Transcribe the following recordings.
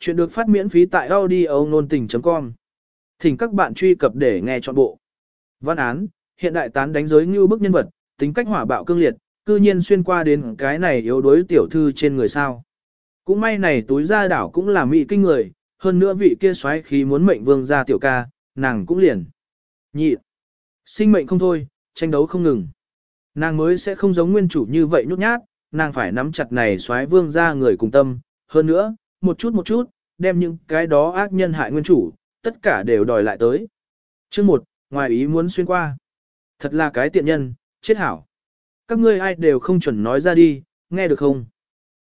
Chuyện được phát miễn phí tại audio nôn tình.com. Thỉnh các bạn truy cập để nghe trọn bộ. Văn án, hiện đại tán đánh giới như bức nhân vật, tính cách hỏa bạo cương liệt, cư nhiên xuyên qua đến cái này yếu đuối tiểu thư trên người sao. Cũng may này túi ra đảo cũng là mị kinh người, hơn nữa vị kia xoáy khí muốn mệnh vương ra tiểu ca, nàng cũng liền. Nhị, sinh mệnh không thôi, tranh đấu không ngừng. Nàng mới sẽ không giống nguyên chủ như vậy nhút nhát, nàng phải nắm chặt này xoáy vương ra người cùng tâm, hơn nữa, một chút một chút, đem những cái đó ác nhân hại nguyên chủ, tất cả đều đòi lại tới. Chương một, ngoài ý muốn xuyên qua. Thật là cái tiện nhân, chết hảo. Các ngươi ai đều không chuẩn nói ra đi, nghe được không?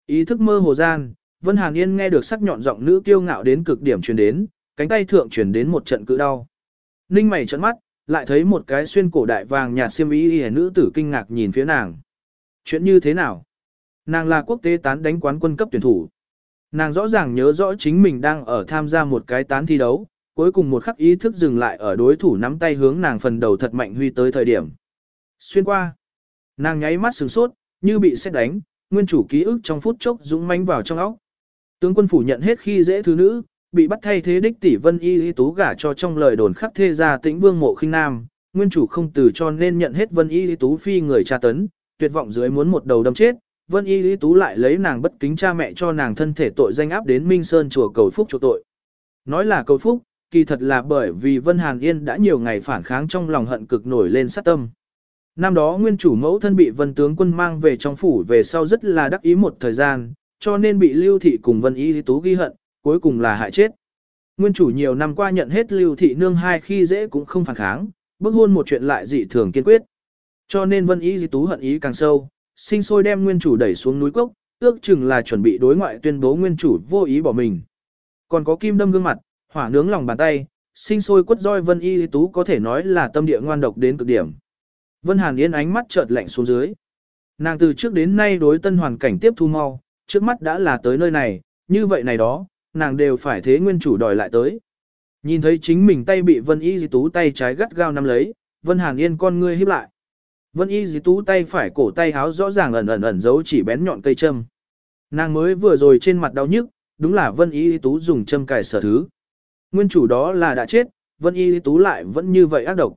Ý thức mơ hồ gian, Vân Hàn Yên nghe được sắc nhọn giọng nữ kiêu ngạo đến cực điểm truyền đến, cánh tay thượng truyền đến một trận cự đau. Ninh mày trợn mắt, lại thấy một cái xuyên cổ đại vàng nhạt xiêm y y nữ tử kinh ngạc nhìn phía nàng. Chuyện như thế nào? Nàng là quốc tế tán đánh quán quân cấp tuyển thủ. Nàng rõ ràng nhớ rõ chính mình đang ở tham gia một cái tán thi đấu, cuối cùng một khắc ý thức dừng lại ở đối thủ nắm tay hướng nàng phần đầu thật mạnh huy tới thời điểm. Xuyên qua, nàng nháy mắt sửng sốt, như bị xét đánh, nguyên chủ ký ức trong phút chốc dũng mãnh vào trong óc. Tướng quân phủ nhận hết khi dễ thứ nữ, bị bắt thay thế đích tỷ vân y y tú gả cho trong lời đồn khắc thê gia tĩnh vương mộ khinh nam, nguyên chủ không từ cho nên nhận hết vân y y tú phi người tra tấn, tuyệt vọng dưới muốn một đầu đâm chết, Vân Y Lý Tú lại lấy nàng bất kính cha mẹ cho nàng thân thể tội danh áp đến Minh Sơn chùa cầu phúc chỗ tội. Nói là cầu phúc, kỳ thật là bởi vì Vân Hàn Yên đã nhiều ngày phản kháng trong lòng hận cực nổi lên sát tâm. Năm đó nguyên chủ mẫu thân bị Vân tướng quân mang về trong phủ về sau rất là đắc ý một thời gian, cho nên bị Lưu Thị cùng Vân Y Lý Tú ghi hận, cuối cùng là hại chết. Nguyên chủ nhiều năm qua nhận hết Lưu Thị nương hai khi dễ cũng không phản kháng, bước hôn một chuyện lại dị thường kiên quyết. Cho nên Vân Y Lý Tú hận ý càng sâu, sinh sôi đem nguyên chủ đẩy xuống núi cốc, ước chừng là chuẩn bị đối ngoại tuyên bố nguyên chủ vô ý bỏ mình. Còn có kim đâm gương mặt, hỏa nướng lòng bàn tay, sinh sôi quất roi Vân Y Tú có thể nói là tâm địa ngoan độc đến cực điểm. Vân Hàn Yên ánh mắt chợt lạnh xuống dưới. Nàng từ trước đến nay đối tân hoàn cảnh tiếp thu mau, trước mắt đã là tới nơi này, như vậy này đó, nàng đều phải thế nguyên chủ đòi lại tới. Nhìn thấy chính mình tay bị Vân Y Tú tay trái gắt gao nắm lấy, Vân Hàn Yên con ngươi híp lại. Vân y dì tú tay phải cổ tay háo rõ ràng ẩn ẩn ẩn giấu chỉ bén nhọn cây châm. Nàng mới vừa rồi trên mặt đau nhức, đúng là Vân y Dì tú dùng châm cài sở thứ. Nguyên chủ đó là đã chết, Vân y Dì tú lại vẫn như vậy ác độc.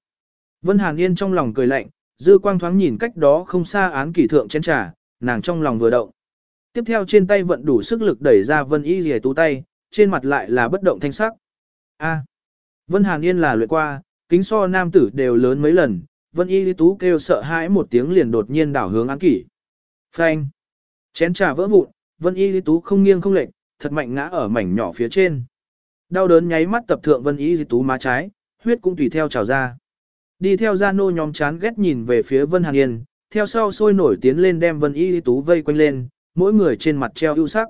Vân Hàn Yên trong lòng cười lạnh, dư quang thoáng nhìn cách đó không xa án kỷ thượng chén trà, nàng trong lòng vừa động. Tiếp theo trên tay vận đủ sức lực đẩy ra Vân y dì tú tay, trên mặt lại là bất động thanh sắc. A. Vân Hàn Yên là luyện qua, kính so nam tử đều lớn mấy lần, Vân Y Lý Tú kêu sợ hãi một tiếng liền đột nhiên đảo hướng án kỷ. Phanh. Chén trà vỡ vụn, Vân Y Lý Tú không nghiêng không lệch, thật mạnh ngã ở mảnh nhỏ phía trên. Đau đớn nháy mắt tập thượng Vân Y Lý Tú má trái, huyết cũng tùy theo trào ra. Đi theo gia nô nhóm chán ghét nhìn về phía Vân Hàn Yên, theo sau sôi nổi tiến lên đem Vân Y Lý Tú vây quanh lên, mỗi người trên mặt treo ưu sắc.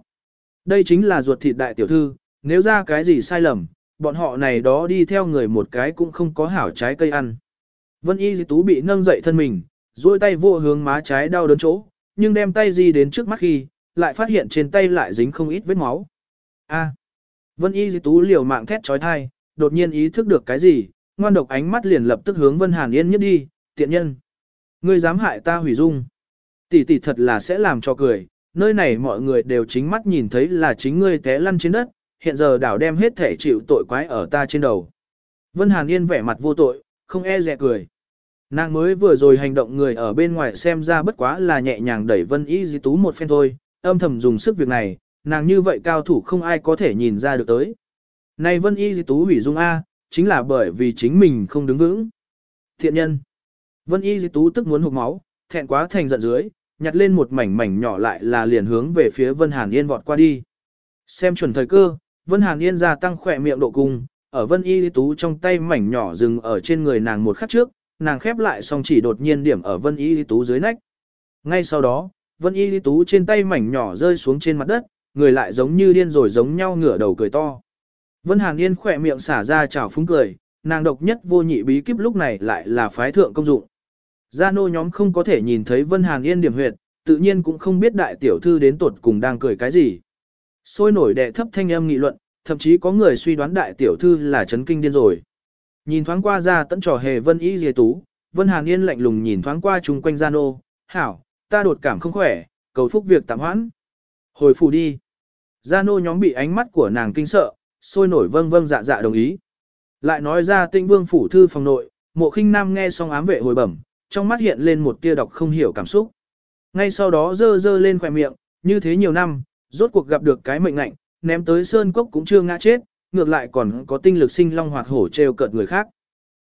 Đây chính là ruột thịt đại tiểu thư, nếu ra cái gì sai lầm, bọn họ này đó đi theo người một cái cũng không có hảo trái cây ăn. Vân Y Di Tú bị nâng dậy thân mình, duỗi tay vô hướng má trái đau đớn chỗ, nhưng đem tay di đến trước mắt khi, lại phát hiện trên tay lại dính không ít vết máu. A. Vân Y Di Tú liều mạng thét trói thai, đột nhiên ý thức được cái gì, ngoan độc ánh mắt liền lập tức hướng Vân Hàn Yên nhất đi, tiện nhân. Ngươi dám hại ta hủy dung. Tỷ tỷ thật là sẽ làm cho cười, nơi này mọi người đều chính mắt nhìn thấy là chính ngươi té lăn trên đất, hiện giờ đảo đem hết thể chịu tội quái ở ta trên đầu. Vân Hàn Yên vẻ mặt vô tội, không e dè cười. Nàng mới vừa rồi hành động người ở bên ngoài xem ra bất quá là nhẹ nhàng đẩy Vân Y Di Tú một phen thôi, âm thầm dùng sức việc này, nàng như vậy cao thủ không ai có thể nhìn ra được tới. Này Vân Y Di Tú hủy dung A, chính là bởi vì chính mình không đứng vững. Thiện nhân. Vân Y Di Tú tức muốn hụt máu, thẹn quá thành giận dưới, nhặt lên một mảnh mảnh nhỏ lại là liền hướng về phía Vân Hàn Yên vọt qua đi. Xem chuẩn thời cơ, Vân Hàn Yên gia tăng khỏe miệng độ cung, ở Vân Y Tú trong tay mảnh nhỏ dừng ở trên người nàng một khắc trước, nàng khép lại xong chỉ đột nhiên điểm ở Vân Y Tú dưới nách. Ngay sau đó, Vân Y Tú trên tay mảnh nhỏ rơi xuống trên mặt đất, người lại giống như điên rồi giống nhau ngửa đầu cười to. Vân Hàn Yên khỏe miệng xả ra chào phúng cười, nàng độc nhất vô nhị bí kíp lúc này lại là phái thượng công dụng. Gia nô nhóm không có thể nhìn thấy Vân Hàn Yên điểm huyệt, tự nhiên cũng không biết đại tiểu thư đến tuột cùng đang cười cái gì. Sôi nổi đệ thấp thanh âm nghị luận, thậm chí có người suy đoán đại tiểu thư là chấn kinh điên rồi. Nhìn thoáng qua ra tận trò hề vân y dề tú, vân hàn yên lạnh lùng nhìn thoáng qua chung quanh gian ô, hảo, ta đột cảm không khỏe, cầu phúc việc tạm hoãn. Hồi phủ đi. Gia nô nhóm bị ánh mắt của nàng kinh sợ, sôi nổi vâng vâng dạ dạ đồng ý. Lại nói ra tinh vương phủ thư phòng nội, mộ khinh nam nghe xong ám vệ hồi bẩm, trong mắt hiện lên một tia đọc không hiểu cảm xúc. Ngay sau đó dơ dơ lên khỏe miệng, như thế nhiều năm, rốt cuộc gặp được cái mệnh lạnh, ném tới sơn cốc cũng chưa ngã chết, ngược lại còn có tinh lực sinh long hoạt hổ trêu cợt người khác.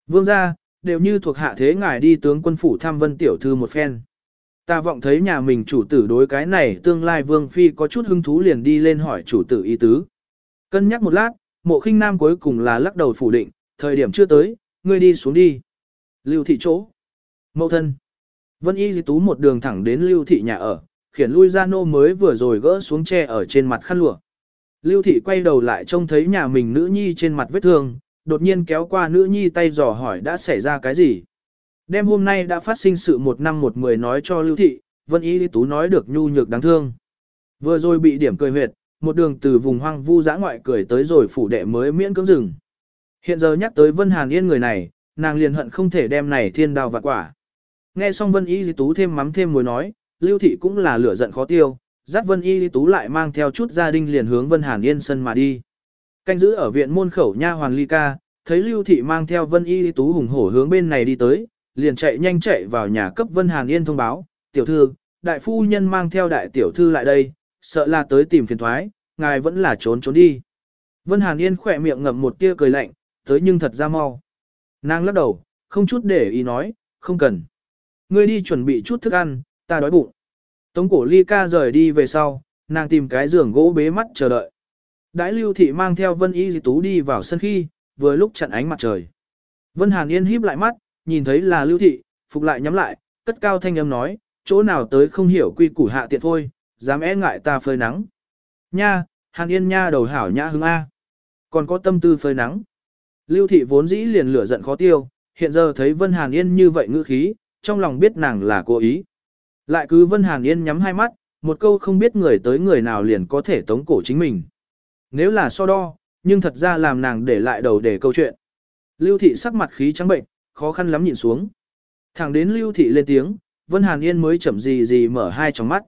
Vương gia, đều như thuộc hạ thế ngài đi tướng quân phủ thăm vân tiểu thư một phen. Ta vọng thấy nhà mình chủ tử đối cái này tương lai vương phi có chút hứng thú liền đi lên hỏi chủ tử ý tứ. Cân nhắc một lát, mộ khinh nam cuối cùng là lắc đầu phủ định, thời điểm chưa tới, ngươi đi xuống đi. Lưu thị chỗ. Mậu thân. Vân y di tú một đường thẳng đến lưu thị nhà ở, khiển lui ra nô mới vừa rồi gỡ xuống tre ở trên mặt khăn lụa. Lưu thị quay đầu lại trông thấy nhà mình nữ nhi trên mặt vết thương, đột nhiên kéo qua nữ nhi tay dò hỏi đã xảy ra cái gì. Đêm hôm nay đã phát sinh sự một năm một mười nói cho Lưu thị, Vân Y Tú nói được nhu nhược đáng thương. Vừa rồi bị điểm cười huyệt, một đường từ vùng hoang vu dã ngoại cười tới rồi phủ đệ mới miễn cưỡng dừng. Hiện giờ nhắc tới Vân Hàn Yên người này, nàng liền hận không thể đem này thiên đào vạn quả. Nghe xong Vân Y Tú thêm mắm thêm muối nói, Lưu thị cũng là lửa giận khó tiêu, dắt Vân Y Tú lại mang theo chút gia đình liền hướng Vân Hàn Yên sân mà đi. Canh giữ ở viện môn khẩu nha hoàn ly ca, thấy Lưu thị mang theo Vân Y Tú hùng hổ hướng bên này đi tới, liền chạy nhanh chạy vào nhà cấp Vân Hàn Yên thông báo, tiểu thư, đại phu nhân mang theo đại tiểu thư lại đây, sợ là tới tìm phiền thoái, ngài vẫn là trốn trốn đi. Vân Hàn Yên khỏe miệng ngậm một tia cười lạnh, tới nhưng thật ra mau. Nàng lắc đầu, không chút để ý nói, không cần. Ngươi đi chuẩn bị chút thức ăn, ta đói bụng. Tống cổ ly ca rời đi về sau, nàng tìm cái giường gỗ bế mắt chờ đợi. Đãi lưu thị mang theo Vân Y Di Tú đi vào sân khi, vừa lúc chặn ánh mặt trời. Vân Hàn Yên híp lại mắt, nhìn thấy là lưu thị, phục lại nhắm lại, cất cao thanh âm nói, chỗ nào tới không hiểu quy củ hạ tiện phôi, dám e ngại ta phơi nắng. Nha, Hàn Yên nha đầu hảo nhã hứng A. Còn có tâm tư phơi nắng. Lưu thị vốn dĩ liền lửa giận khó tiêu, hiện giờ thấy Vân Hàn Yên như vậy ngữ khí, trong lòng biết nàng là cố ý. Lại cứ Vân Hàn Yên nhắm hai mắt, một câu không biết người tới người nào liền có thể tống cổ chính mình. Nếu là so đo, nhưng thật ra làm nàng để lại đầu để câu chuyện. Lưu thị sắc mặt khí trắng bệnh, khó khăn lắm nhìn xuống. Thẳng đến Lưu thị lên tiếng, Vân Hàn Yên mới chậm gì gì mở hai tròng mắt.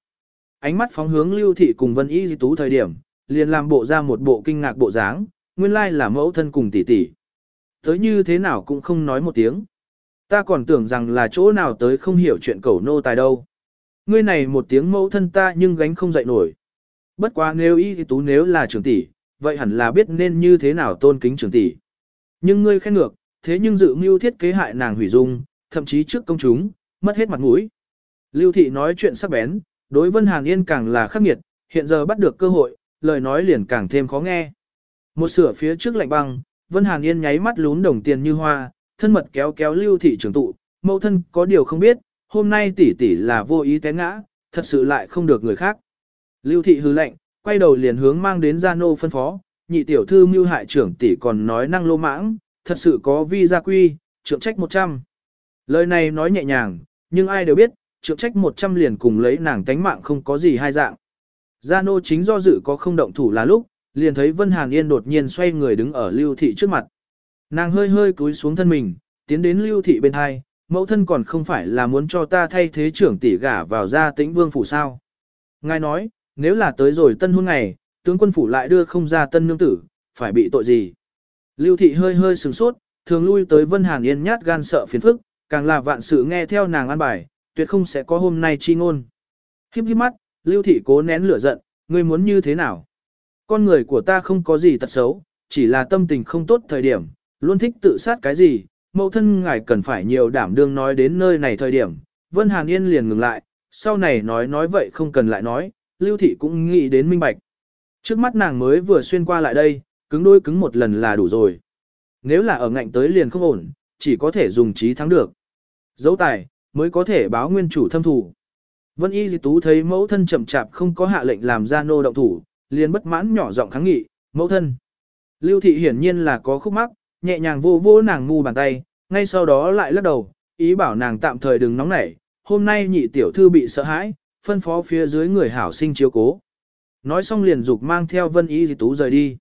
Ánh mắt phóng hướng Lưu thị cùng Vân Y Di Tú thời điểm, liền làm bộ ra một bộ kinh ngạc bộ dáng, nguyên lai là mẫu thân cùng tỷ tỷ. Tới như thế nào cũng không nói một tiếng. Ta còn tưởng rằng là chỗ nào tới không hiểu chuyện cẩu nô tài đâu. Ngươi này một tiếng mẫu thân ta nhưng gánh không dậy nổi. Bất quá nếu y thì tú nếu là trưởng tỷ, vậy hẳn là biết nên như thế nào tôn kính trưởng tỷ. Nhưng ngươi khen ngược, thế nhưng dự mưu thiết kế hại nàng hủy dung, thậm chí trước công chúng, mất hết mặt mũi. Lưu thị nói chuyện sắc bén, đối Vân Hàn Yên càng là khắc nghiệt, hiện giờ bắt được cơ hội, lời nói liền càng thêm khó nghe. Một sửa phía trước lạnh băng, Vân Hàn Yên nháy mắt lún đồng tiền như hoa, thân mật kéo kéo Lưu thị trưởng tụ, mẫu thân có điều không biết, hôm nay tỷ tỷ là vô ý té ngã, thật sự lại không được người khác. Lưu thị hư lệnh, quay đầu liền hướng mang đến gia nô phân phó, nhị tiểu thư mưu hại trưởng tỷ còn nói năng lô mãng, thật sự có vi gia quy, trưởng trách 100. Lời này nói nhẹ nhàng, nhưng ai đều biết, trưởng trách 100 liền cùng lấy nàng tánh mạng không có gì hai dạng. Gia nô chính do dự có không động thủ là lúc, liền thấy Vân Hàn Yên đột nhiên xoay người đứng ở lưu thị trước mặt. Nàng hơi hơi cúi xuống thân mình, tiến đến lưu thị bên hai, mẫu thân còn không phải là muốn cho ta thay thế trưởng tỷ gả vào gia tĩnh vương phủ sao. Ngài nói, nếu là tới rồi tân hôn ngày, tướng quân phủ lại đưa không ra tân nương tử, phải bị tội gì. Lưu thị hơi hơi sừng sốt, thường lui tới Vân Hàn Yên nhát gan sợ phiền phức, càng là vạn sự nghe theo nàng an bài, tuyệt không sẽ có hôm nay chi ngôn. Khiếp khiếp mắt, Lưu thị cố nén lửa giận, ngươi muốn như thế nào? Con người của ta không có gì tật xấu, chỉ là tâm tình không tốt thời điểm, luôn thích tự sát cái gì, mẫu thân ngài cần phải nhiều đảm đương nói đến nơi này thời điểm. Vân Hàn Yên liền ngừng lại, sau này nói nói vậy không cần lại nói, Lưu Thị cũng nghĩ đến minh bạch. Trước mắt nàng mới vừa xuyên qua lại đây, cứng đôi cứng một lần là đủ rồi. Nếu là ở ngạnh tới liền không ổn, chỉ có thể dùng trí thắng được. Dấu tài, mới có thể báo nguyên chủ thâm thủ. Vân Y Di Tú thấy mẫu thân chậm chạp không có hạ lệnh làm ra nô động thủ, liền bất mãn nhỏ giọng kháng nghị, mẫu thân. Lưu Thị hiển nhiên là có khúc mắc, nhẹ nhàng vô vô nàng ngu bàn tay, ngay sau đó lại lắc đầu, ý bảo nàng tạm thời đừng nóng nảy, hôm nay nhị tiểu thư bị sợ hãi, phân phó phía dưới người hảo sinh chiếu cố. Nói xong liền dục mang theo Vân Y Di Tú rời đi.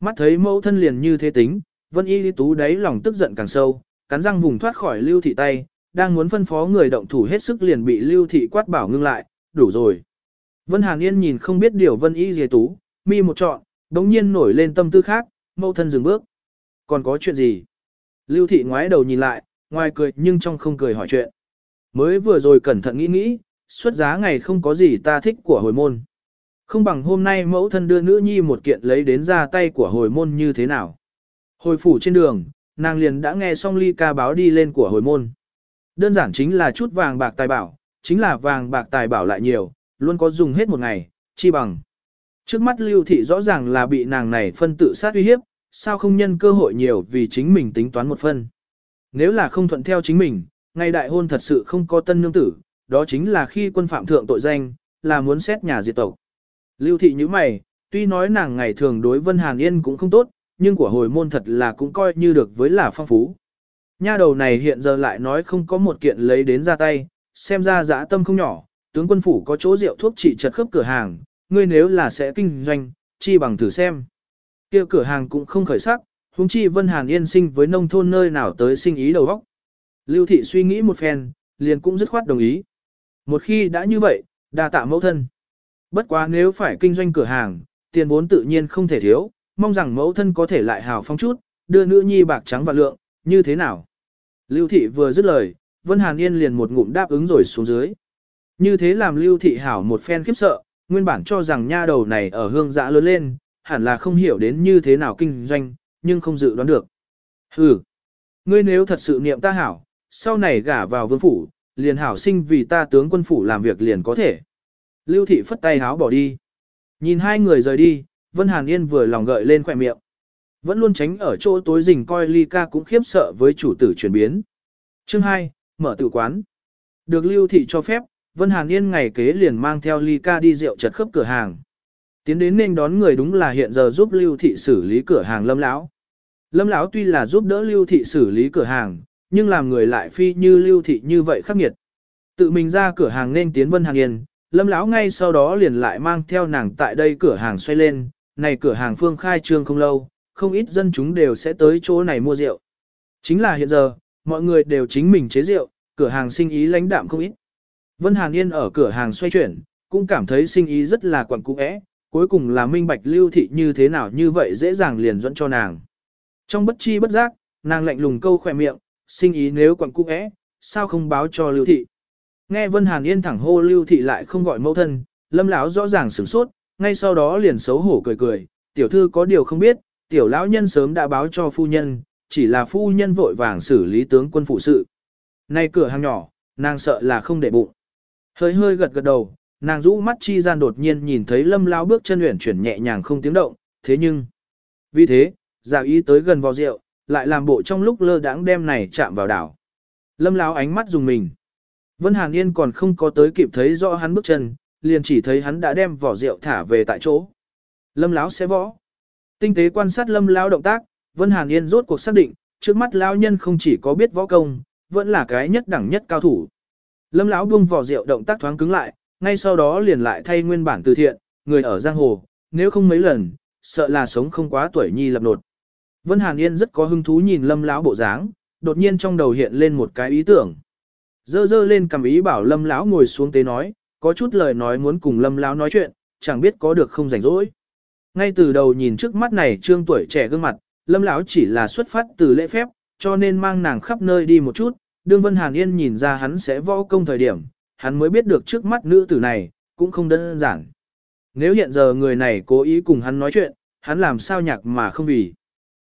Mắt thấy mẫu thân liền như thế tính, Vân Y Di Tú đáy lòng tức giận càng sâu, cắn răng vùng thoát khỏi Lưu Thị tay, đang muốn phân phó người động thủ hết sức liền bị Lưu Thị quát bảo ngưng lại, đủ rồi. Vân Hàn Yên nhìn không biết điều Vân Y Di Tú, mi một trọn, đống nhiên nổi lên tâm tư khác, mẫu thân dừng bước. Còn có chuyện gì? Lưu thị ngoái đầu nhìn lại, ngoài cười nhưng trong không cười hỏi chuyện. Mới vừa rồi cẩn thận nghĩ nghĩ, xuất giá ngày không có gì ta thích của hồi môn. Không bằng hôm nay mẫu thân đưa nữ nhi một kiện lấy đến ra tay của hồi môn như thế nào. Hồi phủ trên đường, nàng liền đã nghe xong ly ca báo đi lên của hồi môn. Đơn giản chính là chút vàng bạc tài bảo, chính là vàng bạc tài bảo lại nhiều, luôn có dùng hết một ngày, chi bằng. Trước mắt lưu thị rõ ràng là bị nàng này phân tự sát uy hiếp, sao không nhân cơ hội nhiều vì chính mình tính toán một phân. Nếu là không thuận theo chính mình, ngày đại hôn thật sự không có tân nương tử, đó chính là khi quân phạm thượng tội danh, là muốn xét nhà diệt tộc. Lưu thị như mày, tuy nói nàng ngày thường đối Vân Hàn Yên cũng không tốt, nhưng của hồi môn thật là cũng coi như được với là phong phú. Nha đầu này hiện giờ lại nói không có một kiện lấy đến ra tay, xem ra dã tâm không nhỏ, tướng quân phủ có chỗ rượu thuốc trị chật khớp cửa hàng, ngươi nếu là sẽ kinh doanh, chi bằng thử xem kia cửa hàng cũng không khởi sắc, huống chi Vân Hàn Yên sinh với nông thôn nơi nào tới sinh ý đầu óc. Lưu thị suy nghĩ một phen, liền cũng dứt khoát đồng ý. Một khi đã như vậy, đa tạ mẫu thân. Bất quá nếu phải kinh doanh cửa hàng, tiền vốn tự nhiên không thể thiếu, mong rằng mẫu thân có thể lại hào phong chút, đưa nữ nhi bạc trắng và lượng, như thế nào. Lưu thị vừa dứt lời, Vân Hàn Yên liền một ngụm đáp ứng rồi xuống dưới. Như thế làm Lưu thị hảo một phen khiếp sợ, nguyên bản cho rằng nha đầu này ở hương dã lớn lên, hẳn là không hiểu đến như thế nào kinh doanh, nhưng không dự đoán được. Hừ, ngươi nếu thật sự niệm ta hảo, sau này gả vào vương phủ, liền hảo sinh vì ta tướng quân phủ làm việc liền có thể. Lưu thị phất tay háo bỏ đi. Nhìn hai người rời đi, Vân Hàn Yên vừa lòng gợi lên khỏe miệng. Vẫn luôn tránh ở chỗ tối rình coi ly ca cũng khiếp sợ với chủ tử chuyển biến. Chương 2, mở tử quán. Được lưu thị cho phép, Vân Hàn Yên ngày kế liền mang theo ly ca đi rượu chật khớp cửa hàng. Tiến đến nên đón người đúng là hiện giờ giúp lưu thị xử lý cửa hàng lâm lão. Lâm lão tuy là giúp đỡ lưu thị xử lý cửa hàng, nhưng làm người lại phi như lưu thị như vậy khắc nghiệt. Tự mình ra cửa hàng nên tiến Vân Hàn Yên, Lâm lão ngay sau đó liền lại mang theo nàng tại đây cửa hàng xoay lên, này cửa hàng phương khai trương không lâu, không ít dân chúng đều sẽ tới chỗ này mua rượu. Chính là hiện giờ, mọi người đều chính mình chế rượu, cửa hàng sinh ý lãnh đạm không ít. Vân Hàn Yên ở cửa hàng xoay chuyển, cũng cảm thấy sinh ý rất là quẩn cũ ẽ, cuối cùng là minh bạch lưu thị như thế nào như vậy dễ dàng liền dẫn cho nàng. Trong bất chi bất giác, nàng lạnh lùng câu khỏe miệng, sinh ý nếu quặng cũ é sao không báo cho lưu thị. Nghe Vân Hàn Yên thẳng hô lưu thị lại không gọi mẫu thân, lâm lão rõ ràng sửng sốt, ngay sau đó liền xấu hổ cười cười, tiểu thư có điều không biết, tiểu lão nhân sớm đã báo cho phu nhân, chỉ là phu nhân vội vàng xử lý tướng quân phụ sự. Nay cửa hàng nhỏ, nàng sợ là không để bụng. Hơi hơi gật gật đầu, nàng rũ mắt chi gian đột nhiên nhìn thấy lâm lao bước chân luyện chuyển nhẹ nhàng không tiếng động, thế nhưng... Vì thế, giả ý tới gần vò rượu, lại làm bộ trong lúc lơ đãng đem này chạm vào đảo. Lâm lao ánh mắt dùng mình. Vân Hàn Yên còn không có tới kịp thấy rõ hắn bước chân, liền chỉ thấy hắn đã đem vỏ rượu thả về tại chỗ. Lâm lão sẽ võ. Tinh tế quan sát Lâm lão động tác, Vân Hàn Yên rốt cuộc xác định, trước mắt lão nhân không chỉ có biết võ công, vẫn là cái nhất đẳng nhất cao thủ. Lâm lão buông vỏ rượu động tác thoáng cứng lại, ngay sau đó liền lại thay nguyên bản từ thiện, người ở giang hồ, nếu không mấy lần, sợ là sống không quá tuổi nhi lập nột. Vân Hàn Yên rất có hứng thú nhìn Lâm lão bộ dáng, đột nhiên trong đầu hiện lên một cái ý tưởng. Dơ dơ lên cầm ý bảo Lâm lão ngồi xuống tế nói, có chút lời nói muốn cùng Lâm lão nói chuyện, chẳng biết có được không rảnh rỗi. Ngay từ đầu nhìn trước mắt này trương tuổi trẻ gương mặt, Lâm lão chỉ là xuất phát từ lễ phép, cho nên mang nàng khắp nơi đi một chút, đương Vân Hàn Yên nhìn ra hắn sẽ võ công thời điểm, hắn mới biết được trước mắt nữ tử này, cũng không đơn giản. Nếu hiện giờ người này cố ý cùng hắn nói chuyện, hắn làm sao nhạc mà không vì.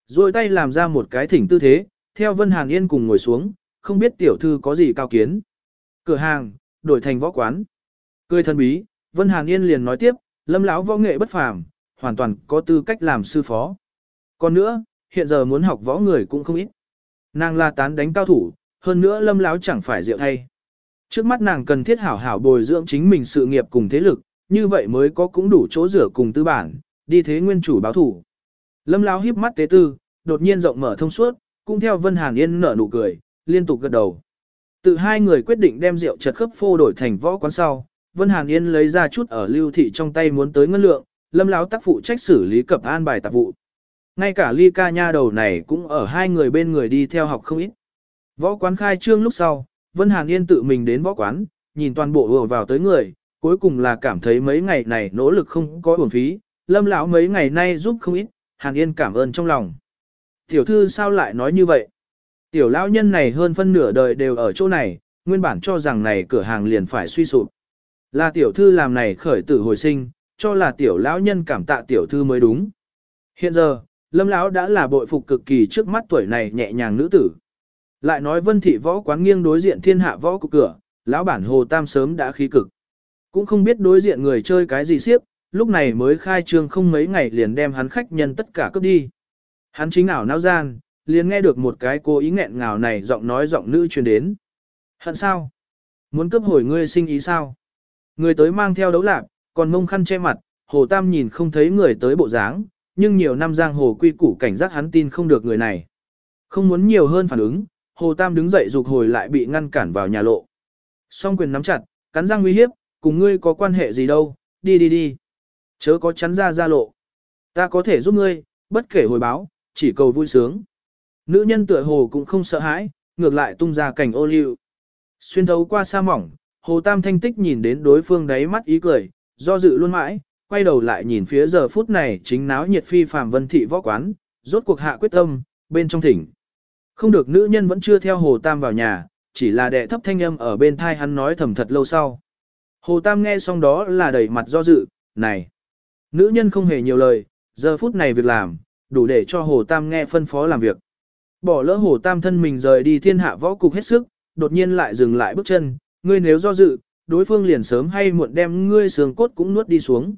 Rồi tay làm ra một cái thỉnh tư thế, theo Vân Hàn Yên cùng ngồi xuống, không biết tiểu thư có gì cao kiến. Cửa hàng, đổi thành võ quán. Cười thân bí, Vân Hàn Yên liền nói tiếp, lâm lão võ nghệ bất phàm, hoàn toàn có tư cách làm sư phó. Còn nữa, hiện giờ muốn học võ người cũng không ít. Nàng là tán đánh cao thủ, hơn nữa lâm lão chẳng phải rượu thay. Trước mắt nàng cần thiết hảo hảo bồi dưỡng chính mình sự nghiệp cùng thế lực, như vậy mới có cũng đủ chỗ rửa cùng tư bản, đi thế nguyên chủ báo thủ. Lâm lão híp mắt tế tư, đột nhiên rộng mở thông suốt, cũng theo Vân Hàn Yên nở nụ cười, liên tục gật đầu. Tự hai người quyết định đem rượu chật khớp phô đổi thành võ quán sau, Vân Hàn Yên lấy ra chút ở lưu thị trong tay muốn tới ngân lượng, lâm lão tác phụ trách xử lý cập an bài tạp vụ. Ngay cả ly ca nha đầu này cũng ở hai người bên người đi theo học không ít. Võ quán khai trương lúc sau, Vân Hàn Yên tự mình đến võ quán, nhìn toàn bộ vừa vào tới người, cuối cùng là cảm thấy mấy ngày này nỗ lực không có uổng phí, Lâm lão mấy ngày nay giúp không ít, Hàn Yên cảm ơn trong lòng. Tiểu thư sao lại nói như vậy? Tiểu lão nhân này hơn phân nửa đời đều ở chỗ này, nguyên bản cho rằng này cửa hàng liền phải suy sụp. Là tiểu thư làm này khởi tử hồi sinh, cho là tiểu lão nhân cảm tạ tiểu thư mới đúng. Hiện giờ, Lâm lão đã là bội phục cực kỳ trước mắt tuổi này nhẹ nhàng nữ tử. Lại nói Vân thị võ quán nghiêng đối diện thiên hạ võ cục cửa, lão bản Hồ Tam sớm đã khí cực. Cũng không biết đối diện người chơi cái gì siếp, lúc này mới khai trương không mấy ngày liền đem hắn khách nhân tất cả cướp đi. Hắn chính ảo nao gian, liền nghe được một cái cố ý nghẹn ngào này giọng nói giọng nữ truyền đến. Hận sao? Muốn cướp hồi ngươi sinh ý sao? Người tới mang theo đấu lạc, còn mông khăn che mặt, Hồ Tam nhìn không thấy người tới bộ dáng, nhưng nhiều năm giang hồ quy củ cảnh giác hắn tin không được người này. Không muốn nhiều hơn phản ứng, Hồ Tam đứng dậy dục hồi lại bị ngăn cản vào nhà lộ. Song quyền nắm chặt, cắn răng nguy hiếp, cùng ngươi có quan hệ gì đâu, đi đi đi. Chớ có chắn ra ra lộ. Ta có thể giúp ngươi, bất kể hồi báo, chỉ cầu vui sướng. Nữ nhân tựa hồ cũng không sợ hãi, ngược lại tung ra cảnh ô liu. Xuyên thấu qua sa mỏng, Hồ Tam Thanh Tích nhìn đến đối phương đáy mắt ý cười, do dự luôn mãi, quay đầu lại nhìn phía giờ phút này chính náo nhiệt phi phàm vân thị võ quán, rốt cuộc hạ quyết tâm, bên trong thỉnh. Không được nữ nhân vẫn chưa theo Hồ Tam vào nhà, chỉ là đệ thấp thanh âm ở bên thai hắn nói thầm thật lâu sau. Hồ Tam nghe xong đó là đầy mặt do dự, này. Nữ nhân không hề nhiều lời, giờ phút này việc làm, đủ để cho Hồ Tam nghe phân phó làm việc. Bỏ lỡ Hồ Tam thân mình rời đi thiên hạ võ cục hết sức, đột nhiên lại dừng lại bước chân, ngươi nếu do dự, đối phương liền sớm hay muộn đem ngươi sườn cốt cũng nuốt đi xuống.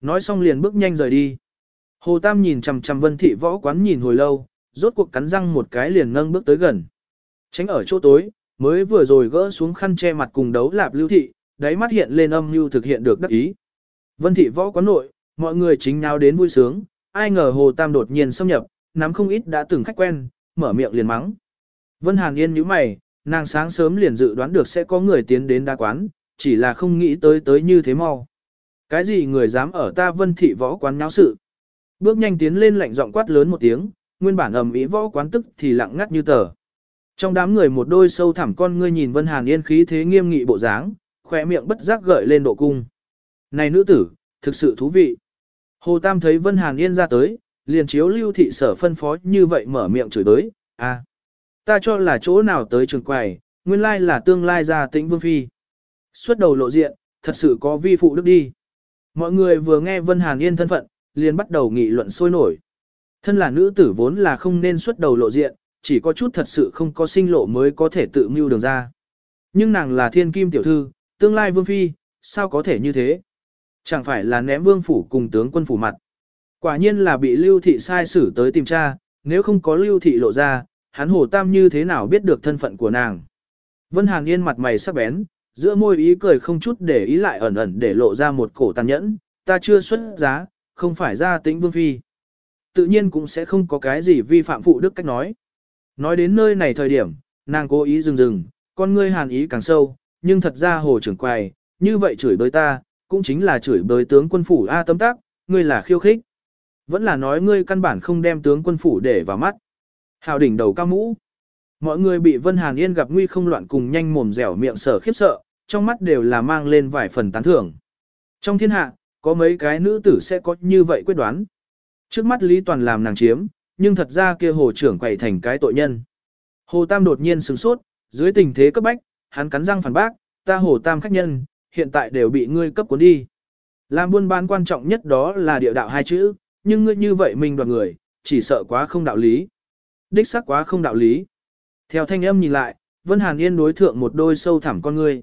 Nói xong liền bước nhanh rời đi. Hồ Tam nhìn chằm chằm Vân Thị võ quán nhìn hồi lâu, rốt cuộc cắn răng một cái liền nâng bước tới gần. Tránh ở chỗ tối, mới vừa rồi gỡ xuống khăn che mặt cùng đấu lạp lưu thị, đáy mắt hiện lên âm mưu thực hiện được đắc ý. Vân Thị võ quán nội, mọi người chính nào đến vui sướng, ai ngờ Hồ Tam đột nhiên xâm nhập, nắm không ít đã từng khách quen, mở miệng liền mắng. Vân Hàn Yên nhíu mày, nàng sáng sớm liền dự đoán được sẽ có người tiến đến đa quán, chỉ là không nghĩ tới tới như thế mau. Cái gì người dám ở ta vân thị võ quán nháo sự? Bước nhanh tiến lên lạnh giọng quát lớn một tiếng, nguyên bản ầm ĩ võ quán tức thì lặng ngắt như tờ. Trong đám người một đôi sâu thẳm con ngươi nhìn Vân Hàn Yên khí thế nghiêm nghị bộ dáng, khỏe miệng bất giác gợi lên độ cung. Này nữ tử, thực sự thú vị. Hồ Tam thấy Vân Hàn Yên ra tới, liền chiếu lưu thị sở phân phó như vậy mở miệng chửi tới, à. Ta cho là chỗ nào tới trường quầy, nguyên lai là tương lai gia tĩnh vương phi. Xuất đầu lộ diện, thật sự có vi phụ đức đi. Mọi người vừa nghe Vân Hàn Yên thân phận, liền bắt đầu nghị luận sôi nổi. Thân là nữ tử vốn là không nên xuất đầu lộ diện, chỉ có chút thật sự không có sinh lộ mới có thể tự mưu đường ra. Nhưng nàng là thiên kim tiểu thư, tương lai vương phi, sao có thể như thế? Chẳng phải là ném vương phủ cùng tướng quân phủ mặt. Quả nhiên là bị lưu thị sai xử tới tìm tra, nếu không có lưu thị lộ ra, hắn hồ tam như thế nào biết được thân phận của nàng. Vân Hàn Yên mặt mày sắc bén, giữa môi ý cười không chút để ý lại ẩn ẩn để lộ ra một cổ tàn nhẫn, ta chưa xuất giá, không phải ra tĩnh vương phi. Tự nhiên cũng sẽ không có cái gì vi phạm phụ đức cách nói. Nói đến nơi này thời điểm, nàng cố ý dừng dừng, con ngươi hàn ý càng sâu, nhưng thật ra hồ trưởng quầy, như vậy chửi bới ta, cũng chính là chửi bới tướng quân phủ A tấm tác, ngươi là khiêu khích. Vẫn là nói ngươi căn bản không đem tướng quân phủ để vào mắt. Hào đỉnh đầu cao mũ. Mọi người bị Vân Hàn Yên gặp nguy không loạn cùng nhanh mồm dẻo miệng sở khiếp sợ, trong mắt đều là mang lên vài phần tán thưởng. Trong thiên hạ, có mấy cái nữ tử sẽ có như vậy quyết đoán. Trước mắt Lý Toàn làm nàng chiếm, nhưng thật ra kia hồ trưởng quậy thành cái tội nhân. Hồ Tam đột nhiên sửng sốt, dưới tình thế cấp bách, hắn cắn răng phản bác, ta Hồ Tam khách nhân, hiện tại đều bị ngươi cấp cuốn đi. Làm buôn bán quan trọng nhất đó là địa đạo hai chữ, nhưng ngươi như vậy mình đoạt người, chỉ sợ quá không đạo lý. Đích xác quá không đạo lý. Theo thanh âm nhìn lại, Vân Hàn Yên đối thượng một đôi sâu thẳm con ngươi.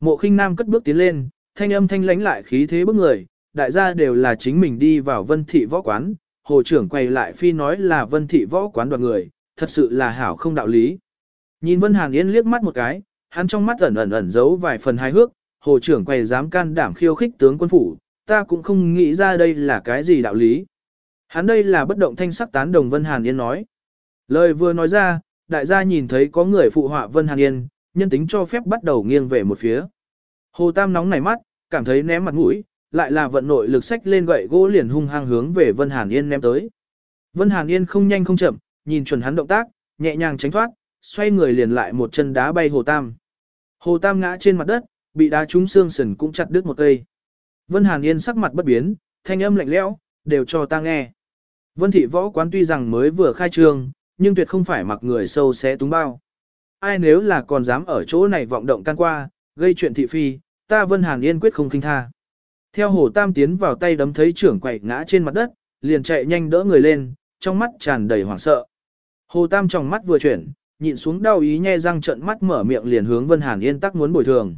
Mộ khinh nam cất bước tiến lên, thanh âm thanh lánh lại khí thế bức người, đại gia đều là chính mình đi vào vân thị võ quán, hồ trưởng quay lại phi nói là vân thị võ quán đoàn người, thật sự là hảo không đạo lý. Nhìn Vân Hàn Yên liếc mắt một cái, hắn trong mắt ẩn ẩn ẩn giấu vài phần hài hước, hồ trưởng quay dám can đảm khiêu khích tướng quân phủ, ta cũng không nghĩ ra đây là cái gì đạo lý. Hắn đây là bất động thanh sắc tán đồng Vân Hàn Yên nói. Lời vừa nói ra, đại gia nhìn thấy có người phụ họa Vân Hàn Yên, nhân tính cho phép bắt đầu nghiêng về một phía. Hồ Tam nóng nảy mắt, cảm thấy ném mặt mũi, lại là vận nội lực sách lên gậy gỗ liền hung hăng hướng về Vân Hàn Yên ném tới. Vân Hàn Yên không nhanh không chậm, nhìn chuẩn hắn động tác, nhẹ nhàng tránh thoát, xoay người liền lại một chân đá bay Hồ Tam. Hồ Tam ngã trên mặt đất, bị đá trúng xương sườn cũng chặt đứt một cây. Vân Hàn Yên sắc mặt bất biến, thanh âm lạnh lẽo, đều cho ta nghe. Vân thị võ quán tuy rằng mới vừa khai trương, nhưng tuyệt không phải mặc người sâu xé túng bao. Ai nếu là còn dám ở chỗ này vọng động can qua, gây chuyện thị phi, ta Vân Hàn Yên quyết không khinh tha. Theo Hồ Tam tiến vào tay đấm thấy trưởng quậy ngã trên mặt đất, liền chạy nhanh đỡ người lên, trong mắt tràn đầy hoảng sợ. Hồ Tam trong mắt vừa chuyển, nhịn xuống đau ý nhe răng trợn mắt mở miệng liền hướng Vân Hàn Yên tắc muốn bồi thường.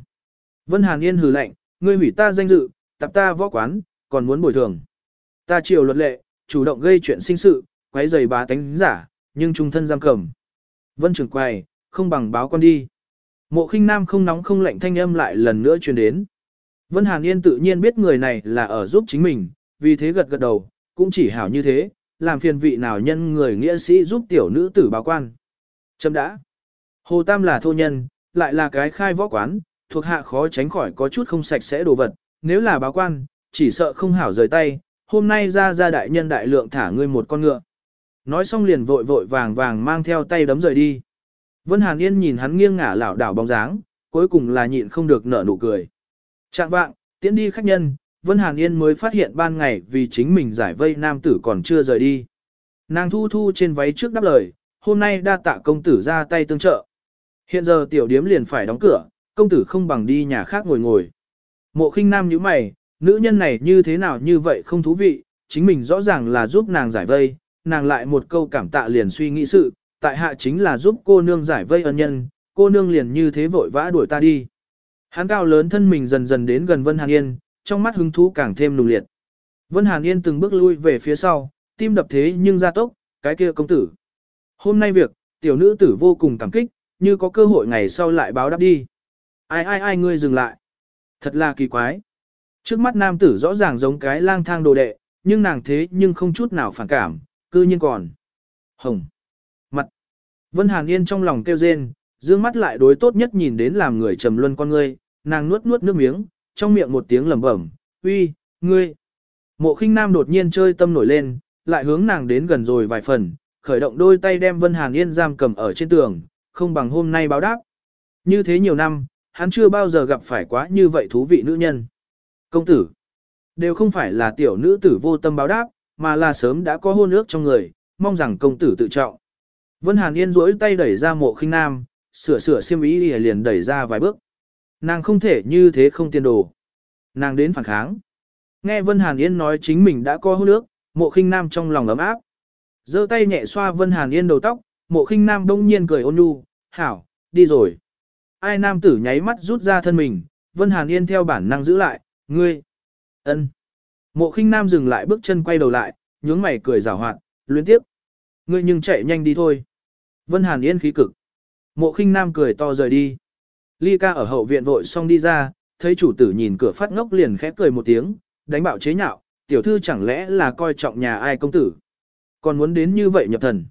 Vân Hàn Yên hừ lạnh, ngươi hủy ta danh dự, tập ta võ quán, còn muốn bồi thường. Ta chiều luật lệ, chủ động gây chuyện sinh sự, quấy rầy bá tánh giả, nhưng trung thân giam cầm. Vân trưởng quầy, không bằng báo con đi. Mộ khinh nam không nóng không lạnh thanh âm lại lần nữa truyền đến. Vân Hàn Yên tự nhiên biết người này là ở giúp chính mình, vì thế gật gật đầu, cũng chỉ hảo như thế, làm phiền vị nào nhân người nghĩa sĩ giúp tiểu nữ tử báo quan. Chấm đã. Hồ Tam là thô nhân, lại là cái khai võ quán, thuộc hạ khó tránh khỏi có chút không sạch sẽ đồ vật, nếu là báo quan, chỉ sợ không hảo rời tay, hôm nay ra ra đại nhân đại lượng thả ngươi một con ngựa. Nói xong liền vội vội vàng vàng mang theo tay đấm rời đi. Vân Hàn Yên nhìn hắn nghiêng ngả lảo đảo bóng dáng, cuối cùng là nhịn không được nở nụ cười. Trạng vạng, tiễn đi khách nhân, Vân Hàn Yên mới phát hiện ban ngày vì chính mình giải vây nam tử còn chưa rời đi. Nàng thu thu trên váy trước đáp lời, hôm nay đa tạ công tử ra tay tương trợ. Hiện giờ tiểu điếm liền phải đóng cửa, công tử không bằng đi nhà khác ngồi ngồi. Mộ khinh nam như mày, nữ nhân này như thế nào như vậy không thú vị, chính mình rõ ràng là giúp nàng giải vây, nàng lại một câu cảm tạ liền suy nghĩ sự, tại hạ chính là giúp cô nương giải vây ân nhân, cô nương liền như thế vội vã đuổi ta đi. Hắn cao lớn thân mình dần dần đến gần Vân Hàn Yên, trong mắt hứng thú càng thêm nùng liệt. Vân Hàn Yên từng bước lui về phía sau, tim đập thế nhưng ra tốc, cái kia công tử. Hôm nay việc, tiểu nữ tử vô cùng cảm kích, như có cơ hội ngày sau lại báo đáp đi. Ai ai ai ngươi dừng lại. Thật là kỳ quái. Trước mắt nam tử rõ ràng giống cái lang thang đồ đệ, nhưng nàng thế nhưng không chút nào phản cảm, cư nhiên còn. Hồng. Mặt. Vân Hàn Yên trong lòng kêu rên, dương mắt lại đối tốt nhất nhìn đến làm người trầm luân con ngươi, nàng nuốt nuốt nước miếng, trong miệng một tiếng lẩm bẩm, uy, ngươi. Mộ khinh nam đột nhiên chơi tâm nổi lên, lại hướng nàng đến gần rồi vài phần, khởi động đôi tay đem Vân Hàn Yên giam cầm ở trên tường, không bằng hôm nay báo đáp. Như thế nhiều năm, hắn chưa bao giờ gặp phải quá như vậy thú vị nữ nhân. Công tử, đều không phải là tiểu nữ tử vô tâm báo đáp, mà là sớm đã có hôn ước trong người, mong rằng công tử tự trọng. Vân Hàn Yên duỗi tay đẩy ra mộ khinh nam, sửa sửa xiêm ý liền đẩy ra vài bước. Nàng không thể như thế không tiền đồ. Nàng đến phản kháng. Nghe Vân Hàn Yên nói chính mình đã có hôn nước, mộ khinh nam trong lòng ấm áp. giơ tay nhẹ xoa Vân Hàn Yên đầu tóc, mộ khinh nam đông nhiên cười ôn nhu, hảo, đi rồi. Ai nam tử nháy mắt rút ra thân mình, Vân Hàn Yên theo bản năng giữ lại, ngươi. ân. Mộ khinh nam dừng lại bước chân quay đầu lại, nhướng mày cười rào hoạt, luyến tiếp. Ngươi nhưng chạy nhanh đi thôi. Vân Hàn Yên khí cực. Mộ khinh nam cười to rời đi. Ly ca ở hậu viện vội xong đi ra, thấy chủ tử nhìn cửa phát ngốc liền khẽ cười một tiếng, đánh bạo chế nhạo, tiểu thư chẳng lẽ là coi trọng nhà ai công tử. Còn muốn đến như vậy nhập thần.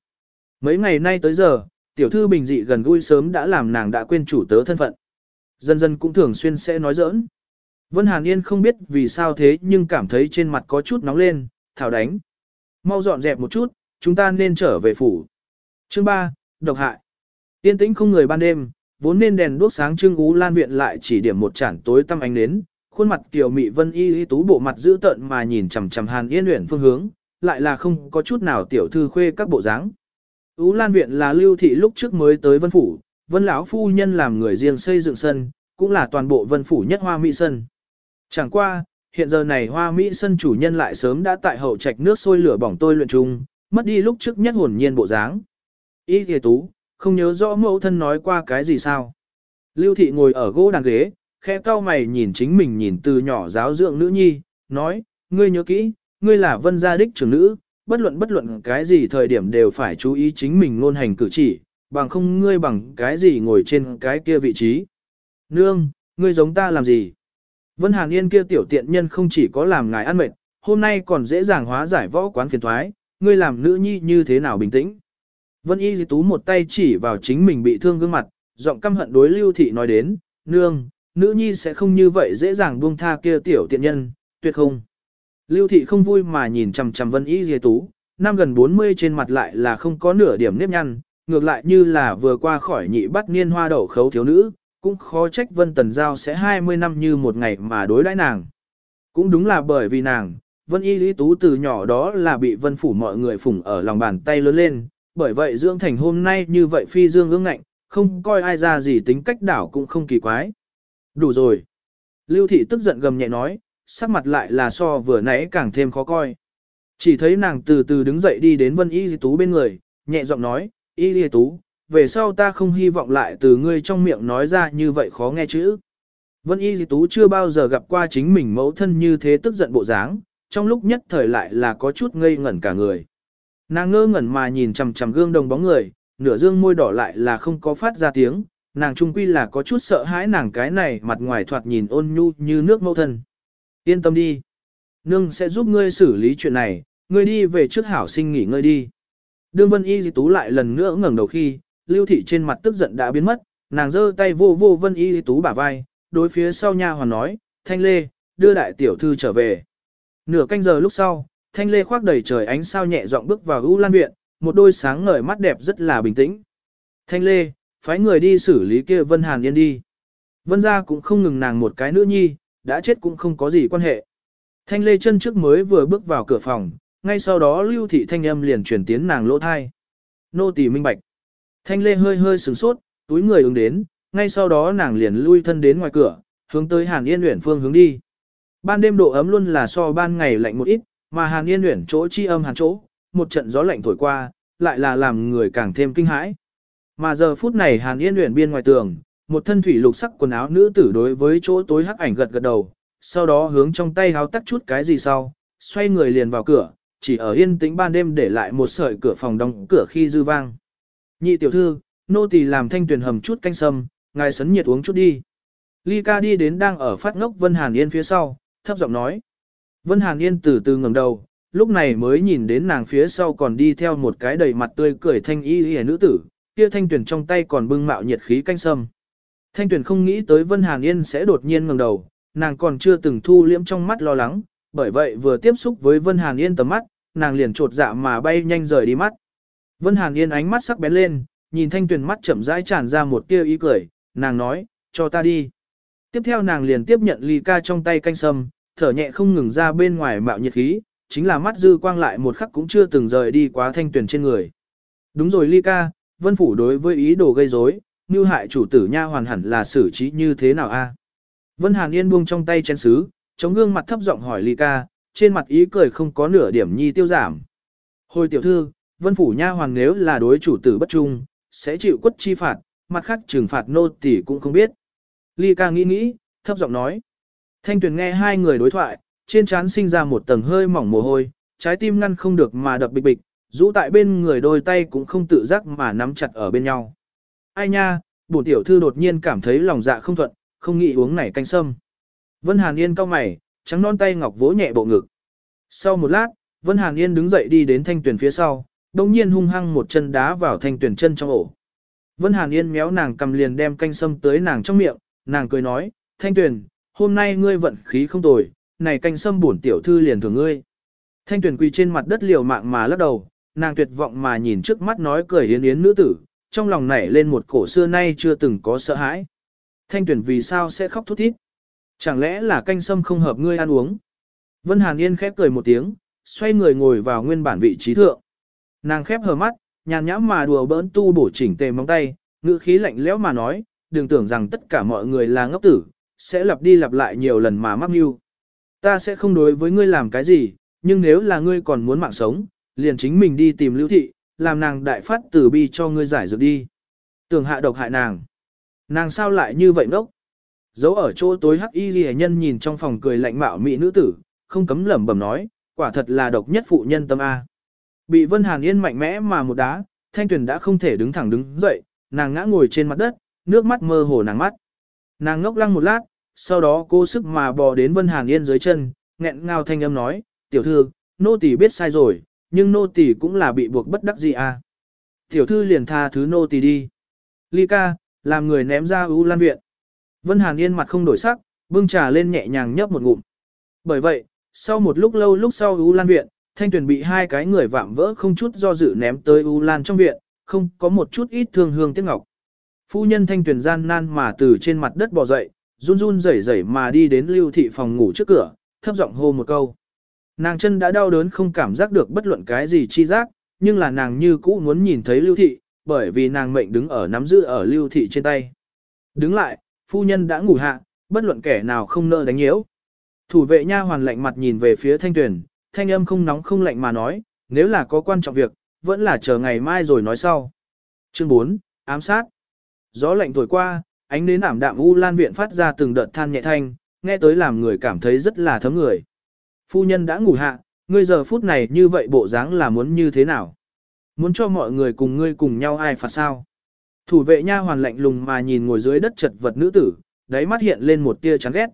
Mấy ngày nay tới giờ, tiểu thư bình dị gần gũi sớm đã làm nàng đã quên chủ tớ thân phận. Dần dần cũng thường xuyên sẽ nói giỡn. Vân Hàn Yên không biết vì sao thế nhưng cảm thấy trên mặt có chút nóng lên, thảo đánh. Mau dọn dẹp một chút, chúng ta nên trở về phủ. Chương 3, độc hại. Tiên tĩnh không người ban đêm, vốn nên đèn đuốc sáng trưng ú lan viện lại chỉ điểm một chản tối tăm ánh nến, khuôn mặt kiều mị vân y y tú bộ mặt giữ tợn mà nhìn chằm chằm Hàn Yên uyển phương hướng, lại là không có chút nào tiểu thư khuê các bộ dáng. Ú Lan viện là lưu thị lúc trước mới tới Vân phủ, Vân lão phu nhân làm người riêng xây dựng sân, cũng là toàn bộ Vân phủ nhất hoa mỹ sân. Chẳng qua, hiện giờ này hoa mỹ sân chủ nhân lại sớm đã tại hậu trạch nước sôi lửa bỏng tôi luyện chung, mất đi lúc trước nhất hồn nhiên bộ dáng. Y y tú, không nhớ rõ mẫu thân nói qua cái gì sao. Lưu thị ngồi ở gỗ đàn ghế, khẽ cau mày nhìn chính mình nhìn từ nhỏ giáo dưỡng nữ nhi, nói, ngươi nhớ kỹ, ngươi là vân gia đích trưởng nữ, bất luận bất luận cái gì thời điểm đều phải chú ý chính mình ngôn hành cử chỉ, bằng không ngươi bằng cái gì ngồi trên cái kia vị trí. Nương, ngươi giống ta làm gì? Vân Hàn Yên kia tiểu tiện nhân không chỉ có làm ngài ăn mệt, hôm nay còn dễ dàng hóa giải võ quán phiền thoái, ngươi làm nữ nhi như thế nào bình tĩnh. Vân Y Di Tú một tay chỉ vào chính mình bị thương gương mặt, giọng căm hận đối Lưu Thị nói đến, nương, nữ nhi sẽ không như vậy dễ dàng buông tha kia tiểu tiện nhân, tuyệt không. Lưu Thị không vui mà nhìn chằm chằm Vân Y Di Tú, năm gần 40 trên mặt lại là không có nửa điểm nếp nhăn, ngược lại như là vừa qua khỏi nhị bắt niên hoa đậu khấu thiếu nữ, cũng khó trách Vân Tần Giao sẽ 20 năm như một ngày mà đối đãi nàng. Cũng đúng là bởi vì nàng, Vân Y Lý Tú từ nhỏ đó là bị vân phủ mọi người phủng ở lòng bàn tay lớn lên, bởi vậy dưỡng thành hôm nay như vậy phi dương ương ngạnh, không coi ai ra gì tính cách đảo cũng không kỳ quái. Đủ rồi. Lưu thị tức giận gầm nhẹ nói, sắc mặt lại là so vừa nãy càng thêm khó coi. Chỉ thấy nàng từ từ đứng dậy đi đến Vân Y di Tú bên người, nhẹ giọng nói, Y di Tú, về sau ta không hy vọng lại từ ngươi trong miệng nói ra như vậy khó nghe chữ. Vân Y di Tú chưa bao giờ gặp qua chính mình mẫu thân như thế tức giận bộ dáng, trong lúc nhất thời lại là có chút ngây ngẩn cả người. Nàng ngơ ngẩn mà nhìn chằm chằm gương đồng bóng người, nửa dương môi đỏ lại là không có phát ra tiếng, nàng trung quy là có chút sợ hãi nàng cái này mặt ngoài thoạt nhìn ôn nhu như nước mẫu thân. Yên tâm đi. Nương sẽ giúp ngươi xử lý chuyện này, ngươi đi về trước hảo sinh nghỉ ngơi đi. Đương Vân Y Di Tú lại lần nữa ngẩng đầu khi, Lưu Thị trên mặt tức giận đã biến mất, nàng giơ tay vô vô Vân Y Di Tú bả vai, đối phía sau nha hoàn nói, Thanh Lê, đưa đại tiểu thư trở về. Nửa canh giờ lúc sau, Thanh Lê khoác đầy trời ánh sao nhẹ giọng bước vào U Lan Viện, một đôi sáng ngời mắt đẹp rất là bình tĩnh. Thanh Lê, phái người đi xử lý kia Vân Hàn Yên đi. Vân gia cũng không ngừng nàng một cái nữ nhi, đã chết cũng không có gì quan hệ. Thanh Lê chân trước mới vừa bước vào cửa phòng, ngay sau đó lưu thị thanh âm liền chuyển tiến nàng lỗ thai. Nô tỳ minh bạch. Thanh Lê hơi hơi sửng sốt, túi người ứng đến, ngay sau đó nàng liền lui thân đến ngoài cửa, hướng tới Hàn Yên Uyển phương hướng đi. Ban đêm độ ấm luôn là so ban ngày lạnh một ít, mà Hàn Yên Uyển chỗ chi âm hàn chỗ, một trận gió lạnh thổi qua, lại là làm người càng thêm kinh hãi. Mà giờ phút này Hàn Yên Uyển bên ngoài tường, một thân thủy lục sắc quần áo nữ tử đối với chỗ tối hắc ảnh gật gật đầu, sau đó hướng trong tay háo tắt chút cái gì sau, xoay người liền vào cửa, chỉ ở yên tĩnh ban đêm để lại một sợi cửa phòng đóng cửa khi dư vang. Nhị tiểu thư, nô tỳ làm thanh tuyển hầm chút canh sâm, ngài sấn nhiệt uống chút đi. Ly ca đi đến đang ở phát ngốc Vân Hàn Yên phía sau, thấp giọng nói. Vân Hàn Yên từ từ ngẩng đầu, lúc này mới nhìn đến nàng phía sau còn đi theo một cái đầy mặt tươi cười thanh y y nữ tử, kia thanh tuyển trong tay còn bưng mạo nhiệt khí canh sâm. Thanh tuyển không nghĩ tới Vân Hàn Yên sẽ đột nhiên ngẩng đầu, nàng còn chưa từng thu liễm trong mắt lo lắng, bởi vậy vừa tiếp xúc với Vân Hàn Yên tầm mắt, nàng liền trột dạ mà bay nhanh rời đi mắt. Vân Hàn Yên ánh mắt sắc bén lên, nhìn thanh tuyển mắt chậm rãi tràn ra một tia ý cười, nàng nói, cho ta đi. Tiếp theo nàng liền tiếp nhận ly ca trong tay canh sâm, thở nhẹ không ngừng ra bên ngoài mạo nhiệt khí, chính là mắt dư quang lại một khắc cũng chưa từng rời đi quá thanh tuyển trên người. Đúng rồi ly ca, vân phủ đối với ý đồ gây rối, như hại chủ tử nha hoàn hẳn là xử trí như thế nào a? Vân Hàn Yên buông trong tay chén sứ, chống gương mặt thấp giọng hỏi ly ca, trên mặt ý cười không có nửa điểm nhi tiêu giảm. Hồi tiểu thư, vân phủ nha hoàn nếu là đối chủ tử bất trung, sẽ chịu quất chi phạt, mặt khác trừng phạt nô tỳ cũng không biết. Ly ca nghĩ nghĩ, thấp giọng nói. Thanh tuyền nghe hai người đối thoại, trên trán sinh ra một tầng hơi mỏng mồ hôi, trái tim ngăn không được mà đập bịch bịch, rũ tại bên người đôi tay cũng không tự giác mà nắm chặt ở bên nhau. Ai nha, bổn tiểu thư đột nhiên cảm thấy lòng dạ không thuận, không nghĩ uống này canh sâm. Vân Hàn Yên cau mày, trắng non tay ngọc vỗ nhẹ bộ ngực. Sau một lát, Vân Hàn Yên đứng dậy đi đến thanh Tuyền phía sau, đồng nhiên hung hăng một chân đá vào thanh Tuyền chân trong ổ. Vân Hàn Yên méo nàng cầm liền đem canh sâm tới nàng trong miệng, nàng cười nói, thanh Tuyền hôm nay ngươi vận khí không tồi, này canh sâm bổn tiểu thư liền thưởng ngươi. Thanh tuyển quỳ trên mặt đất liều mạng mà lắc đầu, nàng tuyệt vọng mà nhìn trước mắt nói cười yến yến nữ tử, trong lòng nảy lên một cổ xưa nay chưa từng có sợ hãi. Thanh tuyển vì sao sẽ khóc thút thít? Chẳng lẽ là canh sâm không hợp ngươi ăn uống? Vân Hàn Yên khép cười một tiếng, xoay người ngồi vào nguyên bản vị trí thượng. Nàng khép hờ mắt, nhàn nhãm mà đùa bỡn tu bổ chỉnh tề móng tay, ngữ khí lạnh lẽo mà nói, đừng tưởng rằng tất cả mọi người là ngốc tử, sẽ lặp đi lặp lại nhiều lần mà mắc mưu. Ta sẽ không đối với ngươi làm cái gì, nhưng nếu là ngươi còn muốn mạng sống, liền chính mình đi tìm lưu thị, làm nàng đại phát tử bi cho ngươi giải dược đi. Tưởng hạ độc hại nàng. Nàng sao lại như vậy ngốc? Giấu ở chỗ tối hắc y ghi nhân nhìn trong phòng cười lạnh mạo mỹ nữ tử, không cấm lẩm bẩm nói, quả thật là độc nhất phụ nhân tâm A. Bị Vân Hàn Yên mạnh mẽ mà một đá, Thanh Tuyền đã không thể đứng thẳng đứng dậy, nàng ngã ngồi trên mặt đất, nước mắt mơ hồ nàng mắt. Nàng ngốc lăng một lát, sau đó cô sức mà bò đến Vân Hàn Yên dưới chân, nghẹn ngào thanh âm nói, tiểu thư, nô tỳ biết sai rồi, nhưng nô tỳ cũng là bị buộc bất đắc gì à. Tiểu thư liền tha thứ nô tỳ đi. Ly ca, làm người ném ra ưu lan viện. Vân Hàn Yên mặt không đổi sắc, bưng trà lên nhẹ nhàng nhấp một ngụm. Bởi vậy, sau một lúc lâu lúc sau ưu lan viện, thanh tuyển bị hai cái người vạm vỡ không chút do dự ném tới ưu lan trong viện, không có một chút ít thương hương tiếc ngọc. Phu nhân thanh tuyển gian nan mà từ trên mặt đất bò dậy, run run rẩy rẩy mà đi đến lưu thị phòng ngủ trước cửa, thấp giọng hô một câu. Nàng chân đã đau đớn không cảm giác được bất luận cái gì chi giác, nhưng là nàng như cũ muốn nhìn thấy lưu thị, bởi vì nàng mệnh đứng ở nắm giữ ở lưu thị trên tay. Đứng lại, phu nhân đã ngủ hạ, bất luận kẻ nào không nỡ đánh nhiễu. Thủ vệ nha hoàn lạnh mặt nhìn về phía thanh tuyển, thanh âm không nóng không lạnh mà nói, nếu là có quan trọng việc, vẫn là chờ ngày mai rồi nói sau. Chương 4, ám sát. Gió lạnh thổi qua, ánh nến ảm đạm u lan viện phát ra từng đợt than nhẹ thanh, nghe tới làm người cảm thấy rất là thấm người. Phu nhân đã ngủ hạ, ngươi giờ phút này như vậy bộ dáng là muốn như thế nào? Muốn cho mọi người cùng ngươi cùng nhau ai phạt sao? Thủ vệ nha hoàn lạnh lùng mà nhìn ngồi dưới đất chật vật nữ tử, đáy mắt hiện lên một tia chán ghét.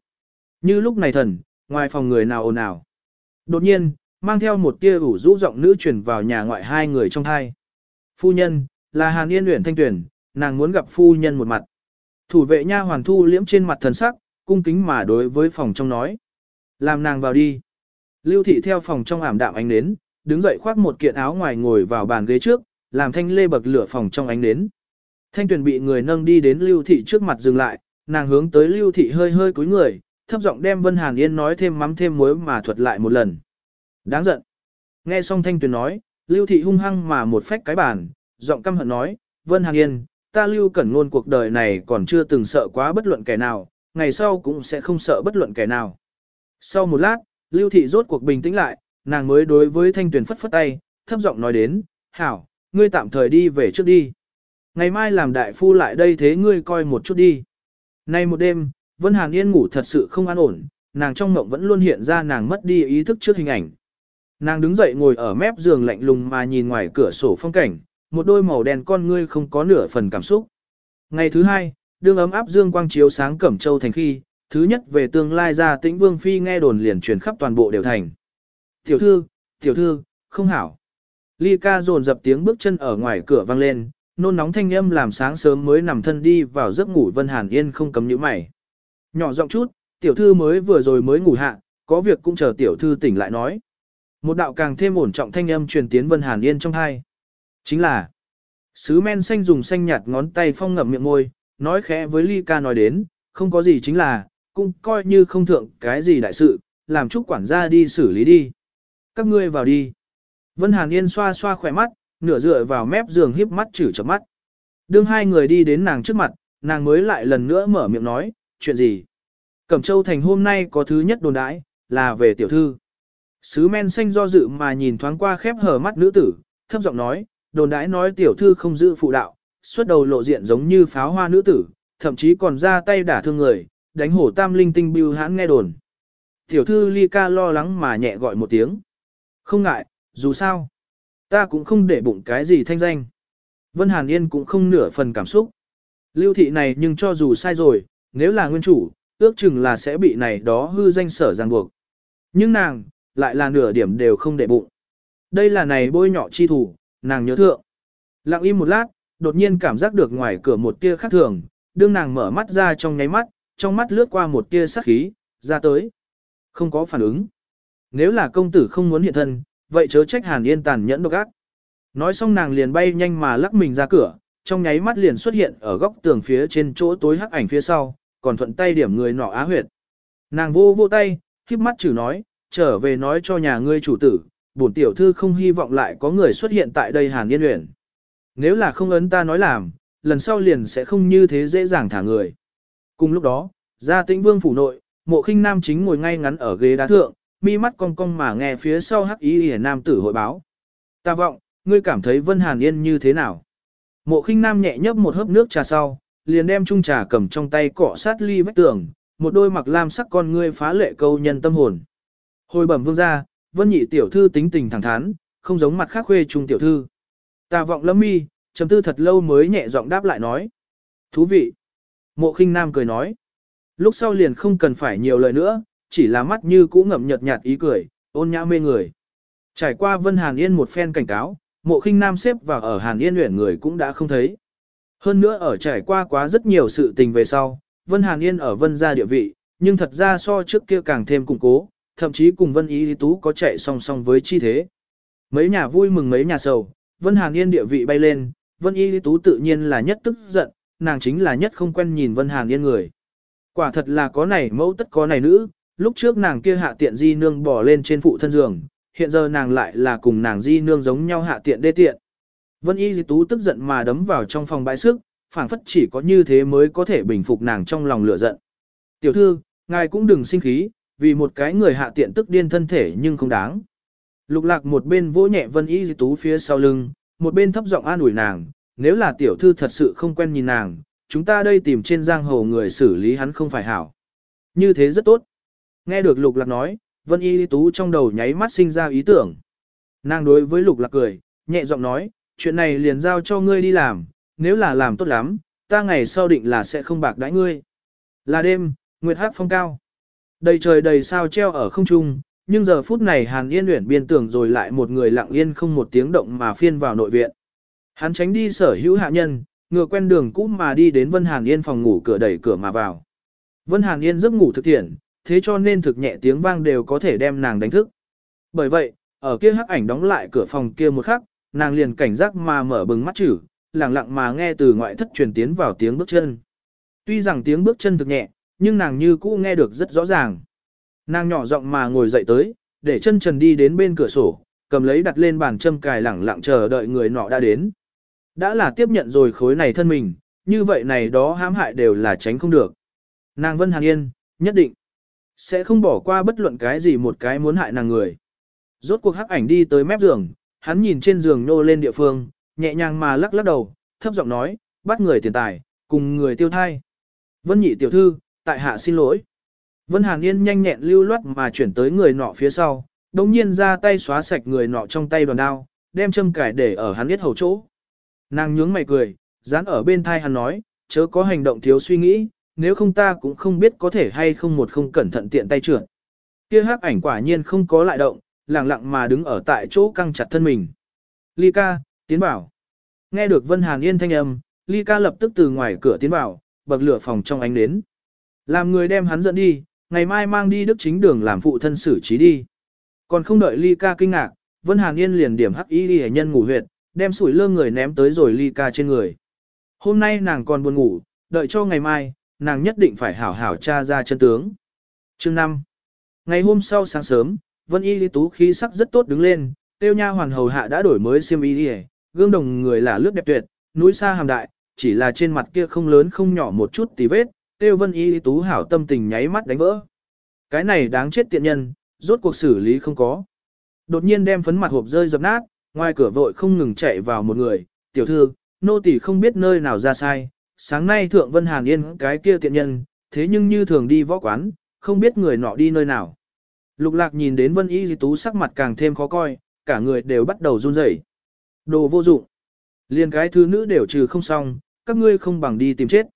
Như lúc này thần, ngoài phòng người nào ồn ào. Đột nhiên, mang theo một tia ủ rũ giọng nữ truyền vào nhà ngoại hai người trong hai. Phu nhân, là Hàn Yên luyện thanh tuyển, nàng muốn gặp phu nhân một mặt. Thủ vệ nha hoàn thu liễm trên mặt thần sắc, cung kính mà đối với phòng trong nói. Làm nàng vào đi. Lưu thị theo phòng trong ảm đạm ánh nến, đứng dậy khoác một kiện áo ngoài ngồi vào bàn ghế trước, làm thanh lê bậc lửa phòng trong ánh nến. Thanh tuyển bị người nâng đi đến lưu thị trước mặt dừng lại, nàng hướng tới lưu thị hơi hơi cúi người, thấp giọng đem Vân Hàn Yên nói thêm mắm thêm muối mà thuật lại một lần. Đáng giận. Nghe xong thanh tuyển nói, lưu thị hung hăng mà một phách cái bàn, giọng căm hận nói, Vân Hàn Yên, ta lưu cẩn ngôn cuộc đời này còn chưa từng sợ quá bất luận kẻ nào, ngày sau cũng sẽ không sợ bất luận kẻ nào. Sau một lát, lưu thị rốt cuộc bình tĩnh lại, nàng mới đối với thanh tuyển phất phất tay, thấp giọng nói đến, hảo, ngươi tạm thời đi về trước đi. Ngày mai làm đại phu lại đây thế ngươi coi một chút đi. Nay một đêm, Vân Hàn Yên ngủ thật sự không an ổn, nàng trong mộng vẫn luôn hiện ra nàng mất đi ý thức trước hình ảnh. Nàng đứng dậy ngồi ở mép giường lạnh lùng mà nhìn ngoài cửa sổ phong cảnh, một đôi màu đen con ngươi không có nửa phần cảm xúc. Ngày thứ hai, đương ấm áp dương quang chiếu sáng Cẩm Châu thành khi, thứ nhất về tương lai ra tĩnh vương phi nghe đồn liền truyền khắp toàn bộ đều thành. Tiểu thư, tiểu thư, không hảo. Ly ca dồn dập tiếng bước chân ở ngoài cửa vang lên, nôn nóng thanh âm làm sáng sớm mới nằm thân đi vào giấc ngủ Vân Hàn Yên không cấm nhíu mày. Nhỏ giọng chút, tiểu thư mới vừa rồi mới ngủ hạ, có việc cũng chờ tiểu thư tỉnh lại nói. Một đạo càng thêm ổn trọng thanh âm truyền tiến Vân Hàn Yên trong hai. Chính là, sứ men xanh dùng xanh nhạt ngón tay phong ngậm miệng môi, nói khẽ với Ly ca nói đến, không có gì chính là, cũng coi như không thượng cái gì đại sự, làm chúc quản gia đi xử lý đi. Các ngươi vào đi. Vân Hàn Yên xoa xoa khỏe mắt, nửa dựa vào mép giường híp mắt chử chớp mắt. Đương hai người đi đến nàng trước mặt, nàng mới lại lần nữa mở miệng nói, chuyện gì? Cẩm Châu Thành hôm nay có thứ nhất đồn đãi, là về tiểu thư. Sứ men xanh do dự mà nhìn thoáng qua khép hờ mắt nữ tử, thấp giọng nói, đồn đãi nói tiểu thư không giữ phụ đạo, xuất đầu lộ diện giống như pháo hoa nữ tử, thậm chí còn ra tay đả thương người, đánh hổ tam linh tinh bưu hãn nghe đồn. Tiểu thư ly ca lo lắng mà nhẹ gọi một tiếng. Không ngại, dù sao. Ta cũng không để bụng cái gì thanh danh. Vân Hàn Yên cũng không nửa phần cảm xúc. Lưu thị này nhưng cho dù sai rồi, nếu là nguyên chủ, ước chừng là sẽ bị này đó hư danh sở ràng buộc. Nhưng nàng, lại là nửa điểm đều không để bụng. Đây là này bôi nhọ chi thủ, nàng nhớ thượng. Lặng im một lát, đột nhiên cảm giác được ngoài cửa một tia khác thường, đương nàng mở mắt ra trong nháy mắt, trong mắt lướt qua một tia sắc khí, ra tới. Không có phản ứng. Nếu là công tử không muốn hiện thân, vậy chớ trách Hàn Yên tàn nhẫn độc ác. Nói xong nàng liền bay nhanh mà lắc mình ra cửa, trong nháy mắt liền xuất hiện ở góc tường phía trên chỗ tối hắc ảnh phía sau, còn thuận tay điểm người nọ á huyệt. Nàng vô vô tay, khiếp mắt chử nói, trở về nói cho nhà ngươi chủ tử, bổn tiểu thư không hy vọng lại có người xuất hiện tại đây Hàn Yên Uyển. Nếu là không ấn ta nói làm, lần sau liền sẽ không như thế dễ dàng thả người. Cùng lúc đó, gia tĩnh vương phủ nội, mộ khinh nam chính ngồi ngay ngắn ở ghế đá thượng, mi mắt cong cong mà nghe phía sau hắc ý hề nam tử hội báo. Ta vọng, ngươi cảm thấy Vân Hàn Yên như thế nào? Mộ khinh nam nhẹ nhấp một hớp nước trà sau, liền đem chung trà cầm trong tay cọ sát ly vách tường, một đôi mặc lam sắc con ngươi phá lệ câu nhân tâm hồn. Hồi bẩm vương gia, Vân nhị tiểu thư tính tình thẳng thắn, không giống mặt khác khuê trung tiểu thư. Ta vọng lâm mi, trầm tư thật lâu mới nhẹ giọng đáp lại nói. Thú vị. Mộ khinh nam cười nói. Lúc sau liền không cần phải nhiều lời nữa, chỉ là mắt như cũ ngậm nhợt nhạt ý cười, ôn nhã mê người. Trải qua Vân Hàn Yên một phen cảnh cáo, mộ khinh nam xếp vào ở Hàn Yên luyện người cũng đã không thấy. Hơn nữa ở trải qua quá rất nhiều sự tình về sau, Vân Hàn Yên ở Vân gia địa vị, nhưng thật ra so trước kia càng thêm củng cố, thậm chí cùng Vân Ý Tú có chạy song song với chi thế. Mấy nhà vui mừng mấy nhà sầu, Vân Hàn Yên địa vị bay lên, Vân Y Tú tự nhiên là nhất tức giận, nàng chính là nhất không quen nhìn Vân Hàn Yên người. Quả thật là có này mẫu tất có này nữ, lúc trước nàng kia hạ tiện di nương bỏ lên trên phụ thân giường, hiện giờ nàng lại là cùng nàng di nương giống nhau hạ tiện đê tiện. Vân Y Di Tú tức giận mà đấm vào trong phòng bãi sức, phảng phất chỉ có như thế mới có thể bình phục nàng trong lòng lửa giận. Tiểu thư, ngài cũng đừng sinh khí, vì một cái người hạ tiện tức điên thân thể nhưng không đáng. Lục lạc một bên vỗ nhẹ Vân Y Di Tú phía sau lưng, một bên thấp giọng an ủi nàng, nếu là tiểu thư thật sự không quen nhìn nàng, chúng ta đây tìm trên giang hồ người xử lý hắn không phải hảo. Như thế rất tốt. Nghe được lục lạc nói, Vân Y Di Tú trong đầu nháy mắt sinh ra ý tưởng. Nàng đối với lục lạc cười, nhẹ giọng nói, chuyện này liền giao cho ngươi đi làm, nếu là làm tốt lắm, ta ngày sau định là sẽ không bạc đãi ngươi. Là đêm, nguyệt hát phong cao. Đầy trời đầy sao treo ở không trung, nhưng giờ phút này Hàn Yên luyện biên tưởng rồi lại một người lặng yên không một tiếng động mà phiên vào nội viện. Hắn tránh đi sở hữu hạ nhân, ngựa quen đường cũ mà đi đến Vân Hàn Yên phòng ngủ cửa đẩy cửa mà vào. Vân Hàn Yên giấc ngủ thực thiện, thế cho nên thực nhẹ tiếng vang đều có thể đem nàng đánh thức. Bởi vậy, ở kia hắc ảnh đóng lại cửa phòng kia một khắc, nàng liền cảnh giác mà mở bừng mắt chữ, lặng lặng mà nghe từ ngoại thất truyền tiến vào tiếng bước chân. Tuy rằng tiếng bước chân thực nhẹ, nhưng nàng như cũ nghe được rất rõ ràng. Nàng nhỏ giọng mà ngồi dậy tới, để chân trần đi đến bên cửa sổ, cầm lấy đặt lên bàn châm cài lẳng lặng chờ đợi người nọ đã đến. Đã là tiếp nhận rồi khối này thân mình, như vậy này đó hãm hại đều là tránh không được. Nàng Vân Hàn Yên, nhất định, sẽ không bỏ qua bất luận cái gì một cái muốn hại nàng người. Rốt cuộc hắc ảnh đi tới mép giường, hắn nhìn trên giường nô lên địa phương, nhẹ nhàng mà lắc lắc đầu, thấp giọng nói, bắt người tiền tài, cùng người tiêu thai. Vân nhị tiểu thư, tại hạ xin lỗi. Vân Hàn Yên nhanh nhẹn lưu loát mà chuyển tới người nọ phía sau, đồng nhiên ra tay xóa sạch người nọ trong tay đoàn đao, đem châm cải để ở hắn biết hầu chỗ. Nàng nhướng mày cười, dán ở bên thai hắn nói, chớ có hành động thiếu suy nghĩ, nếu không ta cũng không biết có thể hay không một không cẩn thận tiện tay trượt. Kia hắc ảnh quả nhiên không có lại động, lặng lặng mà đứng ở tại chỗ căng chặt thân mình. Ly ca, tiến bảo. Nghe được Vân Hàn Yên thanh âm, Ly ca lập tức từ ngoài cửa tiến vào, bậc lửa phòng trong ánh đến. Làm người đem hắn dẫn đi, ngày mai mang đi đức chính đường làm phụ thân xử trí đi. Còn không đợi Ly ca kinh ngạc, Vân Hàn Yên liền điểm hắc y đi nhân ngủ huyệt, đem sủi lơ người ném tới rồi Ly ca trên người. Hôm nay nàng còn buồn ngủ, đợi cho ngày mai, nàng nhất định phải hảo hảo tra ra chân tướng. Chương 5 Ngày hôm sau sáng sớm, Vân Y Lý Tú khí sắc rất tốt đứng lên, tiêu nha hoàn hầu hạ đã đổi mới xiêm y đi gương đồng người là lướt đẹp tuyệt, núi xa hàm đại, chỉ là trên mặt kia không lớn không nhỏ một chút tí vết, tiêu Vân Y Tú hảo tâm tình nháy mắt đánh vỡ. Cái này đáng chết tiện nhân, rốt cuộc xử lý không có. Đột nhiên đem phấn mặt hộp rơi dập nát, ngoài cửa vội không ngừng chạy vào một người, tiểu thư, nô tỳ không biết nơi nào ra sai, sáng nay thượng Vân Hàn Yên cái kia tiện nhân, thế nhưng như thường đi võ quán, không biết người nọ đi nơi nào. Lục lạc nhìn đến Vân Y Di Tú sắc mặt càng thêm khó coi, cả người đều bắt đầu run rẩy. Đồ vô dụng. Liên cái thứ nữ đều trừ không xong, các ngươi không bằng đi tìm chết.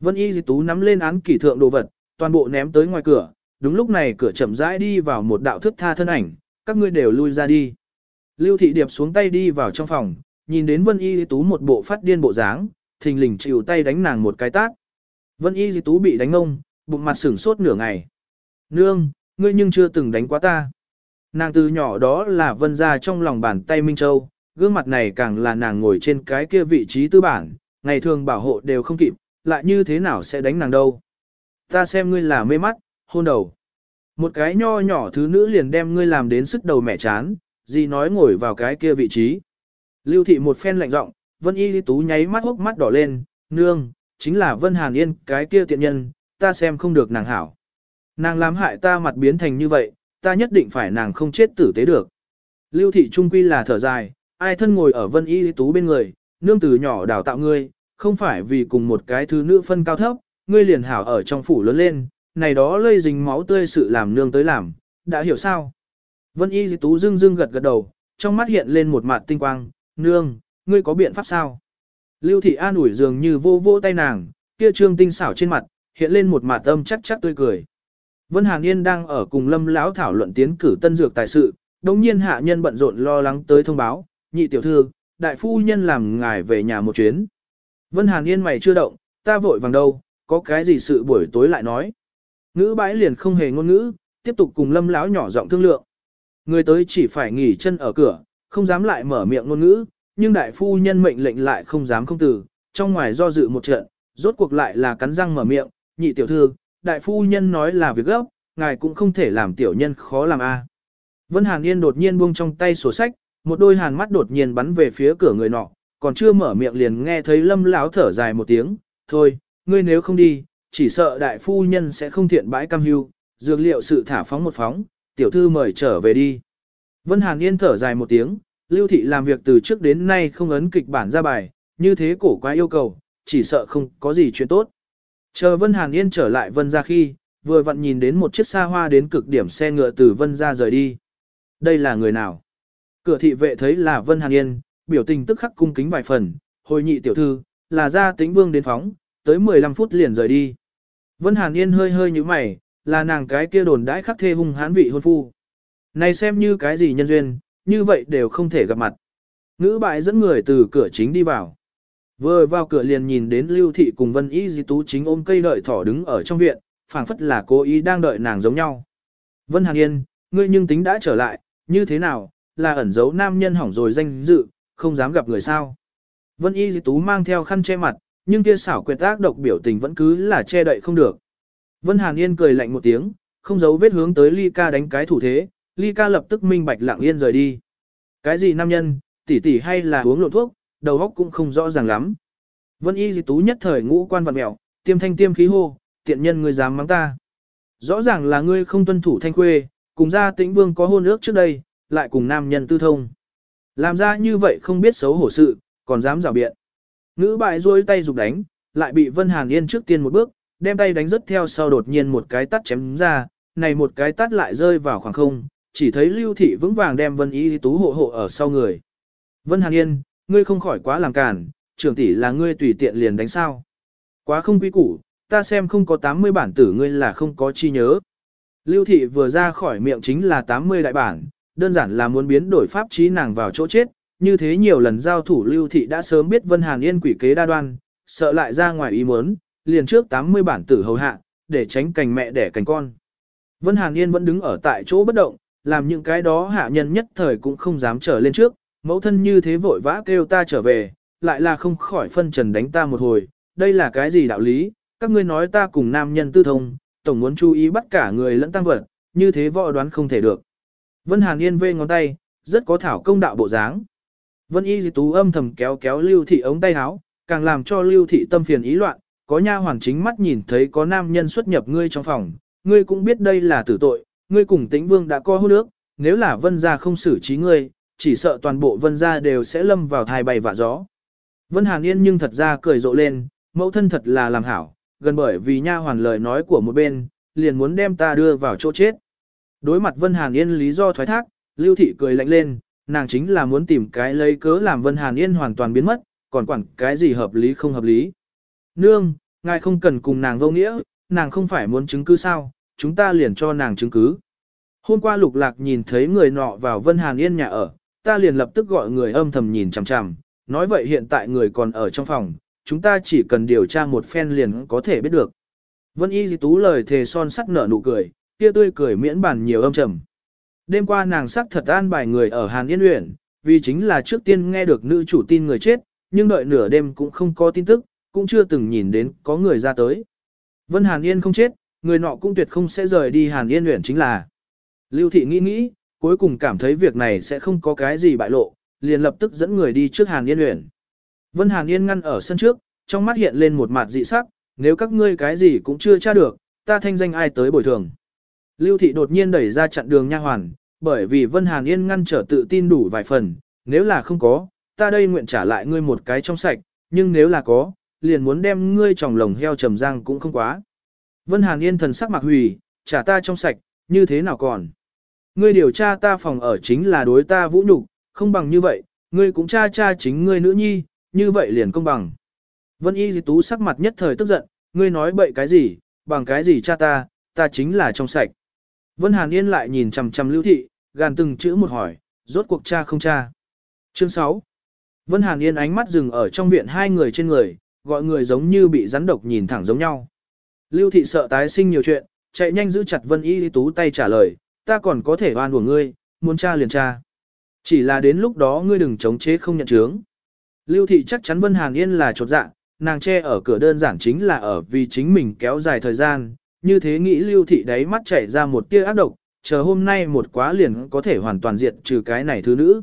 Vân Y Di Tú nắm lên án kỷ thượng đồ vật, toàn bộ ném tới ngoài cửa, đúng lúc này cửa chậm rãi đi vào một đạo thức tha thân ảnh, các ngươi đều lui ra đi. Lưu Thị Điệp xuống tay đi vào trong phòng, nhìn đến Vân Y Di Tú một bộ phát điên bộ dáng, thình lình chịu tay đánh nàng một cái tát. Vân Y Di Tú bị đánh ngông, bụng mặt sửng sốt nửa ngày. Nương, ngươi nhưng chưa từng đánh quá ta. Nàng từ nhỏ đó là vân ra trong lòng bàn tay Minh Châu, gương mặt này càng là nàng ngồi trên cái kia vị trí tư bản, ngày thường bảo hộ đều không kịp, lại như thế nào sẽ đánh nàng đâu. Ta xem ngươi là mê mắt, hôn đầu. Một cái nho nhỏ thứ nữ liền đem ngươi làm đến sức đầu mẹ chán, gì nói ngồi vào cái kia vị trí. Lưu thị một phen lạnh giọng, Vân Y Tú nháy mắt hốc mắt đỏ lên, nương, chính là Vân Hàn Yên, cái kia tiện nhân, ta xem không được nàng hảo. Nàng làm hại ta mặt biến thành như vậy, ta nhất định phải nàng không chết tử tế được. Lưu thị trung quy là thở dài, ai thân ngồi ở Vân Y Tú bên người, nương từ nhỏ đào tạo ngươi, không phải vì cùng một cái thứ nữ phân cao thấp, ngươi liền hảo ở trong phủ lớn lên, này đó lây dính máu tươi sự làm nương tới làm, đã hiểu sao? Vân Y Tú dưng dưng gật gật đầu, trong mắt hiện lên một mặt tinh quang, nương, ngươi có biện pháp sao? Lưu thị an ủi dường như vô vô tay nàng, kia trương tinh xảo trên mặt, hiện lên một mặt âm chắc chắc tươi cười. Vân Hàn Yên đang ở cùng Lâm lão thảo luận tiến cử tân dược tài sự, đồng nhiên hạ nhân bận rộn lo lắng tới thông báo, nhị tiểu thư, đại phu nhân làm ngài về nhà một chuyến. Vân Hàn Yên mày chưa động, ta vội vàng đâu, có cái gì sự buổi tối lại nói. Ngữ bãi liền không hề ngôn ngữ, tiếp tục cùng Lâm lão nhỏ giọng thương lượng. Người tới chỉ phải nghỉ chân ở cửa, không dám lại mở miệng ngôn ngữ, nhưng đại phu nhân mệnh lệnh lại không dám không từ, trong ngoài do dự một trận, rốt cuộc lại là cắn răng mở miệng, nhị tiểu thư, đại phu nhân nói là việc gấp, ngài cũng không thể làm tiểu nhân khó làm a. Vân Hàn Yên đột nhiên buông trong tay sổ sách, một đôi hàn mắt đột nhiên bắn về phía cửa người nọ, còn chưa mở miệng liền nghe thấy lâm lão thở dài một tiếng, thôi, ngươi nếu không đi, chỉ sợ đại phu nhân sẽ không thiện bãi cam hưu, dược liệu sự thả phóng một phóng, tiểu thư mời trở về đi. Vân Hàn Yên thở dài một tiếng, lưu thị làm việc từ trước đến nay không ấn kịch bản ra bài, như thế cổ quá yêu cầu, chỉ sợ không có gì chuyện tốt. Chờ Vân Hàn Yên trở lại Vân ra khi, vừa vặn nhìn đến một chiếc xa hoa đến cực điểm xe ngựa từ Vân ra rời đi. Đây là người nào? Cửa thị vệ thấy là Vân Hàn Yên, biểu tình tức khắc cung kính vài phần, hồi nhị tiểu thư, là ra tính vương đến phóng, tới 15 phút liền rời đi. Vân Hàn Yên hơi hơi như mày, là nàng cái kia đồn đãi khắc thê hung hán vị hôn phu. Này xem như cái gì nhân duyên, như vậy đều không thể gặp mặt. Ngữ bại dẫn người từ cửa chính đi vào. Vừa vào cửa liền nhìn đến Lưu Thị cùng Vân Y Di Tú chính ôm cây đợi thỏ đứng ở trong viện, phảng phất là cố ý đang đợi nàng giống nhau. Vân Hàn Yên, ngươi nhưng tính đã trở lại, như thế nào, là ẩn giấu nam nhân hỏng rồi danh dự, không dám gặp người sao. Vân Y Di Tú mang theo khăn che mặt, nhưng kia xảo quyệt ác độc biểu tình vẫn cứ là che đậy không được. Vân Hàn Yên cười lạnh một tiếng, không giấu vết hướng tới Ly Ca đánh cái thủ thế, Ly Ca lập tức minh bạch lặng yên rời đi. Cái gì nam nhân, tỷ tỷ hay là uống lộn thuốc, đầu óc cũng không rõ ràng lắm. Vân Y Di Tú nhất thời ngũ quan vặn mẹo, tiêm thanh tiêm khí hô, tiện nhân ngươi dám mắng ta. Rõ ràng là ngươi không tuân thủ thanh khuê, cùng gia tĩnh vương có hôn ước trước đây, lại cùng nam nhân tư thông. Làm ra như vậy không biết xấu hổ sự, còn dám rào biện. Ngữ bại duỗi tay dục đánh, lại bị Vân Hàn Yên trước tiên một bước, đem tay đánh rất theo sau đột nhiên một cái tắt chém ra, này một cái tắt lại rơi vào khoảng không, chỉ thấy Lưu Thị vững vàng đem Vân Y Tú hộ hộ ở sau người. Vân Hàn Yên, ngươi không khỏi quá làm cản, trưởng tỷ là ngươi tùy tiện liền đánh sao. Quá không quý củ, ta xem không có 80 bản tử ngươi là không có chi nhớ. Lưu Thị vừa ra khỏi miệng chính là 80 đại bản, đơn giản là muốn biến đổi pháp trí nàng vào chỗ chết, như thế nhiều lần giao thủ Lưu Thị đã sớm biết Vân Hàn Yên quỷ kế đa đoan, sợ lại ra ngoài ý muốn, liền trước 80 bản tử hầu hạ, để tránh cành mẹ đẻ cành con. Vân Hàn Yên vẫn đứng ở tại chỗ bất động, làm những cái đó hạ nhân nhất thời cũng không dám trở lên trước, mẫu thân như thế vội vã kêu ta trở về, lại là không khỏi phân trần đánh ta một hồi, đây là cái gì đạo lý, các ngươi nói ta cùng nam nhân tư thông, tổng muốn chú ý bắt cả người lẫn tăng vật, như thế võ đoán không thể được. Vân Hàn Yên vê ngón tay, rất có thảo công đạo bộ dáng. Vân Y Di Tú âm thầm kéo kéo Lưu Thị ống tay áo, càng làm cho Lưu Thị tâm phiền ý loạn, có nha hoàn chính mắt nhìn thấy có nam nhân xuất nhập ngươi trong phòng, ngươi cũng biết đây là tử tội, ngươi cùng tĩnh vương đã co hôn nước, nếu là vân gia không xử trí ngươi, chỉ sợ toàn bộ vân gia đều sẽ lâm vào thai bay vạ gió. Vân Hàn Yên nhưng thật ra cười rộ lên, mẫu thân thật là làm hảo, gần bởi vì nha hoàn lời nói của một bên, liền muốn đem ta đưa vào chỗ chết. Đối mặt Vân Hàn Yên lý do thoái thác, Lưu Thị cười lạnh lên, nàng chính là muốn tìm cái lấy cớ làm Vân Hàn Yên hoàn toàn biến mất, còn quản cái gì hợp lý không hợp lý. Nương, ngài không cần cùng nàng vô nghĩa, nàng không phải muốn chứng cứ sao, chúng ta liền cho nàng chứng cứ. Hôm qua lục lạc nhìn thấy người nọ vào Vân Hàn Yên nhà ở, ta liền lập tức gọi người âm thầm nhìn chằm chằm, nói vậy hiện tại người còn ở trong phòng, chúng ta chỉ cần điều tra một phen liền có thể biết được. Vân Y Di Tú lời thề son sắt nở nụ cười, kia tươi cười miễn bản nhiều âm trầm. Đêm qua nàng sắc thật an bài người ở Hàn Yên Uyển, vì chính là trước tiên nghe được nữ chủ tin người chết, nhưng đợi nửa đêm cũng không có tin tức, cũng chưa từng nhìn đến có người ra tới. Vân Hàn Yên không chết, người nọ cũng tuyệt không sẽ rời đi Hàn Yên Uyển chính là. Lưu Thị nghĩ nghĩ, cuối cùng cảm thấy việc này sẽ không có cái gì bại lộ, liền lập tức dẫn người đi trước Hàn Yên Uyển. Vân Hàn Yên ngăn ở sân trước, trong mắt hiện lên một mặt dị sắc, nếu các ngươi cái gì cũng chưa tra được, ta thanh danh ai tới bồi thường. Lưu Thị đột nhiên đẩy ra chặn đường nha hoàn, bởi vì Vân Hàn Yên ngăn trở tự tin đủ vài phần, nếu là không có, ta đây nguyện trả lại ngươi một cái trong sạch, nhưng nếu là có, liền muốn đem ngươi tròng lồng heo trầm răng cũng không quá. Vân Hàn Yên thần sắc mặc hủy, trả ta trong sạch, như thế nào còn. Ngươi điều tra ta phòng ở chính là đối ta vũ nhục, không bằng như vậy, ngươi cũng tra tra chính ngươi nữ nhi, như vậy liền công bằng. Vân Y Di Tú sắc mặt nhất thời tức giận, ngươi nói bậy cái gì, bằng cái gì cha ta, ta chính là trong sạch. Vân Hàn Yên lại nhìn chằm chằm Lưu Thị, gàn từng chữ một hỏi, rốt cuộc cha không cha. Chương 6 Vân Hàn Yên ánh mắt dừng ở trong viện hai người trên người, gọi người giống như bị rắn độc nhìn thẳng giống nhau. Lưu Thị sợ tái sinh nhiều chuyện, chạy nhanh giữ chặt Vân Y Tú tay trả lời, ta còn có thể oan của ngươi, muốn cha liền cha. Chỉ là đến lúc đó ngươi đừng chống chế không nhận chướng. Lưu Thị chắc chắn Vân Hàn Yên là trột dạ, nàng che ở cửa đơn giản chính là ở vì chính mình kéo dài thời gian, như thế nghĩ lưu thị đáy mắt chảy ra một tia ác độc, chờ hôm nay một quá liền có thể hoàn toàn diệt trừ cái này thứ nữ.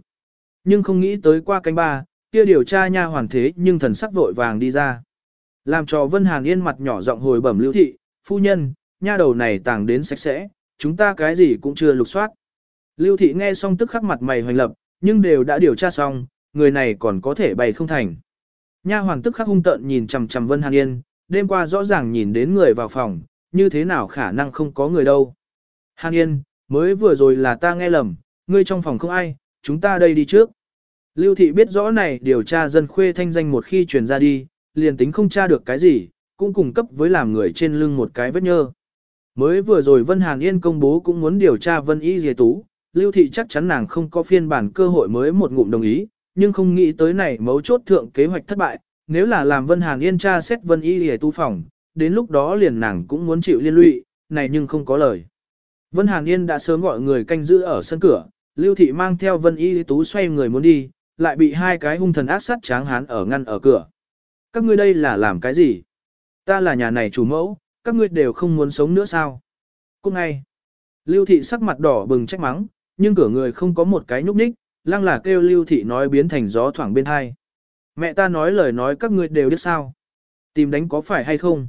Nhưng không nghĩ tới qua canh ba, kia điều tra nha hoàn thế nhưng thần sắc vội vàng đi ra. Làm cho Vân Hàn Yên mặt nhỏ giọng hồi bẩm lưu thị, phu nhân, nha đầu này tàng đến sạch sẽ, chúng ta cái gì cũng chưa lục soát. Lưu thị nghe xong tức khắc mặt mày hoành lập, nhưng đều đã điều tra xong, người này còn có thể bày không thành. Nha hoàng tức khắc hung tợn nhìn chằm chằm Vân Hàn Yên, đêm qua rõ ràng nhìn đến người vào phòng, như thế nào khả năng không có người đâu. Hàn Yên, mới vừa rồi là ta nghe lầm, ngươi trong phòng không ai, chúng ta đây đi trước. Lưu thị biết rõ này điều tra dân khuê thanh danh một khi truyền ra đi, liền tính không tra được cái gì, cũng cung cấp với làm người trên lưng một cái vết nhơ. Mới vừa rồi Vân Hàn Yên công bố cũng muốn điều tra Vân Y Dì Tú, Lưu Thị chắc chắn nàng không có phiên bản cơ hội mới một ngụm đồng ý, nhưng không nghĩ tới này mấu chốt thượng kế hoạch thất bại, nếu là làm Vân Hàn Yên tra xét Vân Y Dì Tú phòng, đến lúc đó liền nàng cũng muốn chịu liên lụy, này nhưng không có lời. Vân Hàn Yên đã sớm gọi người canh giữ ở sân cửa, Lưu Thị mang theo Vân Y Tú xoay người muốn đi, lại bị hai cái hung thần ác sát tráng hán ở ngăn ở cửa. Các ngươi đây là làm cái gì? Ta là nhà này chủ mẫu, các ngươi đều không muốn sống nữa sao? Cũng ngay. Lưu thị sắc mặt đỏ bừng trách mắng, nhưng cửa người không có một cái nhúc nhích, lăng là kêu lưu thị nói biến thành gió thoảng bên hai. Mẹ ta nói lời nói các ngươi đều biết sao. Tìm đánh có phải hay không?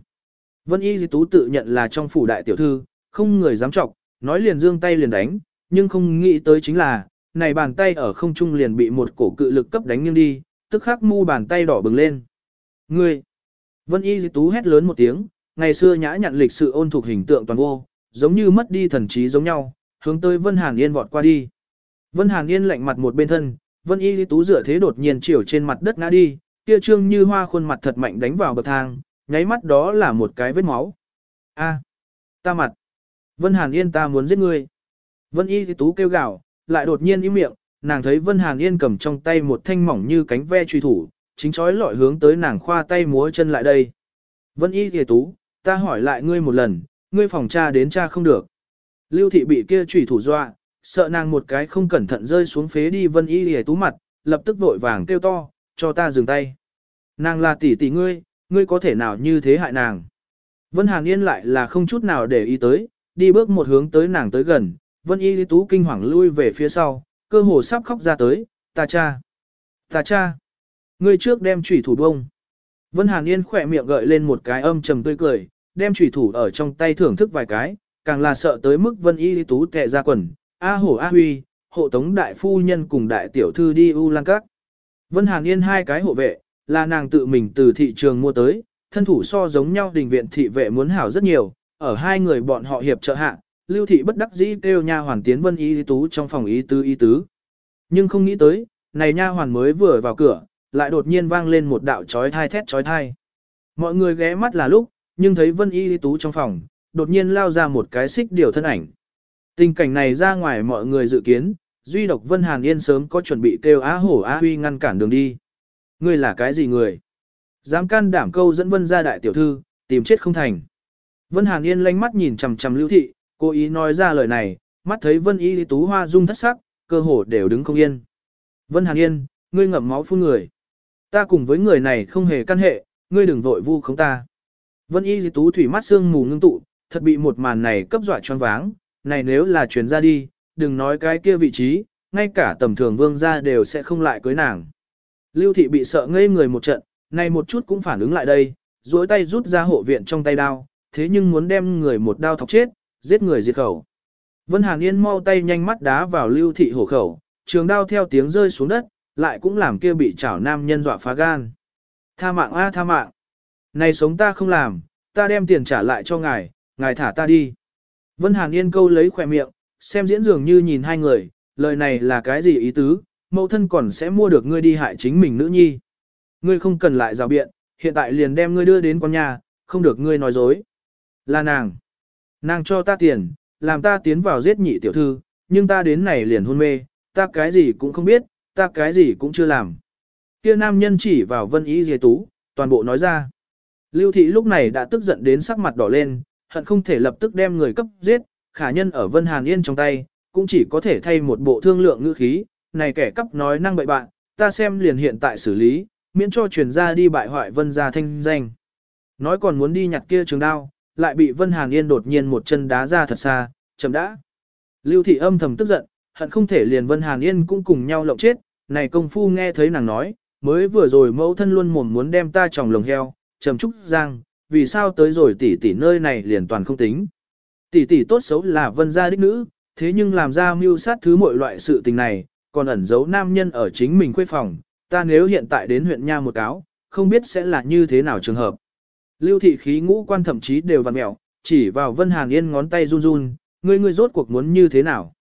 Vân Y Di Tú tự nhận là trong phủ đại tiểu thư, không người dám trọng, nói liền dương tay liền đánh, nhưng không nghĩ tới chính là, này bàn tay ở không trung liền bị một cổ cự lực cấp đánh nghiêng đi, tức khắc mu bàn tay đỏ bừng lên. Ngươi! Vân Y Di Tú hét lớn một tiếng, ngày xưa nhã nhặn lịch sự ôn thuộc hình tượng toàn vô, giống như mất đi thần trí giống nhau, hướng tới Vân Hàn Yên vọt qua đi. Vân Hàn Yên lạnh mặt một bên thân, Vân Y Di Tú dựa thế đột nhiên chiều trên mặt đất ngã đi, kia trương như hoa khuôn mặt thật mạnh đánh vào bậc thang, nháy mắt đó là một cái vết máu. A, ta mặt. Vân Hàn Yên ta muốn giết ngươi. Vân Y Di Tú kêu gào, lại đột nhiên im miệng, nàng thấy Vân Hàn Yên cầm trong tay một thanh mỏng như cánh ve truy thủ, chính chói lọi hướng tới nàng khoa tay múa chân lại đây. Vân Y Di Tú, ta hỏi lại ngươi một lần, ngươi phòng cha đến cha không được. Lưu thị bị kia truy thủ dọa, sợ nàng một cái không cẩn thận rơi xuống phế đi Vân Y Di Tú mặt, lập tức vội vàng kêu to, cho ta dừng tay. Nàng là tỷ tỷ ngươi, ngươi có thể nào như thế hại nàng. Vân Hàn Yên lại là không chút nào để ý tới, đi bước một hướng tới nàng tới gần, Vân Y Lý Tú kinh hoàng lui về phía sau, cơ hồ sắp khóc ra tới, ta cha, ta cha, ngươi trước đem chủy thủ bông. Vân Hàn Yên khỏe miệng gợi lên một cái âm trầm tươi cười, đem chủy thủ ở trong tay thưởng thức vài cái, càng là sợ tới mức Vân Y Lý Tú tệ ra quần, A hổ A huy, hộ tống đại phu nhân cùng đại tiểu thư đi U Lan Các. Vân Hàn Yên hai cái hộ vệ, là nàng tự mình từ thị trường mua tới, thân thủ so giống nhau đình viện thị vệ muốn hảo rất nhiều, ở hai người bọn họ hiệp trợ hạ, lưu thị bất đắc dĩ kêu nha hoàn tiến vân y tú trong phòng y tứ y tứ. Nhưng không nghĩ tới, này nha hoàn mới vừa vào cửa, lại đột nhiên vang lên một đạo chói thai thét chói thai. Mọi người ghé mắt là lúc, nhưng thấy vân y tú trong phòng, đột nhiên lao ra một cái xích điều thân ảnh. Tình cảnh này ra ngoài mọi người dự kiến, duy độc Vân Hàn Yên sớm có chuẩn bị kêu á hổ á huy ngăn cản đường đi. Ngươi là cái gì người? Dám can đảm câu dẫn Vân ra đại tiểu thư, tìm chết không thành. Vân Hàn Yên lánh mắt nhìn chằm chằm lưu thị, cố ý nói ra lời này, mắt thấy Vân Y Tú Hoa dung thất sắc, cơ hồ đều đứng không yên. Vân Hàn Yên, ngươi ngậm máu phun người. Ta cùng với người này không hề căn hệ, ngươi đừng vội vu khống ta. Vân Y Tú thủy mắt sương mù ngưng tụ, thật bị một màn này cấp dọa choáng váng, này nếu là chuyển ra đi, đừng nói cái kia vị trí, ngay cả tầm thường vương gia đều sẽ không lại cưới nàng. Lưu thị bị sợ ngây người một trận, này một chút cũng phản ứng lại đây, duỗi tay rút ra hộ viện trong tay đao, thế nhưng muốn đem người một đao thọc chết, giết người diệt khẩu. Vân Hàn Yên mau tay nhanh mắt đá vào lưu thị hổ khẩu, trường đao theo tiếng rơi xuống đất, lại cũng làm kia bị chảo nam nhân dọa phá gan. Tha mạng a tha mạng. Này sống ta không làm, ta đem tiền trả lại cho ngài, ngài thả ta đi. Vân Hàn Yên câu lấy khỏe miệng, xem diễn dường như nhìn hai người, lời này là cái gì ý tứ, mẫu thân còn sẽ mua được ngươi đi hại chính mình nữ nhi. Ngươi không cần lại rào biện, hiện tại liền đem ngươi đưa đến con nhà, không được ngươi nói dối. Là nàng. Nàng cho ta tiền, làm ta tiến vào giết nhị tiểu thư, nhưng ta đến này liền hôn mê, ta cái gì cũng không biết, ta cái gì cũng chưa làm. Kia nam nhân chỉ vào vân ý dề tú, toàn bộ nói ra. Lưu thị lúc này đã tức giận đến sắc mặt đỏ lên, hận không thể lập tức đem người cấp giết, khả nhân ở vân hàn yên trong tay, cũng chỉ có thể thay một bộ thương lượng ngữ khí, này kẻ cấp nói năng bậy bạn, ta xem liền hiện tại xử lý, miễn cho truyền ra đi bại hoại vân gia thanh danh. Nói còn muốn đi nhặt kia trường đao, lại bị Vân Hàn Yên đột nhiên một chân đá ra thật xa, chậm đã. Lưu thị âm thầm tức giận, hận không thể liền Vân Hàn Yên cũng cùng nhau lộng chết, này công phu nghe thấy nàng nói, mới vừa rồi mẫu thân luôn mồm muốn đem ta tròng lồng heo, trầm trúc giang, vì sao tới rồi tỷ tỷ nơi này liền toàn không tính. Tỷ tỷ tốt xấu là vân gia đích nữ, thế nhưng làm ra mưu sát thứ mọi loại sự tình này, còn ẩn giấu nam nhân ở chính mình quê phòng, ta nếu hiện tại đến huyện nha một cáo, không biết sẽ là như thế nào trường hợp. Lưu thị khí ngũ quan thậm chí đều vặn mẹo, chỉ vào Vân Hàn Yên ngón tay run run, ngươi ngươi rốt cuộc muốn như thế nào?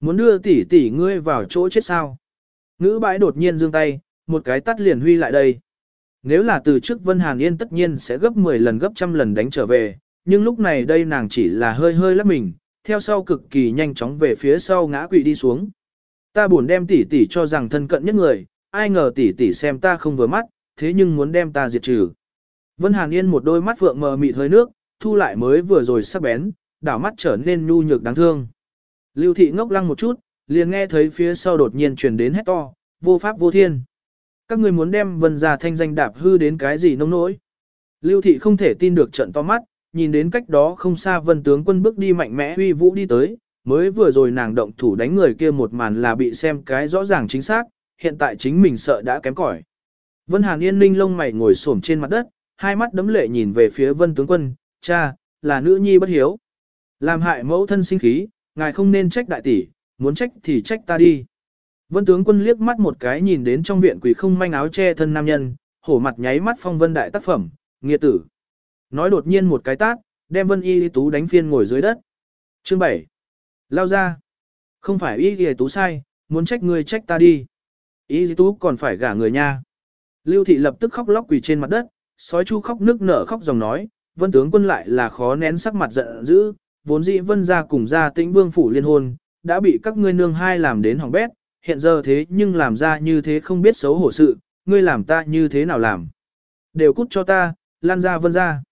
Muốn đưa tỷ tỷ ngươi vào chỗ chết sao? Ngữ bãi đột nhiên giương tay, một cái tắt liền huy lại đây. Nếu là từ trước Vân Hàn Yên tất nhiên sẽ gấp 10 lần gấp trăm lần đánh trở về, nhưng lúc này đây nàng chỉ là hơi hơi lắc mình, theo sau cực kỳ nhanh chóng về phía sau ngã quỵ đi xuống. Ta buồn đem tỷ tỷ cho rằng thân cận nhất người, ai ngờ tỷ tỷ xem ta không vừa mắt, thế nhưng muốn đem ta diệt trừ. Vân Hàn Yên một đôi mắt vượng mờ mịt hơi nước, thu lại mới vừa rồi sắc bén, đảo mắt trở nên nhu nhược đáng thương. Lưu thị ngốc lăng một chút, liền nghe thấy phía sau đột nhiên truyền đến hét to, vô pháp vô thiên. Các người muốn đem vân gia thanh danh đạp hư đến cái gì nông nỗi. Lưu thị không thể tin được trận to mắt, nhìn đến cách đó không xa vân tướng quân bước đi mạnh mẽ huy vũ đi tới, mới vừa rồi nàng động thủ đánh người kia một màn là bị xem cái rõ ràng chính xác, hiện tại chính mình sợ đã kém cỏi. Vân Hàn Yên ninh lông mày ngồi xổm trên mặt đất, hai mắt đấm lệ nhìn về phía vân tướng quân, cha, là nữ nhi bất hiếu. Làm hại mẫu thân sinh khí, ngài không nên trách đại tỷ, muốn trách thì trách ta đi. Vân tướng quân liếc mắt một cái nhìn đến trong viện quỷ không manh áo che thân nam nhân, hổ mặt nháy mắt phong vân đại tác phẩm, nghiệt tử. Nói đột nhiên một cái tát, đem vân y tú đánh phiên ngồi dưới đất. Chương 7. Lao ra. Không phải y gì tú sai, muốn trách người trách ta đi. Y tú còn phải gả người nha. Lưu thị lập tức khóc lóc quỳ trên mặt đất, sói chu khóc nước nở khóc dòng nói, vân tướng quân lại là khó nén sắc mặt giận dữ, vốn dĩ vân ra cùng ra tĩnh vương phủ liên hôn, đã bị các ngươi nương hai làm đến hỏng bét, hiện giờ thế nhưng làm ra như thế không biết xấu hổ sự, ngươi làm ta như thế nào làm. Đều cút cho ta, lan ra vân ra.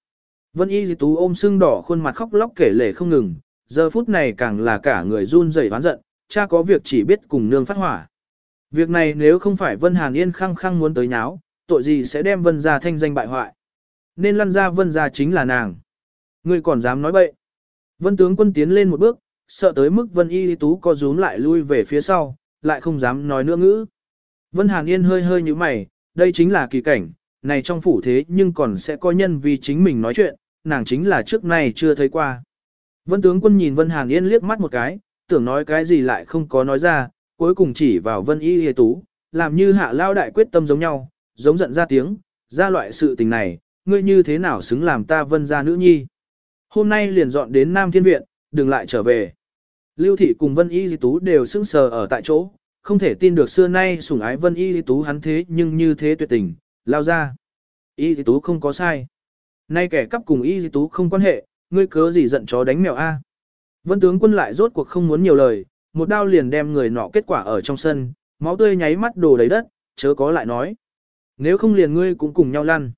Vân y dì tú ôm sưng đỏ khuôn mặt khóc lóc kể lể không ngừng, giờ phút này càng là cả người run rẩy oán giận, cha có việc chỉ biết cùng nương phát hỏa. Việc này nếu không phải Vân Hàn Yên khăng khăng muốn tới nháo, tội gì sẽ đem Vân gia thanh danh bại hoại. Nên lăn ra Vân gia chính là nàng. Ngươi còn dám nói bậy. Vân tướng quân tiến lên một bước, sợ tới mức Vân Y Tú co rúm lại lui về phía sau, lại không dám nói nữa ngữ. Vân Hàn Yên hơi hơi như mày, đây chính là kỳ cảnh, này trong phủ thế nhưng còn sẽ có nhân vì chính mình nói chuyện, nàng chính là trước nay chưa thấy qua. Vân tướng quân nhìn Vân Hàn Yên liếc mắt một cái, tưởng nói cái gì lại không có nói ra, cuối cùng chỉ vào Vân Y Hề Tú, làm như hạ lao đại quyết tâm giống nhau, giống giận ra tiếng, ra loại sự tình này, ngươi như thế nào xứng làm ta Vân gia nữ nhi. Hôm nay liền dọn đến Nam Thiên Viện, đừng lại trở về. Lưu Thị cùng Vân Y Di Tú đều sững sờ ở tại chỗ, không thể tin được xưa nay sủng ái Vân Y Di Tú hắn thế nhưng như thế tuyệt tình, lao ra. Y Di Tú không có sai. Nay kẻ cắp cùng Y Di Tú không quan hệ, ngươi cớ gì giận chó đánh mèo a? Vân tướng quân lại rốt cuộc không muốn nhiều lời, một đao liền đem người nọ kết quả ở trong sân, máu tươi nháy mắt đổ đầy đất, chớ có lại nói. Nếu không liền ngươi cũng cùng nhau lăn.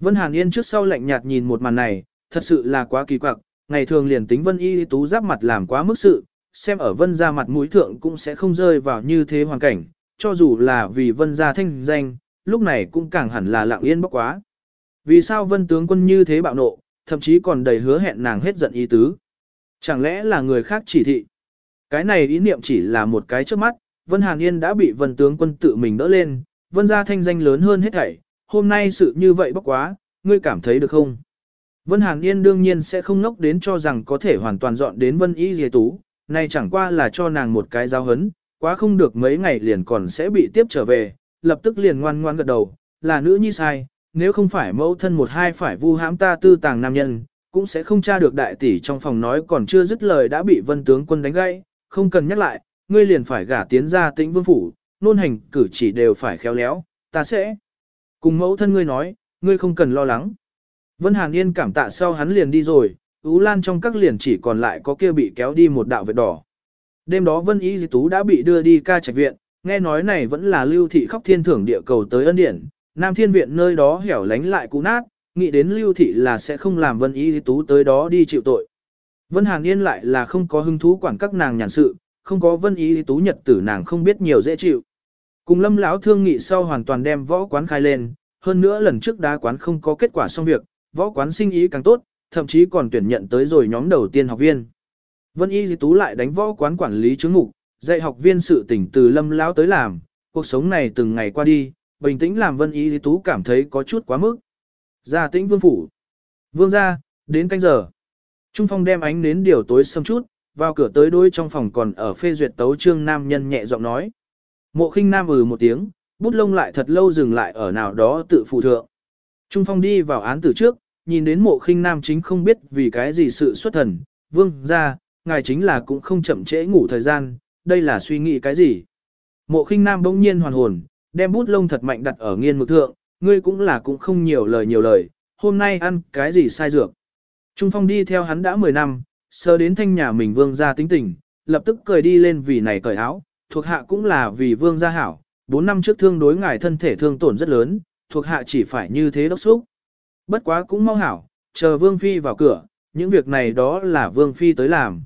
Vân Hàn Yên trước sau lạnh nhạt nhìn một màn này, thật sự là quá kỳ quặc, ngày thường liền tính Vân Y Tú giáp mặt làm quá mức sự, xem ở Vân gia mặt mũi thượng cũng sẽ không rơi vào như thế hoàn cảnh, cho dù là vì Vân gia thanh danh, lúc này cũng càng hẳn là lặng yên bốc quá. Vì sao Vân tướng quân như thế bạo nộ, thậm chí còn đầy hứa hẹn nàng hết giận ý tứ. Chẳng lẽ là người khác chỉ thị? Cái này ý niệm chỉ là một cái trước mắt, Vân Hàn Yên đã bị Vân tướng quân tự mình đỡ lên, Vân gia thanh danh lớn hơn hết thảy, hôm nay sự như vậy bốc quá, ngươi cảm thấy được không? Vân Hàn Yên đương nhiên sẽ không ngốc đến cho rằng có thể hoàn toàn dọn đến Vân Y Dì Tú, này chẳng qua là cho nàng một cái giao hấn, quá không được mấy ngày liền còn sẽ bị tiếp trở về, lập tức liền ngoan ngoan gật đầu, là nữ nhi sai, nếu không phải mẫu thân một hai phải vu hãm ta tư tàng nam nhân, cũng sẽ không tra được đại tỷ trong phòng nói còn chưa dứt lời đã bị vân tướng quân đánh gãy, không cần nhắc lại, ngươi liền phải gả tiến ra tĩnh vương phủ, nôn hành cử chỉ đều phải khéo léo, ta sẽ cùng mẫu thân ngươi nói, ngươi không cần lo lắng. Vân Hàn Yên cảm tạ sau hắn liền đi rồi, Ú Lan trong các liền chỉ còn lại có kia bị kéo đi một đạo vệt đỏ. Đêm đó Vân Y Di Tú đã bị đưa đi ca trạch viện, nghe nói này vẫn là lưu thị khóc thiên thưởng địa cầu tới ân điển, Nam Thiên Viện nơi đó hẻo lánh lại cũ nát, nghĩ đến lưu thị là sẽ không làm Vân Y Di Tú tới đó đi chịu tội. Vân Hàn Yên lại là không có hứng thú quản các nàng nhàn sự, không có Vân Y Di Tú nhật tử nàng không biết nhiều dễ chịu. Cùng lâm lão thương nghị sau hoàn toàn đem võ quán khai lên, hơn nữa lần trước đá quán không có kết quả xong việc, võ quán sinh ý càng tốt, thậm chí còn tuyển nhận tới rồi nhóm đầu tiên học viên. Vân Y Di Tú lại đánh võ quán quản lý chứng ngục, dạy học viên sự tỉnh từ lâm lão tới làm, cuộc sống này từng ngày qua đi, bình tĩnh làm Vân Y Di Tú cảm thấy có chút quá mức. Gia tĩnh vương phủ. Vương ra, đến canh giờ. Trung phong đem ánh đến điều tối sâm chút, vào cửa tới đôi trong phòng còn ở phê duyệt tấu trương nam nhân nhẹ giọng nói. Mộ khinh nam ừ một tiếng, bút lông lại thật lâu dừng lại ở nào đó tự phụ thượng. Trung phong đi vào án tử trước, nhìn đến mộ khinh nam chính không biết vì cái gì sự xuất thần, vương ra, ngài chính là cũng không chậm trễ ngủ thời gian, đây là suy nghĩ cái gì. Mộ khinh nam bỗng nhiên hoàn hồn, đem bút lông thật mạnh đặt ở nghiên mực thượng, ngươi cũng là cũng không nhiều lời nhiều lời, hôm nay ăn cái gì sai dược. Trung phong đi theo hắn đã 10 năm, sơ đến thanh nhà mình vương gia tính tình, lập tức cười đi lên vì này cởi áo, thuộc hạ cũng là vì vương gia hảo, 4 năm trước thương đối ngài thân thể thương tổn rất lớn, thuộc hạ chỉ phải như thế đốc xúc. Bất quá cũng mau hảo, chờ vương phi vào cửa, những việc này đó là vương phi tới làm.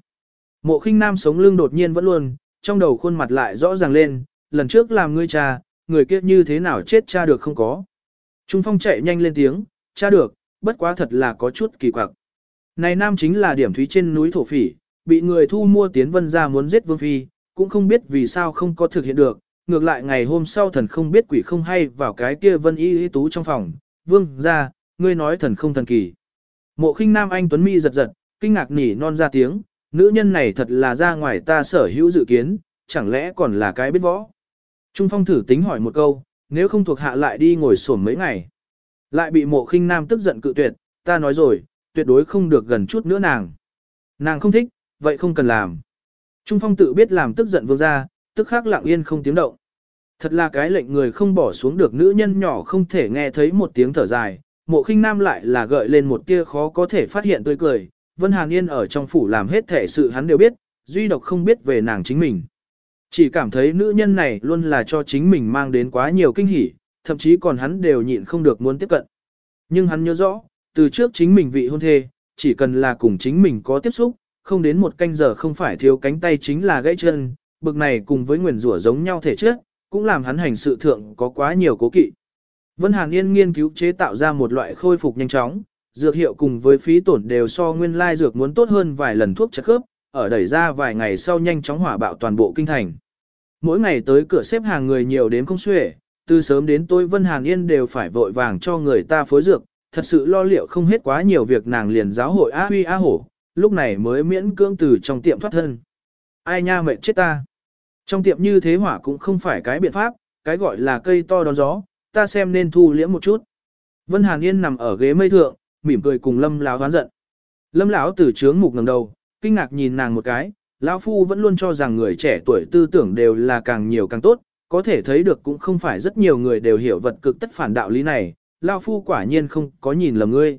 Mộ khinh nam sống lưng đột nhiên vẫn luôn, trong đầu khuôn mặt lại rõ ràng lên, lần trước làm ngươi cha, người kia như thế nào chết cha được không có. Trung phong chạy nhanh lên tiếng, cha được, bất quá thật là có chút kỳ quặc. Này nam chính là điểm thúy trên núi thổ phỉ, bị người thu mua tiến vân ra muốn giết vương phi, cũng không biết vì sao không có thực hiện được. Ngược lại ngày hôm sau thần không biết quỷ không hay vào cái kia vân y y tú trong phòng, vương ra, ngươi nói thần không thần kỳ. Mộ khinh nam anh Tuấn Mi giật giật, kinh ngạc nỉ non ra tiếng, nữ nhân này thật là ra ngoài ta sở hữu dự kiến, chẳng lẽ còn là cái biết võ. Trung phong thử tính hỏi một câu, nếu không thuộc hạ lại đi ngồi sổm mấy ngày. Lại bị mộ khinh nam tức giận cự tuyệt, ta nói rồi, tuyệt đối không được gần chút nữa nàng. Nàng không thích, vậy không cần làm. Trung phong tự biết làm tức giận vương ra, tức khắc lặng yên không tiếng động. Thật là cái lệnh người không bỏ xuống được nữ nhân nhỏ không thể nghe thấy một tiếng thở dài, mộ khinh nam lại là gợi lên một tia khó có thể phát hiện tươi cười. Vân Hàn Yên ở trong phủ làm hết thể sự hắn đều biết, duy độc không biết về nàng chính mình. Chỉ cảm thấy nữ nhân này luôn là cho chính mình mang đến quá nhiều kinh hỉ, thậm chí còn hắn đều nhịn không được muốn tiếp cận. Nhưng hắn nhớ rõ, từ trước chính mình vị hôn thê, chỉ cần là cùng chính mình có tiếp xúc, không đến một canh giờ không phải thiếu cánh tay chính là gãy chân, bực này cùng với nguyền rủa giống nhau thể chất, cũng làm hắn hành sự thượng có quá nhiều cố kỵ. Vân Hàn Yên nghiên cứu chế tạo ra một loại khôi phục nhanh chóng, dược hiệu cùng với phí tổn đều so nguyên lai dược muốn tốt hơn vài lần thuốc chất khớp, ở đẩy ra vài ngày sau nhanh chóng hỏa bạo toàn bộ kinh thành. Mỗi ngày tới cửa xếp hàng người nhiều đến không xuể, từ sớm đến tối Vân Hàn Yên đều phải vội vàng cho người ta phối dược, thật sự lo liệu không hết quá nhiều việc nàng liền giáo hội á huy á hổ, lúc này mới miễn cưỡng từ trong tiệm thoát thân. Ai nha mệt chết ta. Trong tiệm như thế hỏa cũng không phải cái biện pháp, cái gọi là cây to đón gió, ta xem nên thu liễm một chút. Vân Hàn Yên nằm ở ghế mây thượng, mỉm cười cùng Lâm lão hoán giận. Lâm lão từ trướng mục ngẩng đầu, kinh ngạc nhìn nàng một cái, lão phu vẫn luôn cho rằng người trẻ tuổi tư tưởng đều là càng nhiều càng tốt, có thể thấy được cũng không phải rất nhiều người đều hiểu vật cực tất phản đạo lý này, lão phu quả nhiên không có nhìn lầm ngươi.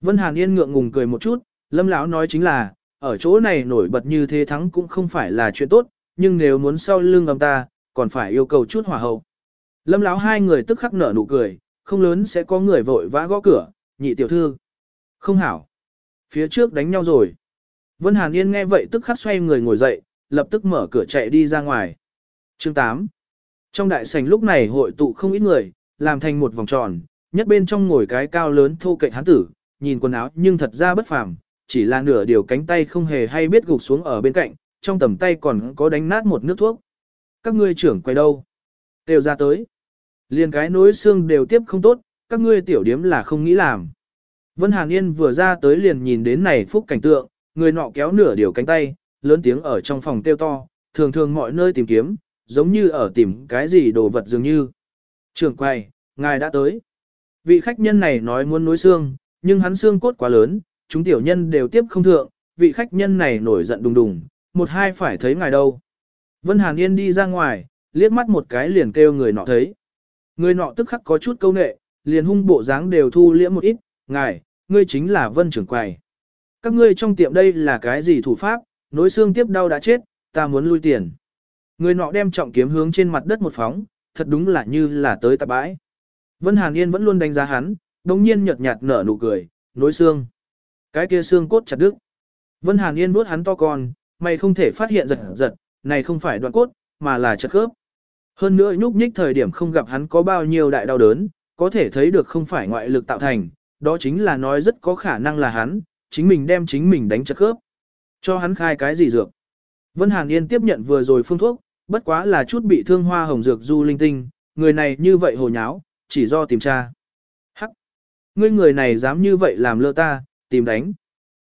Vân Hàn Yên ngượng ngùng cười một chút, Lâm lão nói chính là, ở chỗ này nổi bật như thế thắng cũng không phải là chuyện tốt, nhưng nếu muốn sau lưng ông ta, còn phải yêu cầu chút hỏa hậu. Lâm lão hai người tức khắc nở nụ cười, không lớn sẽ có người vội vã gõ cửa, nhị tiểu thư. Không hảo. Phía trước đánh nhau rồi. Vân Hàn Yên nghe vậy tức khắc xoay người ngồi dậy, lập tức mở cửa chạy đi ra ngoài. Chương 8 Trong đại sảnh lúc này hội tụ không ít người, làm thành một vòng tròn, nhất bên trong ngồi cái cao lớn thô cạnh hán tử, nhìn quần áo nhưng thật ra bất phàm, chỉ là nửa điều cánh tay không hề hay biết gục xuống ở bên cạnh, trong tầm tay còn có đánh nát một nước thuốc. Các ngươi trưởng quay đâu? Đều ra tới. Liên cái nối xương đều tiếp không tốt, các ngươi tiểu điếm là không nghĩ làm. Vân Hàn Yên vừa ra tới liền nhìn đến này phúc cảnh tượng, người nọ kéo nửa điều cánh tay, lớn tiếng ở trong phòng kêu to, thường thường mọi nơi tìm kiếm, giống như ở tìm cái gì đồ vật dường như. Trưởng quầy, ngài đã tới. Vị khách nhân này nói muốn nối xương, nhưng hắn xương cốt quá lớn, chúng tiểu nhân đều tiếp không thượng, vị khách nhân này nổi giận đùng đùng, một hai phải thấy ngài đâu. Vân Hàn Yên đi ra ngoài, liếc mắt một cái liền kêu người nọ thấy. Người nọ tức khắc có chút câu nệ, liền hung bộ dáng đều thu liễm một ít, ngài, ngươi chính là Vân trưởng quầy. Các ngươi trong tiệm đây là cái gì thủ pháp, nối xương tiếp đau đã chết, ta muốn lui tiền. Người nọ đem trọng kiếm hướng trên mặt đất một phóng, thật đúng là như là tới tạp bãi. Vân Hàn Yên vẫn luôn đánh giá hắn, đồng nhiên nhợt nhạt nở nụ cười, nối xương. Cái kia xương cốt chặt đứt. Vân Hàn Yên nuốt hắn to con, mày không thể phát hiện giật giật, này không phải đoạn cốt, mà là chật khớp. Hơn nữa nhúc nhích thời điểm không gặp hắn có bao nhiêu đại đau đớn, có thể thấy được không phải ngoại lực tạo thành, đó chính là nói rất có khả năng là hắn, chính mình đem chính mình đánh chật khớp. Cho hắn khai cái gì dược. Vân Hàn Yên tiếp nhận vừa rồi phương thuốc, bất quá là chút bị thương hoa hồng dược du linh tinh, người này như vậy hồ nháo, chỉ do tìm tra. Hắc! Ngươi người này dám như vậy làm lơ ta, tìm đánh.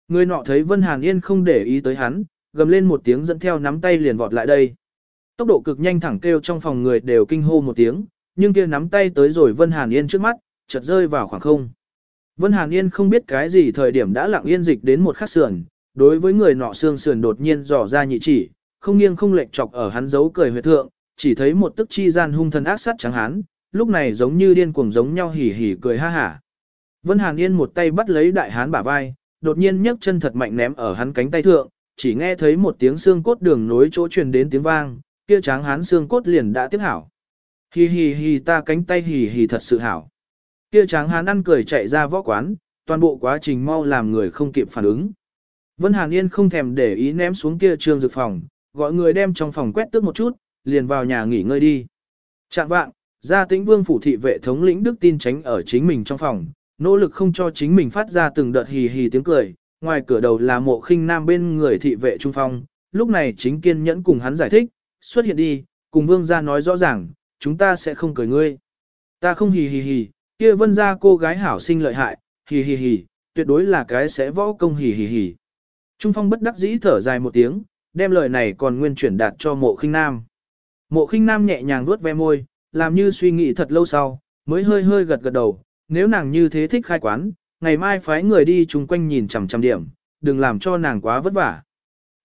Người nọ thấy Vân Hàn Yên không để ý tới hắn, gầm lên một tiếng dẫn theo nắm tay liền vọt lại đây. Tốc độ cực nhanh thẳng kêu trong phòng người đều kinh hô một tiếng, nhưng kia nắm tay tới rồi Vân Hàn Yên trước mắt, chợt rơi vào khoảng không. Vân Hàn Yên không biết cái gì thời điểm đã lặng yên dịch đến một khắc sườn, đối với người nọ xương sườn đột nhiên dò ra nhị chỉ, không nghiêng không lệch chọc ở hắn giấu cười huyệt thượng, chỉ thấy một tức chi gian hung thần ác sát trắng hắn, lúc này giống như điên cuồng giống nhau hỉ hỉ cười ha hả. Vân Hàn Yên một tay bắt lấy đại hán bả vai, đột nhiên nhấc chân thật mạnh ném ở hắn cánh tay thượng, chỉ nghe thấy một tiếng xương cốt đường nối chỗ truyền đến tiếng vang, kia tráng hán xương cốt liền đã tiếp hảo. Hi hi hi ta cánh tay hì hì thật sự hảo. Kia tráng hán ăn cười chạy ra võ quán, toàn bộ quá trình mau làm người không kịp phản ứng. Vân Hàn Yên không thèm để ý ném xuống kia trường dược phòng, gọi người đem trong phòng quét tước một chút, liền vào nhà nghỉ ngơi đi. Trạng vạng, gia tĩnh vương phủ thị vệ thống lĩnh đức tin tránh ở chính mình trong phòng, nỗ lực không cho chính mình phát ra từng đợt hì hì tiếng cười, ngoài cửa đầu là mộ khinh nam bên người thị vệ trung phong, lúc này chính kiên nhẫn cùng hắn giải thích, xuất hiện đi, cùng vương gia nói rõ ràng, chúng ta sẽ không cười ngươi. Ta không hì hì hì, kia vân ra cô gái hảo sinh lợi hại, hì hì hì, tuyệt đối là cái sẽ võ công hì hì hì. Trung phong bất đắc dĩ thở dài một tiếng, đem lời này còn nguyên chuyển đạt cho mộ khinh nam. Mộ khinh nam nhẹ nhàng vuốt ve môi, làm như suy nghĩ thật lâu sau, mới hơi hơi gật gật đầu, nếu nàng như thế thích khai quán, ngày mai phái người đi chung quanh nhìn chằm chằm điểm, đừng làm cho nàng quá vất vả.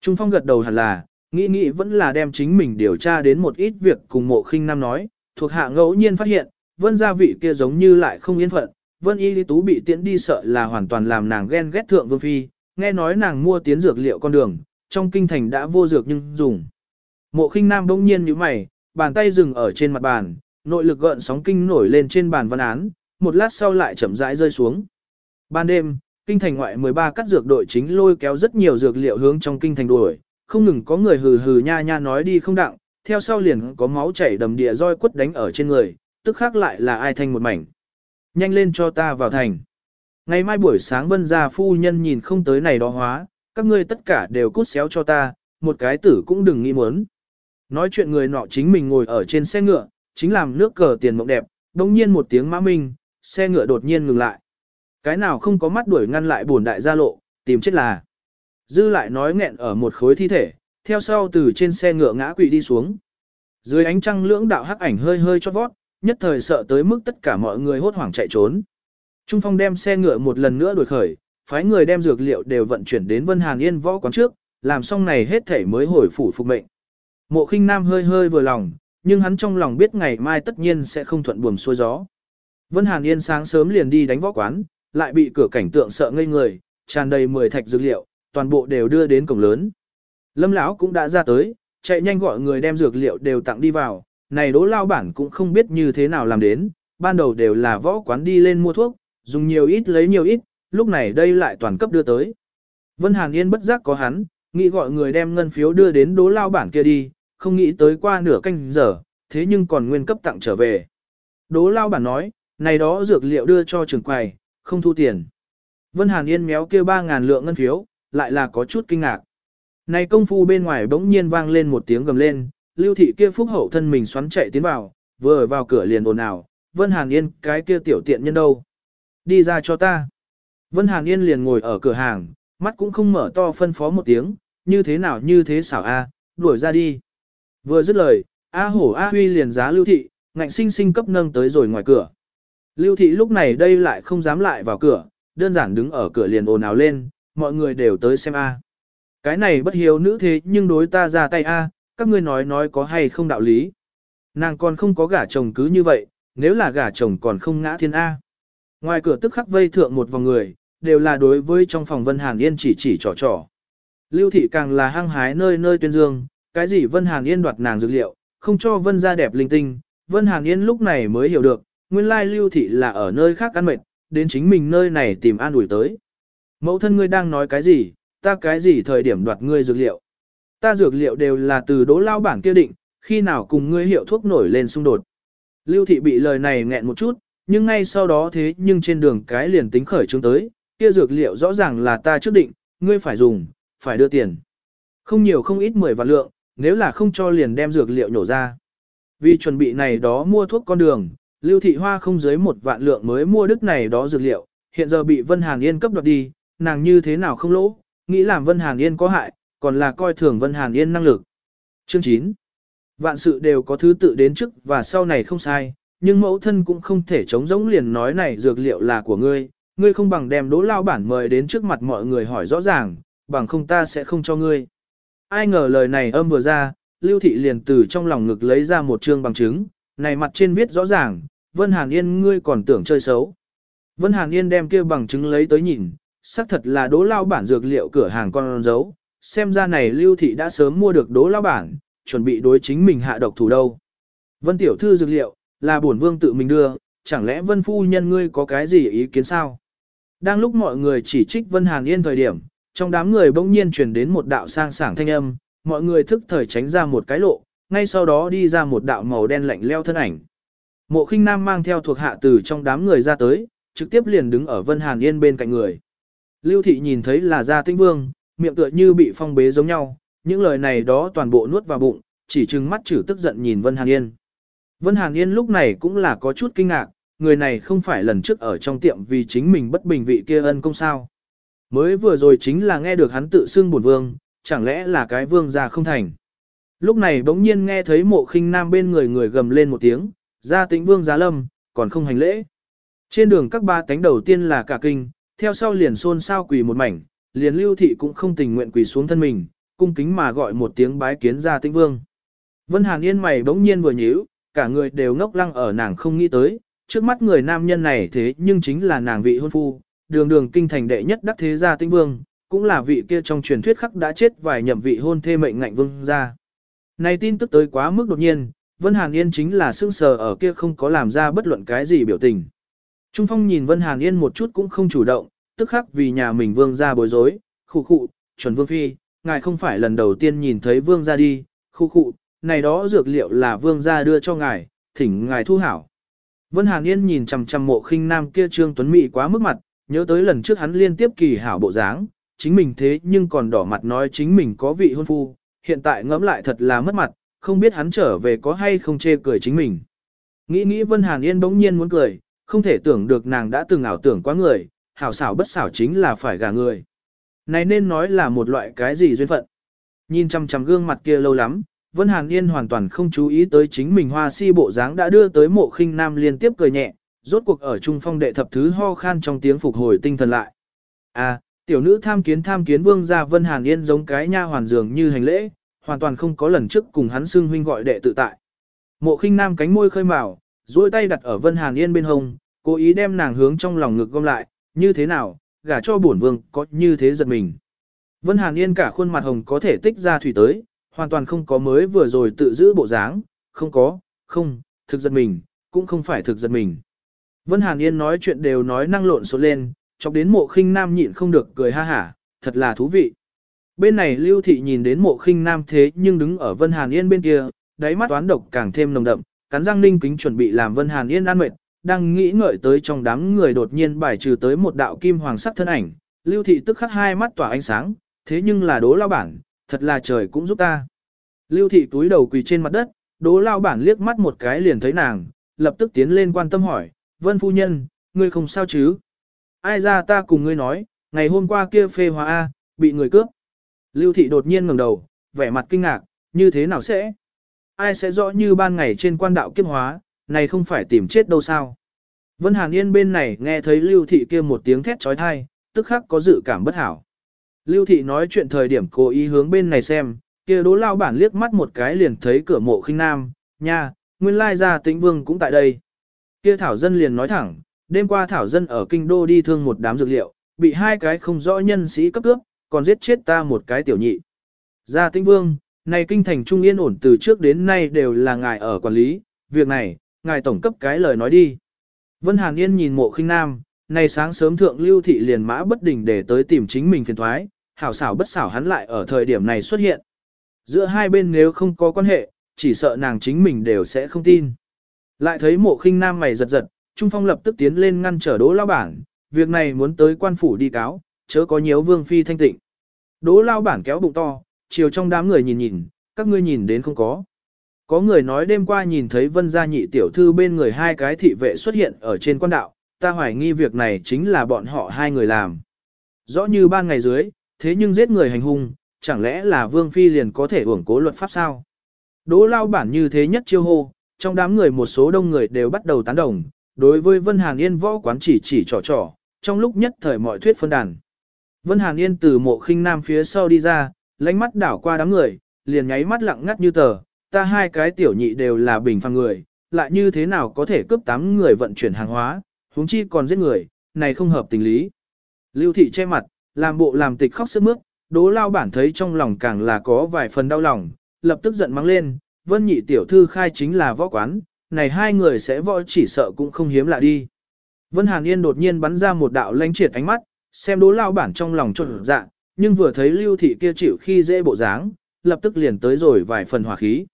Trung phong gật đầu hẳn là, nghĩ nghĩ vẫn là đem chính mình điều tra đến một ít việc cùng mộ khinh nam nói, thuộc hạ ngẫu nhiên phát hiện, vân gia vị kia giống như lại không yên phận, vân y lý tú bị tiễn đi sợ là hoàn toàn làm nàng ghen ghét thượng vương phi, nghe nói nàng mua tiến dược liệu con đường, trong kinh thành đã vô dược nhưng dùng. Mộ khinh nam bỗng nhiên như mày, bàn tay dừng ở trên mặt bàn, nội lực gợn sóng kinh nổi lên trên bàn văn án, một lát sau lại chậm rãi rơi xuống. Ban đêm, kinh thành ngoại 13 cắt dược đội chính lôi kéo rất nhiều dược liệu hướng trong kinh thành đuổi, không ngừng có người hừ hừ nha nha nói đi không đặng, theo sau liền có máu chảy đầm địa roi quất đánh ở trên người, tức khác lại là ai thanh một mảnh. Nhanh lên cho ta vào thành. Ngày mai buổi sáng vân gia phu nhân nhìn không tới này đó hóa, các ngươi tất cả đều cút xéo cho ta, một cái tử cũng đừng nghĩ muốn. Nói chuyện người nọ chính mình ngồi ở trên xe ngựa, chính làm nước cờ tiền mộng đẹp, đồng nhiên một tiếng mã minh, xe ngựa đột nhiên ngừng lại. Cái nào không có mắt đuổi ngăn lại bổn đại gia lộ, tìm chết là. Dư lại nói nghẹn ở một khối thi thể, theo sau từ trên xe ngựa ngã quỵ đi xuống. Dưới ánh trăng lưỡng đạo hắc ảnh hơi hơi chót vót, nhất thời sợ tới mức tất cả mọi người hốt hoảng chạy trốn. Trung Phong đem xe ngựa một lần nữa đuổi khởi, phái người đem dược liệu đều vận chuyển đến Vân Hàn Yên võ quán trước, làm xong này hết thảy mới hồi phủ phục mệnh. Mộ Khinh Nam hơi hơi vừa lòng, nhưng hắn trong lòng biết ngày mai tất nhiên sẽ không thuận buồm xuôi gió. Vân Hàn Yên sáng sớm liền đi đánh võ quán, lại bị cửa cảnh tượng sợ ngây người, tràn đầy 10 thạch dược liệu, toàn bộ đều đưa đến cổng lớn. Lâm lão cũng đã ra tới, chạy nhanh gọi người đem dược liệu đều tặng đi vào, này đỗ lao bản cũng không biết như thế nào làm đến, ban đầu đều là võ quán đi lên mua thuốc, dùng nhiều ít lấy nhiều ít, lúc này đây lại toàn cấp đưa tới. Vân Hàn Yên bất giác có hắn, nghĩ gọi người đem ngân phiếu đưa đến đố lao bản kia đi, không nghĩ tới qua nửa canh giờ, thế nhưng còn nguyên cấp tặng trở về. Đố lao bản nói, này đó dược liệu đưa cho trường quầy, không thu tiền. Vân Hàn Yên méo kia 3.000 lượng ngân phiếu, lại là có chút kinh ngạc. Này công phu bên ngoài bỗng nhiên vang lên một tiếng gầm lên, lưu thị kia phúc hậu thân mình xoắn chạy tiến vào, vừa ở vào cửa liền ồn ào, Vân Hàn Yên cái kia tiểu tiện nhân đâu. Đi ra cho ta. Vân Hàn Yên liền ngồi ở cửa hàng, mắt cũng không mở to phân phó một tiếng, như thế nào như thế xảo a, đuổi ra đi. Vừa dứt lời, A hổ A huy liền giá lưu thị, ngạnh sinh sinh cấp nâng tới rồi ngoài cửa. Lưu thị lúc này đây lại không dám lại vào cửa, đơn giản đứng ở cửa liền ồn ào lên, mọi người đều tới xem A. Cái này bất hiếu nữ thế nhưng đối ta ra tay A, các ngươi nói nói có hay không đạo lý. Nàng còn không có gả chồng cứ như vậy, nếu là gả chồng còn không ngã thiên A. Ngoài cửa tức khắc vây thượng một vòng người, đều là đối với trong phòng Vân Hàn Yên chỉ chỉ trò trò. Lưu thị càng là hăng hái nơi nơi tuyên dương, cái gì Vân Hàn Yên đoạt nàng dược liệu, không cho Vân ra đẹp linh tinh, Vân Hàn Yên lúc này mới hiểu được, nguyên lai Lưu thị là ở nơi khác ăn mệt, đến chính mình nơi này tìm an ủi tới. Mẫu thân ngươi đang nói cái gì, ta cái gì thời điểm đoạt ngươi dược liệu. Ta dược liệu đều là từ đỗ lao bản kia định, khi nào cùng ngươi hiệu thuốc nổi lên xung đột. Lưu thị bị lời này nghẹn một chút, nhưng ngay sau đó thế nhưng trên đường cái liền tính khởi chứng tới, kia dược liệu rõ ràng là ta trước định, ngươi phải dùng, phải đưa tiền. Không nhiều không ít 10 vạn lượng, nếu là không cho liền đem dược liệu nhổ ra. Vì chuẩn bị này đó mua thuốc con đường, Lưu Thị Hoa không dưới một vạn lượng mới mua đức này đó dược liệu, hiện giờ bị Vân Hàn Yên cấp đoạt đi, nàng như thế nào không lỗ, nghĩ làm Vân Hàn Yên có hại, còn là coi thường Vân Hàn Yên năng lực. Chương 9. Vạn sự đều có thứ tự đến trước và sau này không sai, nhưng mẫu thân cũng không thể chống giống liền nói này dược liệu là của ngươi, ngươi không bằng đem đỗ lao bản mời đến trước mặt mọi người hỏi rõ ràng, bằng không ta sẽ không cho ngươi. Ai ngờ lời này âm vừa ra, Lưu Thị liền từ trong lòng ngực lấy ra một chương bằng chứng, này mặt trên viết rõ ràng, Vân Hàn Yên ngươi còn tưởng chơi xấu. Vân Hàn Yên đem kia bằng chứng lấy tới nhìn, xác thật là đố lao bản dược liệu cửa hàng con dấu, xem ra này Lưu Thị đã sớm mua được đố lao bản, chuẩn bị đối chính mình hạ độc thủ đâu. Vân Tiểu Thư dược liệu, là bổn vương tự mình đưa, chẳng lẽ Vân Phu Nhân ngươi có cái gì ý kiến sao? Đang lúc mọi người chỉ trích Vân Hàn Yên thời điểm, trong đám người bỗng nhiên truyền đến một đạo sang sảng thanh âm, mọi người thức thời tránh ra một cái lộ, ngay sau đó đi ra một đạo màu đen lạnh leo thân ảnh. Mộ khinh nam mang theo thuộc hạ từ trong đám người ra tới, trực tiếp liền đứng ở Vân Hàn Yên bên cạnh người. Lưu thị nhìn thấy là gia tinh vương, miệng tựa như bị phong bế giống nhau, những lời này đó toàn bộ nuốt vào bụng, chỉ trừng mắt chử tức giận nhìn Vân Hàn Yên. Vân Hàn Yên lúc này cũng là có chút kinh ngạc, người này không phải lần trước ở trong tiệm vì chính mình bất bình vị kia ân công sao. Mới vừa rồi chính là nghe được hắn tự xưng bổn vương, chẳng lẽ là cái vương gia không thành. Lúc này bỗng nhiên nghe thấy mộ khinh nam bên người người gầm lên một tiếng, ra tĩnh vương giá lâm, còn không hành lễ. Trên đường các ba tánh đầu tiên là cả kinh, theo sau liền xôn xao quỳ một mảnh, liền lưu thị cũng không tình nguyện quỳ xuống thân mình, cung kính mà gọi một tiếng bái kiến ra tĩnh vương. Vân Hàn Yên mày bỗng nhiên vừa nhíu, cả người đều ngốc lăng ở nàng không nghĩ tới, trước mắt người nam nhân này thế nhưng chính là nàng vị hôn phu, đường đường kinh thành đệ nhất đắc thế gia tĩnh vương, cũng là vị kia trong truyền thuyết khắc đã chết vài nhậm vị hôn thê mệnh ngạnh vương gia. Này tin tức tới quá mức đột nhiên, Vân Hàn Yên chính là sững sờ ở kia không có làm ra bất luận cái gì biểu tình. Trung Phong nhìn Vân Hàn Yên một chút cũng không chủ động, tức khắc vì nhà mình vương gia bối rối, khu khụ, chuẩn vương phi, ngài không phải lần đầu tiên nhìn thấy vương gia đi, khu khụ, này đó dược liệu là vương gia đưa cho ngài, thỉnh ngài thu hảo. Vân Hàn Yên nhìn chằm chằm mộ khinh nam kia trương tuấn mỹ quá mức mặt, nhớ tới lần trước hắn liên tiếp kỳ hảo bộ dáng, chính mình thế nhưng còn đỏ mặt nói chính mình có vị hôn phu, hiện tại ngẫm lại thật là mất mặt, không biết hắn trở về có hay không chê cười chính mình. Nghĩ nghĩ Vân Hàn Yên bỗng nhiên muốn cười, không thể tưởng được nàng đã từng ảo tưởng quá người, hảo xảo bất xảo chính là phải gả người. Này nên nói là một loại cái gì duyên phận. Nhìn chăm chăm gương mặt kia lâu lắm, Vân Hàn Yên hoàn toàn không chú ý tới chính mình hoa si bộ dáng đã đưa tới mộ khinh nam liên tiếp cười nhẹ, rốt cuộc ở trung phong đệ thập thứ ho khan trong tiếng phục hồi tinh thần lại. À, tiểu nữ tham kiến tham kiến vương gia Vân Hàn Yên giống cái nha hoàn dường như hành lễ, hoàn toàn không có lần trước cùng hắn xưng huynh gọi đệ tự tại. Mộ khinh nam cánh môi khơi mào, duỗi tay đặt ở Vân Hàn Yên bên hông, cố ý đem nàng hướng trong lòng ngực gom lại, như thế nào, gả cho bổn vương có như thế giật mình. Vân Hàn Yên cả khuôn mặt hồng có thể tích ra thủy tới, hoàn toàn không có mới vừa rồi tự giữ bộ dáng, không có, không, thực giật mình, cũng không phải thực giật mình. Vân Hàn Yên nói chuyện đều nói năng lộn xộn lên, chọc đến mộ khinh nam nhịn không được cười ha hả, thật là thú vị. Bên này Lưu Thị nhìn đến mộ khinh nam thế nhưng đứng ở Vân Hàn Yên bên kia, đáy mắt toán độc càng thêm nồng đậm, cắn răng ninh kính chuẩn bị làm Vân Hàn Yên ăn mệt, đang nghĩ ngợi tới trong đám người đột nhiên bài trừ tới một đạo kim hoàng sắc thân ảnh, Lưu Thị tức khắc hai mắt tỏa ánh sáng, thế nhưng là đố lao bản, thật là trời cũng giúp ta. Lưu Thị túi đầu quỳ trên mặt đất, đố lao bản liếc mắt một cái liền thấy nàng, lập tức tiến lên quan tâm hỏi, Vân Phu Nhân, ngươi không sao chứ? Ai ra ta cùng ngươi nói, ngày hôm qua kia phê hóa A, bị người cướp. Lưu thị đột nhiên ngẩng đầu, vẻ mặt kinh ngạc, như thế nào sẽ? Ai sẽ rõ như ban ngày trên quan đạo kiếp hóa, này không phải tìm chết đâu sao? Vân Hàn Yên bên này nghe thấy Lưu thị kia một tiếng thét trói thai, tức khắc có dự cảm bất hảo. Lưu thị nói chuyện thời điểm cố ý hướng bên này xem, kia đố lao bản liếc mắt một cái liền thấy cửa mộ khinh nam, nha, nguyên lai ra tĩnh vương cũng tại đây. Kia thảo dân liền nói thẳng, đêm qua thảo dân ở kinh đô đi thương một đám dược liệu, bị hai cái không rõ nhân sĩ cấp cướp, còn giết chết ta một cái tiểu nhị. Gia Tĩnh Vương, này kinh thành trung yên ổn từ trước đến nay đều là ngài ở quản lý, việc này, ngài tổng cấp cái lời nói đi. Vân Hàn Yên nhìn mộ khinh nam, này sáng sớm thượng lưu thị liền mã bất đình để tới tìm chính mình phiền thoái, hảo xảo bất xảo hắn lại ở thời điểm này xuất hiện. Giữa hai bên nếu không có quan hệ, chỉ sợ nàng chính mình đều sẽ không tin. Lại thấy mộ khinh nam mày giật giật, Trung Phong lập tức tiến lên ngăn trở Đỗ Lao Bản, việc này muốn tới quan phủ đi cáo, chớ có nhiễu vương phi thanh tịnh. Đỗ Lao Bản kéo bụng to, chiều trong đám người nhìn nhìn, các ngươi nhìn đến không có. Có người nói đêm qua nhìn thấy vân gia nhị tiểu thư bên người hai cái thị vệ xuất hiện ở trên quan đạo, ta hoài nghi việc này chính là bọn họ hai người làm. Rõ như ban ngày dưới, thế nhưng giết người hành hung, chẳng lẽ là vương phi liền có thể hưởng cố luật pháp sao? Đỗ lao bản như thế nhất chiêu hô, trong đám người một số đông người đều bắt đầu tán đồng, đối với Vân Hàn Yên võ quán chỉ chỉ trò trò, trong lúc nhất thời mọi thuyết phân đàn. Vân Hàn Yên từ mộ khinh nam phía sau đi ra, lánh mắt đảo qua đám người, liền nháy mắt lặng ngắt như tờ, ta hai cái tiểu nhị đều là bình phàm người, lại như thế nào có thể cướp tám người vận chuyển hàng hóa, huống chi còn giết người, này không hợp tình lý. Lưu thị che mặt, làm bộ làm tịch khóc sướt mướt, đố lao bản thấy trong lòng càng là có vài phần đau lòng, lập tức giận mắng lên, vân nhị tiểu thư khai chính là võ quán, này hai người sẽ võ chỉ sợ cũng không hiếm lạ đi. Vân Hàn Yên đột nhiên bắn ra một đạo lanh triệt ánh mắt, xem đố lao bản trong lòng trộn dạ, nhưng vừa thấy lưu thị kia chịu khi dễ bộ dáng, lập tức liền tới rồi vài phần hỏa khí.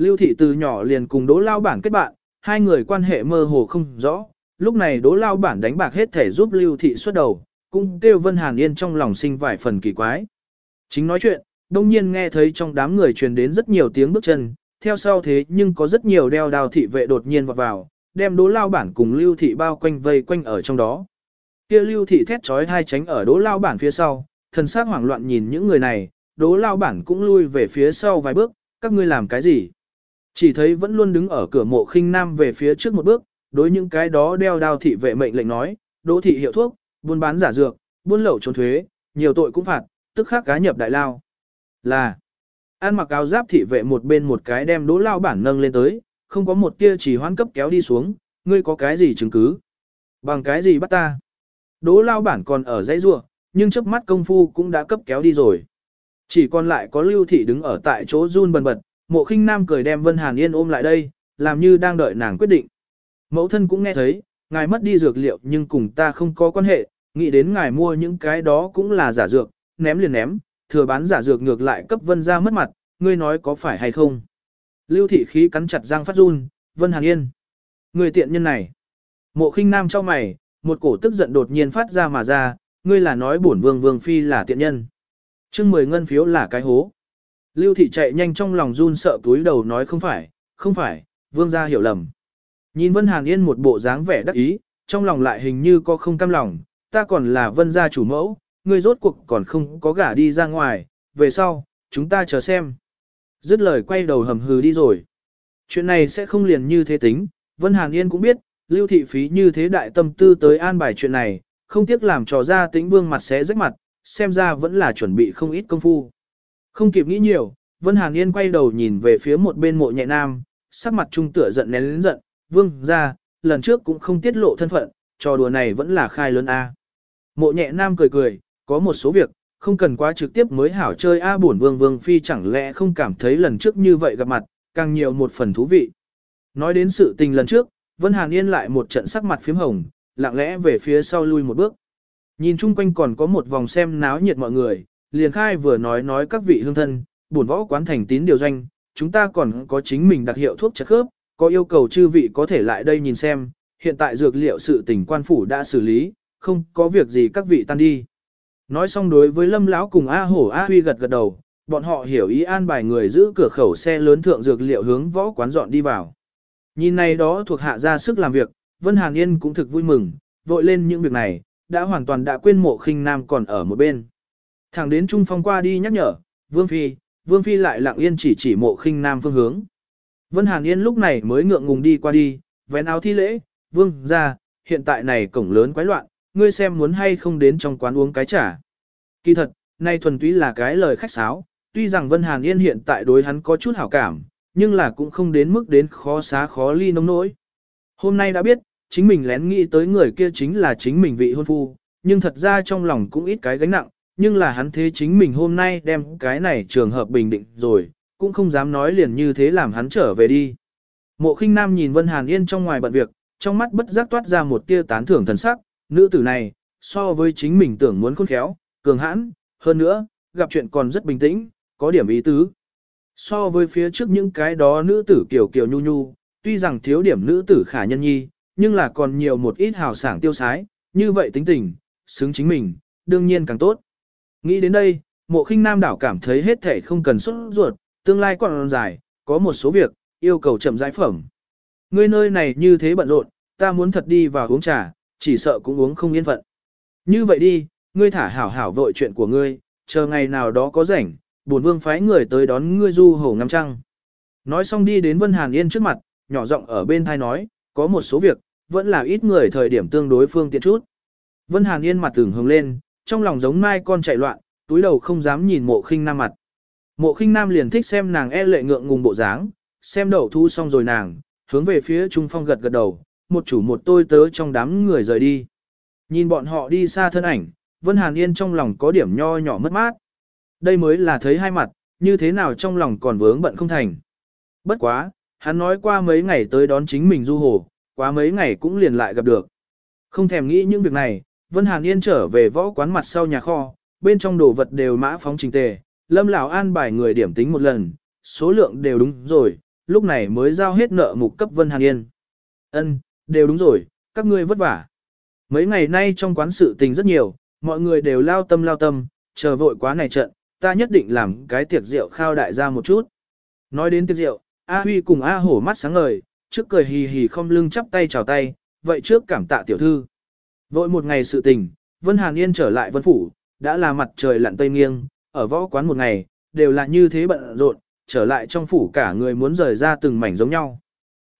Lưu thị từ nhỏ liền cùng Đỗ lao bản kết bạn, hai người quan hệ mơ hồ không rõ, lúc này Đỗ lao bản đánh bạc hết thể giúp lưu thị xuất đầu, cũng kêu Vân Hàn Yên trong lòng sinh vài phần kỳ quái. Chính nói chuyện, đông nhiên nghe thấy trong đám người truyền đến rất nhiều tiếng bước chân, theo sau thế nhưng có rất nhiều đeo đào thị vệ đột nhiên vọt vào, đem Đỗ lao bản cùng lưu thị bao quanh vây quanh ở trong đó. Kia lưu thị thét trói hai tránh ở Đỗ lao bản phía sau, thần sắc hoảng loạn nhìn những người này, Đỗ lao bản cũng lui về phía sau vài bước, các ngươi làm cái gì? Chỉ thấy vẫn luôn đứng ở cửa mộ khinh nam về phía trước một bước, đối những cái đó đeo đao thị vệ mệnh lệnh nói, đỗ thị hiệu thuốc, buôn bán giả dược, buôn lậu trốn thuế, nhiều tội cũng phạt, tức khắc cá nhập đại lao. Là, an mặc áo giáp thị vệ một bên một cái đem đỗ lao bản nâng lên tới, không có một tia chỉ hoan cấp kéo đi xuống, ngươi có cái gì chứng cứ? Bằng cái gì bắt ta? Đỗ lao bản còn ở dãy rua, nhưng chớp mắt công phu cũng đã cấp kéo đi rồi. Chỉ còn lại có lưu thị đứng ở tại chỗ run bần bật, mộ khinh nam cười đem Vân Hàn Yên ôm lại đây, làm như đang đợi nàng quyết định. Mẫu thân cũng nghe thấy, ngài mất đi dược liệu nhưng cùng ta không có quan hệ, nghĩ đến ngài mua những cái đó cũng là giả dược, ném liền ném, thừa bán giả dược ngược lại cấp Vân ra mất mặt, ngươi nói có phải hay không. Lưu thị khí cắn chặt răng phát run, Vân Hàn Yên. Người tiện nhân này. Mộ khinh nam cho mày, một cổ tức giận đột nhiên phát ra mà ra, ngươi là nói bổn vương vương phi là tiện nhân. Trưng mười ngân phiếu là cái hố. Lưu thị chạy nhanh trong lòng run sợ túi đầu nói không phải, không phải, vương gia hiểu lầm. Nhìn Vân Hàn Yên một bộ dáng vẻ đắc ý, trong lòng lại hình như có không cam lòng, ta còn là Vân gia chủ mẫu, ngươi rốt cuộc còn không có gả đi ra ngoài, về sau, chúng ta chờ xem. Dứt lời quay đầu hầm hừ đi rồi. Chuyện này sẽ không liền như thế tính, Vân Hàn Yên cũng biết, lưu thị phí như thế đại tâm tư tới an bài chuyện này, không tiếc làm trò ra tĩnh vương mặt sẽ rách mặt, xem ra vẫn là chuẩn bị không ít công phu. Không kịp nghĩ nhiều, Vân Hàn Yên quay đầu nhìn về phía một bên mộ nhẹ nam, sắc mặt trung tựa giận nén lớn giận, vương ra, lần trước cũng không tiết lộ thân phận, trò đùa này vẫn là khai lớn A. Mộ nhẹ nam cười cười, có một số việc, không cần quá trực tiếp mới hảo chơi A bổn vương vương phi chẳng lẽ không cảm thấy lần trước như vậy gặp mặt, càng nhiều một phần thú vị. Nói đến sự tình lần trước, Vân Hàn Yên lại một trận sắc mặt phím hồng, lặng lẽ về phía sau lui một bước. Nhìn chung quanh còn có một vòng xem náo nhiệt mọi người, liền khai vừa nói nói các vị hương thân, bổn võ quán thành tín điều doanh, chúng ta còn có chính mình đặc hiệu thuốc chất khớp, có yêu cầu chư vị có thể lại đây nhìn xem, hiện tại dược liệu sự tỉnh quan phủ đã xử lý, không có việc gì các vị tan đi. Nói xong đối với lâm lão cùng A hổ A huy gật gật đầu, bọn họ hiểu ý an bài người giữ cửa khẩu xe lớn thượng dược liệu hướng võ quán dọn đi vào. Nhìn này đó thuộc hạ ra sức làm việc, Vân Hàn Yên cũng thực vui mừng, vội lên những việc này, đã hoàn toàn đã quên mộ khinh nam còn ở một bên. Thẳng đến Trung Phong qua đi nhắc nhở, Vương Phi, Vương Phi lại lặng yên chỉ chỉ mộ khinh nam phương hướng. Vân Hàn Yên lúc này mới ngượng ngùng đi qua đi, vén áo thi lễ, Vương ra, hiện tại này cổng lớn quái loạn, ngươi xem muốn hay không đến trong quán uống cái trà. Kỳ thật, nay thuần túy là cái lời khách sáo, tuy rằng Vân Hàn Yên hiện tại đối hắn có chút hảo cảm, nhưng là cũng không đến mức đến khó xá khó ly nông nỗi. Hôm nay đã biết, chính mình lén nghĩ tới người kia chính là chính mình vị hôn phu, nhưng thật ra trong lòng cũng ít cái gánh nặng, nhưng là hắn thế chính mình hôm nay đem cái này trường hợp bình định rồi, cũng không dám nói liền như thế làm hắn trở về đi. Mộ khinh nam nhìn Vân Hàn Yên trong ngoài bận việc, trong mắt bất giác toát ra một tia tán thưởng thần sắc, nữ tử này, so với chính mình tưởng muốn khôn khéo, cường hãn, hơn nữa, gặp chuyện còn rất bình tĩnh, có điểm ý tứ. So với phía trước những cái đó nữ tử kiểu kiểu nhu nhu, tuy rằng thiếu điểm nữ tử khả nhân nhi, nhưng là còn nhiều một ít hào sảng tiêu sái, như vậy tính tình, xứng chính mình, đương nhiên càng tốt. Nghĩ đến đây, mộ khinh nam đảo cảm thấy hết thể không cần xuất ruột, tương lai còn dài, có một số việc, yêu cầu chậm giải phẩm. Ngươi nơi này như thế bận rộn, ta muốn thật đi vào uống trà, chỉ sợ cũng uống không yên phận. Như vậy đi, ngươi thả hảo hảo vội chuyện của ngươi, chờ ngày nào đó có rảnh, bổn vương phái người tới đón ngươi du hổ ngắm trăng. Nói xong đi đến Vân Hàn Yên trước mặt, nhỏ giọng ở bên thai nói, có một số việc, vẫn là ít người thời điểm tương đối phương tiện chút. Vân Hàn Yên mặt tưởng hồng lên, trong lòng giống mai con chạy loạn, túi đầu không dám nhìn mộ khinh nam mặt. Mộ khinh nam liền thích xem nàng e lệ ngượng ngùng bộ dáng, xem đậu thu xong rồi nàng, hướng về phía Trung Phong gật gật đầu, một chủ một tôi tớ trong đám người rời đi. Nhìn bọn họ đi xa thân ảnh, Vân Hàn Yên trong lòng có điểm nho nhỏ mất mát. Đây mới là thấy hai mặt, như thế nào trong lòng còn vướng bận không thành. Bất quá, hắn nói qua mấy ngày tới đón chính mình du hồ, quá mấy ngày cũng liền lại gặp được. Không thèm nghĩ những việc này, Vân Hàn Yên trở về võ quán mặt sau nhà kho, bên trong đồ vật đều mã phóng trình tề, Lâm lão an bài người điểm tính một lần, số lượng đều đúng rồi, lúc này mới giao hết nợ mục cấp Vân Hàn Yên. Ân, đều đúng rồi, các ngươi vất vả. Mấy ngày nay trong quán sự tình rất nhiều, mọi người đều lao tâm lao tâm, chờ vội quá này trận, ta nhất định làm cái tiệc rượu khao đại gia một chút. Nói đến tiệc rượu, A Huy cùng A Hổ mắt sáng ngời, trước cười hì hì không lưng chắp tay chào tay, vậy trước cảm tạ tiểu thư. Vội một ngày sự tình, Vân Hàn Yên trở lại Vân Phủ, đã là mặt trời lặn tây nghiêng, ở võ quán một ngày, đều là như thế bận rộn, trở lại trong phủ cả người muốn rời ra từng mảnh giống nhau.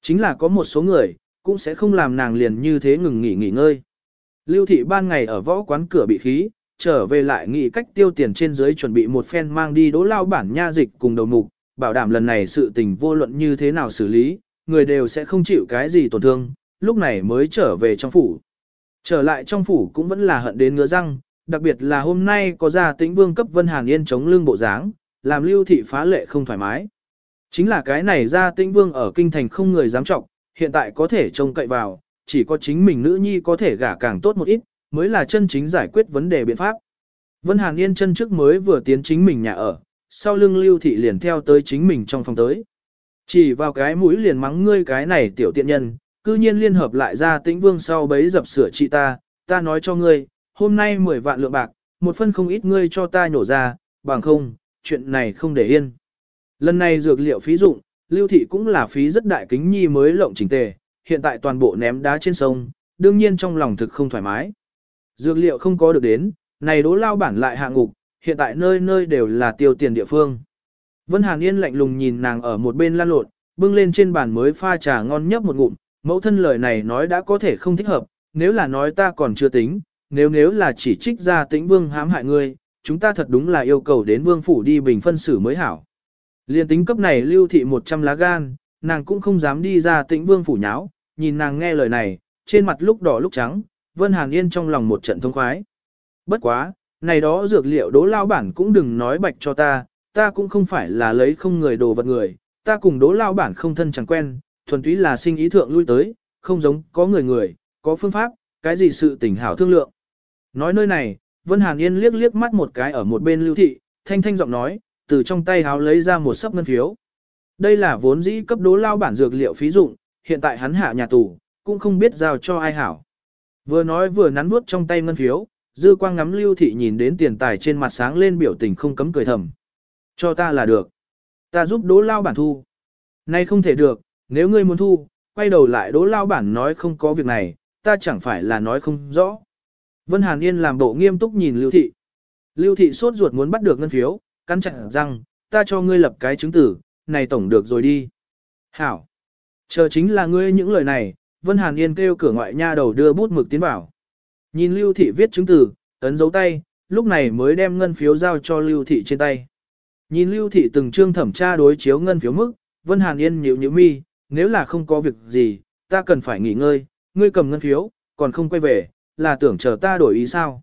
Chính là có một số người, cũng sẽ không làm nàng liền như thế ngừng nghỉ nghỉ ngơi. Lưu thị ban ngày ở võ quán cửa bị khí, trở về lại nghĩ cách tiêu tiền trên dưới chuẩn bị một phen mang đi đỗ lao bản nha dịch cùng đầu mục, bảo đảm lần này sự tình vô luận như thế nào xử lý, người đều sẽ không chịu cái gì tổn thương, lúc này mới trở về trong phủ. Trở lại trong phủ cũng vẫn là hận đến ngứa răng, đặc biệt là hôm nay có ra tĩnh vương cấp Vân Hàn Yên chống lưng bộ dáng, làm lưu thị phá lệ không thoải mái. Chính là cái này ra tĩnh vương ở kinh thành không người dám trọng, hiện tại có thể trông cậy vào, chỉ có chính mình nữ nhi có thể gả càng tốt một ít, mới là chân chính giải quyết vấn đề biện pháp. Vân Hàn Yên chân trước mới vừa tiến chính mình nhà ở, sau lưng lưu thị liền theo tới chính mình trong phòng tới. Chỉ vào cái mũi liền mắng ngươi cái này tiểu tiện nhân, cư nhiên liên hợp lại ra tĩnh vương sau bấy dập sửa trị ta, ta nói cho ngươi, hôm nay 10 vạn lượng bạc, một phân không ít ngươi cho ta nhổ ra, bằng không, chuyện này không để yên. Lần này dược liệu phí dụng, lưu thị cũng là phí rất đại kính nhi mới lộng chỉnh tề, hiện tại toàn bộ ném đá trên sông, đương nhiên trong lòng thực không thoải mái. Dược liệu không có được đến, này đố lao bản lại hạ ngục, hiện tại nơi nơi đều là tiêu tiền địa phương. Vân Hàn Yên lạnh lùng nhìn nàng ở một bên lan lộn, bưng lên trên bàn mới pha trà ngon nhấp một ngụm, mẫu thân lời này nói đã có thể không thích hợp, nếu là nói ta còn chưa tính, nếu nếu là chỉ trích ra tĩnh vương hãm hại ngươi, chúng ta thật đúng là yêu cầu đến vương phủ đi bình phân xử mới hảo. Liên tính cấp này lưu thị 100 lá gan, nàng cũng không dám đi ra tĩnh vương phủ nháo, nhìn nàng nghe lời này, trên mặt lúc đỏ lúc trắng, Vân Hàn Yên trong lòng một trận thông khoái. Bất quá, này đó dược liệu đố lao bản cũng đừng nói bạch cho ta, ta cũng không phải là lấy không người đồ vật người, ta cùng đố lao bản không thân chẳng quen, thuần túy là sinh ý thượng lui tới, không giống có người người, có phương pháp, cái gì sự tình hảo thương lượng. Nói nơi này, Vân Hàn Yên liếc liếc mắt một cái ở một bên lưu thị, thanh thanh giọng nói, từ trong tay háo lấy ra một sấp ngân phiếu. Đây là vốn dĩ cấp đố lao bản dược liệu phí dụng, hiện tại hắn hạ nhà tù, cũng không biết giao cho ai hảo. Vừa nói vừa nắn nuốt trong tay ngân phiếu, dư quang ngắm lưu thị nhìn đến tiền tài trên mặt sáng lên biểu tình không cấm cười thầm. Cho ta là được. Ta giúp đố lao bản thu. Nay không thể được, nếu ngươi muốn thu, quay đầu lại đố lao bản nói không có việc này, ta chẳng phải là nói không rõ. Vân Hàn Yên làm bộ nghiêm túc nhìn lưu thị. Lưu thị sốt ruột muốn bắt được ngân phiếu, cắn chặt rằng, ta cho ngươi lập cái chứng tử, này tổng được rồi đi. Hảo. Chờ chính là ngươi những lời này, Vân Hàn Yên kêu cửa ngoại nha đầu đưa bút mực tiến vào. Nhìn Lưu Thị viết chứng từ, ấn dấu tay, lúc này mới đem ngân phiếu giao cho Lưu Thị trên tay. Nhìn Lưu Thị từng trương thẩm tra đối chiếu ngân phiếu mức, Vân Hàn Yên nhíu nhíu mi, nếu là không có việc gì, ta cần phải nghỉ ngơi, ngươi cầm ngân phiếu, còn không quay về, là tưởng chờ ta đổi ý sao.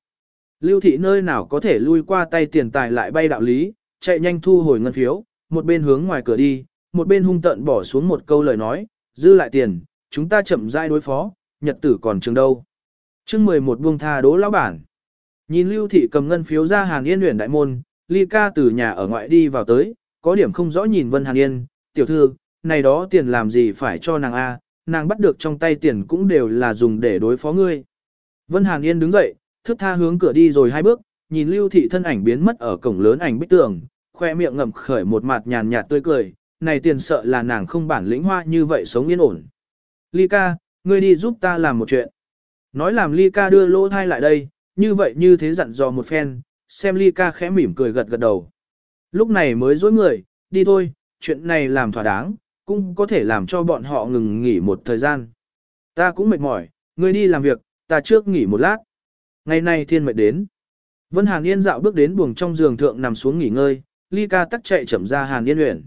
Lưu Thị nơi nào có thể lui qua tay tiền tài lại bay đạo lý, chạy nhanh thu hồi ngân phiếu, một bên hướng ngoài cửa đi, một bên hung tận bỏ xuống một câu lời nói, dư lại tiền, chúng ta chậm rãi đối phó, nhật tử còn trường đâu. chương 11 buông tha đố lão bản. Nhìn Lưu Thị cầm ngân phiếu ra hàng Yên luyện đại môn, Ly ca từ nhà ở ngoại đi vào tới, có điểm không rõ nhìn Vân Hàn Yên, tiểu thư, này đó tiền làm gì phải cho nàng A, nàng bắt được trong tay tiền cũng đều là dùng để đối phó ngươi. Vân Hàn Yên đứng dậy, thức tha hướng cửa đi rồi hai bước, nhìn lưu thị thân ảnh biến mất ở cổng lớn ảnh bích tường, khoe miệng ngậm khởi một mặt nhàn nhạt tươi cười, này tiền sợ là nàng không bản lĩnh hoa như vậy sống yên ổn. Ly ca, ngươi đi giúp ta làm một chuyện. Nói làm Ly ca đưa lỗ thai lại đây, như vậy như thế dặn dò một phen, xem Ly ca khẽ mỉm cười gật gật đầu. Lúc này mới dối người, đi thôi, chuyện này làm thỏa đáng, cũng có thể làm cho bọn họ ngừng nghỉ một thời gian. Ta cũng mệt mỏi, ngươi đi làm việc, ta trước nghỉ một lát. Ngày nay thiên mệt đến. Vân Hàn Yên dạo bước đến buồng trong giường thượng nằm xuống nghỉ ngơi, Ly ca tắc chạy chậm ra Hàn Yên huyện.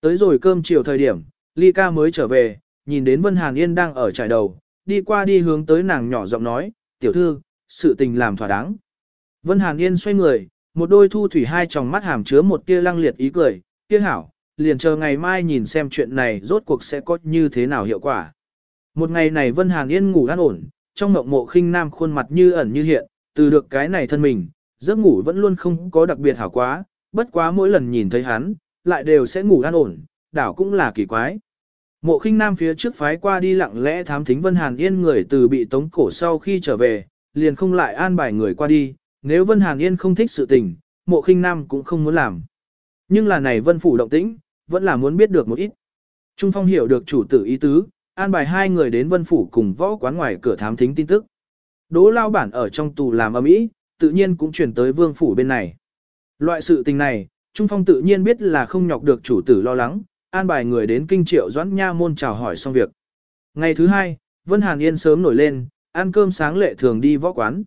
Tới rồi cơm chiều thời điểm, Ly ca mới trở về, nhìn đến Vân Hàn Yên đang ở trải đầu, đi qua đi hướng tới nàng nhỏ giọng nói, tiểu thư, sự tình làm thỏa đáng. Vân Hàn Yên xoay người, một đôi thu thủy hai tròng mắt hàm chứa một tia lăng liệt ý cười, kia hảo, liền chờ ngày mai nhìn xem chuyện này rốt cuộc sẽ có như thế nào hiệu quả. Một ngày này Vân Hàn Yên ngủ an ổn, trong mộng mộ khinh nam khuôn mặt như ẩn như hiện, từ được cái này thân mình, giấc ngủ vẫn luôn không có đặc biệt hảo quá, bất quá mỗi lần nhìn thấy hắn, lại đều sẽ ngủ an ổn, đảo cũng là kỳ quái. Mộ khinh nam phía trước phái qua đi lặng lẽ thám thính Vân Hàn Yên người từ bị tống cổ sau khi trở về, liền không lại an bài người qua đi, nếu Vân Hàn Yên không thích sự tình, mộ khinh nam cũng không muốn làm. Nhưng là này Vân Phủ động tĩnh, vẫn là muốn biết được một ít. Trung Phong hiểu được chủ tử ý tứ, an bài hai người đến Vân Phủ cùng võ quán ngoài cửa thám thính tin tức. Đỗ lao bản ở trong tù làm ở mỹ, tự nhiên cũng chuyển tới Vương Phủ bên này. Loại sự tình này, Trung Phong tự nhiên biết là không nhọc được chủ tử lo lắng, an bài người đến kinh triệu doãn nha môn chào hỏi xong việc. Ngày thứ hai, Vân Hàn Yên sớm nổi lên, ăn cơm sáng lệ thường đi võ quán.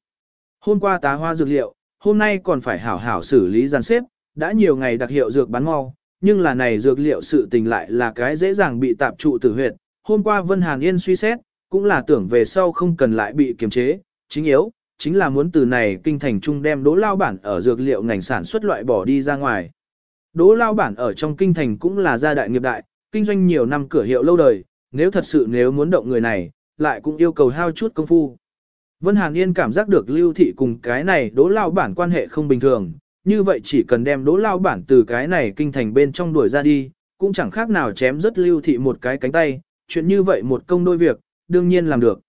Hôm qua tá hoa dược liệu, hôm nay còn phải hảo hảo xử lý dàn xếp, đã nhiều ngày đặc hiệu dược bán mau, nhưng là này dược liệu sự tình lại là cái dễ dàng bị tạp trụ tử huyệt. Hôm qua Vân Hàn Yên suy xét, cũng là tưởng về sau không cần lại bị kiềm chế, chính yếu, chính là muốn từ này kinh thành trung đem đỗ lao bản ở dược liệu ngành sản xuất loại bỏ đi ra ngoài. Đỗ lao bản ở trong kinh thành cũng là gia đại nghiệp đại, kinh doanh nhiều năm cửa hiệu lâu đời, nếu thật sự nếu muốn động người này, lại cũng yêu cầu hao chút công phu. Vân Hàn Yên cảm giác được lưu thị cùng cái này đỗ lao bản quan hệ không bình thường, như vậy chỉ cần đem đỗ lao bản từ cái này kinh thành bên trong đuổi ra đi, cũng chẳng khác nào chém rất lưu thị một cái cánh tay, chuyện như vậy một công đôi việc, đương nhiên làm được.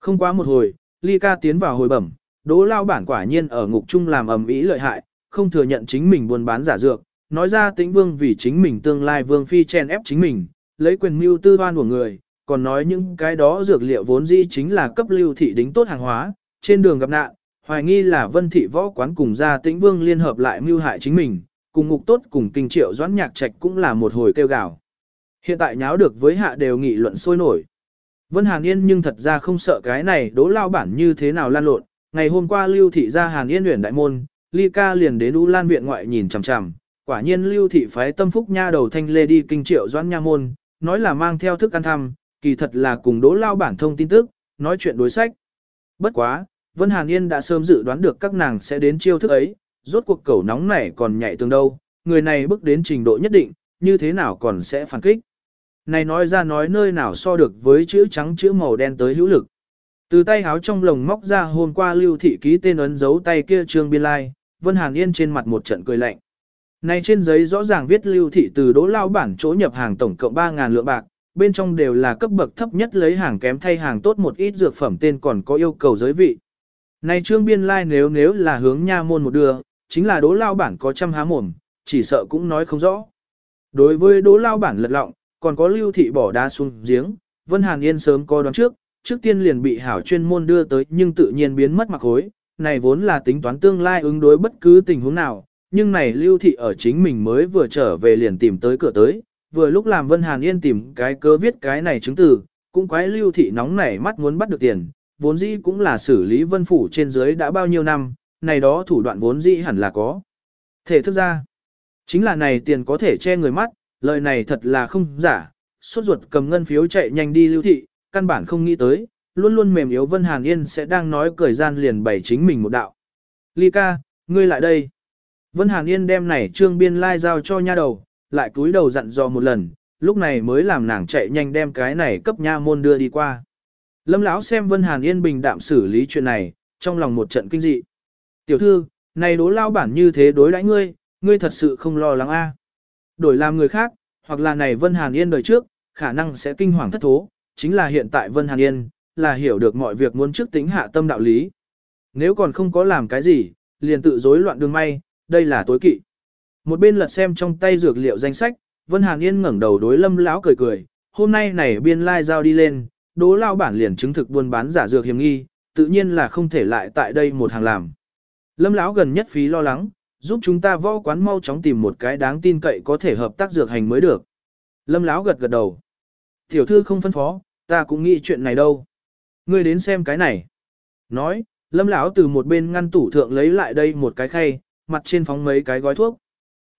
Không quá một hồi, Ly ca tiến vào hồi bẩm, đỗ lao bản quả nhiên ở ngục chung làm ầm ĩ lợi hại, không thừa nhận chính mình buôn bán giả dược, nói ra tĩnh vương vì chính mình tương lai vương phi chen ép chính mình, lấy quyền mưu tư đoan của người, còn nói những cái đó dược liệu vốn dĩ chính là cấp lưu thị đính tốt hàng hóa, trên đường gặp nạn, hoài nghi là vân thị võ quán cùng gia tĩnh vương liên hợp lại mưu hại chính mình, cùng ngục tốt cùng kinh triệu doãn nhạc trạch cũng là một hồi kêu gào. Hiện tại nháo được với hạ đều nghị luận sôi nổi. Vân Hàn Yên nhưng thật ra không sợ cái này đố lao bản như thế nào lan lộn, ngày hôm qua lưu thị ra Hàn Yên huyền đại môn, ly ca liền đến U Lan viện ngoại nhìn chằm chằm, quả nhiên lưu thị phái tâm phúc nha đầu thanh lê đi kinh triệu doãn nha môn, nói là mang theo thức ăn thăm, kỳ thật là cùng đố lao bản thông tin tức, nói chuyện đối sách. Bất quá, Vân Hàn Yên đã sớm dự đoán được các nàng sẽ đến chiêu thức ấy, rốt cuộc cẩu nóng này còn nhạy tương đâu, người này bước đến trình độ nhất định, như thế nào còn sẽ phản kích. Này nói ra nói nơi nào so được với chữ trắng chữ màu đen tới hữu lực. Từ tay háo trong lồng móc ra hôm qua lưu thị ký tên ấn dấu tay kia trương biên lai, Vân Hàn Yên trên mặt một trận cười lạnh. Này trên giấy rõ ràng viết lưu thị từ đỗ lao bản chỗ nhập hàng tổng cộng 3.000 lượng bạc, bên trong đều là cấp bậc thấp nhất lấy hàng kém thay hàng tốt một ít dược phẩm tên còn có yêu cầu giới vị. Này trương biên lai like nếu nếu là hướng nha môn một đường, chính là đố lao bản có trăm há mồm, chỉ sợ cũng nói không rõ. Đối với đố lao bản lật lọng, còn có lưu thị bỏ đá xuống giếng, Vân Hàn Yên sớm có đoán trước, trước tiên liền bị hảo chuyên môn đưa tới nhưng tự nhiên biến mất mặc hối, này vốn là tính toán tương lai ứng đối bất cứ tình huống nào, nhưng này lưu thị ở chính mình mới vừa trở về liền tìm tới cửa tới, vừa lúc làm Vân Hàn Yên tìm cái cớ viết cái này chứng từ, cũng quái lưu thị nóng nảy mắt muốn bắt được tiền, vốn dĩ cũng là xử lý vân phủ trên dưới đã bao nhiêu năm, này đó thủ đoạn vốn dĩ hẳn là có. Thể thức ra, chính là này tiền có thể che người mắt, lời này thật là không giả, Suốt ruột cầm ngân phiếu chạy nhanh đi lưu thị, căn bản không nghĩ tới, luôn luôn mềm yếu Vân Hàn Yên sẽ đang nói cười gian liền bày chính mình một đạo. Ly ca, ngươi lại đây. Vân Hàn Yên đem này trương biên lai giao cho nha đầu, lại cúi đầu dặn dò một lần, lúc này mới làm nàng chạy nhanh đem cái này cấp nha môn đưa đi qua. Lâm lão xem Vân Hàn Yên bình đạm xử lý chuyện này, trong lòng một trận kinh dị. Tiểu thư, này đố lao bản như thế đối đãi ngươi, ngươi thật sự không lo lắng a. Đổi làm người khác, hoặc là này Vân Hàn Yên đời trước, khả năng sẽ kinh hoàng thất thố, chính là hiện tại Vân Hàn Yên, là hiểu được mọi việc muốn trước tính hạ tâm đạo lý. Nếu còn không có làm cái gì, liền tự rối loạn đường may, đây là tối kỵ. Một bên lật xem trong tay dược liệu danh sách, Vân Hàn Yên ngẩng đầu đối Lâm lão cười cười, hôm nay này biên lai giao đi lên, đố lao bản liền chứng thực buôn bán giả dược hiểm nghi, tự nhiên là không thể lại tại đây một hàng làm. Lâm lão gần nhất phí lo lắng, giúp chúng ta võ quán mau chóng tìm một cái đáng tin cậy có thể hợp tác dược hành mới được. Lâm lão gật gật đầu. Tiểu thư không phân phó, ta cũng nghĩ chuyện này đâu. Ngươi đến xem cái này. Nói, Lâm lão từ một bên ngăn tủ thượng lấy lại đây một cái khay, mặt trên phóng mấy cái gói thuốc.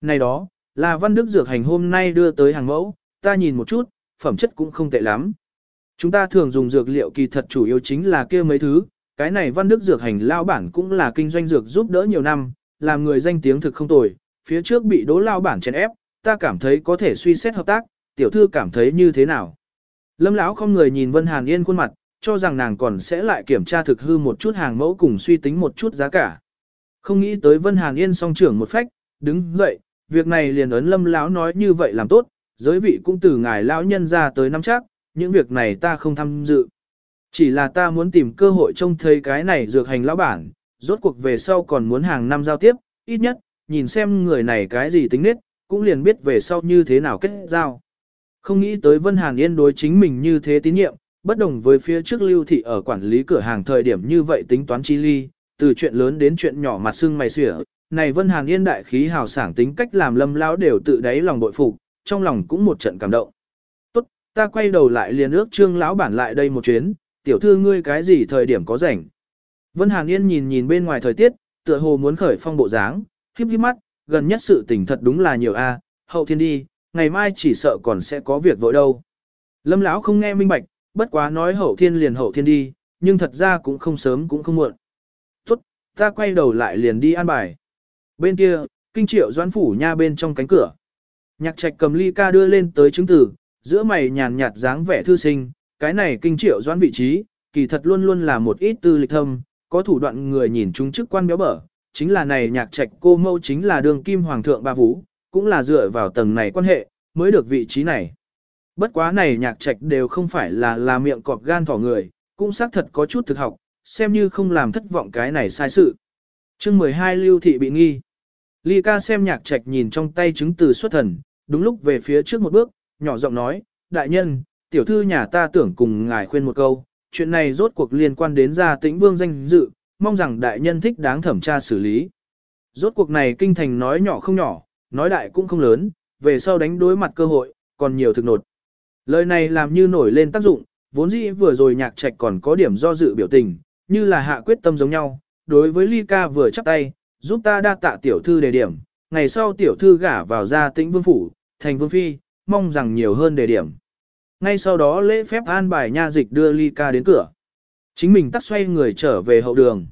Này đó, là văn đức dược hành hôm nay đưa tới hàng mẫu, ta nhìn một chút, phẩm chất cũng không tệ lắm. Chúng ta thường dùng dược liệu kỳ thật chủ yếu chính là kia mấy thứ, cái này văn đức dược hành lao bản cũng là kinh doanh dược giúp đỡ nhiều năm, làm người danh tiếng thực không tồi, phía trước bị đố lao bản chèn ép, ta cảm thấy có thể suy xét hợp tác, tiểu thư cảm thấy như thế nào. Lâm lão không người nhìn Vân Hàn Yên khuôn mặt, cho rằng nàng còn sẽ lại kiểm tra thực hư một chút hàng mẫu cùng suy tính một chút giá cả. Không nghĩ tới Vân Hàn Yên song trưởng một phách, đứng dậy, việc này liền ấn Lâm lão nói như vậy làm tốt, giới vị cũng từ ngài lão nhân ra tới năm chắc, những việc này ta không tham dự. Chỉ là ta muốn tìm cơ hội trông thấy cái này dược hành lão bản, rốt cuộc về sau còn muốn hàng năm giao tiếp, ít nhất, nhìn xem người này cái gì tính nết, cũng liền biết về sau như thế nào kết giao. Không nghĩ tới Vân Hàn Yên đối chính mình như thế tín nhiệm, bất đồng với phía trước lưu thị ở quản lý cửa hàng thời điểm như vậy tính toán chi ly, từ chuyện lớn đến chuyện nhỏ mặt xưng mày xỉa, này Vân Hàn Yên đại khí hào sảng tính cách làm lâm lão đều tự đáy lòng bội phục, trong lòng cũng một trận cảm động. Ta quay đầu lại liền ước trương lão bản lại đây một chuyến, tiểu thư ngươi cái gì thời điểm có rảnh. Vân Hàn Yên nhìn nhìn bên ngoài thời tiết, tựa hồ muốn khởi phong bộ dáng, híp híp mắt, gần nhất sự tình thật đúng là nhiều a, hậu thiên đi, ngày mai chỉ sợ còn sẽ có việc vội đâu. Lâm lão không nghe minh bạch, bất quá nói hậu thiên liền hậu thiên đi, nhưng thật ra cũng không sớm cũng không muộn. Tốt, ta quay đầu lại liền đi an bài. Bên kia, kinh triệu doãn phủ nha bên trong cánh cửa. Nhạc trạch cầm ly ca đưa lên tới chứng tử, giữa mày nhàn nhạt dáng vẻ thư sinh, cái này kinh triệu doãn vị trí, kỳ thật luôn luôn là một ít tư lịch thâm, có thủ đoạn người nhìn chúng chức quan béo bở, chính là này nhạc trạch cô mâu chính là đường kim hoàng thượng ba vũ, cũng là dựa vào tầng này quan hệ, mới được vị trí này. Bất quá này nhạc trạch đều không phải là là miệng cọp gan thỏ người, cũng xác thật có chút thực học, xem như không làm thất vọng cái này sai sự. chương 12 lưu thị bị nghi. Ly ca xem nhạc trạch nhìn trong tay chứng từ xuất thần, đúng lúc về phía trước một bước, nhỏ giọng nói, đại nhân, tiểu thư nhà ta tưởng cùng ngài khuyên một câu, chuyện này rốt cuộc liên quan đến gia tĩnh vương danh dự, mong rằng đại nhân thích đáng thẩm tra xử lý. Rốt cuộc này kinh thành nói nhỏ không nhỏ, nói đại cũng không lớn, về sau đánh đối mặt cơ hội, còn nhiều thực nột. Lời này làm như nổi lên tác dụng, vốn dĩ vừa rồi nhạc trạch còn có điểm do dự biểu tình, như là hạ quyết tâm giống nhau, đối với ly ca vừa chắp tay, giúp ta đa tạ tiểu thư đề điểm, ngày sau tiểu thư gả vào gia tĩnh vương phủ, thành vương phi, mong rằng nhiều hơn đề điểm. Ngay sau đó lễ phép an bài nha dịch đưa ly ca đến cửa. Chính mình tắt xoay người trở về hậu đường.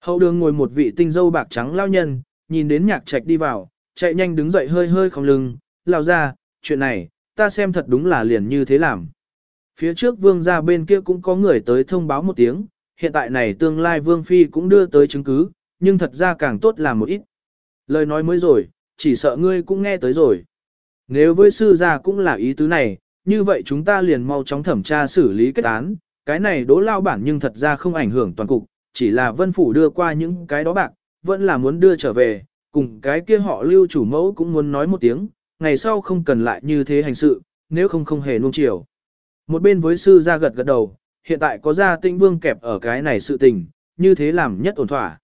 Hậu đường ngồi một vị tinh dâu bạc trắng lao nhân, nhìn đến nhạc trạch đi vào, chạy nhanh đứng dậy hơi hơi không lưng, lao ra, chuyện này, ta xem thật đúng là liền như thế làm. Phía trước vương gia bên kia cũng có người tới thông báo một tiếng, hiện tại này tương lai vương phi cũng đưa tới chứng cứ, nhưng thật ra càng tốt làm một ít. Lời nói mới rồi, chỉ sợ ngươi cũng nghe tới rồi. Nếu với sư gia cũng là ý tứ này, như vậy chúng ta liền mau chóng thẩm tra xử lý kết án, cái này đố lao bản nhưng thật ra không ảnh hưởng toàn cục, chỉ là vân phủ đưa qua những cái đó bạc, vẫn là muốn đưa trở về, cùng cái kia họ lưu chủ mẫu cũng muốn nói một tiếng, ngày sau không cần lại như thế hành sự, nếu không không hề nuông chiều. Một bên với sư gia gật gật đầu, hiện tại có gia tinh vương kẹp ở cái này sự tình, như thế làm nhất ổn thỏa.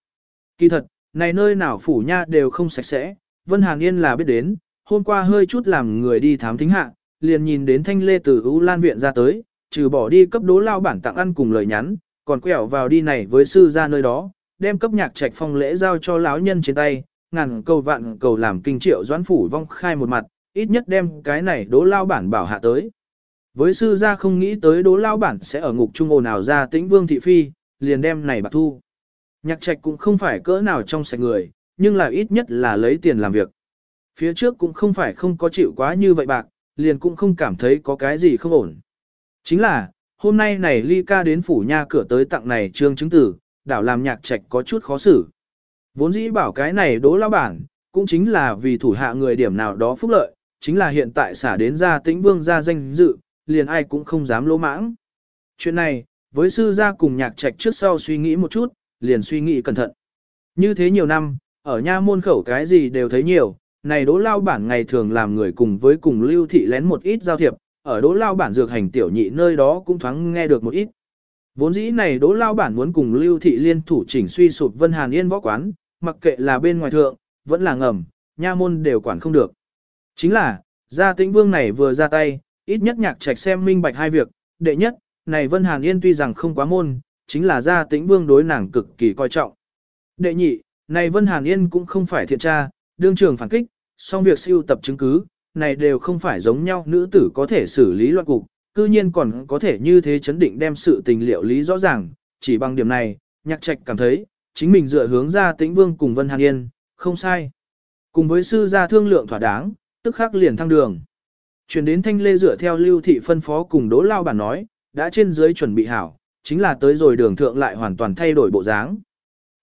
Kỳ thật, này nơi nào phủ nha đều không sạch sẽ, Vân Hàn Yên là biết đến, hôm qua hơi chút làm người đi thám thính hạ, liền nhìn đến thanh lê từ ưu lan viện ra tới, trừ bỏ đi cấp đố lao bản tặng ăn cùng lời nhắn, còn quẹo vào đi này với sư ra nơi đó, đem cấp nhạc trạch phong lễ giao cho lão nhân trên tay, ngàn cầu vạn cầu làm kinh triệu doãn phủ vong khai một mặt, ít nhất đem cái này đố lao bản bảo hạ tới. Với sư gia không nghĩ tới đố lao bản sẽ ở ngục trung ồn nào ra tĩnh vương thị phi, liền đem này bạc thu. Nhạc trạch cũng không phải cỡ nào trong sạch người, nhưng là ít nhất là lấy tiền làm việc. Phía trước cũng không phải không có chịu quá như vậy bạc, liền cũng không cảm thấy có cái gì không ổn. Chính là, hôm nay này ly ca đến phủ nha cửa tới tặng này trương chứng tử, đảo làm nhạc trạch có chút khó xử. Vốn dĩ bảo cái này đố lao bản, cũng chính là vì thủ hạ người điểm nào đó phúc lợi, chính là hiện tại xả đến ra tĩnh vương ra danh dự, liền ai cũng không dám lỗ mãng. Chuyện này, với sư gia cùng nhạc trạch trước sau suy nghĩ một chút, liền suy nghĩ cẩn thận. Như thế nhiều năm, ở nha môn khẩu cái gì đều thấy nhiều, này đỗ lao bản ngày thường làm người cùng với cùng lưu thị lén một ít giao thiệp, ở đỗ lao bản dược hành tiểu nhị nơi đó cũng thoáng nghe được một ít. Vốn dĩ này đỗ lao bản muốn cùng lưu thị liên thủ chỉnh suy sụp Vân Hàn Yên võ quán, mặc kệ là bên ngoài thượng, vẫn là ngầm, nha môn đều quản không được. Chính là, gia tĩnh vương này vừa ra tay, ít nhất nhạc trạch xem minh bạch hai việc, đệ nhất, này Vân Hàn Yên tuy rằng không quá môn, chính là gia tĩnh vương đối nàng cực kỳ coi trọng. Đệ nhị, này Vân Hàn Yên cũng không phải thiện tra, đương trường phản kích, song việc siêu tập chứng cứ, này đều không phải giống nhau nữ tử có thể xử lý loạn cục, cư nhiên còn có thể như thế chấn định đem sự tình liệu lý rõ ràng, chỉ bằng điểm này, nhạc trạch cảm thấy, chính mình dựa hướng ra tĩnh vương cùng Vân Hàn Yên, không sai. Cùng với sư gia thương lượng thỏa đáng, tức khắc liền thăng đường. Chuyển đến thanh lê dựa theo lưu thị phân phó cùng đỗ lao bản nói, đã trên dưới chuẩn bị hảo, chính là tới rồi đường thượng lại hoàn toàn thay đổi bộ dáng.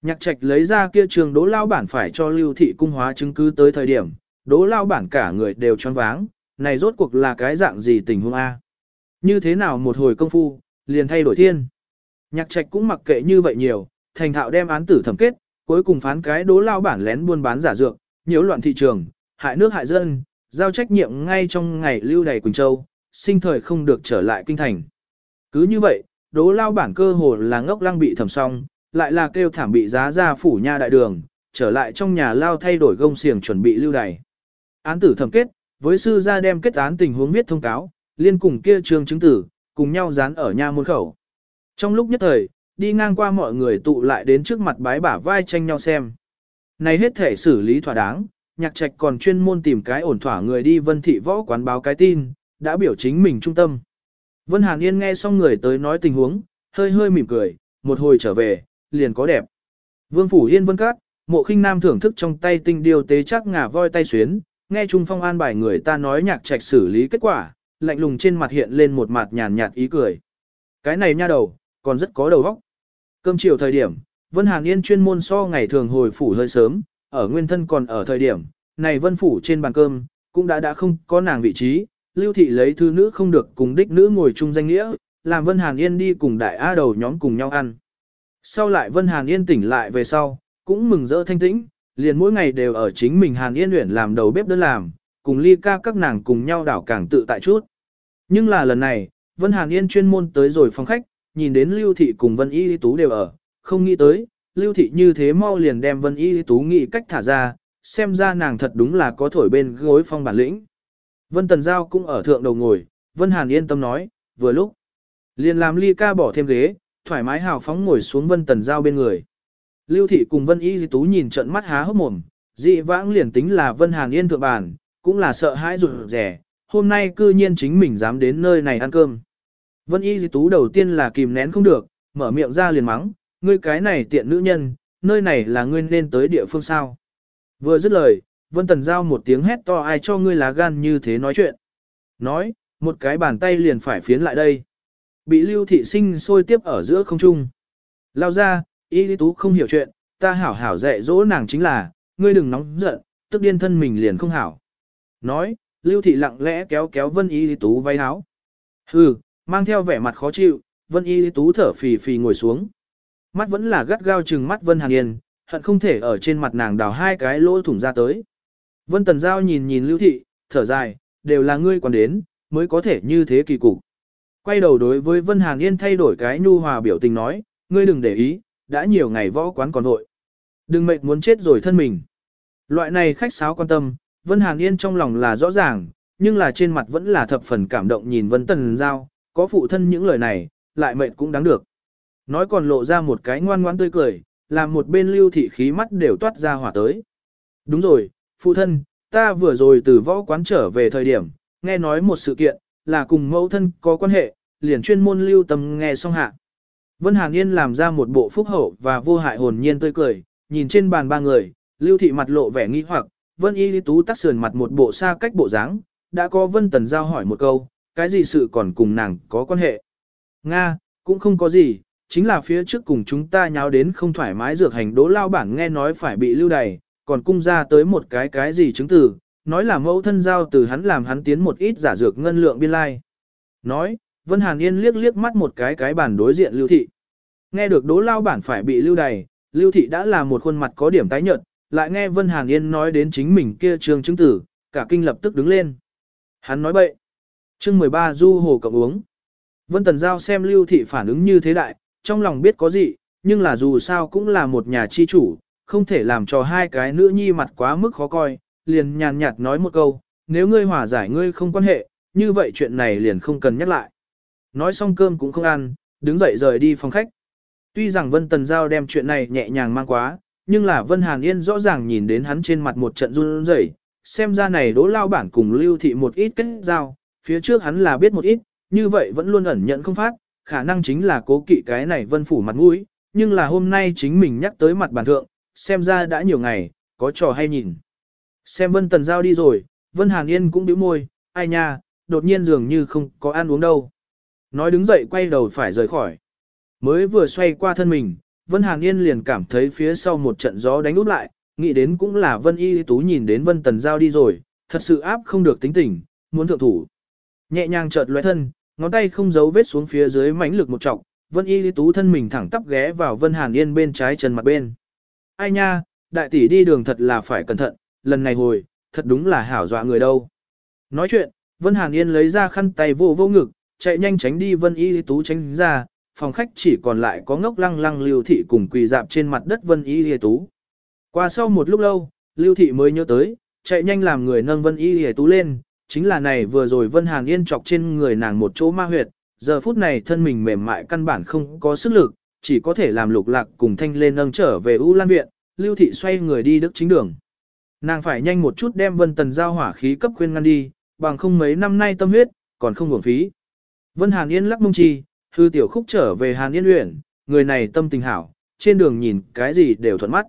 Nhạc trạch lấy ra kia trường đỗ lao bản phải cho lưu thị cung hóa chứng cứ tới thời điểm, đỗ lao bản cả người đều choáng váng, này rốt cuộc là cái dạng gì tình huống A. Như thế nào một hồi công phu, liền thay đổi thiên. Nhạc trạch cũng mặc kệ như vậy nhiều, thành thạo đem án tử thẩm kết, cuối cùng phán cái đố lao bản lén buôn bán giả dược, nhiễu loạn thị trường, hại nước hại dân, giao trách nhiệm ngay trong ngày lưu đầy Quỳnh Châu, sinh thời không được trở lại kinh thành. Cứ như vậy, đố lao bản cơ hồ là ngốc lăng bị thẩm xong, lại là kêu thảm bị giá ra phủ nha đại đường, trở lại trong nhà lao thay đổi gông xiềng chuẩn bị lưu đày. Án tử thẩm kết, với sư gia đem kết án tình huống viết thông cáo, liên cùng kia trường chứng tử, cùng nhau dán ở nha môn khẩu. Trong lúc nhất thời, đi ngang qua mọi người tụ lại đến trước mặt bái bả vai tranh nhau xem. Này hết thể xử lý thỏa đáng, nhạc trạch còn chuyên môn tìm cái ổn thỏa người đi vân thị võ quán báo cái tin, đã biểu chính mình trung tâm. Vân Hàn Yên nghe xong người tới nói tình huống, hơi hơi mỉm cười, một hồi trở về, liền có đẹp. Vương Phủ Yên Vân Cát, mộ khinh nam thưởng thức trong tay tinh điều tế chắc ngả voi tay xuyến, nghe Trung Phong an bài người ta nói nhạc trạch xử lý kết quả, lạnh lùng trên mặt hiện lên một mặt nhàn nhạt ý cười. Cái này nha đầu, còn rất có đầu óc. Cơm chiều thời điểm, Vân Hàn Yên chuyên môn so ngày thường hồi phủ hơi sớm, ở nguyên thân còn ở thời điểm, này Vân phủ trên bàn cơm, cũng đã đã không có nàng vị trí, Lưu thị lấy thư nữ không được cùng đích nữ ngồi chung danh nghĩa, làm Vân Hàn Yên đi cùng đại A đầu nhóm cùng nhau ăn. Sau lại Vân Hàn Yên tỉnh lại về sau, cũng mừng rỡ thanh tĩnh, liền mỗi ngày đều ở chính mình Hàn Yên luyện làm đầu bếp đơn làm, cùng ly ca các nàng cùng nhau đảo càng tự tại chút. Nhưng là lần này, Vân Hàn Yên chuyên môn tới rồi phòng khách, nhìn đến Lưu Thị cùng Vân Y Tú đều ở, không nghĩ tới, Lưu Thị như thế mau liền đem Vân Y Tú nghĩ cách thả ra, xem ra nàng thật đúng là có thổi bên gối phong bản lĩnh. Vân Tần Giao cũng ở thượng đầu ngồi, Vân Hàn yên tâm nói, vừa lúc. Liền làm ly ca bỏ thêm ghế, thoải mái hào phóng ngồi xuống Vân Tần Giao bên người. Lưu Thị cùng Vân Y Di Tú nhìn trận mắt há hốc mồm, dị vãng liền tính là Vân Hàn yên thượng bàn, cũng là sợ hãi rụt rẻ, hôm nay cư nhiên chính mình dám đến nơi này ăn cơm. Vân Y Di Tú đầu tiên là kìm nén không được, mở miệng ra liền mắng, ngươi cái này tiện nữ nhân, nơi này là ngươi nên tới địa phương sao. Vừa dứt lời, Vân Tần Giao một tiếng hét to ai cho ngươi lá gan như thế nói chuyện. Nói, một cái bàn tay liền phải phiến lại đây. Bị lưu thị sinh sôi tiếp ở giữa không trung. Lao ra, Y Lý Tú không hiểu chuyện, ta hảo hảo dạy dỗ nàng chính là, ngươi đừng nóng giận, tức điên thân mình liền không hảo. Nói, lưu thị lặng lẽ kéo kéo Vân Y Lý Tú váy áo. Hừ, Mang theo vẻ mặt khó chịu, Vân Y Lý Tú thở phì phì ngồi xuống. Mắt vẫn là gắt gao chừng mắt Vân hàng Yên, hận không thể ở trên mặt nàng đào hai cái lỗ thủng ra tới. Vân Tần Giao nhìn nhìn Lưu Thị, thở dài, đều là ngươi còn đến, mới có thể như thế kỳ cục. Quay đầu đối với Vân Hàn Yên thay đổi cái nhu hòa biểu tình nói, ngươi đừng để ý, đã nhiều ngày võ quán còn vội. Đừng mệt muốn chết rồi thân mình. Loại này khách sáo quan tâm, Vân Hàn Yên trong lòng là rõ ràng, nhưng là trên mặt vẫn là thập phần cảm động nhìn Vân Tần Giao, có phụ thân những lời này, lại mệt cũng đáng được. Nói còn lộ ra một cái ngoan ngoãn tươi cười, làm một bên lưu thị khí mắt đều toát ra hỏa tới. Đúng rồi, phụ thân, ta vừa rồi từ võ quán trở về thời điểm, nghe nói một sự kiện, là cùng mẫu thân có quan hệ, liền chuyên môn lưu tâm nghe xong hạ. Vân Hàn Yên làm ra một bộ phúc hậu và vô hại hồn nhiên tươi cười, nhìn trên bàn ba người, lưu thị mặt lộ vẻ nghi hoặc, Vân Y Lý Tú tắt sườn mặt một bộ xa cách bộ dáng, đã có Vân Tần Giao hỏi một câu, cái gì sự còn cùng nàng có quan hệ. Nga, cũng không có gì, chính là phía trước cùng chúng ta nháo đến không thoải mái dược hành đỗ lao bản nghe nói phải bị lưu đày, còn cung ra tới một cái cái gì chứng từ, nói là mẫu thân giao từ hắn làm hắn tiến một ít giả dược ngân lượng biên lai. Nói, Vân Hàn Yên liếc liếc mắt một cái cái bản đối diện lưu thị. Nghe được đố lao bản phải bị lưu đày, lưu thị đã là một khuôn mặt có điểm tái nhợt, lại nghe Vân Hàn Yên nói đến chính mình kia trường chứng tử, cả kinh lập tức đứng lên. Hắn nói bậy. Chương 13 du hồ cộng uống. Vân Tần Giao xem lưu thị phản ứng như thế đại, trong lòng biết có gì, nhưng là dù sao cũng là một nhà chi chủ, không thể làm cho hai cái nữ nhi mặt quá mức khó coi, liền nhàn nhạt nói một câu, nếu ngươi hòa giải ngươi không quan hệ, như vậy chuyện này liền không cần nhắc lại. Nói xong cơm cũng không ăn, đứng dậy rời đi phòng khách. Tuy rằng Vân Tần Giao đem chuyện này nhẹ nhàng mang quá, nhưng là Vân Hàn Yên rõ ràng nhìn đến hắn trên mặt một trận run rẩy, xem ra này đố lao bản cùng lưu thị một ít kết giao, phía trước hắn là biết một ít, như vậy vẫn luôn ẩn nhận không phát, khả năng chính là cố kỵ cái này vân phủ mặt mũi, nhưng là hôm nay chính mình nhắc tới mặt bản thượng, xem ra đã nhiều ngày, có trò hay nhìn. Xem vân tần giao đi rồi, vân hàn yên cũng bĩu môi, ai nha, đột nhiên dường như không có ăn uống đâu. Nói đứng dậy quay đầu phải rời khỏi. Mới vừa xoay qua thân mình, Vân Hàn Yên liền cảm thấy phía sau một trận gió đánh úp lại, nghĩ đến cũng là Vân Y Tú nhìn đến Vân Tần Giao đi rồi, thật sự áp không được tính tình, muốn thượng thủ. Nhẹ nhàng chợt lóe thân, ngón tay không giấu vết xuống phía dưới mãnh lực một trọng, Vân Y Tú thân mình thẳng tắp ghé vào Vân Hàn Yên bên trái chân mặt bên. Ai nha, đại tỷ đi đường thật là phải cẩn thận, lần này hồi, thật đúng là hảo dọa người đâu. Nói chuyện, Vân Hàn Yên lấy ra khăn tay vô vô ngực, chạy nhanh tránh đi Vân Y Tú tránh ra, phòng khách chỉ còn lại có ngốc lăng lăng lưu thị cùng quỳ dạp trên mặt đất Vân Y Tú. Qua sau một lúc lâu, lưu thị mới nhớ tới, chạy nhanh làm người nâng Vân Y Tú lên, chính là này vừa rồi Vân Hàn Yên chọc trên người nàng một chỗ ma huyệt, giờ phút này thân mình mềm mại căn bản không có sức lực, chỉ có thể làm lục lạc cùng thanh lên nâng trở về U Lan Viện, Lưu Thị xoay người đi đức chính đường. Nàng phải nhanh một chút đem Vân Tần giao hỏa khí cấp khuyên ngăn đi, bằng không mấy năm nay tâm huyết, còn không hưởng phí. Vân Hàn Yên lắc mông chi, hư tiểu khúc trở về Hàn Yên luyện, người này tâm tình hảo, trên đường nhìn cái gì đều thuận mắt.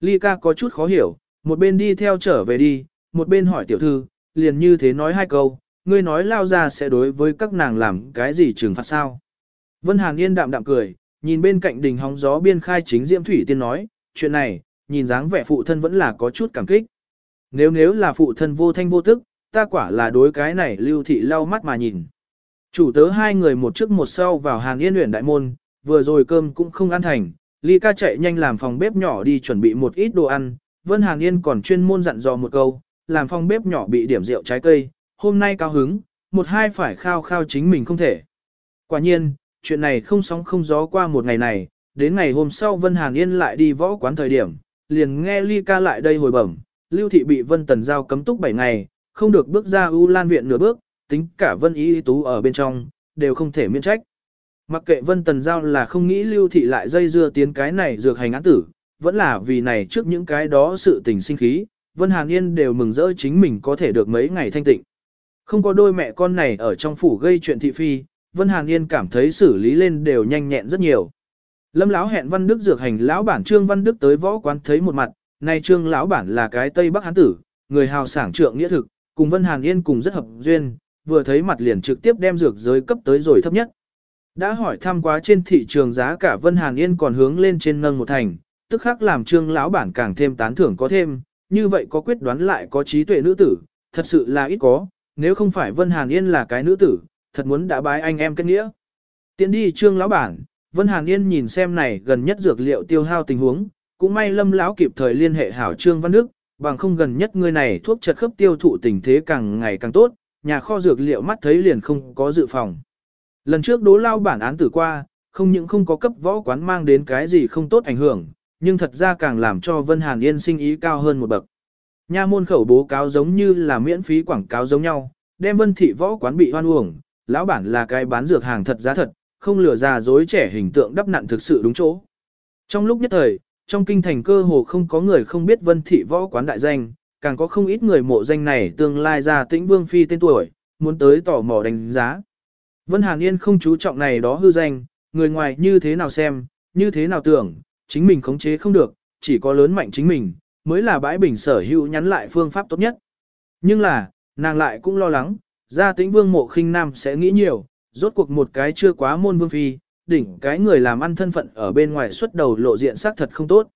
Ly ca có chút khó hiểu, một bên đi theo trở về đi, một bên hỏi tiểu thư, liền như thế nói hai câu, ngươi nói lao ra sẽ đối với các nàng làm cái gì trừng phạt sao. Vân Hàn Yên đạm đạm cười, nhìn bên cạnh đình hóng gió biên khai chính Diễm Thủy Tiên nói, chuyện này, nhìn dáng vẻ phụ thân vẫn là có chút cảm kích. Nếu nếu là phụ thân vô thanh vô tức, ta quả là đối cái này lưu thị lau mắt mà nhìn. Chủ tớ hai người một trước một sau vào Hàn Yên luyện đại môn, vừa rồi cơm cũng không ăn thành, Ly ca chạy nhanh làm phòng bếp nhỏ đi chuẩn bị một ít đồ ăn, Vân Hàn Yên còn chuyên môn dặn dò một câu, làm phòng bếp nhỏ bị điểm rượu trái cây, hôm nay cao hứng, một hai phải khao khao chính mình không thể. Quả nhiên, chuyện này không sóng không gió qua một ngày này, đến ngày hôm sau Vân Hàn Yên lại đi võ quán thời điểm, liền nghe Ly ca lại đây hồi bẩm, Lưu Thị bị Vân Tần Giao cấm túc 7 ngày, không được bước ra U Lan Viện nửa bước, tính cả Vân Y Tú ở bên trong, đều không thể miễn trách. Mặc kệ Vân Tần Giao là không nghĩ Lưu Thị lại dây dưa tiến cái này dược hành án tử, vẫn là vì này trước những cái đó sự tình sinh khí, Vân Hàn Yên đều mừng rỡ chính mình có thể được mấy ngày thanh tịnh. Không có đôi mẹ con này ở trong phủ gây chuyện thị phi, Vân Hàn Yên cảm thấy xử lý lên đều nhanh nhẹn rất nhiều. Lâm lão hẹn Văn Đức dược hành lão bản Trương Văn Đức tới võ quán thấy một mặt, nay Trương lão bản là cái Tây Bắc hán tử, người hào sảng trượng nghĩa thực, cùng Vân Hàn Yên cùng rất hợp duyên, vừa thấy mặt liền trực tiếp đem dược giới cấp tới rồi thấp nhất. Đã hỏi thăm quá trên thị trường giá cả Vân Hàn Yên còn hướng lên trên nâng một thành, tức khắc làm Trương lão bản càng thêm tán thưởng có thêm, như vậy có quyết đoán lại có trí tuệ nữ tử, thật sự là ít có, nếu không phải Vân Hàn Yên là cái nữ tử, thật muốn đã bái anh em kết nghĩa. Tiến đi trương lão bản, Vân Hàn Yên nhìn xem này gần nhất dược liệu tiêu hao tình huống, cũng may lâm lão kịp thời liên hệ hảo trương văn đức, bằng không gần nhất người này thuốc chật khớp tiêu thụ tình thế càng ngày càng tốt, nhà kho dược liệu mắt thấy liền không có dự phòng. Lần trước đố lao bản án tử qua, không những không có cấp võ quán mang đến cái gì không tốt ảnh hưởng, nhưng thật ra càng làm cho Vân Hàn Yên sinh ý cao hơn một bậc. Nha môn khẩu bố cáo giống như là miễn phí quảng cáo giống nhau, đem Vân thị võ quán bị hoan uổng, lão bản là cái bán dược hàng thật giá thật, không lừa già dối trẻ hình tượng đắp nặn thực sự đúng chỗ. Trong lúc nhất thời, trong kinh thành cơ hồ không có người không biết Vân thị võ quán đại danh, càng có không ít người mộ danh này tương lai ra tĩnh vương phi tên tuổi, muốn tới tỏ mò đánh giá. Vân Hàn Yên không chú trọng này đó hư danh, người ngoài như thế nào xem, như thế nào tưởng, chính mình khống chế không được, chỉ có lớn mạnh chính mình, mới là bãi bình sở hữu nhắn lại phương pháp tốt nhất. Nhưng là, nàng lại cũng lo lắng, gia tĩnh vương mộ khinh nam sẽ nghĩ nhiều, rốt cuộc một cái chưa quá môn vương phi, đỉnh cái người làm ăn thân phận ở bên ngoài xuất đầu lộ diện xác thật không tốt.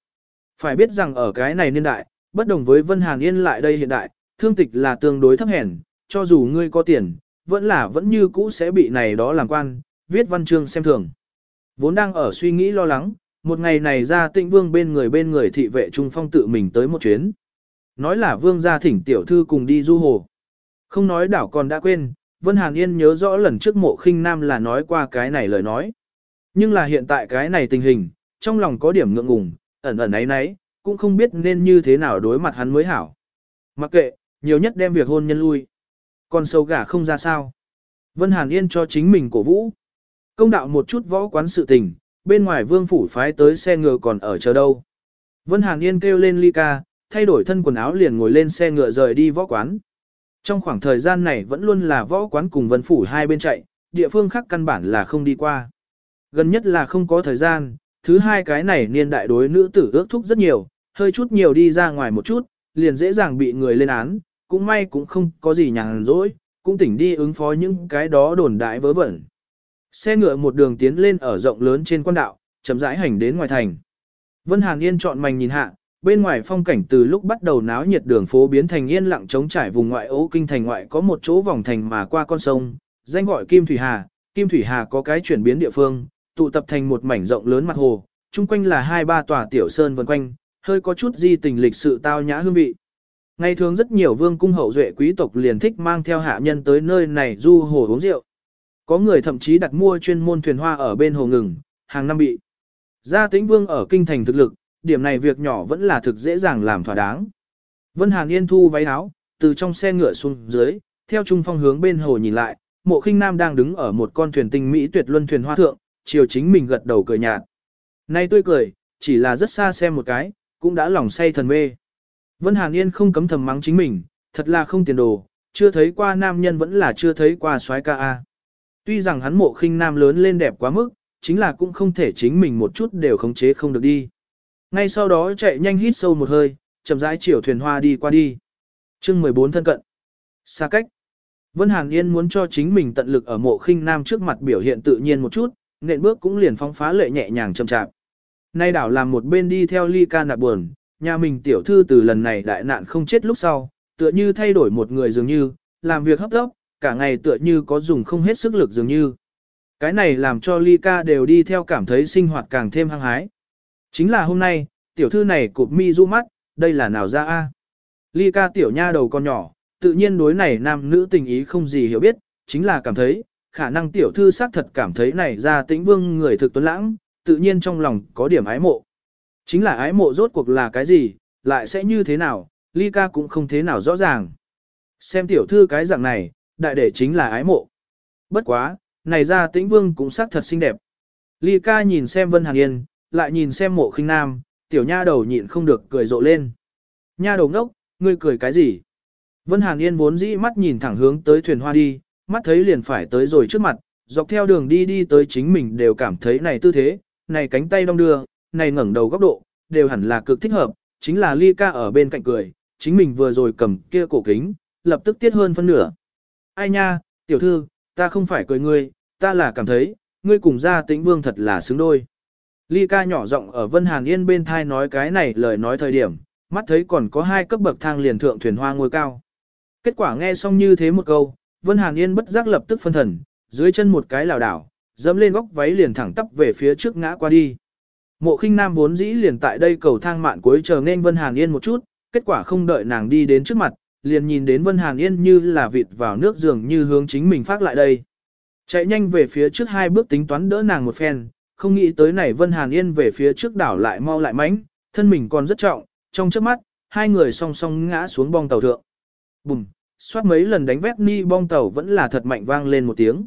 Phải biết rằng ở cái này niên đại, bất đồng với Vân Hàn Yên lại đây hiện đại, thương tịch là tương đối thấp hèn, cho dù ngươi có tiền, vẫn là vẫn như cũ sẽ bị này đó làm quan, viết văn chương xem thường. Vốn đang ở suy nghĩ lo lắng, một ngày này ra tịnh vương bên người bên người thị vệ trung phong tự mình tới một chuyến. Nói là vương gia thỉnh tiểu thư cùng đi du hồ. Không nói đảo còn đã quên, Vân Hàn Yên nhớ rõ lần trước mộ khinh nam là nói qua cái này lời nói. Nhưng là hiện tại cái này tình hình, trong lòng có điểm ngượng ngùng, ẩn ẩn ấy nấy, cũng không biết nên như thế nào đối mặt hắn mới hảo. Mặc kệ, nhiều nhất đem việc hôn nhân lui. Còn sâu gả không ra sao. Vân Hàn Yên cho chính mình cổ vũ. Công đạo một chút võ quán sự tình, bên ngoài vương phủ phái tới xe ngựa còn ở chờ đâu. Vân Hàn Yên kêu lên ly ca, thay đổi thân quần áo liền ngồi lên xe ngựa rời đi võ quán. Trong khoảng thời gian này vẫn luôn là võ quán cùng vân phủ hai bên chạy, địa phương khác căn bản là không đi qua. Gần nhất là không có thời gian, thứ hai cái này niên đại đối nữ tử ước thúc rất nhiều, hơi chút nhiều đi ra ngoài một chút, liền dễ dàng bị người lên án, cũng may cũng không có gì nhàn rỗi, cũng tỉnh đi ứng phó những cái đó đồn đại vớ vẩn. Xe ngựa một đường tiến lên ở rộng lớn trên quan đạo, chậm rãi hành đến ngoài thành. Vân Hàn Yên chọn mảnh nhìn hạ, bên ngoài phong cảnh từ lúc bắt đầu náo nhiệt đường phố biến thành yên lặng trống trải vùng ngoại ô kinh thành ngoại có một chỗ vòng thành mà qua con sông, danh gọi Kim Thủy Hà, Kim Thủy Hà có cái chuyển biến địa phương, tụ tập thành một mảnh rộng lớn mặt hồ, chung quanh là hai ba tòa tiểu sơn vần quanh, hơi có chút di tình lịch sự tao nhã hương vị. Ngày thường rất nhiều vương cung hậu duệ quý tộc liền thích mang theo hạ nhân tới nơi này du hồ uống rượu. Có người thậm chí đặt mua chuyên môn thuyền hoa ở bên hồ ngừng, hàng năm bị. Gia tĩnh vương ở kinh thành thực lực, điểm này việc nhỏ vẫn là thực dễ dàng làm thỏa đáng. Vân Hàn Yên thu váy áo, từ trong xe ngựa xuống dưới, theo trung phong hướng bên hồ nhìn lại, mộ khinh nam đang đứng ở một con thuyền tinh mỹ tuyệt luân thuyền hoa thượng, chiều chính mình gật đầu cười nhạt. Nay tươi cười, chỉ là rất xa xem một cái, cũng đã lòng say thần mê. Vân Hàn Yên không cấm thầm mắng chính mình, thật là không tiền đồ, chưa thấy qua nam nhân vẫn là chưa thấy qua soái ca a. Tuy rằng hắn mộ khinh nam lớn lên đẹp quá mức, chính là cũng không thể chính mình một chút đều khống chế không được đi. Ngay sau đó chạy nhanh hít sâu một hơi, chậm rãi chiều thuyền hoa đi qua đi. chương 14 thân cận. Xa cách. Vân Hàn Yên muốn cho chính mình tận lực ở mộ khinh nam trước mặt biểu hiện tự nhiên một chút, nện bước cũng liền phóng phá lệ nhẹ nhàng chậm chạp. Nay đảo làm một bên đi theo ly ca nạp buồn, nhà mình tiểu thư từ lần này đại nạn không chết lúc sau, tựa như thay đổi một người dường như, làm việc hấp tốc, cả ngày tựa như có dùng không hết sức lực dường như. Cái này làm cho ly ca đều đi theo cảm thấy sinh hoạt càng thêm hăng hái. Chính là hôm nay, tiểu thư này cụp mi du mắt, đây là nào ra a? Ly ca tiểu nha đầu con nhỏ, tự nhiên đối này nam nữ tình ý không gì hiểu biết, chính là cảm thấy, khả năng tiểu thư xác thật cảm thấy này ra tĩnh vương người thực tuấn lãng, tự nhiên trong lòng có điểm ái mộ. Chính là ái mộ rốt cuộc là cái gì, lại sẽ như thế nào, ly ca cũng không thế nào rõ ràng. Xem tiểu thư cái dạng này, đại để chính là ái mộ. Bất quá, này ra tĩnh vương cũng xác thật xinh đẹp. Ly ca nhìn xem Vân Hàn Yên, lại nhìn xem mộ khinh nam, tiểu nha đầu nhịn không được cười rộ lên. Nha đầu ngốc, ngươi cười cái gì? Vân Hàn Yên vốn dĩ mắt nhìn thẳng hướng tới thuyền hoa đi, mắt thấy liền phải tới rồi trước mặt, dọc theo đường đi đi tới chính mình đều cảm thấy này tư thế, này cánh tay đong đưa, này ngẩng đầu góc độ, đều hẳn là cực thích hợp, chính là ly ca ở bên cạnh cười, chính mình vừa rồi cầm kia cổ kính, lập tức tiết hơn phân nửa. Ai nha, tiểu thư, ta không phải cười ngươi, ta là cảm thấy, ngươi cùng gia tĩnh vương thật là xứng đôi. Ly ca nhỏ giọng ở Vân Hàn Yên bên thai nói cái này lời nói thời điểm, mắt thấy còn có hai cấp bậc thang liền thượng thuyền hoa ngôi cao. Kết quả nghe xong như thế một câu, Vân Hàn Yên bất giác lập tức phân thần, dưới chân một cái lảo đảo, dẫm lên góc váy liền thẳng tắp về phía trước ngã qua đi. Mộ khinh nam vốn dĩ liền tại đây cầu thang mạn cuối chờ nên Vân Hàn Yên một chút, kết quả không đợi nàng đi đến trước mặt, liền nhìn đến Vân Hàn Yên như là vịt vào nước giường như hướng chính mình phát lại đây. Chạy nhanh về phía trước hai bước tính toán đỡ nàng một phen, không nghĩ tới này Vân Hàn Yên về phía trước đảo lại mau lại mánh, thân mình còn rất trọng, trong trước mắt, hai người song song ngã xuống bong tàu thượng. Bùm, xoát mấy lần đánh vét ni bong tàu vẫn là thật mạnh vang lên một tiếng.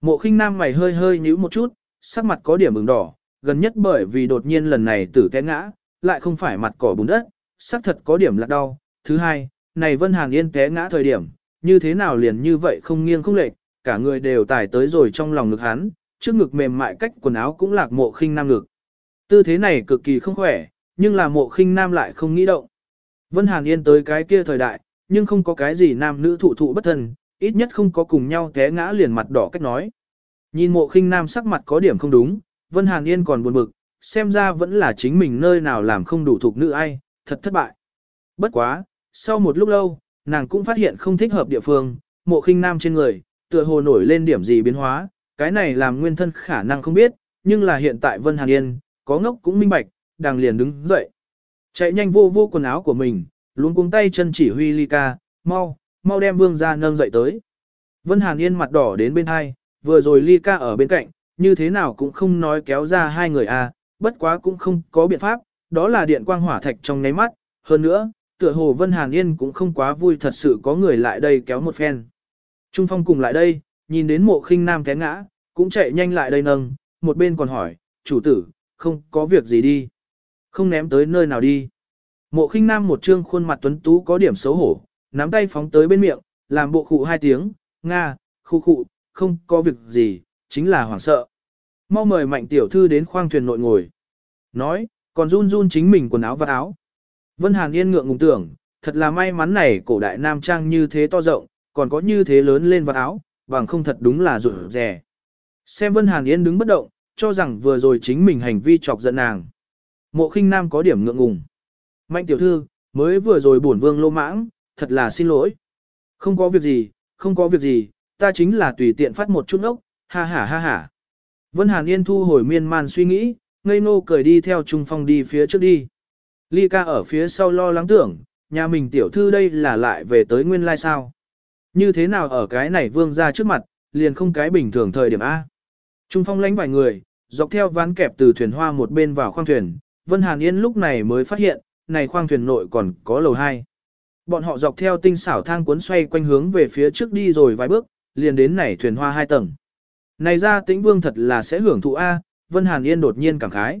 Mộ khinh nam mày hơi hơi nhíu một chút, sắc mặt có điểm ửng đỏ, gần nhất bởi vì đột nhiên lần này tử té ngã, lại không phải mặt cỏ bùn đất, sắc thật có điểm lạc đau. Thứ hai, này Vân Hàn Yên té ngã thời điểm, như thế nào liền như vậy không nghiêng không lệch, cả người đều tải tới rồi trong lòng ngực hắn, trước ngực mềm mại cách quần áo cũng lạc mộ khinh nam ngực. Tư thế này cực kỳ không khỏe, nhưng là mộ khinh nam lại không nghĩ động. Vân Hàn Yên tới cái kia thời đại, nhưng không có cái gì nam nữ thụ thụ bất thân, ít nhất không có cùng nhau té ngã liền mặt đỏ cách nói. Nhìn mộ khinh nam sắc mặt có điểm không đúng, Vân Hàn Yên còn buồn bực, xem ra vẫn là chính mình nơi nào làm không đủ thuộc nữ ai, thật thất bại. Bất quá, sau một lúc lâu, nàng cũng phát hiện không thích hợp địa phương, mộ khinh nam trên người, tựa hồ nổi lên điểm gì biến hóa, cái này làm nguyên thân khả năng không biết, nhưng là hiện tại Vân Hàn Yên, có ngốc cũng minh bạch, đang liền đứng dậy. Chạy nhanh vô vô quần áo của mình, luôn cuống tay chân chỉ huy ly ca, mau, mau đem vương ra nâng dậy tới. Vân Hàn Yên mặt đỏ đến bên hai, vừa rồi ly ca ở bên cạnh, như thế nào cũng không nói kéo ra hai người à, bất quá cũng không có biện pháp, đó là điện quang hỏa thạch trong ngáy mắt, hơn nữa, tựa hồ Vân Hàn Yên cũng không quá vui thật sự có người lại đây kéo một phen. Trung Phong cùng lại đây, nhìn đến mộ khinh nam té ngã, cũng chạy nhanh lại đây nâng, một bên còn hỏi, chủ tử, không có việc gì đi. Không ném tới nơi nào đi. Mộ khinh nam một trương khuôn mặt tuấn tú có điểm xấu hổ, nắm tay phóng tới bên miệng, làm bộ khụ hai tiếng, Nga, khu khụ, không có việc gì, chính là hoảng sợ. Mau mời mạnh tiểu thư đến khoang thuyền nội ngồi. Nói, còn run run chính mình quần áo và áo. Vân Hàn Yên ngượng ngùng tưởng, thật là may mắn này cổ đại nam trang như thế to rộng, còn có như thế lớn lên vào áo, bằng không thật đúng là rủi rẻ. Xem Vân Hàn Yên đứng bất động, cho rằng vừa rồi chính mình hành vi chọc giận nàng. Mộ khinh nam có điểm ngượng ngùng. Mạnh tiểu thư, mới vừa rồi bổn vương lô mãng, thật là xin lỗi. Không có việc gì, không có việc gì, ta chính là tùy tiện phát một chút ốc, ha ha ha ha. Vân Hàn Yên thu hồi miên man suy nghĩ, ngây ngô cười đi theo Trung Phong đi phía trước đi. Ly ca ở phía sau lo lắng tưởng, nhà mình tiểu thư đây là lại về tới nguyên lai sao. Như thế nào ở cái này vương ra trước mặt, liền không cái bình thường thời điểm A. Trung Phong lánh vài người, dọc theo ván kẹp từ thuyền hoa một bên vào khoang thuyền, Vân Hàn Yên lúc này mới phát hiện, này khoang thuyền nội còn có lầu hai. Bọn họ dọc theo tinh xảo thang cuốn xoay quanh hướng về phía trước đi rồi vài bước, liền đến này thuyền hoa hai tầng. Này ra tĩnh vương thật là sẽ hưởng thụ A, Vân Hàn Yên đột nhiên cảm khái.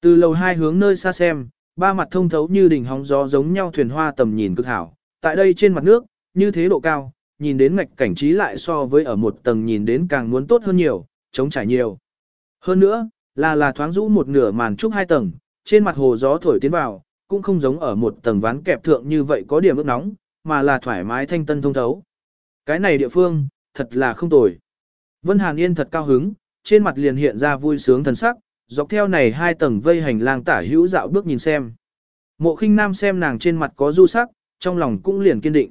Từ lầu hai hướng nơi xa xem, ba mặt thông thấu như đỉnh hóng gió giống nhau thuyền hoa tầm nhìn cực hảo. Tại đây trên mặt nước, như thế độ cao, nhìn đến ngạch cảnh trí lại so với ở một tầng nhìn đến càng muốn tốt hơn nhiều, chống trải nhiều. Hơn nữa, là là thoáng rũ một nửa màn trúc hai tầng, trên mặt hồ gió thổi tiến vào, cũng không giống ở một tầng ván kẹp thượng như vậy có điểm ướt nóng, mà là thoải mái thanh tân thông thấu. Cái này địa phương, thật là không tồi. Vân Hàn Yên thật cao hứng, trên mặt liền hiện ra vui sướng thần sắc, dọc theo này hai tầng vây hành lang tả hữu dạo bước nhìn xem. Mộ khinh nam xem nàng trên mặt có du sắc, trong lòng cũng liền kiên định.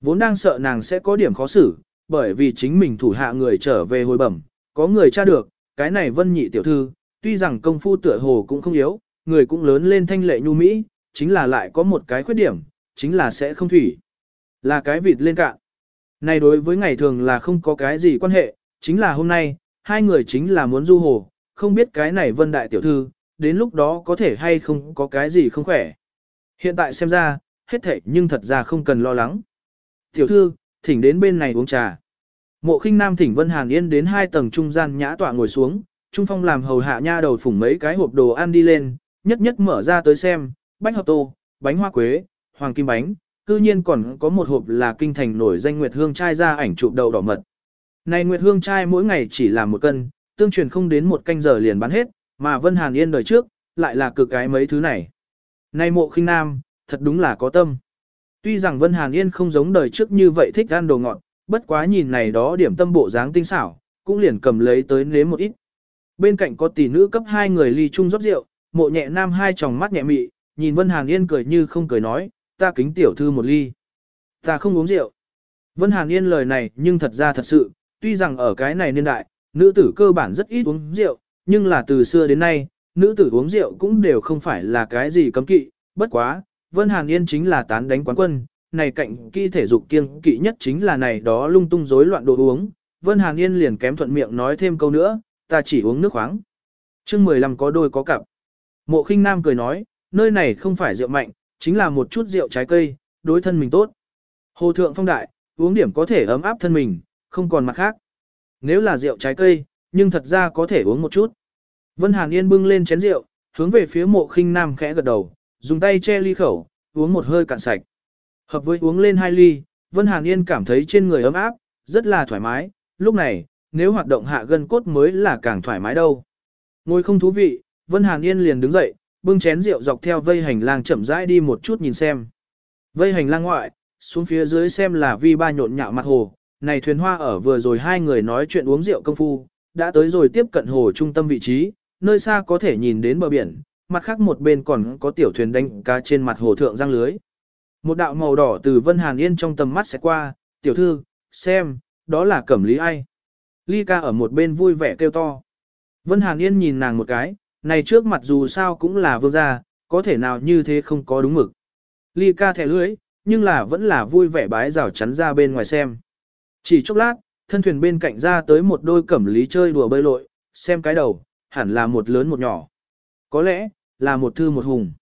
Vốn đang sợ nàng sẽ có điểm khó xử, bởi vì chính mình thủ hạ người trở về hồi bẩm, có người tra được, cái này vân nhị tiểu thư, tuy rằng công phu tựa hồ cũng không yếu, người cũng lớn lên thanh lệ nhu mỹ, chính là lại có một cái khuyết điểm, chính là sẽ không thủy. Là cái vịt lên cạn. Này đối với ngày thường là không có cái gì quan hệ, chính là hôm nay, hai người chính là muốn du hồ, không biết cái này vân đại tiểu thư, đến lúc đó có thể hay không có cái gì không khỏe. Hiện tại xem ra, hết thảy nhưng thật ra không cần lo lắng. Tiểu thư, thỉnh đến bên này uống trà. Mộ khinh nam thỉnh Vân Hàn Yên đến hai tầng trung gian nhã tọa ngồi xuống, Trung Phong làm hầu hạ nha đầu phủng mấy cái hộp đồ ăn đi lên, nhất nhất mở ra tới xem, bánh hợp tô, bánh hoa quế, hoàng kim bánh, cư nhiên còn có một hộp là kinh thành nổi danh Nguyệt Hương trai ra ảnh chụp đầu đỏ mật. Này Nguyệt Hương trai mỗi ngày chỉ làm một cân, tương truyền không đến một canh giờ liền bán hết, mà Vân Hàn Yên đời trước, lại là cực cái mấy thứ này. Này mộ khinh nam, thật đúng là có tâm. Tuy rằng Vân Hàn Yên không giống đời trước như vậy thích ăn đồ ngọt, bất quá nhìn này đó điểm tâm bộ dáng tinh xảo, cũng liền cầm lấy tới nếm một ít. Bên cạnh có tỷ nữ cấp hai người ly chung rót rượu, mộ nhẹ nam hai tròng mắt nhẹ mị, nhìn Vân Hàn Yên cười như không cười nói, ta kính tiểu thư một ly. Ta không uống rượu. Vân Hàn Yên lời này nhưng thật ra thật sự, tuy rằng ở cái này niên đại, nữ tử cơ bản rất ít uống rượu, nhưng là từ xưa đến nay, nữ tử uống rượu cũng đều không phải là cái gì cấm kỵ, bất quá, Vân Hàn Yên chính là tán đánh quán quân, này cạnh kỹ thể dục kiêng kỵ nhất chính là này đó lung tung rối loạn đồ uống. Vân Hàn Yên liền kém thuận miệng nói thêm câu nữa, ta chỉ uống nước khoáng. chương 15 có đôi có cặp. Mộ khinh nam cười nói, nơi này không phải rượu mạnh, chính là một chút rượu trái cây, đối thân mình tốt. Hồ thượng phong đại, uống điểm có thể ấm áp thân mình, không còn mặt khác. Nếu là rượu trái cây, nhưng thật ra có thể uống một chút. Vân Hàn Yên bưng lên chén rượu, hướng về phía mộ khinh nam khẽ gật đầu, dùng tay che ly khẩu, uống một hơi cạn sạch. Hợp với uống lên hai ly, Vân Hàn Yên cảm thấy trên người ấm áp, rất là thoải mái, lúc này, nếu hoạt động hạ gân cốt mới là càng thoải mái đâu. Ngồi không thú vị, Vân Hàn Yên liền đứng dậy, bưng chén rượu dọc theo vây hành lang chậm rãi đi một chút nhìn xem. Vây hành lang ngoại, xuống phía dưới xem là vi ba nhộn nhạo mặt hồ, này thuyền hoa ở vừa rồi hai người nói chuyện uống rượu công phu, đã tới rồi tiếp cận hồ trung tâm vị trí, nơi xa có thể nhìn đến bờ biển, mặt khác một bên còn có tiểu thuyền đánh cá trên mặt hồ thượng răng lưới. Một đạo màu đỏ từ Vân Hàn Yên trong tầm mắt sẽ qua, tiểu thư, xem, đó là cẩm lý ai. Ly ca ở một bên vui vẻ kêu to. Vân Hàn Yên nhìn nàng một cái, này trước mặt dù sao cũng là vương gia, có thể nào như thế không có đúng mực. Ly ca thẻ lưới, nhưng là vẫn là vui vẻ bái rào chắn ra bên ngoài xem. Chỉ chốc lát, thân thuyền bên cạnh ra tới một đôi cẩm lý chơi đùa bơi lội, xem cái đầu, hẳn là một lớn một nhỏ. Có lẽ, là một thư một hùng.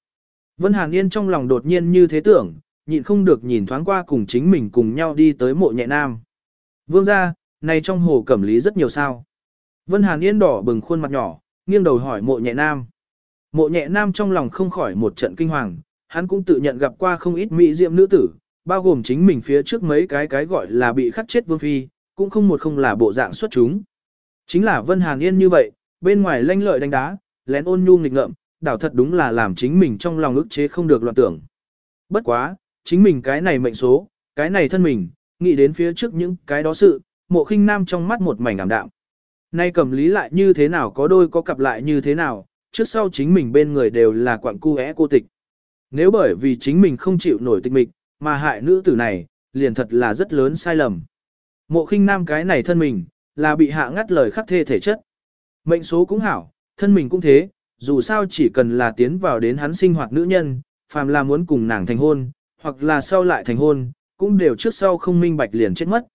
Vân Hàn Yên trong lòng đột nhiên như thế tưởng, nhịn không được nhìn thoáng qua cùng chính mình cùng nhau đi tới mộ nhẹ nam. Vương ra, này trong hồ cẩm lý rất nhiều sao. Vân Hàn Yên đỏ bừng khuôn mặt nhỏ, nghiêng đầu hỏi mộ nhẹ nam. Mộ nhẹ nam trong lòng không khỏi một trận kinh hoàng, hắn cũng tự nhận gặp qua không ít mỹ diệm nữ tử, bao gồm chính mình phía trước mấy cái cái gọi là bị khắc chết vương phi, cũng không một không là bộ dạng xuất chúng. Chính là Vân Hàn Yên như vậy, bên ngoài lanh lợi đánh đá, lén ôn nhu nghịch ngợm, đảo thật đúng là làm chính mình trong lòng ức chế không được loạn tưởng. Bất quá, chính mình cái này mệnh số, cái này thân mình, nghĩ đến phía trước những cái đó sự, mộ khinh nam trong mắt một mảnh ảm đạm. Nay cầm lý lại như thế nào có đôi có cặp lại như thế nào, trước sau chính mình bên người đều là quặng cu é cô tịch. Nếu bởi vì chính mình không chịu nổi tịch mịch, mà hại nữ tử này, liền thật là rất lớn sai lầm. Mộ khinh nam cái này thân mình, là bị hạ ngắt lời khắc thê thể chất. Mệnh số cũng hảo, thân mình cũng thế, dù sao chỉ cần là tiến vào đến hắn sinh hoạt nữ nhân, phàm là muốn cùng nàng thành hôn, hoặc là sau lại thành hôn, cũng đều trước sau không minh bạch liền chết mất.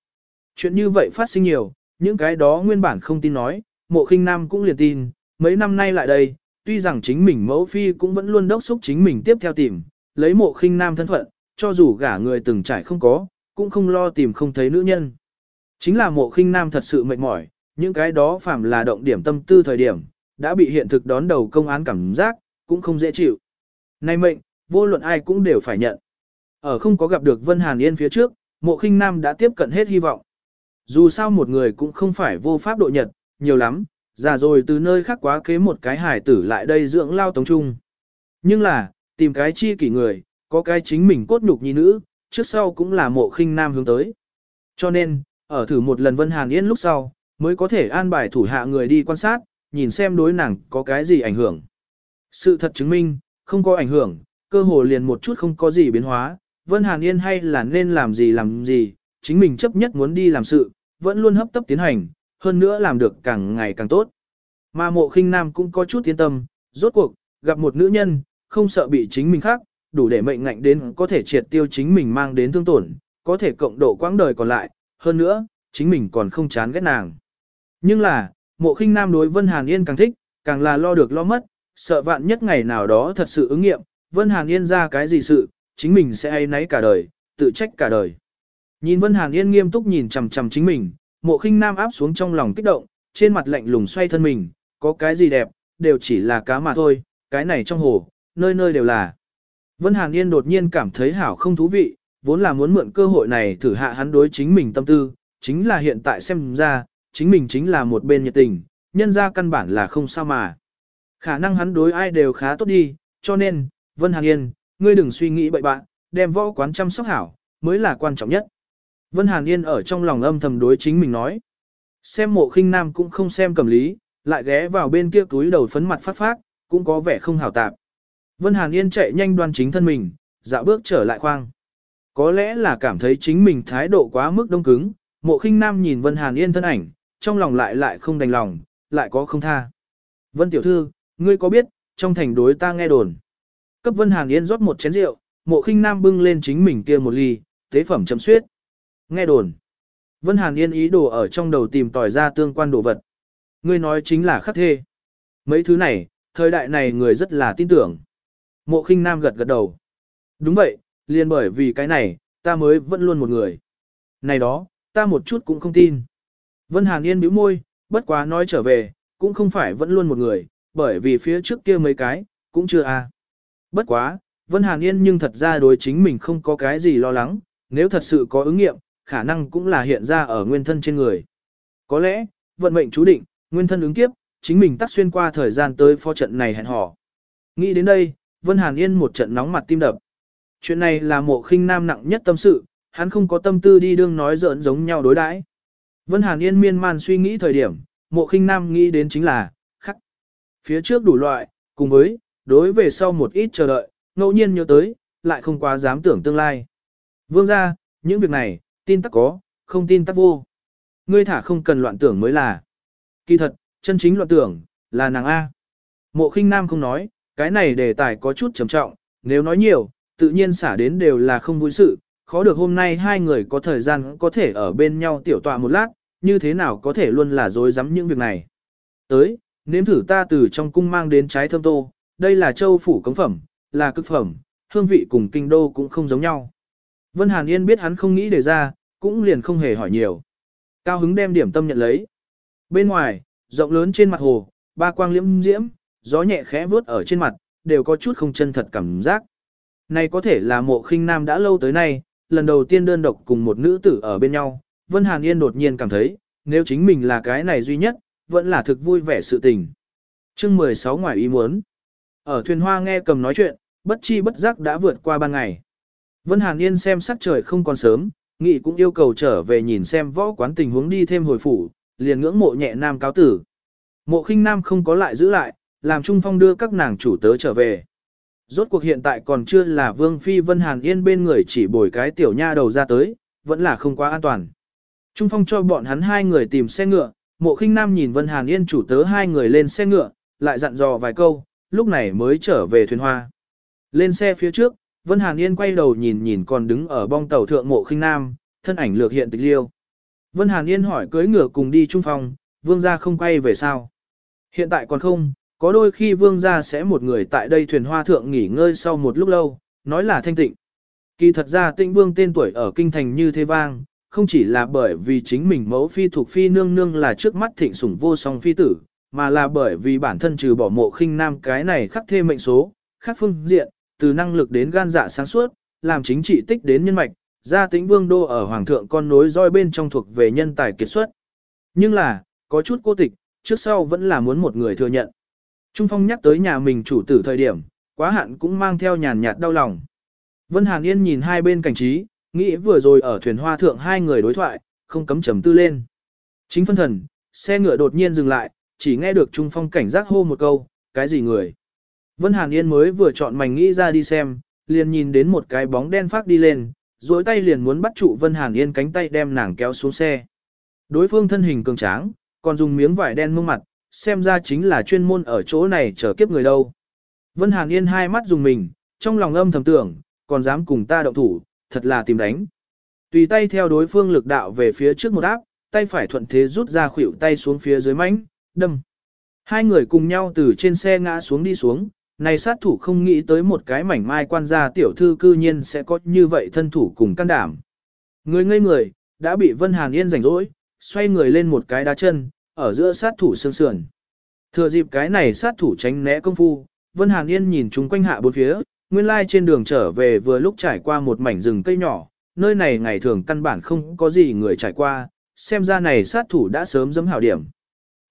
Chuyện như vậy phát sinh nhiều, những cái đó nguyên bản không tin nói, mộ khinh nam cũng liền tin, mấy năm nay lại đây, tuy rằng chính mình mẫu phi cũng vẫn luôn đốc xúc chính mình tiếp theo tìm, lấy mộ khinh nam thân phận, cho dù gả người từng trải không có, cũng không lo tìm không thấy nữ nhân. Chính là mộ khinh nam thật sự mệt mỏi, những cái đó phàm là động điểm tâm tư thời điểm, đã bị hiện thực đón đầu công án cảm giác, cũng không dễ chịu. Nay mệnh, vô luận ai cũng đều phải nhận. Ở không có gặp được Vân Hàn Yên phía trước, mộ khinh nam đã tiếp cận hết hy vọng. Dù sao một người cũng không phải vô pháp độ nhật, nhiều lắm, già rồi từ nơi khác quá kế một cái hải tử lại đây dưỡng lao tống trung. Nhưng là, tìm cái chi kỷ người, có cái chính mình cốt nhục nhi nữ, trước sau cũng là mộ khinh nam hướng tới. Cho nên, ở thử một lần Vân Hàn Yên lúc sau, mới có thể an bài thủ hạ người đi quan sát, nhìn xem đối nàng có cái gì ảnh hưởng. Sự thật chứng minh, không có ảnh hưởng, cơ hồ liền một chút không có gì biến hóa, Vân Hàn Yên hay là nên làm gì làm gì, chính mình chấp nhất muốn đi làm sự, vẫn luôn hấp tấp tiến hành, hơn nữa làm được càng ngày càng tốt. Mà mộ khinh nam cũng có chút yên tâm, rốt cuộc, gặp một nữ nhân, không sợ bị chính mình khác, đủ để mệnh ngạnh đến có thể triệt tiêu chính mình mang đến thương tổn, có thể cộng độ quãng đời còn lại, hơn nữa, chính mình còn không chán ghét nàng. Nhưng là, mộ khinh nam đối Vân Hàn Yên càng thích, càng là lo được lo mất, sợ vạn nhất ngày nào đó thật sự ứng nghiệm, Vân Hàn Yên ra cái gì sự, chính mình sẽ ai nấy cả đời, tự trách cả đời. Nhìn Vân Hàn Yên nghiêm túc nhìn chằm chằm chính mình, mộ khinh nam áp xuống trong lòng kích động, trên mặt lạnh lùng xoay thân mình, có cái gì đẹp, đều chỉ là cá mà thôi, cái này trong hồ, nơi nơi đều là. Vân Hàn Yên đột nhiên cảm thấy hảo không thú vị, vốn là muốn mượn cơ hội này thử hạ hắn đối chính mình tâm tư, chính là hiện tại xem ra, chính mình chính là một bên nhiệt tình, nhân ra căn bản là không sao mà. Khả năng hắn đối ai đều khá tốt đi, cho nên, Vân Hàn Yên, ngươi đừng suy nghĩ bậy bạn, đem võ quán chăm sóc hảo, mới là quan trọng nhất. Vân Hàn Yên ở trong lòng âm thầm đối chính mình nói. Xem mộ khinh nam cũng không xem cầm lý, lại ghé vào bên kia túi đầu phấn mặt phát phát, cũng có vẻ không hảo tạp. Vân Hàn Yên chạy nhanh đoan chính thân mình, dạo bước trở lại khoang. Có lẽ là cảm thấy chính mình thái độ quá mức đông cứng, mộ khinh nam nhìn Vân Hàn Yên thân ảnh, trong lòng lại lại không đành lòng, lại có không tha. Vân tiểu thư, ngươi có biết, trong thành đối ta nghe đồn. Cấp Vân Hàn Yên rót một chén rượu, mộ khinh nam bưng lên chính mình kia một ly, tế phẩm chấm suyết. Nghe đồn. Vân Hàn Yên ý đồ ở trong đầu tìm tòi ra tương quan đồ vật. Ngươi nói chính là khắc thê. Mấy thứ này, thời đại này người rất là tin tưởng. Mộ khinh nam gật gật đầu. Đúng vậy, liền bởi vì cái này, ta mới vẫn luôn một người. Này đó, ta một chút cũng không tin. Vân Hàn Yên bĩu môi, bất quá nói trở về, cũng không phải vẫn luôn một người, bởi vì phía trước kia mấy cái, cũng chưa a. À. Bất quá, Vân Hàn Yên nhưng thật ra đối chính mình không có cái gì lo lắng, nếu thật sự có ứng nghiệm, khả năng cũng là hiện ra ở nguyên thân trên người. Có lẽ, vận mệnh chú định, nguyên thân ứng kiếp, chính mình tắt xuyên qua thời gian tới pho trận này hẹn hò. Nghĩ đến đây, Vân Hàn Yên một trận nóng mặt tim đập. Chuyện này là mộ khinh nam nặng nhất tâm sự, hắn không có tâm tư đi đương nói giỡn giống nhau đối đãi. Vân Hàn Yên miên man suy nghĩ thời điểm, mộ khinh nam nghĩ đến chính là, khắc. Phía trước đủ loại, cùng với, đối về sau một ít chờ đợi, ngẫu nhiên nhớ tới, lại không quá dám tưởng tương lai. Vương ra, những việc này, tin tắc có, không tin tắc vô. ngươi thả không cần loạn tưởng mới là. Kỳ thật, chân chính loạn tưởng, là nàng A. Mộ khinh nam không nói, cái này đề tài có chút trầm trọng, nếu nói nhiều, tự nhiên xả đến đều là không vui sự, khó được hôm nay hai người có thời gian có thể ở bên nhau tiểu tọa một lát, như thế nào có thể luôn là dối rắm những việc này. Tới, nếm thử ta từ trong cung mang đến trái thơm tô, đây là châu phủ cống phẩm, là cực phẩm, hương vị cùng kinh đô cũng không giống nhau. Vân Hàn Yên biết hắn không nghĩ để ra, cũng liền không hề hỏi nhiều. Cao hứng đem điểm tâm nhận lấy. Bên ngoài, rộng lớn trên mặt hồ, ba quang liễm diễm, gió nhẹ khẽ vướt ở trên mặt, đều có chút không chân thật cảm giác. Này có thể là mộ khinh nam đã lâu tới nay, lần đầu tiên đơn độc cùng một nữ tử ở bên nhau, Vân Hàn Yên đột nhiên cảm thấy, nếu chính mình là cái này duy nhất, vẫn là thực vui vẻ sự tình. chương 16 ngoài ý muốn. Ở thuyền hoa nghe cầm nói chuyện, bất chi bất giác đã vượt qua ban ngày. Vân Hàn Yên xem sắc trời không còn sớm, nghị cũng yêu cầu trở về nhìn xem võ quán tình huống đi thêm hồi phủ, liền ngưỡng mộ nhẹ nam cáo tử. Mộ khinh nam không có lại giữ lại, làm Trung Phong đưa các nàng chủ tớ trở về. Rốt cuộc hiện tại còn chưa là Vương Phi Vân Hàn Yên bên người chỉ bồi cái tiểu nha đầu ra tới, vẫn là không quá an toàn. Trung Phong cho bọn hắn hai người tìm xe ngựa, mộ khinh nam nhìn Vân Hàn Yên chủ tớ hai người lên xe ngựa, lại dặn dò vài câu, lúc này mới trở về thuyền hoa. Lên xe phía trước, Vân Hàn Yên quay đầu nhìn nhìn còn đứng ở bong tàu thượng mộ khinh nam, thân ảnh lược hiện tịch liêu. Vân Hàn Yên hỏi cưới ngựa cùng đi Trung Phong, vương gia không quay về sao? Hiện tại còn không, có đôi khi vương gia sẽ một người tại đây thuyền hoa thượng nghỉ ngơi sau một lúc lâu, nói là thanh tịnh. Kỳ thật ra tịnh vương tên tuổi ở kinh thành như thế vang, không chỉ là bởi vì chính mình mẫu phi thuộc phi nương nương là trước mắt thịnh sủng vô song phi tử, mà là bởi vì bản thân trừ bỏ mộ khinh nam cái này khắc thêm mệnh số, khác phương diện, từ năng lực đến gan dạ sáng suốt, làm chính trị tích đến nhân mạch, gia tĩnh vương đô ở hoàng thượng con nối roi bên trong thuộc về nhân tài kiệt xuất. Nhưng là, có chút cô tịch, trước sau vẫn là muốn một người thừa nhận. Trung Phong nhắc tới nhà mình chủ tử thời điểm, quá hạn cũng mang theo nhàn nhạt đau lòng. Vân Hàn Yên nhìn hai bên cảnh trí, nghĩ vừa rồi ở thuyền hoa thượng hai người đối thoại, không cấm trầm tư lên. Chính phân thần, xe ngựa đột nhiên dừng lại, chỉ nghe được Trung Phong cảnh giác hô một câu, cái gì người. Vân Hàn Yên mới vừa chọn mảnh nghĩ ra đi xem, liền nhìn đến một cái bóng đen phát đi lên, duỗi tay liền muốn bắt trụ Vân Hàn Yên cánh tay đem nàng kéo xuống xe. Đối phương thân hình cường tráng, còn dùng miếng vải đen mông mặt, xem ra chính là chuyên môn ở chỗ này chờ kiếp người đâu. Vân Hàn Yên hai mắt dùng mình, trong lòng âm thầm tưởng, còn dám cùng ta động thủ, thật là tìm đánh. Tùy tay theo đối phương lực đạo về phía trước một áp, tay phải thuận thế rút ra khuỷu tay xuống phía dưới mãnh, đâm. Hai người cùng nhau từ trên xe ngã xuống đi xuống, này sát thủ không nghĩ tới một cái mảnh mai quan gia tiểu thư cư nhiên sẽ có như vậy thân thủ cùng can đảm. Người ngây người, đã bị Vân Hàn Yên rảnh rỗi, xoay người lên một cái đá chân, ở giữa sát thủ xương sườn. Thừa dịp cái này sát thủ tránh né công phu, Vân Hàn Yên nhìn chúng quanh hạ bốn phía, nguyên lai trên đường trở về vừa lúc trải qua một mảnh rừng cây nhỏ, nơi này ngày thường căn bản không có gì người trải qua, xem ra này sát thủ đã sớm dấm hảo điểm.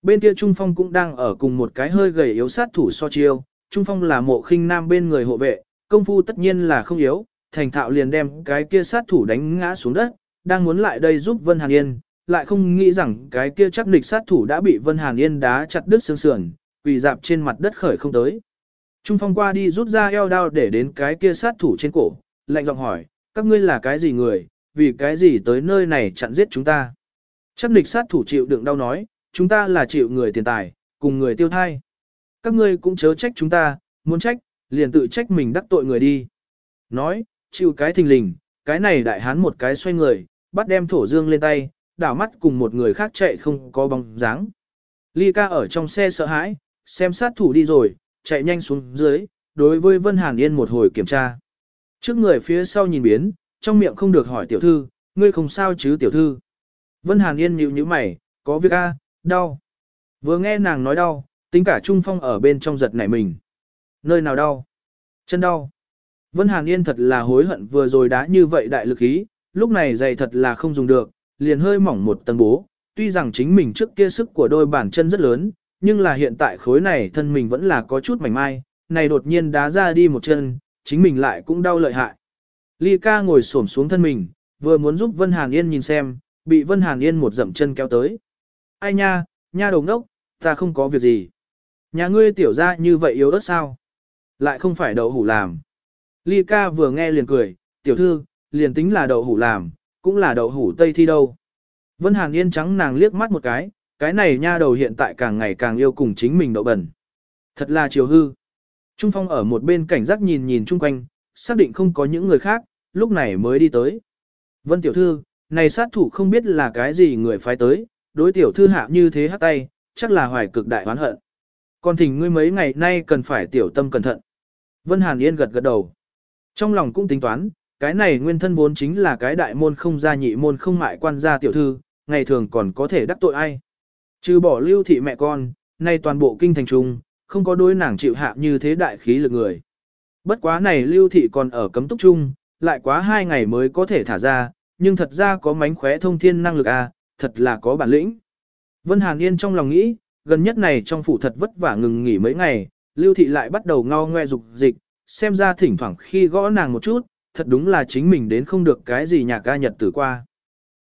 Bên kia Trung Phong cũng đang ở cùng một cái hơi gầy yếu sát thủ so chiêu, Trung Phong là mộ khinh nam bên người hộ vệ, công phu tất nhiên là không yếu, thành thạo liền đem cái kia sát thủ đánh ngã xuống đất, đang muốn lại đây giúp Vân Hàn Yên, lại không nghĩ rằng cái kia chắc địch sát thủ đã bị Vân Hàn Yên đá chặt đứt xương sườn, quỳ dạp trên mặt đất khởi không tới. Trung Phong qua đi rút ra eo đao để đến cái kia sát thủ trên cổ, lạnh giọng hỏi, các ngươi là cái gì người, vì cái gì tới nơi này chặn giết chúng ta. Chắc địch sát thủ chịu đựng đau nói, chúng ta là chịu người tiền tài, cùng người tiêu thai. Các ngươi cũng chớ trách chúng ta, muốn trách, liền tự trách mình đắc tội người đi. Nói, chịu cái thình lình, cái này đại hán một cái xoay người, bắt đem thổ dương lên tay, đảo mắt cùng một người khác chạy không có bóng dáng. Ly ca ở trong xe sợ hãi, xem sát thủ đi rồi, chạy nhanh xuống dưới, đối với Vân Hàn Yên một hồi kiểm tra. Trước người phía sau nhìn biến, trong miệng không được hỏi tiểu thư, ngươi không sao chứ tiểu thư. Vân Hàn Yên nhíu nhíu mày, có việc a, đau. Vừa nghe nàng nói đau, tính cả Trung Phong ở bên trong giật nảy mình. Nơi nào đau? Chân đau. Vân Hàn Yên thật là hối hận vừa rồi đã như vậy đại lực ý, lúc này giày thật là không dùng được, liền hơi mỏng một tầng bố. Tuy rằng chính mình trước kia sức của đôi bàn chân rất lớn, nhưng là hiện tại khối này thân mình vẫn là có chút mảnh mai, này đột nhiên đá ra đi một chân, chính mình lại cũng đau lợi hại. Ly ca ngồi xổm xuống thân mình, vừa muốn giúp Vân Hàn Yên nhìn xem, bị Vân Hàn Yên một dậm chân kéo tới. Ai nha, nha đồng đốc, ta không có việc gì. Nhà ngươi tiểu ra như vậy yếu ớt sao? Lại không phải đậu hủ làm. Ly ca vừa nghe liền cười, tiểu thư, liền tính là đậu hủ làm, cũng là đậu hủ tây thi đâu. Vân Hàn Yên trắng nàng liếc mắt một cái, cái này nha đầu hiện tại càng ngày càng yêu cùng chính mình đậu bẩn. Thật là chiều hư. Trung Phong ở một bên cảnh giác nhìn nhìn chung quanh, xác định không có những người khác, lúc này mới đi tới. Vân tiểu thư, này sát thủ không biết là cái gì người phái tới, đối tiểu thư hạ như thế hát tay, chắc là hoài cực đại hoán hận. Còn thỉnh ngươi mấy ngày nay cần phải tiểu tâm cẩn thận. Vân Hàn Yên gật gật đầu. Trong lòng cũng tính toán, cái này nguyên thân vốn chính là cái đại môn không gia nhị môn không mại quan gia tiểu thư, ngày thường còn có thể đắc tội ai. Trừ bỏ lưu thị mẹ con, nay toàn bộ kinh thành trung, không có đối nàng chịu hạ như thế đại khí lực người. Bất quá này lưu thị còn ở cấm túc trung, lại quá hai ngày mới có thể thả ra, nhưng thật ra có mánh khóe thông thiên năng lực a, à, thật là có bản lĩnh. Vân Hàn Yên trong lòng nghĩ, gần nhất này trong phủ thật vất vả ngừng nghỉ mấy ngày, lưu thị lại bắt đầu ngao ngoe dục dịch, xem ra thỉnh thoảng khi gõ nàng một chút, thật đúng là chính mình đến không được cái gì nhà ca nhật tử qua.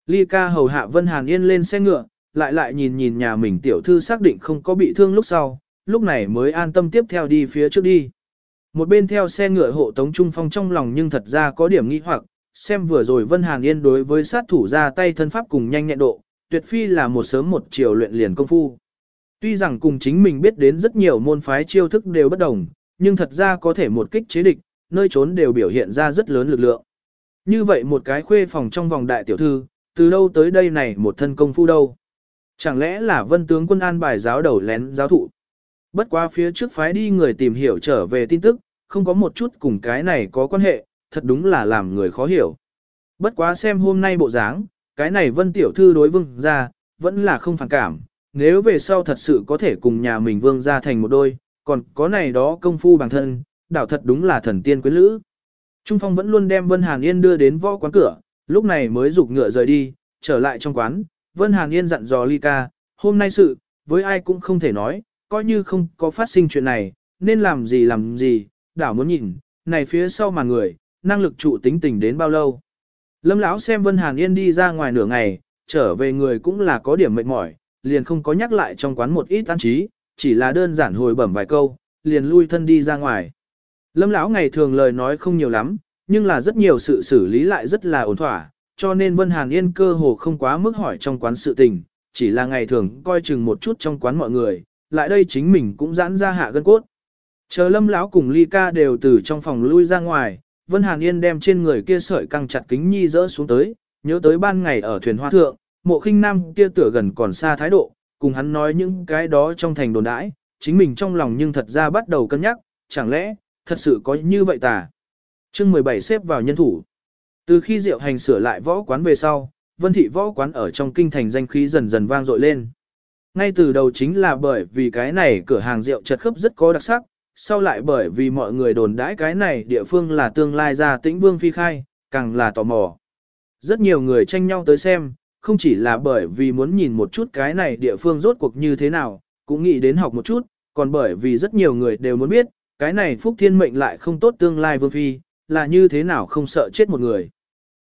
Ly ca hầu hạ Vân Hàn Yên lên xe ngựa, lại lại nhìn nhìn nhà mình tiểu thư xác định không có bị thương lúc sau, lúc này mới an tâm tiếp theo đi phía trước đi. Một bên theo xe ngựa hộ tống trung phong trong lòng nhưng thật ra có điểm nghi hoặc, xem vừa rồi Vân Hàn Yên đối với sát thủ ra tay thân pháp cùng nhanh nhẹn độ, tuyệt phi là một sớm một chiều luyện liền công phu. Tuy rằng cùng chính mình biết đến rất nhiều môn phái chiêu thức đều bất đồng, nhưng thật ra có thể một kích chế địch, nơi trốn đều biểu hiện ra rất lớn lực lượng. Như vậy một cái khuê phòng trong vòng đại tiểu thư, từ đâu tới đây này một thân công phu đâu? Chẳng lẽ là vân tướng quân an bài giáo đầu lén giáo thụ? Bất quá phía trước phái đi người tìm hiểu trở về tin tức, không có một chút cùng cái này có quan hệ, thật đúng là làm người khó hiểu. Bất quá xem hôm nay bộ dáng, cái này vân tiểu thư đối vương ra, vẫn là không phản cảm, nếu về sau thật sự có thể cùng nhà mình vương ra thành một đôi, còn có này đó công phu bản thân, đảo thật đúng là thần tiên quyến lữ. Trung Phong vẫn luôn đem Vân Hàn Yên đưa đến võ quán cửa, lúc này mới rục ngựa rời đi, trở lại trong quán, Vân Hàn Yên dặn dò Ly ca, hôm nay sự, với ai cũng không thể nói, coi như không có phát sinh chuyện này, nên làm gì làm gì, đảo muốn nhìn, này phía sau mà người, năng lực trụ tính tình đến bao lâu. Lâm lão xem Vân Hàn Yên đi ra ngoài nửa ngày, trở về người cũng là có điểm mệt mỏi, liền không có nhắc lại trong quán một ít an trí, chỉ là đơn giản hồi bẩm vài câu, liền lui thân đi ra ngoài. Lâm lão ngày thường lời nói không nhiều lắm, nhưng là rất nhiều sự xử lý lại rất là ổn thỏa, cho nên Vân Hàn Yên cơ hồ không quá mức hỏi trong quán sự tình, chỉ là ngày thường coi chừng một chút trong quán mọi người, lại đây chính mình cũng giãn ra hạ gân cốt. Chờ Lâm lão cùng Ly Ca đều từ trong phòng lui ra ngoài, Vân Hàn Yên đem trên người kia sợi căng chặt kính nhi rỡ xuống tới, nhớ tới ban ngày ở thuyền hoa thượng, mộ khinh nam kia tựa gần còn xa thái độ, cùng hắn nói những cái đó trong thành đồn đãi, chính mình trong lòng nhưng thật ra bắt đầu cân nhắc, chẳng lẽ, thật sự có như vậy tà. chương 17 xếp vào nhân thủ. Từ khi Diệu Hành sửa lại võ quán về sau, Vân Thị võ quán ở trong kinh thành danh khí dần dần vang dội lên. Ngay từ đầu chính là bởi vì cái này cửa hàng rượu chật khớp rất có đặc sắc, sau lại bởi vì mọi người đồn đãi cái này địa phương là tương lai ra tĩnh vương phi khai, càng là tò mò. Rất nhiều người tranh nhau tới xem, không chỉ là bởi vì muốn nhìn một chút cái này địa phương rốt cuộc như thế nào, cũng nghĩ đến học một chút, còn bởi vì rất nhiều người đều muốn biết, cái này phúc thiên mệnh lại không tốt tương lai vương phi, là như thế nào không sợ chết một người.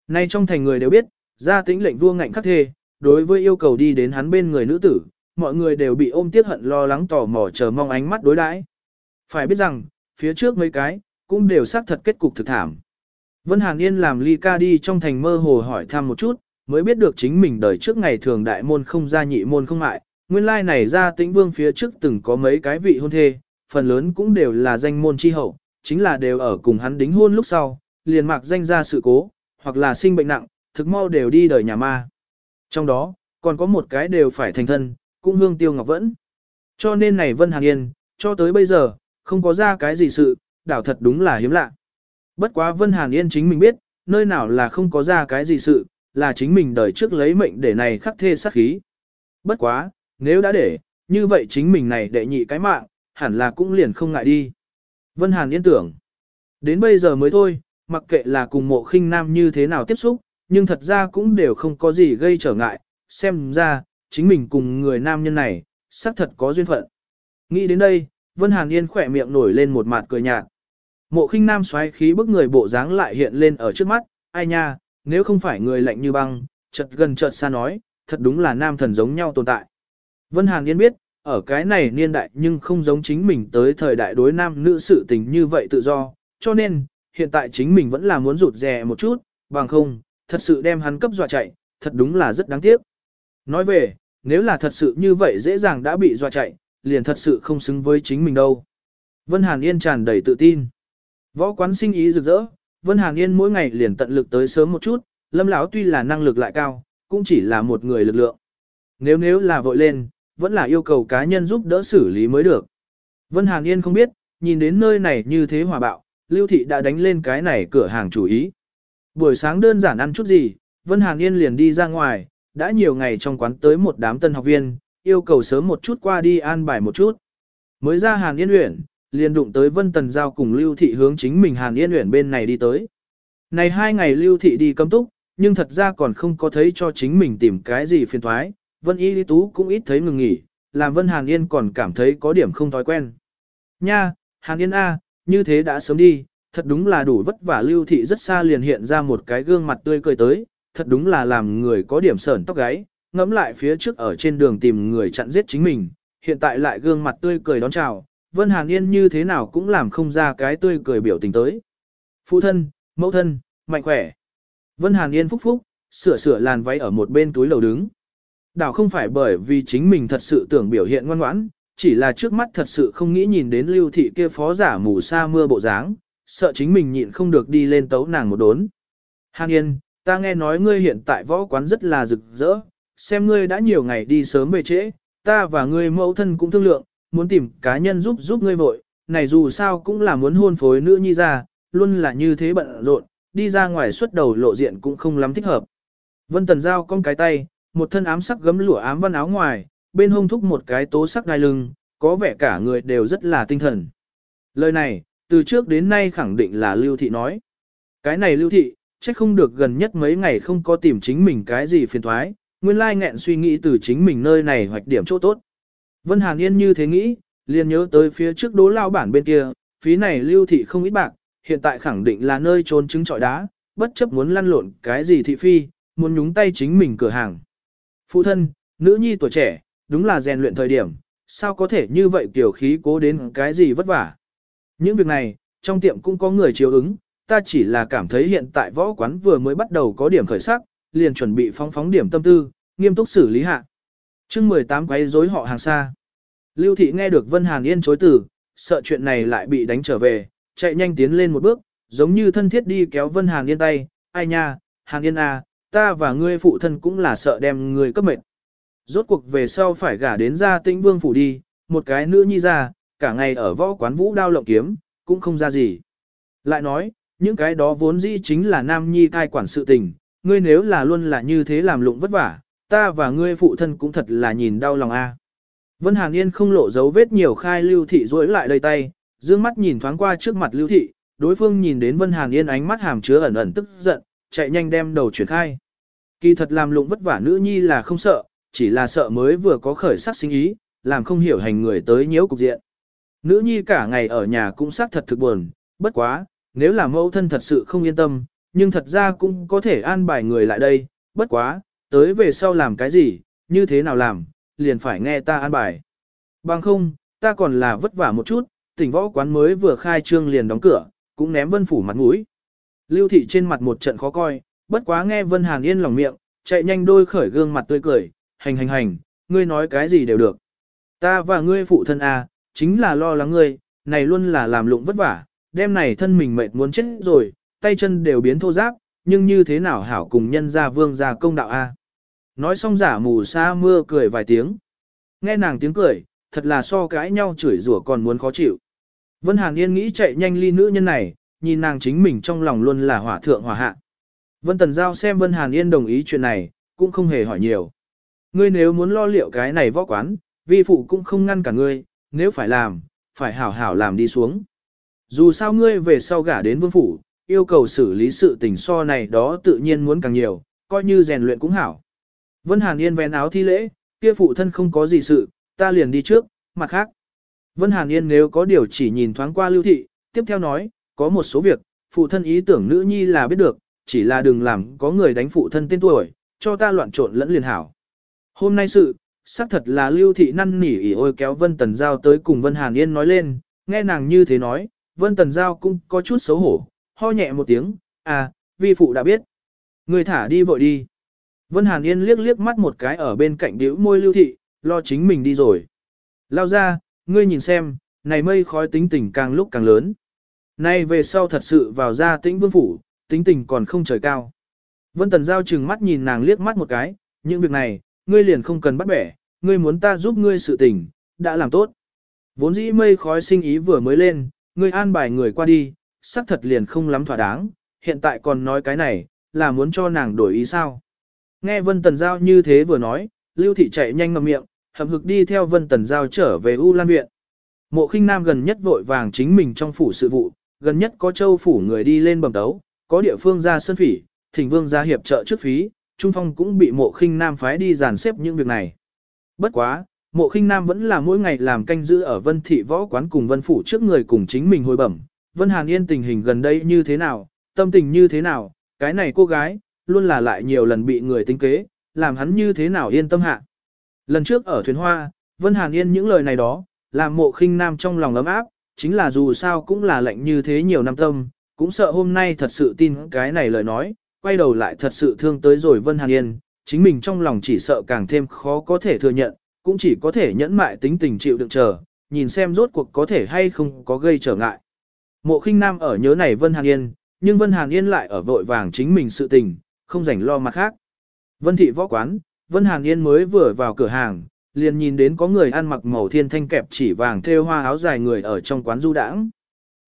Nay trong thành người đều biết, gia tĩnh lệnh vua ngạnh khắc thê, đối với yêu cầu đi đến hắn bên người nữ tử, mọi người đều bị ôm tiếc hận lo lắng tò mò chờ mong ánh mắt đối đãi. Phải biết rằng, phía trước mấy cái, cũng đều xác thật kết cục thực thảm. Vân Hàn Yên làm ly ca đi trong thành mơ hồ hỏi thăm một chút, mới biết được chính mình đời trước ngày thường đại môn không ra nhị môn không mại, nguyên lai này ra tĩnh vương phía trước từng có mấy cái vị hôn thê, phần lớn cũng đều là danh môn chi hậu, chính là đều ở cùng hắn đính hôn lúc sau, liền mạc danh ra sự cố, hoặc là sinh bệnh nặng, thực mau đều đi đời nhà ma. Trong đó, còn có một cái đều phải thành thân, cũng hương tiêu ngọc vẫn. Cho nên này Vân Hàn Yên, cho tới bây giờ, không có ra cái gì sự, đảo thật đúng là hiếm lạ. Bất quá Vân Hàn Yên chính mình biết, nơi nào là không có ra cái gì sự, là chính mình đời trước lấy mệnh để này khắc thê sát khí. Bất quá, nếu đã để, như vậy chính mình này đệ nhị cái mạng, hẳn là cũng liền không ngại đi. Vân Hàn yên tưởng. Đến bây giờ mới thôi, mặc kệ là cùng mộ khinh nam như thế nào tiếp xúc, nhưng thật ra cũng đều không có gì gây trở ngại, xem ra, chính mình cùng người nam nhân này, xác thật có duyên phận. Nghĩ đến đây, Vân Hàn Yên khỏe miệng nổi lên một mặt cười nhạt. Mộ khinh nam xoáy khí bức người bộ dáng lại hiện lên ở trước mắt, ai nha, nếu không phải người lạnh như băng, chợt gần chợt xa nói, thật đúng là nam thần giống nhau tồn tại. Vân Hàn Yên biết, ở cái này niên đại nhưng không giống chính mình tới thời đại đối nam nữ sự tình như vậy tự do, cho nên, hiện tại chính mình vẫn là muốn rụt rè một chút, bằng không, thật sự đem hắn cấp dọa chạy, thật đúng là rất đáng tiếc. Nói về, nếu là thật sự như vậy dễ dàng đã bị dọa chạy, liền thật sự không xứng với chính mình đâu. Vân Hàn Yên tràn đầy tự tin. Võ quán sinh ý rực rỡ, Vân Hàn Yên mỗi ngày liền tận lực tới sớm một chút, Lâm lão tuy là năng lực lại cao, cũng chỉ là một người lực lượng. Nếu nếu là vội lên, vẫn là yêu cầu cá nhân giúp đỡ xử lý mới được. Vân Hàn Yên không biết, nhìn đến nơi này như thế hòa bạo, Lưu Thị đã đánh lên cái này cửa hàng chủ ý. Buổi sáng đơn giản ăn chút gì, Vân Hàn Yên liền đi ra ngoài, đã nhiều ngày trong quán tới một đám tân học viên, yêu cầu sớm một chút qua đi an bài một chút. Mới ra Hàn Yên Uyển, liền đụng tới Vân Tần Giao cùng Lưu Thị hướng chính mình Hàn Yên Uyển bên này đi tới. Này hai ngày Lưu Thị đi cấm túc, nhưng thật ra còn không có thấy cho chính mình tìm cái gì phiền thoái, Vân Y Lý Tú cũng ít thấy ngừng nghỉ, làm Vân Hàn Yên còn cảm thấy có điểm không thói quen. Nha, Hàn Yên A, như thế đã sớm đi, thật đúng là đủ vất vả Lưu Thị rất xa liền hiện ra một cái gương mặt tươi cười tới, thật đúng là làm người có điểm sởn tóc gáy, ngẫm lại phía trước ở trên đường tìm người chặn giết chính mình, hiện tại lại gương mặt tươi cười đón chào, Vân Hàn Yên như thế nào cũng làm không ra cái tươi cười biểu tình tới. Phụ thân, mẫu thân, mạnh khỏe. Vân Hàn Yên phúc phúc, sửa sửa làn váy ở một bên túi lầu đứng. Đảo không phải bởi vì chính mình thật sự tưởng biểu hiện ngoan ngoãn, chỉ là trước mắt thật sự không nghĩ nhìn đến lưu thị kia phó giả mù sa mưa bộ dáng, sợ chính mình nhịn không được đi lên tấu nàng một đốn. Hàn Yên, ta nghe nói ngươi hiện tại võ quán rất là rực rỡ, xem ngươi đã nhiều ngày đi sớm về trễ, ta và ngươi mẫu thân cũng thương lượng, muốn tìm cá nhân giúp giúp ngươi vội, này dù sao cũng là muốn hôn phối nữ nhi ra, luôn là như thế bận rộn, đi ra ngoài xuất đầu lộ diện cũng không lắm thích hợp. Vân Tần Giao cong cái tay, một thân ám sắc gấm lụa ám văn áo ngoài, bên hông thúc một cái tố sắc đai lưng, có vẻ cả người đều rất là tinh thần. Lời này, từ trước đến nay khẳng định là Lưu Thị nói. Cái này Lưu Thị, chắc không được gần nhất mấy ngày không có tìm chính mình cái gì phiền thoái, nguyên lai nghẹn suy nghĩ từ chính mình nơi này hoạch điểm chỗ tốt. Vân Hàn Yên như thế nghĩ, liền nhớ tới phía trước đố lao bản bên kia, phí này Lưu Thị không ít bạc, hiện tại khẳng định là nơi trốn trứng trọi đá, bất chấp muốn lăn lộn cái gì thị phi, muốn nhúng tay chính mình cửa hàng. Phụ thân, nữ nhi tuổi trẻ, đúng là rèn luyện thời điểm, sao có thể như vậy kiểu khí cố đến cái gì vất vả. Những việc này, trong tiệm cũng có người chiếu ứng, ta chỉ là cảm thấy hiện tại võ quán vừa mới bắt đầu có điểm khởi sắc, liền chuẩn bị phóng phóng điểm tâm tư, nghiêm túc xử lý hạ. chương 18 quấy rối họ hàng xa. Lưu thị nghe được Vân Hàn Yên chối từ, sợ chuyện này lại bị đánh trở về, chạy nhanh tiến lên một bước, giống như thân thiết đi kéo Vân Hàn Yên tay, ai nha, Hàn Yên à, ta và ngươi phụ thân cũng là sợ đem ngươi cấp mệt. Rốt cuộc về sau phải gả đến ra tĩnh vương phủ đi, một cái nữ nhi ra, cả ngày ở võ quán vũ đao lộng kiếm, cũng không ra gì. Lại nói, những cái đó vốn dĩ chính là nam nhi cai quản sự tình, ngươi nếu là luôn là như thế làm lụng vất vả, ta và ngươi phụ thân cũng thật là nhìn đau lòng a. Vân Hàn Yên không lộ dấu vết nhiều khai lưu thị rối lại đầy tay, dương mắt nhìn thoáng qua trước mặt lưu thị, đối phương nhìn đến Vân Hàn Yên ánh mắt hàm chứa ẩn ẩn tức giận, chạy nhanh đem đầu chuyển khai. Kỳ thật làm lụng vất vả nữ nhi là không sợ, chỉ là sợ mới vừa có khởi sắc sinh ý, làm không hiểu hành người tới nhiễu cục diện. Nữ nhi cả ngày ở nhà cũng xác thật thực buồn, bất quá, nếu là mẫu thân thật sự không yên tâm, nhưng thật ra cũng có thể an bài người lại đây, bất quá, tới về sau làm cái gì, như thế nào làm, liền phải nghe ta an bài. Bằng không, ta còn là vất vả một chút, tỉnh võ quán mới vừa khai trương liền đóng cửa, cũng ném vân phủ mặt mũi. Lưu thị trên mặt một trận khó coi, bất quá nghe vân hàn yên lòng miệng, chạy nhanh đôi khởi gương mặt tươi cười, hành hành hành, ngươi nói cái gì đều được. Ta và ngươi phụ thân à, chính là lo lắng ngươi, này luôn là làm lụng vất vả, đêm này thân mình mệt muốn chết rồi, tay chân đều biến thô giáp, nhưng như thế nào hảo cùng nhân gia vương gia công đạo a. Nói xong giả mù sa mưa cười vài tiếng. Nghe nàng tiếng cười, thật là so cãi nhau chửi rủa còn muốn khó chịu. Vân Hàn Yên nghĩ chạy nhanh ly nữ nhân này, nhìn nàng chính mình trong lòng luôn là hỏa thượng hỏa hạ. Vân Tần Giao xem Vân Hàn Yên đồng ý chuyện này, cũng không hề hỏi nhiều. Ngươi nếu muốn lo liệu cái này võ quán, vi phụ cũng không ngăn cả ngươi, nếu phải làm, phải hảo hảo làm đi xuống. Dù sao ngươi về sau gả đến vương phủ, yêu cầu xử lý sự tình so này đó tự nhiên muốn càng nhiều, coi như rèn luyện cũng hảo. Vân Hàn Yên vén áo thi lễ, kia phụ thân không có gì sự, ta liền đi trước, mặt khác. Vân Hàn Yên nếu có điều chỉ nhìn thoáng qua lưu thị, tiếp theo nói, có một số việc, phụ thân ý tưởng nữ nhi là biết được, chỉ là đừng làm có người đánh phụ thân tên tuổi, cho ta loạn trộn lẫn liền hảo. Hôm nay sự, xác thật là lưu thị năn nỉ ỉ ôi kéo Vân Tần Giao tới cùng Vân Hàn Yên nói lên, nghe nàng như thế nói, Vân Tần Giao cũng có chút xấu hổ, ho nhẹ một tiếng, à, vi phụ đã biết. Người thả đi vội đi. Vân Hàn Yên liếc liếc mắt một cái ở bên cạnh điếu môi lưu thị, lo chính mình đi rồi. Lao ra, ngươi nhìn xem, này mây khói tính tình càng lúc càng lớn. Nay về sau thật sự vào ra tĩnh vương phủ, tính tình còn không trời cao. Vân Tần Giao chừng mắt nhìn nàng liếc mắt một cái, những việc này, ngươi liền không cần bắt bẻ, ngươi muốn ta giúp ngươi sự tình, đã làm tốt. Vốn dĩ mây khói sinh ý vừa mới lên, ngươi an bài người qua đi, xác thật liền không lắm thỏa đáng, hiện tại còn nói cái này, là muốn cho nàng đổi ý sao. Nghe Vân Tần Giao như thế vừa nói, Lưu Thị chạy nhanh ngậm miệng, hậm hực đi theo Vân Tần Giao trở về U Lan Viện. Mộ khinh nam gần nhất vội vàng chính mình trong phủ sự vụ, gần nhất có châu phủ người đi lên bầm tấu, có địa phương ra sân phỉ, thỉnh vương ra hiệp trợ trước phí, Trung Phong cũng bị mộ khinh nam phái đi dàn xếp những việc này. Bất quá, mộ khinh nam vẫn là mỗi ngày làm canh giữ ở vân thị võ quán cùng vân phủ trước người cùng chính mình hồi bẩm. Vân Hàn Yên tình hình gần đây như thế nào, tâm tình như thế nào, cái này cô gái, luôn là lại nhiều lần bị người tính kế, làm hắn như thế nào yên tâm hạ. Lần trước ở thuyền hoa, Vân Hàn Yên những lời này đó, làm mộ khinh nam trong lòng ấm áp, chính là dù sao cũng là lệnh như thế nhiều năm tâm, cũng sợ hôm nay thật sự tin cái này lời nói, quay đầu lại thật sự thương tới rồi Vân Hàn Yên, chính mình trong lòng chỉ sợ càng thêm khó có thể thừa nhận, cũng chỉ có thể nhẫn mại tính tình chịu đựng chờ, nhìn xem rốt cuộc có thể hay không có gây trở ngại. Mộ khinh nam ở nhớ này Vân Hàn Yên, nhưng Vân Hàn Yên lại ở vội vàng chính mình sự tình, không rảnh lo mặt khác. Vân thị võ quán, Vân Hàn Yên mới vừa vào cửa hàng, liền nhìn đến có người ăn mặc màu thiên thanh kẹp chỉ vàng thêu hoa áo dài người ở trong quán du đãng.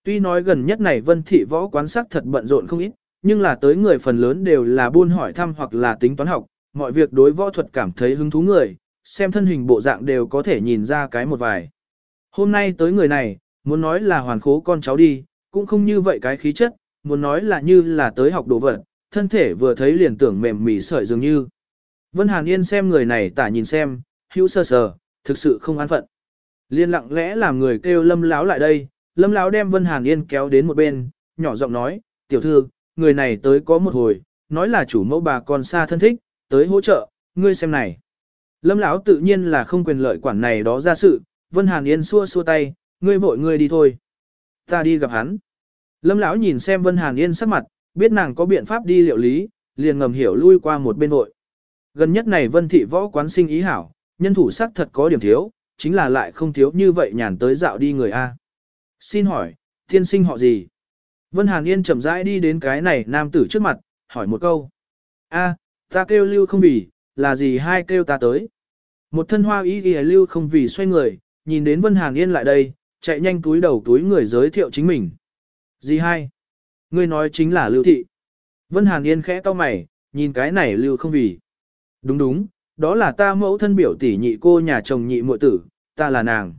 Tuy nói gần nhất này Vân thị võ quán sắc thật bận rộn không ít, nhưng là tới người phần lớn đều là buôn hỏi thăm hoặc là tính toán học, mọi việc đối võ thuật cảm thấy hứng thú người, xem thân hình bộ dạng đều có thể nhìn ra cái một vài. Hôm nay tới người này, muốn nói là hoàn khố con cháu đi, cũng không như vậy cái khí chất, muốn nói là như là tới học đồ vật, thân thể vừa thấy liền tưởng mềm mỉ sợi dường như. Vân Hàn Yên xem người này tả nhìn xem, hữu sơ sờ, thực sự không an phận. Liên lặng lẽ làm người kêu lâm láo lại đây, lâm láo đem Vân Hàn Yên kéo đến một bên, nhỏ giọng nói, tiểu thư, người này tới có một hồi, nói là chủ mẫu bà con xa thân thích, tới hỗ trợ, ngươi xem này. Lâm lão tự nhiên là không quyền lợi quản này đó ra sự, Vân Hàn Yên xua xua tay, ngươi vội ngươi đi thôi. Ta đi gặp hắn. Lâm lão nhìn xem Vân Hàn Yên sắc mặt, biết nàng có biện pháp đi liệu lý, liền ngầm hiểu lui qua một bên vội. Gần nhất này Vân thị võ quán sinh ý hảo, nhân thủ sắc thật có điểm thiếu, chính là lại không thiếu như vậy nhàn tới dạo đi người A. Xin hỏi, thiên sinh họ gì? Vân Hàn Yên chậm rãi đi đến cái này nam tử trước mặt, hỏi một câu. A, ta kêu lưu không vì, là gì hai kêu ta tới. Một thân hoa ý ghi lưu không vì xoay người, nhìn đến Vân Hàn Yên lại đây, chạy nhanh túi đầu túi người giới thiệu chính mình. Gì hai? Ngươi nói chính là lưu thị. Vân Hàn Yên khẽ to mày, nhìn cái này lưu không vì. Đúng đúng, đó là ta mẫu thân biểu tỷ nhị cô nhà chồng nhị muội tử, ta là nàng.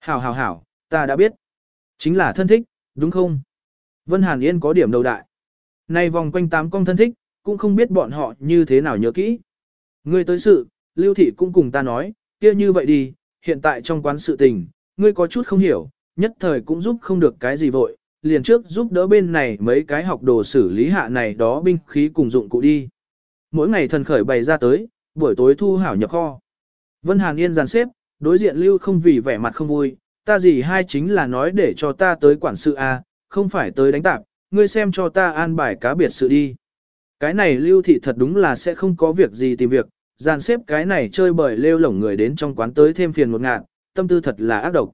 Hảo hảo hảo, ta đã biết. Chính là thân thích, đúng không? Vân Hàn Yên có điểm đầu đại. Nay vòng quanh tám con thân thích, cũng không biết bọn họ như thế nào nhớ kỹ. Ngươi tới sự, Lưu Thị cũng cùng ta nói, kia như vậy đi, hiện tại trong quán sự tình, ngươi có chút không hiểu, nhất thời cũng giúp không được cái gì vội, liền trước giúp đỡ bên này mấy cái học đồ xử lý hạ này đó binh khí cùng dụng cụ đi. Mỗi ngày thần khởi bày ra tới, buổi tối thu hảo nhập kho. Vân Hàn Yên dàn xếp, đối diện Lưu không vì vẻ mặt không vui, ta gì hai chính là nói để cho ta tới quản sự A, không phải tới đánh tạp, ngươi xem cho ta an bài cá biệt sự đi. Cái này lưu thị thật đúng là sẽ không có việc gì tìm việc, dàn xếp cái này chơi bời lêu lổng người đến trong quán tới thêm phiền một ngạn, tâm tư thật là ác độc.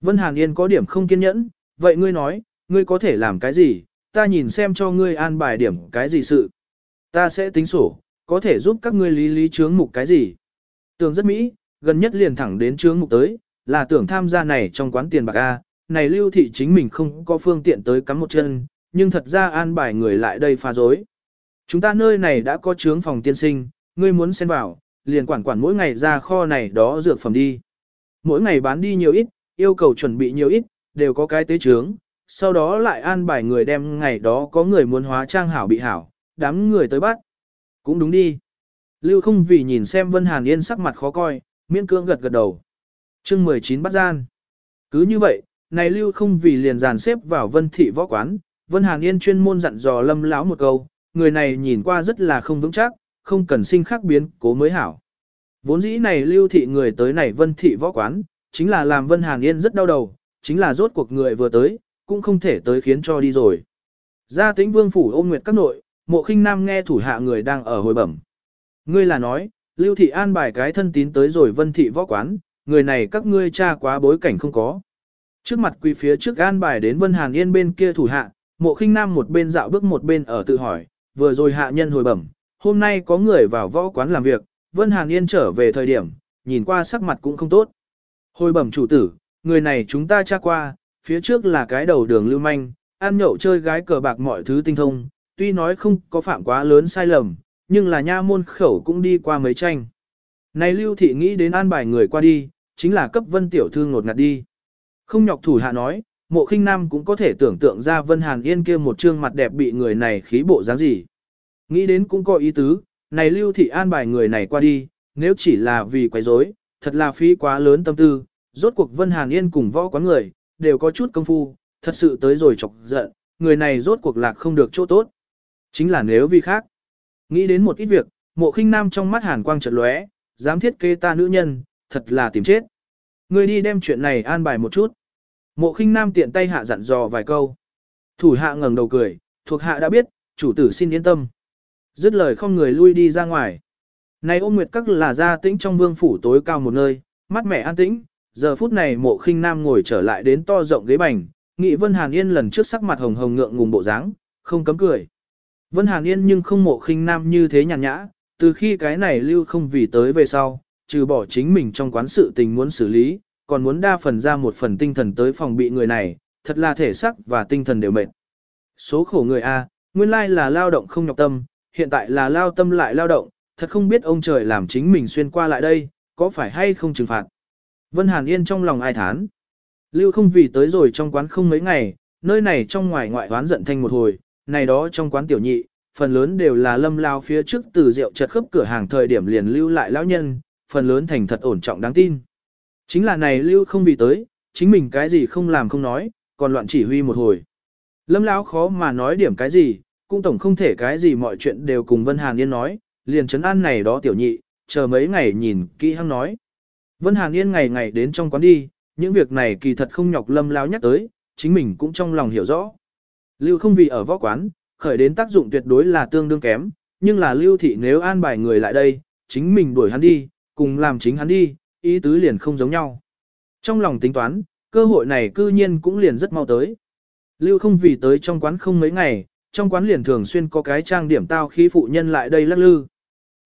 Vân Hàn Yên có điểm không kiên nhẫn, vậy ngươi nói, ngươi có thể làm cái gì, ta nhìn xem cho ngươi an bài điểm cái gì sự. Ta sẽ tính sổ, có thể giúp các ngươi lý lý chướng mục cái gì. Tưởng rất mỹ, gần nhất liền thẳng đến chướng mục tới, là tưởng tham gia này trong quán tiền bạc A, này lưu thị chính mình không có phương tiện tới cắm một chân, nhưng thật ra an bài người lại đây phá dối. Chúng ta nơi này đã có trướng phòng tiên sinh, ngươi muốn xen vào, liền quản quản mỗi ngày ra kho này đó dược phẩm đi. Mỗi ngày bán đi nhiều ít, yêu cầu chuẩn bị nhiều ít, đều có cái tế trướng, sau đó lại an bài người đem ngày đó có người muốn hóa trang hảo bị hảo, đám người tới bắt. Cũng đúng đi. Lưu không vì nhìn xem Vân Hàn Yên sắc mặt khó coi, miễn cưỡng gật gật đầu. chương 19 bắt gian. Cứ như vậy, này lưu không vì liền dàn xếp vào vân thị võ quán, vân hàn yên chuyên môn dặn dò lâm lão một câu, người này nhìn qua rất là không vững chắc, không cần sinh khắc biến, cố mới hảo. Vốn dĩ này lưu thị người tới này vân thị võ quán, chính là làm vân hàn yên rất đau đầu, chính là rốt cuộc người vừa tới, cũng không thể tới khiến cho đi rồi. Gia tĩnh vương phủ ôm nguyệt các nội, mộ khinh nam nghe thủ hạ người đang ở hồi bẩm. Ngươi là nói, Lưu Thị an bài cái thân tín tới rồi Vân Thị võ quán, người này các ngươi tra quá bối cảnh không có. Trước mặt quỳ phía trước an bài đến Vân Hàn Yên bên kia thủ hạ, mộ khinh nam một bên dạo bước một bên ở tự hỏi, vừa rồi hạ nhân hồi bẩm, hôm nay có người vào võ quán làm việc, Vân Hàn Yên trở về thời điểm, nhìn qua sắc mặt cũng không tốt. Hồi bẩm chủ tử, người này chúng ta tra qua, phía trước là cái đầu đường lưu manh, ăn nhậu chơi gái cờ bạc mọi thứ tinh thông, tuy nói không có phạm quá lớn sai lầm, nhưng là nha môn khẩu cũng đi qua mấy tranh. Này lưu thị nghĩ đến an bài người qua đi, chính là cấp vân tiểu thư ngột ngạt đi. Không nhọc thủ hạ nói, mộ khinh nam cũng có thể tưởng tượng ra vân hàn yên kia một trương mặt đẹp bị người này khí bộ dáng gì. Nghĩ đến cũng có ý tứ, này lưu thị an bài người này qua đi, nếu chỉ là vì quấy rối, thật là phí quá lớn tâm tư, rốt cuộc vân hàn yên cùng võ quán người, đều có chút công phu, thật sự tới rồi chọc giận, người này rốt cuộc lạc không được chỗ tốt. Chính là nếu vì khác. Nghĩ đến một ít việc, mộ khinh nam trong mắt hàn quang chợt lóe, dám thiết kế ta nữ nhân, thật là tìm chết. Người đi đem chuyện này an bài một chút. Mộ khinh nam tiện tay hạ dặn dò vài câu. Thủ hạ ngẩng đầu cười, thuộc hạ đã biết, chủ tử xin yên tâm. Dứt lời không người lui đi ra ngoài. Này ôm nguyệt các là gia tĩnh trong vương phủ tối cao một nơi, mắt mẹ an tĩnh, giờ phút này mộ khinh nam ngồi trở lại đến to rộng ghế bành, nghị Vân Hàn Yên lần trước sắc mặt hồng hồng ngượng ngùng bộ dáng, không cấm cười. Vân Hàn Yên nhưng không mộ khinh nam như thế nhàn nhã, từ khi cái này lưu không vì tới về sau, trừ bỏ chính mình trong quán sự tình muốn xử lý, còn muốn đa phần ra một phần tinh thần tới phòng bị người này, thật là thể sắc và tinh thần đều mệt. Số khổ người A, nguyên lai là lao động không nhọc tâm, hiện tại là lao tâm lại lao động, thật không biết ông trời làm chính mình xuyên qua lại đây, có phải hay không trừng phạt. Vân Hàn Yên trong lòng ai thán. Lưu không vì tới rồi trong quán không mấy ngày, nơi này trong ngoài ngoại hoán giận thanh một hồi, này đó trong quán tiểu nhị, phần lớn đều là lâm lao phía trước từ rượu chật khớp cửa hàng thời điểm liền lưu lại lão nhân, phần lớn thành thật ổn trọng đáng tin. Chính là này lưu không vì tới, chính mình cái gì không làm không nói, còn loạn chỉ huy một hồi. Lâm lão khó mà nói điểm cái gì, cũng tổng không thể cái gì mọi chuyện đều cùng Vân Hàn Yên nói, liền chấn an này đó tiểu nhị, chờ mấy ngày nhìn kỹ hăng nói. Vân Hàn Yên ngày ngày đến trong quán đi, những việc này kỳ thật không nhọc lâm lao nhắc tới, chính mình cũng trong lòng hiểu rõ. Lưu không vì ở võ quán, khởi đến tác dụng tuyệt đối là tương đương kém, nhưng là lưu thị nếu an bài người lại đây, chính mình đuổi hắn đi, cùng làm chính hắn đi, ý tứ liền không giống nhau. Trong lòng tính toán, cơ hội này cư nhiên cũng liền rất mau tới. Lưu không vì tới trong quán không mấy ngày, trong quán liền thường xuyên có cái trang điểm tao khí phụ nhân lại đây lắc lư.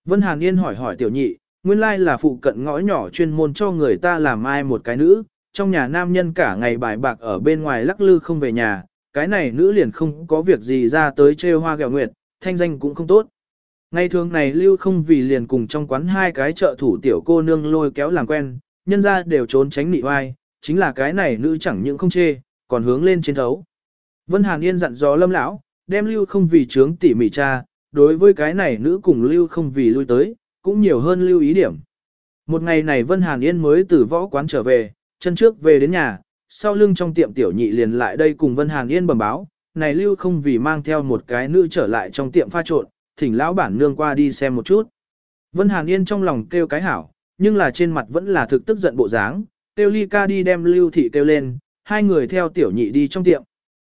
Vân Hàn Yên hỏi hỏi tiểu nhị, nguyên lai là phụ cận ngõ nhỏ chuyên môn cho người ta làm ai một cái nữ, trong nhà nam nhân cả ngày bài bạc ở bên ngoài lắc lư không về nhà, cái này nữ liền không có việc gì ra tới trêu hoa gẹo nguyệt, thanh danh cũng không tốt. Ngày thường này lưu không vì liền cùng trong quán hai cái trợ thủ tiểu cô nương lôi kéo làm quen, nhân ra đều trốn tránh nị oai, chính là cái này nữ chẳng những không chê, còn hướng lên trên thấu. Vân Hàn Yên dặn dò lâm lão, đem lưu không vì trướng tỉ mỉ cha, đối với cái này nữ cùng lưu không vì lui tới, cũng nhiều hơn lưu ý điểm. Một ngày này Vân Hàn Yên mới từ võ quán trở về, chân trước về đến nhà, sau lưng trong tiệm tiểu nhị liền lại đây cùng Vân Hàn Yên bẩm báo, này lưu không vì mang theo một cái nữ trở lại trong tiệm pha trộn, thỉnh lão bản nương qua đi xem một chút. Vân Hàn Yên trong lòng kêu cái hảo, nhưng là trên mặt vẫn là thực tức giận bộ dáng, kêu ly ca đi đem lưu thị kêu lên, hai người theo tiểu nhị đi trong tiệm.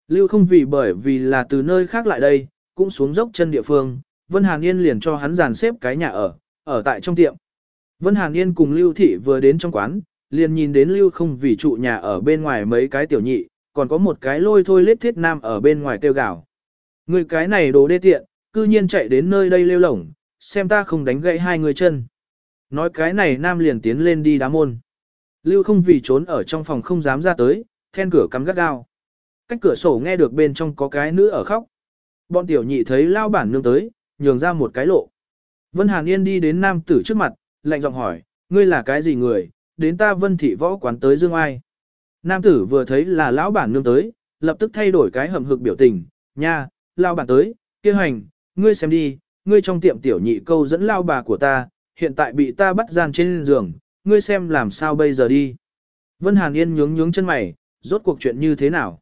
Lưu không vì bởi vì là từ nơi khác lại đây, cũng xuống dốc chân địa phương, Vân Hàn Yên liền cho hắn dàn xếp cái nhà ở, ở tại trong tiệm. Vân Hàn Yên cùng Lưu Thị vừa đến trong quán, liền nhìn đến Lưu không vì trụ nhà ở bên ngoài mấy cái tiểu nhị, còn có một cái lôi thôi lết thiết nam ở bên ngoài kêu gào. Người cái này đồ đê tiện, cư nhiên chạy đến nơi đây lêu lổng, xem ta không đánh gãy hai người chân. Nói cái này nam liền tiến lên đi đá môn. Lưu không vì trốn ở trong phòng không dám ra tới, then cửa cắm gắt gao. Cách cửa sổ nghe được bên trong có cái nữ ở khóc. Bọn tiểu nhị thấy lao bản nương tới, nhường ra một cái lộ. Vân Hàn Yên đi đến nam tử trước mặt, lạnh giọng hỏi, ngươi là cái gì người, đến ta vân thị võ quán tới dương ai. Nam tử vừa thấy là lão bản nương tới, lập tức thay đổi cái hầm hực biểu tình, nha, lao bản tới, kia hành, ngươi xem đi, ngươi trong tiệm tiểu nhị câu dẫn lao bà của ta, hiện tại bị ta bắt gian trên giường, ngươi xem làm sao bây giờ đi. Vân Hàn Yên nhướng nhướng chân mày, rốt cuộc chuyện như thế nào?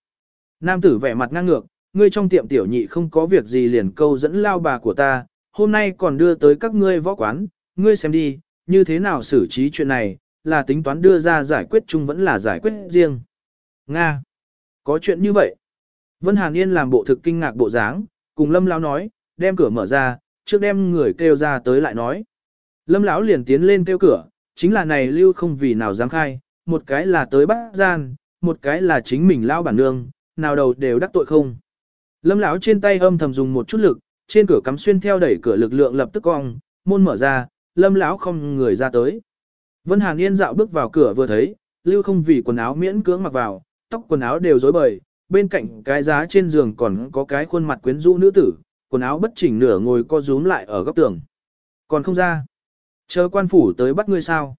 Nam tử vẻ mặt ngang ngược, ngươi trong tiệm tiểu nhị không có việc gì liền câu dẫn lao bà của ta, hôm nay còn đưa tới các ngươi võ quán, ngươi xem đi, như thế nào xử trí chuyện này, là tính toán đưa ra giải quyết chung vẫn là giải quyết riêng. Nga! Có chuyện như vậy. Vân Hàn Yên làm bộ thực kinh ngạc bộ dáng, cùng Lâm Lao nói, đem cửa mở ra, trước đem người kêu ra tới lại nói. Lâm lão liền tiến lên kêu cửa, chính là này lưu không vì nào dám khai, một cái là tới bắt gian, một cái là chính mình lao bản nương, nào đầu đều đắc tội không. Lâm lão trên tay âm thầm dùng một chút lực, trên cửa cắm xuyên theo đẩy cửa lực lượng lập tức cong, môn mở ra, lâm lão không người ra tới. Vân Hàn Yên dạo bước vào cửa vừa thấy, lưu không vì quần áo miễn cưỡng mặc vào, tóc quần áo đều rối bời, bên cạnh cái giá trên giường còn có cái khuôn mặt quyến rũ nữ tử, quần áo bất chỉnh nửa ngồi co rúm lại ở góc tường. Còn không ra. Chờ quan phủ tới bắt ngươi sao.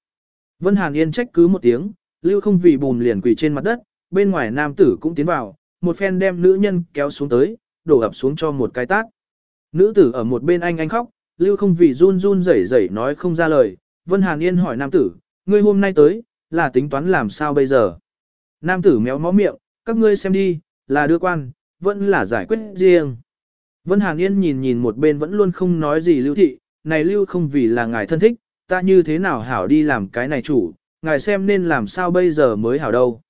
Vân Hàn Yên trách cứ một tiếng, lưu không vì bùn liền quỳ trên mặt đất, bên ngoài nam tử cũng tiến vào, một phen đem nữ nhân kéo xuống tới, đổ ập xuống cho một cái tát. Nữ tử ở một bên anh anh khóc, lưu không vì run run rẩy rẩy nói không ra lời, Vân Hàn Yên hỏi nam tử, ngươi hôm nay tới, là tính toán làm sao bây giờ? Nam tử méo mó miệng, các ngươi xem đi, là đưa quan, vẫn là giải quyết riêng. Vân Hàn Yên nhìn nhìn một bên vẫn luôn không nói gì lưu thị, này lưu không vì là ngài thân thích, ta như thế nào hảo đi làm cái này chủ, ngài xem nên làm sao bây giờ mới hảo đâu.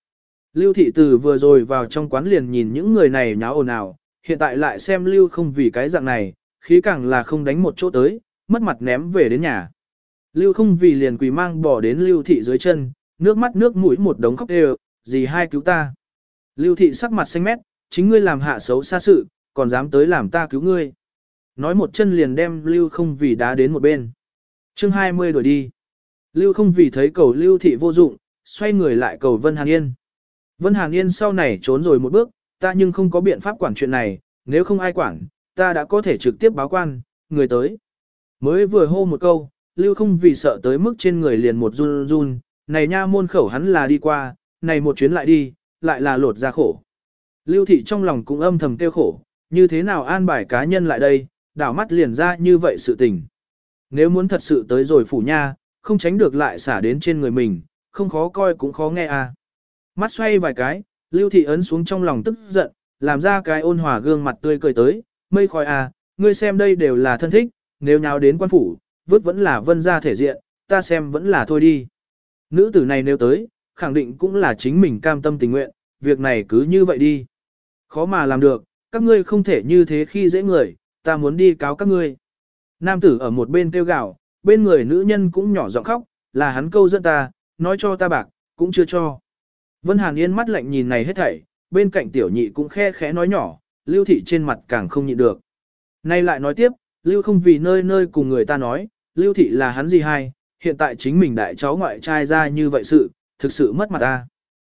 Lưu thị từ vừa rồi vào trong quán liền nhìn những người này nháo ồn ào, hiện tại lại xem lưu không vì cái dạng này, khí càng là không đánh một chỗ tới, mất mặt ném về đến nhà. Lưu không vì liền quỳ mang bỏ đến lưu thị dưới chân, nước mắt nước mũi một đống khóc đều, gì hai cứu ta. Lưu thị sắc mặt xanh mét, chính ngươi làm hạ xấu xa sự, còn dám tới làm ta cứu ngươi. Nói một chân liền đem lưu không vì đá đến một bên. chương 20 đuổi đi. Lưu không vì thấy cầu lưu thị vô dụng, xoay người lại cầu Vân Hàn Yên. Vân Hàn Yên sau này trốn rồi một bước, ta nhưng không có biện pháp quản chuyện này, nếu không ai quản, ta đã có thể trực tiếp báo quan, người tới. Mới vừa hô một câu, lưu không vì sợ tới mức trên người liền một run run, này nha môn khẩu hắn là đi qua, này một chuyến lại đi, lại là lột ra khổ. Lưu thị trong lòng cũng âm thầm tiêu khổ, như thế nào an bài cá nhân lại đây, đảo mắt liền ra như vậy sự tình. Nếu muốn thật sự tới rồi phủ nha, không tránh được lại xả đến trên người mình, không khó coi cũng khó nghe à. Mắt xoay vài cái, lưu thị ấn xuống trong lòng tức giận, làm ra cái ôn hòa gương mặt tươi cười tới, mây khói à, ngươi xem đây đều là thân thích, nếu nhào đến quan phủ, vứt vẫn là vân ra thể diện, ta xem vẫn là thôi đi. Nữ tử này nếu tới, khẳng định cũng là chính mình cam tâm tình nguyện, việc này cứ như vậy đi. Khó mà làm được, các ngươi không thể như thế khi dễ người, ta muốn đi cáo các ngươi. Nam tử ở một bên kêu gào, bên người nữ nhân cũng nhỏ giọng khóc, là hắn câu dẫn ta, nói cho ta bạc, cũng chưa cho. Vân Hàn Yên mắt lạnh nhìn này hết thảy, bên cạnh tiểu nhị cũng khe khẽ nói nhỏ, lưu thị trên mặt càng không nhịn được. Nay lại nói tiếp, lưu không vì nơi nơi cùng người ta nói, lưu thị là hắn gì hay, hiện tại chính mình đại cháu ngoại trai ra như vậy sự, thực sự mất mặt ta.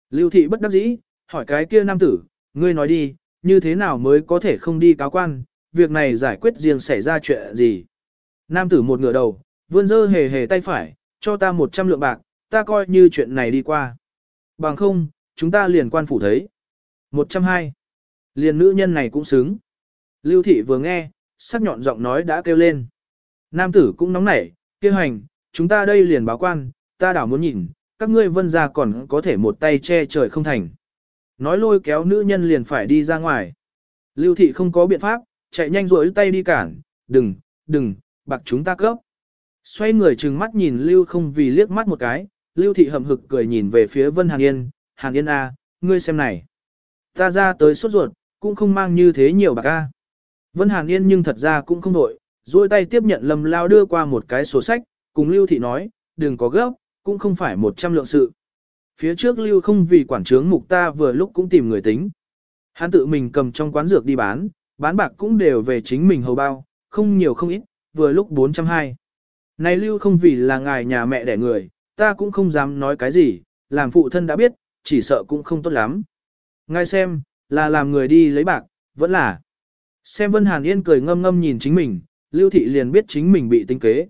Lưu thị bất đắc dĩ, hỏi cái kia nam tử, ngươi nói đi, như thế nào mới có thể không đi cáo quan, việc này giải quyết riêng xảy ra chuyện gì. Nam tử một ngửa đầu, vươn dơ hề hề tay phải, cho ta 100 lượng bạc, ta coi như chuyện này đi qua. Bằng không, chúng ta liền quan phủ thấy. 120. Liền nữ nhân này cũng xứng. Lưu thị vừa nghe, sắc nhọn giọng nói đã kêu lên. Nam tử cũng nóng nảy, kêu hành, chúng ta đây liền báo quan, ta đảo muốn nhìn, các ngươi vân ra còn có thể một tay che trời không thành. Nói lôi kéo nữ nhân liền phải đi ra ngoài. Lưu thị không có biện pháp, chạy nhanh rỗi tay đi cản, đừng, đừng, bạc chúng ta cấp. Xoay người trừng mắt nhìn Lưu không vì liếc mắt một cái, Lưu thị hậm hực cười nhìn về phía Vân Hàn Yên, Hàn Yên A, ngươi xem này. Ta ra tới sốt ruột, cũng không mang như thế nhiều bạc A. Vân Hàn Yên nhưng thật ra cũng không đổi, duỗi tay tiếp nhận lâm lao đưa qua một cái sổ sách, cùng Lưu thị nói, đừng có gấp, cũng không phải một trăm lượng sự. Phía trước Lưu không vì quản trướng mục ta vừa lúc cũng tìm người tính. Hắn tự mình cầm trong quán dược đi bán, bán bạc cũng đều về chính mình hầu bao, không nhiều không ít, vừa lúc 420. Này Lưu không vì là ngài nhà mẹ đẻ người, ta cũng không dám nói cái gì, làm phụ thân đã biết, chỉ sợ cũng không tốt lắm. Ngài xem, là làm người đi lấy bạc, vẫn là. Xem Vân Hàn Yên cười ngâm ngâm nhìn chính mình, Lưu Thị liền biết chính mình bị tinh kế.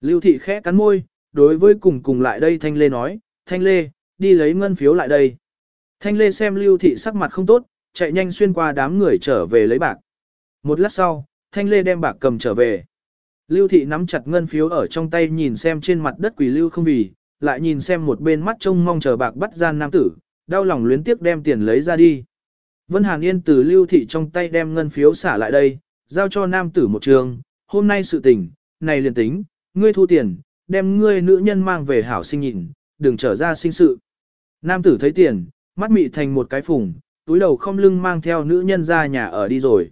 Lưu Thị khẽ cắn môi, đối với cùng cùng lại đây Thanh Lê nói, Thanh Lê, đi lấy ngân phiếu lại đây. Thanh Lê xem Lưu Thị sắc mặt không tốt, chạy nhanh xuyên qua đám người trở về lấy bạc. Một lát sau, Thanh Lê đem bạc cầm trở về. Lưu Thị nắm chặt ngân phiếu ở trong tay nhìn xem trên mặt đất quỷ lưu không vì, lại nhìn xem một bên mắt trông mong chờ bạc bắt gian nam tử, đau lòng luyến tiếc đem tiền lấy ra đi. Vân Hàn Yên từ Lưu Thị trong tay đem ngân phiếu xả lại đây, giao cho nam tử một trường, hôm nay sự tình, này liền tính, ngươi thu tiền, đem ngươi nữ nhân mang về hảo sinh nhìn, đừng trở ra sinh sự. Nam tử thấy tiền, mắt mị thành một cái phùng, túi đầu không lưng mang theo nữ nhân ra nhà ở đi rồi.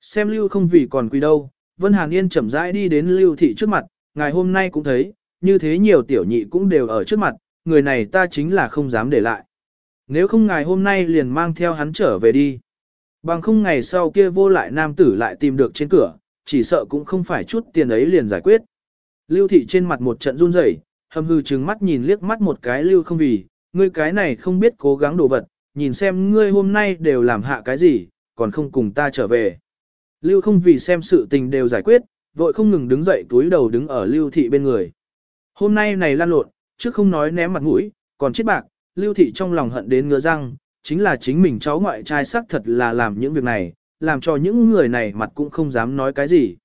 Xem lưu không vì còn quỳ đâu, Vân Hàn Yên chậm rãi đi đến lưu thị trước mặt, ngày hôm nay cũng thấy, như thế nhiều tiểu nhị cũng đều ở trước mặt, người này ta chính là không dám để lại. Nếu không ngày hôm nay liền mang theo hắn trở về đi. Bằng không ngày sau kia vô lại nam tử lại tìm được trên cửa, chỉ sợ cũng không phải chút tiền ấy liền giải quyết. Lưu thị trên mặt một trận run rẩy, hầm hư trừng mắt nhìn liếc mắt một cái lưu không vì, ngươi cái này không biết cố gắng đồ vật, nhìn xem ngươi hôm nay đều làm hạ cái gì, còn không cùng ta trở về. Lưu không vì xem sự tình đều giải quyết, vội không ngừng đứng dậy túi đầu đứng ở lưu thị bên người. Hôm nay này lan lộn, trước không nói ném mặt mũi, còn chết bạc, lưu thị trong lòng hận đến ngứa răng, chính là chính mình cháu ngoại trai xác thật là làm những việc này, làm cho những người này mặt cũng không dám nói cái gì.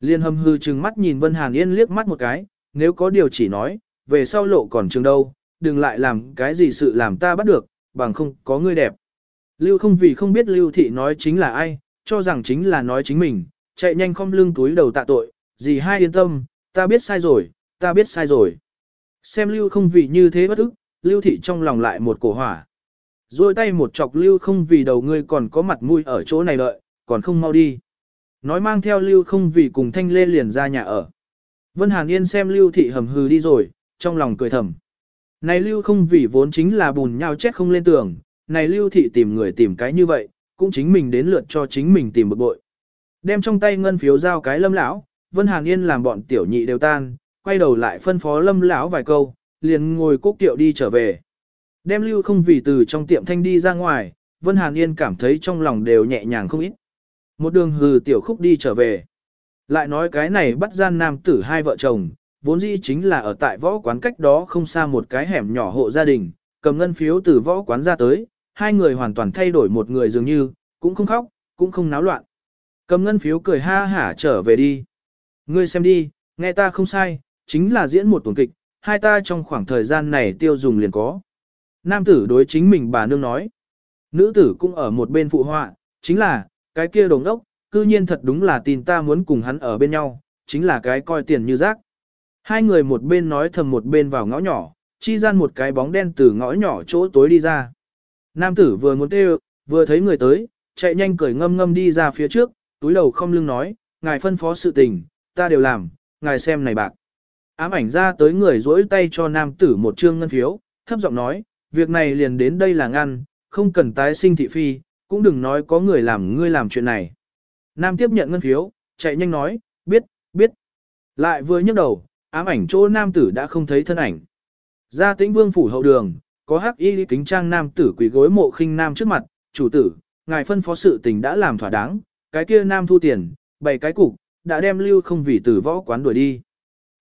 Liên hâm hư trừng mắt nhìn Vân Hàn Yên liếc mắt một cái, nếu có điều chỉ nói, về sau lộ còn trường đâu, đừng lại làm cái gì sự làm ta bắt được, bằng không có người đẹp. Lưu không vì không biết Lưu thị nói chính là ai, cho rằng chính là nói chính mình, chạy nhanh không lưng túi đầu tạ tội, gì hai yên tâm, ta biết sai rồi, ta biết sai rồi. Xem Lưu không vì như thế bất ức, Lưu thị trong lòng lại một cổ hỏa. Rồi tay một chọc Lưu không vì đầu ngươi còn có mặt mũi ở chỗ này đợi, còn không mau đi. Nói mang theo Lưu không vì cùng Thanh Lê liền ra nhà ở. Vân Hàn Yên xem Lưu thị hầm hừ đi rồi, trong lòng cười thầm. Này Lưu không vì vốn chính là bùn nhau chết không lên tường, này Lưu thị tìm người tìm cái như vậy, cũng chính mình đến lượt cho chính mình tìm bực bội. Đem trong tay ngân phiếu giao cái lâm lão, Vân Hàn Yên làm bọn tiểu nhị đều tan, quay đầu lại phân phó lâm lão vài câu, liền ngồi cốc tiệu đi trở về. Đem lưu không vì từ trong tiệm thanh đi ra ngoài, Vân Hàn Yên cảm thấy trong lòng đều nhẹ nhàng không ít. Một đường hừ tiểu khúc đi trở về. Lại nói cái này bắt gian nam tử hai vợ chồng, vốn dĩ chính là ở tại võ quán cách đó không xa một cái hẻm nhỏ hộ gia đình, cầm ngân phiếu từ võ quán ra tới, hai người hoàn toàn thay đổi một người dường như, cũng không khóc, cũng không náo loạn. Cầm ngân phiếu cười ha hả trở về đi. Ngươi xem đi, nghe ta không sai, chính là diễn một tuần kịch, hai ta trong khoảng thời gian này tiêu dùng liền có. Nam tử đối chính mình bà nương nói. Nữ tử cũng ở một bên phụ họa, chính là, cái kia đồng ốc, cư nhiên thật đúng là tin ta muốn cùng hắn ở bên nhau, chính là cái coi tiền như rác. Hai người một bên nói thầm một bên vào ngõ nhỏ, chi gian một cái bóng đen từ ngõ nhỏ chỗ tối đi ra. Nam tử vừa muốn kêu, vừa thấy người tới, chạy nhanh cười ngâm ngâm đi ra phía trước, túi đầu không lưng nói, ngài phân phó sự tình, ta đều làm, ngài xem này bạc. Ám ảnh ra tới người duỗi tay cho nam tử một trương ngân phiếu, thấp giọng nói, việc này liền đến đây là ngăn, không cần tái sinh thị phi, cũng đừng nói có người làm ngươi làm chuyện này. Nam tiếp nhận ngân phiếu, chạy nhanh nói, biết, biết. Lại vừa nhấc đầu, ám ảnh chỗ nam tử đã không thấy thân ảnh. Ra tĩnh vương phủ hậu đường, có hắc y kính trang nam tử quỳ gối mộ khinh nam trước mặt, chủ tử, ngài phân phó sự tình đã làm thỏa đáng, cái kia nam thu tiền, bảy cái cục, đã đem lưu không vì tử võ quán đuổi đi.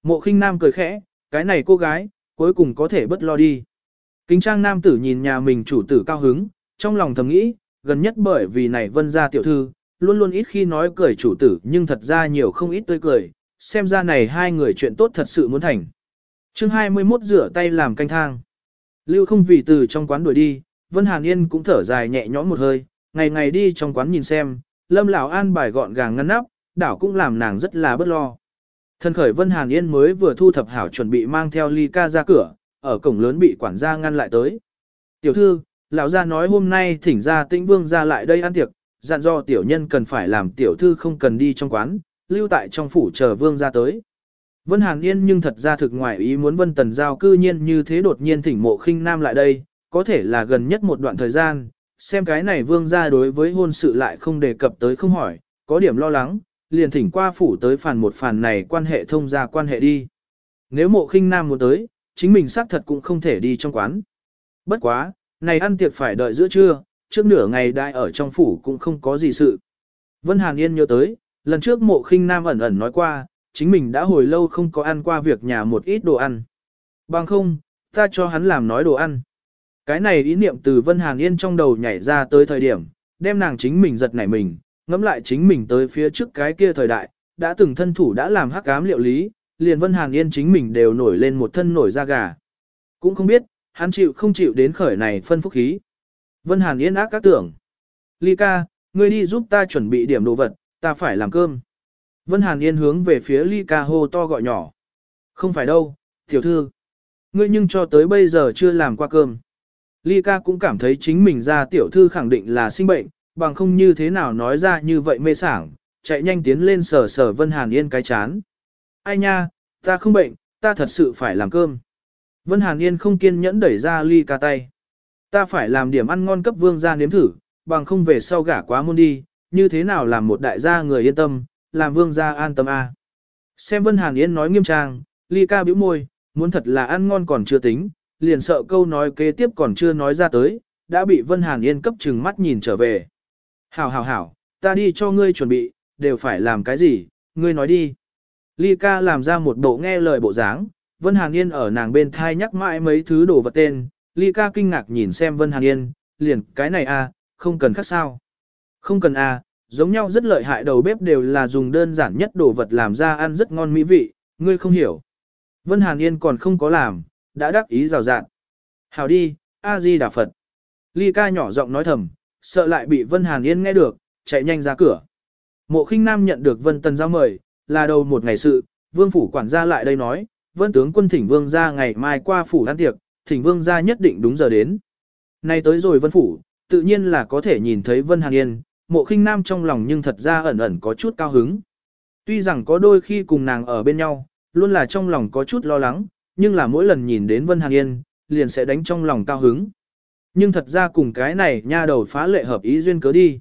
Mộ khinh nam cười khẽ, cái này cô gái, cuối cùng có thể bất lo đi. Kính trang nam tử nhìn nhà mình chủ tử cao hứng, trong lòng thầm nghĩ, gần nhất bởi vì này vân gia tiểu thư, luôn luôn ít khi nói cười chủ tử nhưng thật ra nhiều không ít tươi cười, xem ra này hai người chuyện tốt thật sự muốn thành. chương 21 rửa tay làm canh thang. Lưu không vì từ trong quán đuổi đi, Vân Hàn Yên cũng thở dài nhẹ nhõm một hơi, ngày ngày đi trong quán nhìn xem, lâm lão an bài gọn gàng ngăn nắp, đảo cũng làm nàng rất là bất lo. Thân khởi Vân Hàn Yên mới vừa thu thập hảo chuẩn bị mang theo ly ca ra cửa, ở cổng lớn bị quản gia ngăn lại tới. Tiểu thư, lão gia nói hôm nay thỉnh ra tĩnh vương ra lại đây ăn tiệc, dặn do tiểu nhân cần phải làm tiểu thư không cần đi trong quán, lưu tại trong phủ chờ vương ra tới. Vân Hàn Yên nhưng thật ra thực ngoại ý muốn Vân Tần Giao cư nhiên như thế đột nhiên thỉnh mộ khinh nam lại đây, có thể là gần nhất một đoạn thời gian, xem cái này vương ra đối với hôn sự lại không đề cập tới không hỏi, có điểm lo lắng, liền thỉnh qua phủ tới phản một phản này quan hệ thông ra quan hệ đi. Nếu mộ khinh nam muốn tới, chính mình xác thật cũng không thể đi trong quán. Bất quá, này ăn tiệc phải đợi giữa trưa, trước nửa ngày đại ở trong phủ cũng không có gì sự. Vân Hàn Yên nhớ tới, lần trước mộ khinh nam ẩn ẩn nói qua, chính mình đã hồi lâu không có ăn qua việc nhà một ít đồ ăn. Bằng không, ta cho hắn làm nói đồ ăn. Cái này ý niệm từ Vân Hàn Yên trong đầu nhảy ra tới thời điểm, đem nàng chính mình giật nảy mình, ngẫm lại chính mình tới phía trước cái kia thời đại, đã từng thân thủ đã làm hắc ám liệu lý, liền Vân Hàn Yên chính mình đều nổi lên một thân nổi da gà. Cũng không biết, hắn chịu không chịu đến khởi này phân phúc khí. Vân Hàn Yên ác các tưởng. Ly ca, ngươi đi giúp ta chuẩn bị điểm đồ vật, ta phải làm cơm. Vân Hàn Yên hướng về phía Ly ca hô to gọi nhỏ. Không phải đâu, tiểu thư. Ngươi nhưng cho tới bây giờ chưa làm qua cơm. Ly ca cũng cảm thấy chính mình ra tiểu thư khẳng định là sinh bệnh, bằng không như thế nào nói ra như vậy mê sảng, chạy nhanh tiến lên sờ sờ Vân Hàn Yên cái chán. Ai nha, Ta không bệnh, ta thật sự phải làm cơm. Vân Hàn Yên không kiên nhẫn đẩy ra ly ca tay. Ta phải làm điểm ăn ngon cấp vương gia nếm thử, bằng không về sau gả quá môn đi, như thế nào làm một đại gia người yên tâm, làm vương gia an tâm a. À. Xem Vân Hàn Yên nói nghiêm trang, ly ca bĩu môi, muốn thật là ăn ngon còn chưa tính, liền sợ câu nói kế tiếp còn chưa nói ra tới, đã bị Vân Hàn Yên cấp chừng mắt nhìn trở về. Hảo hảo hảo, ta đi cho ngươi chuẩn bị, đều phải làm cái gì, ngươi nói đi. Ly ca làm ra một bộ nghe lời bộ dáng, Vân Hàn Yên ở nàng bên thai nhắc mãi mấy thứ đồ vật tên, Ly ca kinh ngạc nhìn xem Vân Hàn Yên, liền, cái này a, à, không cần khác sao. Không cần a, à, giống nhau rất lợi hại đầu bếp đều là dùng đơn giản nhất đồ vật làm ra ăn rất ngon mỹ vị, ngươi không hiểu. Vân Hàn Yên còn không có làm, đã đắc ý rào rạn. Hào đi, A-di Đà Phật. Ly ca nhỏ giọng nói thầm, sợ lại bị Vân Hàn Yên nghe được, chạy nhanh ra cửa. Mộ khinh nam nhận được Vân Tần giao mời, là đầu một ngày sự, vương phủ quản gia lại đây nói, Vân tướng quân thỉnh vương ra ngày mai qua phủ ăn tiệc, thỉnh vương ra nhất định đúng giờ đến. Nay tới rồi Vân phủ, tự nhiên là có thể nhìn thấy Vân Hàn Yên, mộ khinh nam trong lòng nhưng thật ra ẩn ẩn có chút cao hứng. Tuy rằng có đôi khi cùng nàng ở bên nhau, luôn là trong lòng có chút lo lắng, nhưng là mỗi lần nhìn đến Vân Hàng Yên, liền sẽ đánh trong lòng cao hứng. Nhưng thật ra cùng cái này nha đầu phá lệ hợp ý duyên cớ đi.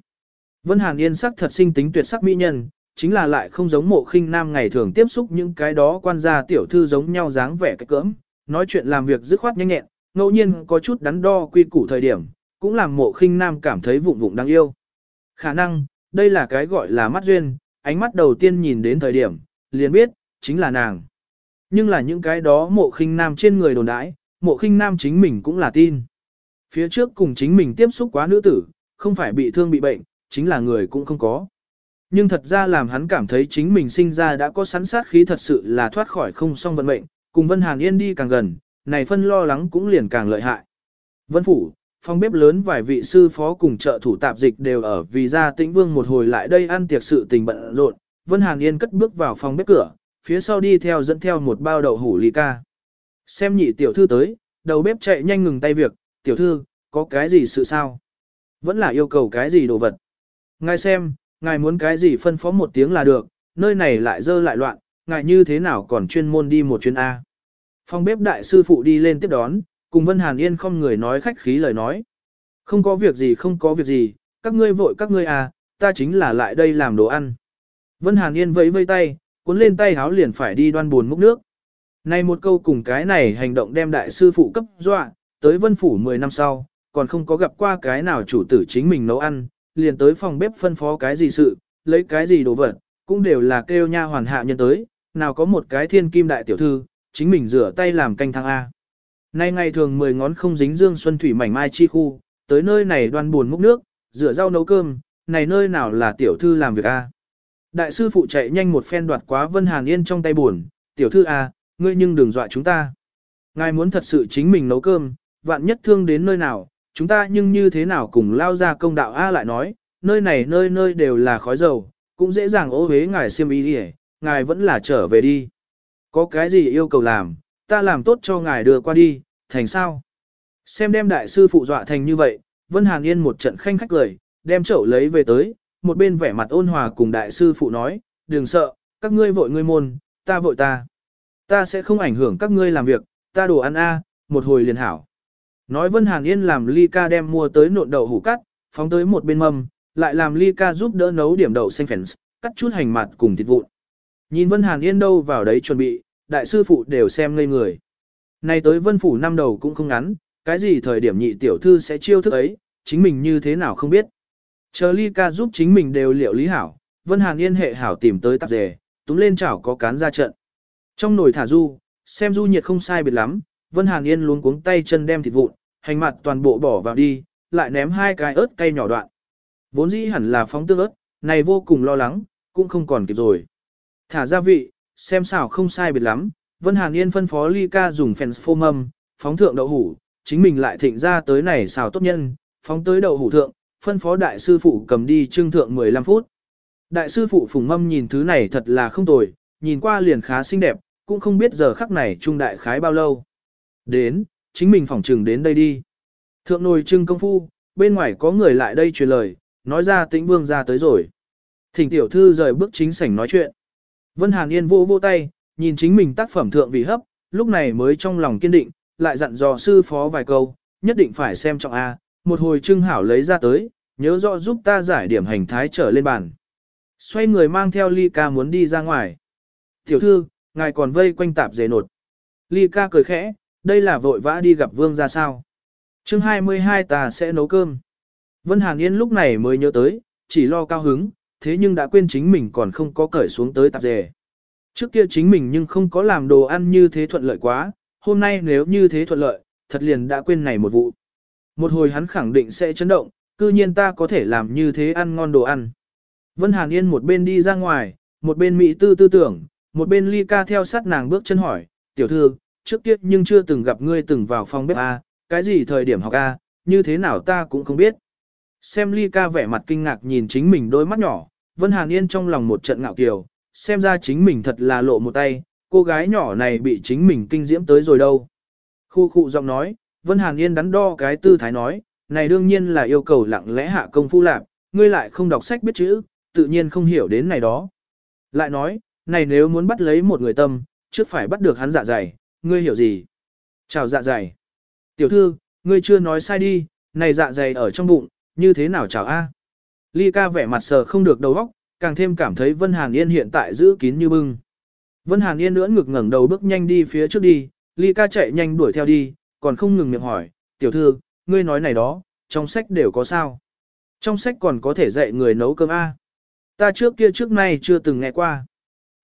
Vân Hàn Yên sắc thật sinh tính tuyệt sắc mỹ nhân, chính là lại không giống mộ khinh nam ngày thường tiếp xúc những cái đó quan gia tiểu thư giống nhau dáng vẻ cái cỡm, nói chuyện làm việc dứt khoát nhanh nhẹn, ngẫu nhiên có chút đắn đo quy củ thời điểm, cũng làm mộ khinh nam cảm thấy vụng vụng đáng yêu. Khả năng, đây là cái gọi là mắt duyên, ánh mắt đầu tiên nhìn đến thời điểm, liền biết, chính là nàng. Nhưng là những cái đó mộ khinh nam trên người đồn đãi, mộ khinh nam chính mình cũng là tin. Phía trước cùng chính mình tiếp xúc quá nữ tử, không phải bị thương bị bệnh, chính là người cũng không có. Nhưng thật ra làm hắn cảm thấy chính mình sinh ra đã có sẵn sát khí thật sự là thoát khỏi không song vận mệnh, cùng Vân Hàn Yên đi càng gần, này phân lo lắng cũng liền càng lợi hại. Vân Phủ, phòng bếp lớn vài vị sư phó cùng trợ thủ tạp dịch đều ở vì ra tĩnh vương một hồi lại đây ăn tiệc sự tình bận rộn, Vân Hàn Yên cất bước vào phòng bếp cửa, phía sau đi theo dẫn theo một bao đậu hủ ly ca. Xem nhị tiểu thư tới, đầu bếp chạy nhanh ngừng tay việc, tiểu thư, có cái gì sự sao? Vẫn là yêu cầu cái gì đồ vật? Ngài xem, ngài muốn cái gì phân phó một tiếng là được, nơi này lại dơ lại loạn, ngài như thế nào còn chuyên môn đi một chuyến A. Phòng bếp đại sư phụ đi lên tiếp đón, cùng Vân Hàn Yên không người nói khách khí lời nói. Không có việc gì không có việc gì, các ngươi vội các ngươi à, ta chính là lại đây làm đồ ăn. Vân Hàn Yên vẫy vây tay, cuốn lên tay háo liền phải đi đoan buồn múc nước. Này một câu cùng cái này hành động đem đại sư phụ cấp dọa, tới vân phủ 10 năm sau, còn không có gặp qua cái nào chủ tử chính mình nấu ăn, liền tới phòng bếp phân phó cái gì sự, lấy cái gì đồ vật, cũng đều là kêu nha hoàn hạ nhân tới, nào có một cái thiên kim đại tiểu thư, chính mình rửa tay làm canh thang A. Nay ngày thường 10 ngón không dính dương xuân thủy mảnh mai chi khu, tới nơi này đoan buồn múc nước, rửa rau nấu cơm, này nơi nào là tiểu thư làm việc A. Đại sư phụ chạy nhanh một phen đoạt quá Vân Hàn Yên trong tay buồn, tiểu thư A, ngươi nhưng đừng dọa chúng ta. Ngài muốn thật sự chính mình nấu cơm, vạn nhất thương đến nơi nào, chúng ta nhưng như thế nào cùng lao ra công đạo A lại nói, nơi này nơi nơi đều là khói dầu, cũng dễ dàng ô hế ngài siêm ý đi ngài vẫn là trở về đi. Có cái gì yêu cầu làm, ta làm tốt cho ngài đưa qua đi, thành sao? Xem đem đại sư phụ dọa thành như vậy, Vân Hàn Yên một trận khanh khách cười, đem chậu lấy về tới, một bên vẻ mặt ôn hòa cùng đại sư phụ nói, đừng sợ, các ngươi vội ngươi môn, ta vội ta. Ta sẽ không ảnh hưởng các ngươi làm việc, ta đồ ăn a, một hồi liền hảo. Nói Vân Hàn Yên làm ly ca đem mua tới nộn đậu hủ cắt, phóng tới một bên mâm, lại làm ly ca giúp đỡ nấu điểm đậu xanh phèn, cắt chút hành mặt cùng thịt vụn. Nhìn Vân Hàn Yên đâu vào đấy chuẩn bị, đại sư phụ đều xem ngây người. nay tới Vân Phủ năm đầu cũng không ngắn, cái gì thời điểm nhị tiểu thư sẽ chiêu thức ấy, chính mình như thế nào không biết. Chờ ly ca giúp chính mình đều liệu lý hảo, Vân Hàn Yên hệ hảo tìm tới tạp dề, túm lên chảo có cán ra trận. Trong nồi thả du, xem du nhiệt không sai biệt lắm, Vân Hàn Yên luống cuống tay chân đem thịt vụn, hành mặt toàn bộ bỏ vào đi, lại ném hai cái ớt cay nhỏ đoạn. Vốn dĩ hẳn là phóng tương ớt, này vô cùng lo lắng, cũng không còn kịp rồi. Thả gia vị, xem xào không sai biệt lắm, Vân Hàn Yên phân phó ly ca dùng phèn phô mâm, phóng thượng đậu hủ, chính mình lại thịnh ra tới này xào tốt nhân, phóng tới đậu hủ thượng, phân phó đại sư phụ cầm đi trưng thượng 15 phút. Đại sư phụ phùng mâm nhìn thứ này thật là không tồi, nhìn qua liền khá xinh đẹp, cũng không biết giờ khắc này trung đại khái bao lâu. Đến, chính mình phỏng trừng đến đây đi. Thượng nồi trưng công phu, bên ngoài có người lại đây truyền lời, nói ra tĩnh vương ra tới rồi. Thỉnh tiểu thư rời bước chính sảnh nói chuyện. Vân Hàn Yên vô vô tay, nhìn chính mình tác phẩm thượng vị hấp, lúc này mới trong lòng kiên định, lại dặn dò sư phó vài câu, nhất định phải xem trọng A, một hồi trưng hảo lấy ra tới, nhớ rõ giúp ta giải điểm hành thái trở lên bàn. Xoay người mang theo ly ca muốn đi ra ngoài. Tiểu thư, ngài còn vây quanh tạp dề nột. Ly ca cười khẽ, đây là vội vã đi gặp vương ra sao. chương 22 ta sẽ nấu cơm. Vân Hàn Yên lúc này mới nhớ tới, chỉ lo cao hứng, thế nhưng đã quên chính mình còn không có cởi xuống tới tạp dề. Trước kia chính mình nhưng không có làm đồ ăn như thế thuận lợi quá, hôm nay nếu như thế thuận lợi, thật liền đã quên này một vụ. Một hồi hắn khẳng định sẽ chấn động, cư nhiên ta có thể làm như thế ăn ngon đồ ăn. Vân Hàn Yên một bên đi ra ngoài, một bên Mỹ tư tư tưởng, một bên ly ca theo sát nàng bước chân hỏi, tiểu thư, trước kia nhưng chưa từng gặp ngươi từng vào phòng bếp A, cái gì thời điểm học A, như thế nào ta cũng không biết. Xem ly ca vẻ mặt kinh ngạc nhìn chính mình đôi mắt nhỏ, Vân Hàn Yên trong lòng một trận ngạo kiều, xem ra chính mình thật là lộ một tay, cô gái nhỏ này bị chính mình kinh diễm tới rồi đâu. Khu khu giọng nói, Vân Hàn Yên đắn đo cái tư thái nói, này đương nhiên là yêu cầu lặng lẽ hạ công phu lạc, ngươi lại không đọc sách biết chữ, tự nhiên không hiểu đến này đó. Lại nói, này nếu muốn bắt lấy một người tâm, trước phải bắt được hắn dạ dày, ngươi hiểu gì? Chào dạ dày. Tiểu thư, ngươi chưa nói sai đi, này dạ dày ở trong bụng, như thế nào chào a? Ly ca vẻ mặt sờ không được đầu óc, càng thêm cảm thấy Vân Hàn Yên hiện tại giữ kín như bưng. Vân Hàn Yên nữa ngực ngẩng đầu bước nhanh đi phía trước đi, Ly ca chạy nhanh đuổi theo đi, còn không ngừng miệng hỏi, tiểu thư, ngươi nói này đó, trong sách đều có sao? Trong sách còn có thể dạy người nấu cơm A. Ta trước kia trước nay chưa từng nghe qua.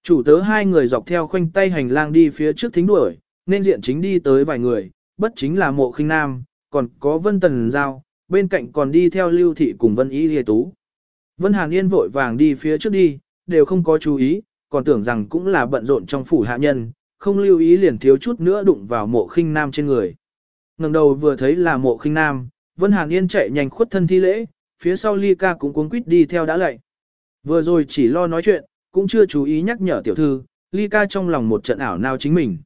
Chủ tớ hai người dọc theo khoanh tay hành lang đi phía trước thính đuổi, nên diện chính đi tới vài người, bất chính là mộ khinh nam, còn có vân tần giao, bên cạnh còn đi theo lưu thị cùng vân y lìa tú. Vân Hàn Yên vội vàng đi phía trước đi, đều không có chú ý, còn tưởng rằng cũng là bận rộn trong phủ hạ nhân, không lưu ý liền thiếu chút nữa đụng vào mộ khinh nam trên người. ngẩng đầu vừa thấy là mộ khinh nam, Vân Hàn Yên chạy nhanh khuất thân thi lễ, phía sau ly ca cũng cuống quýt đi theo đã lạy. Vừa rồi chỉ lo nói chuyện, cũng chưa chú ý nhắc nhở tiểu thư, ly ca trong lòng một trận ảo nào chính mình.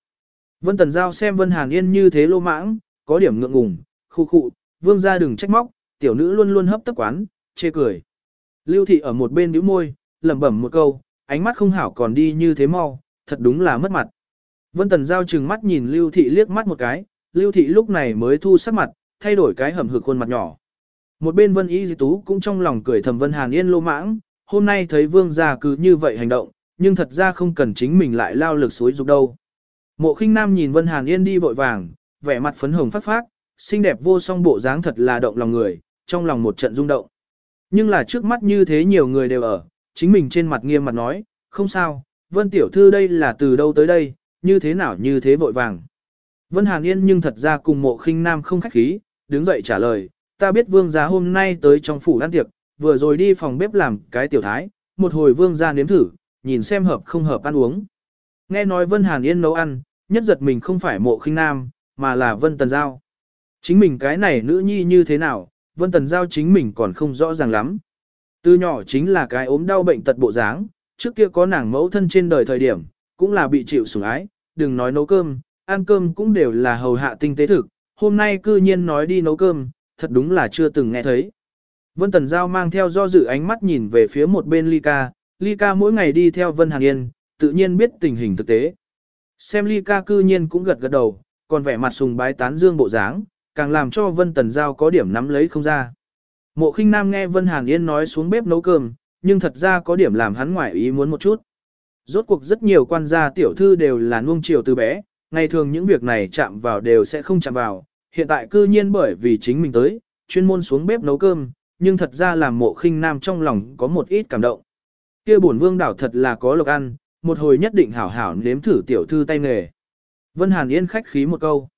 Vân Tần Giao xem Vân Hàn Yên như thế lô mãng, có điểm ngượng ngùng, khu khụ, vương gia đừng trách móc, tiểu nữ luôn luôn hấp tấp quán, chê cười. Lưu thị ở một bên nhíu môi, lẩm bẩm một câu, ánh mắt không hảo còn đi như thế mau, thật đúng là mất mặt. Vân Tần Giao trừng mắt nhìn Lưu thị liếc mắt một cái, Lưu thị lúc này mới thu sắc mặt, thay đổi cái hầm hực khuôn mặt nhỏ. Một bên Vân Y Di Tú cũng trong lòng cười thầm Vân Hàn Yên lô mãng, hôm nay thấy vương gia cứ như vậy hành động, nhưng thật ra không cần chính mình lại lao lực suối dục đâu. Mộ khinh nam nhìn Vân Hàn Yên đi vội vàng, vẻ mặt phấn hồng phát phát, xinh đẹp vô song bộ dáng thật là động lòng người, trong lòng một trận rung động. Nhưng là trước mắt như thế nhiều người đều ở, chính mình trên mặt nghiêm mặt nói, không sao, Vân Tiểu Thư đây là từ đâu tới đây, như thế nào như thế vội vàng. Vân Hàn Yên nhưng thật ra cùng mộ khinh nam không khách khí, đứng dậy trả lời, ta biết vương gia hôm nay tới trong phủ ăn tiệc, vừa rồi đi phòng bếp làm cái tiểu thái, một hồi vương gia nếm thử, nhìn xem hợp không hợp ăn uống. Nghe nói Vân Hàn Yên nấu ăn, nhất giật mình không phải mộ khinh nam, mà là Vân Tần Giao. Chính mình cái này nữ nhi như thế nào, Vân Tần Giao chính mình còn không rõ ràng lắm. Từ nhỏ chính là cái ốm đau bệnh tật bộ dáng, trước kia có nàng mẫu thân trên đời thời điểm, cũng là bị chịu sủng ái, đừng nói nấu cơm, ăn cơm cũng đều là hầu hạ tinh tế thực, hôm nay cư nhiên nói đi nấu cơm, thật đúng là chưa từng nghe thấy. Vân Tần Giao mang theo do dự ánh mắt nhìn về phía một bên Ly Ca, Ly Ca mỗi ngày đi theo Vân Hàng Yên, tự nhiên biết tình hình thực tế. Xem Ly Ca cư nhiên cũng gật gật đầu, còn vẻ mặt sùng bái tán dương bộ dáng, càng làm cho Vân Tần Giao có điểm nắm lấy không ra. Mộ khinh nam nghe Vân Hàn Yên nói xuống bếp nấu cơm, nhưng thật ra có điểm làm hắn ngoại ý muốn một chút. Rốt cuộc rất nhiều quan gia tiểu thư đều là nuông chiều từ bé, ngày thường những việc này chạm vào đều sẽ không chạm vào, hiện tại cư nhiên bởi vì chính mình tới, chuyên môn xuống bếp nấu cơm, nhưng thật ra làm mộ khinh nam trong lòng có một ít cảm động. kia bổn vương đảo thật là có lộc ăn, một hồi nhất định hảo hảo nếm thử tiểu thư tay nghề. Vân Hàn Yên khách khí một câu.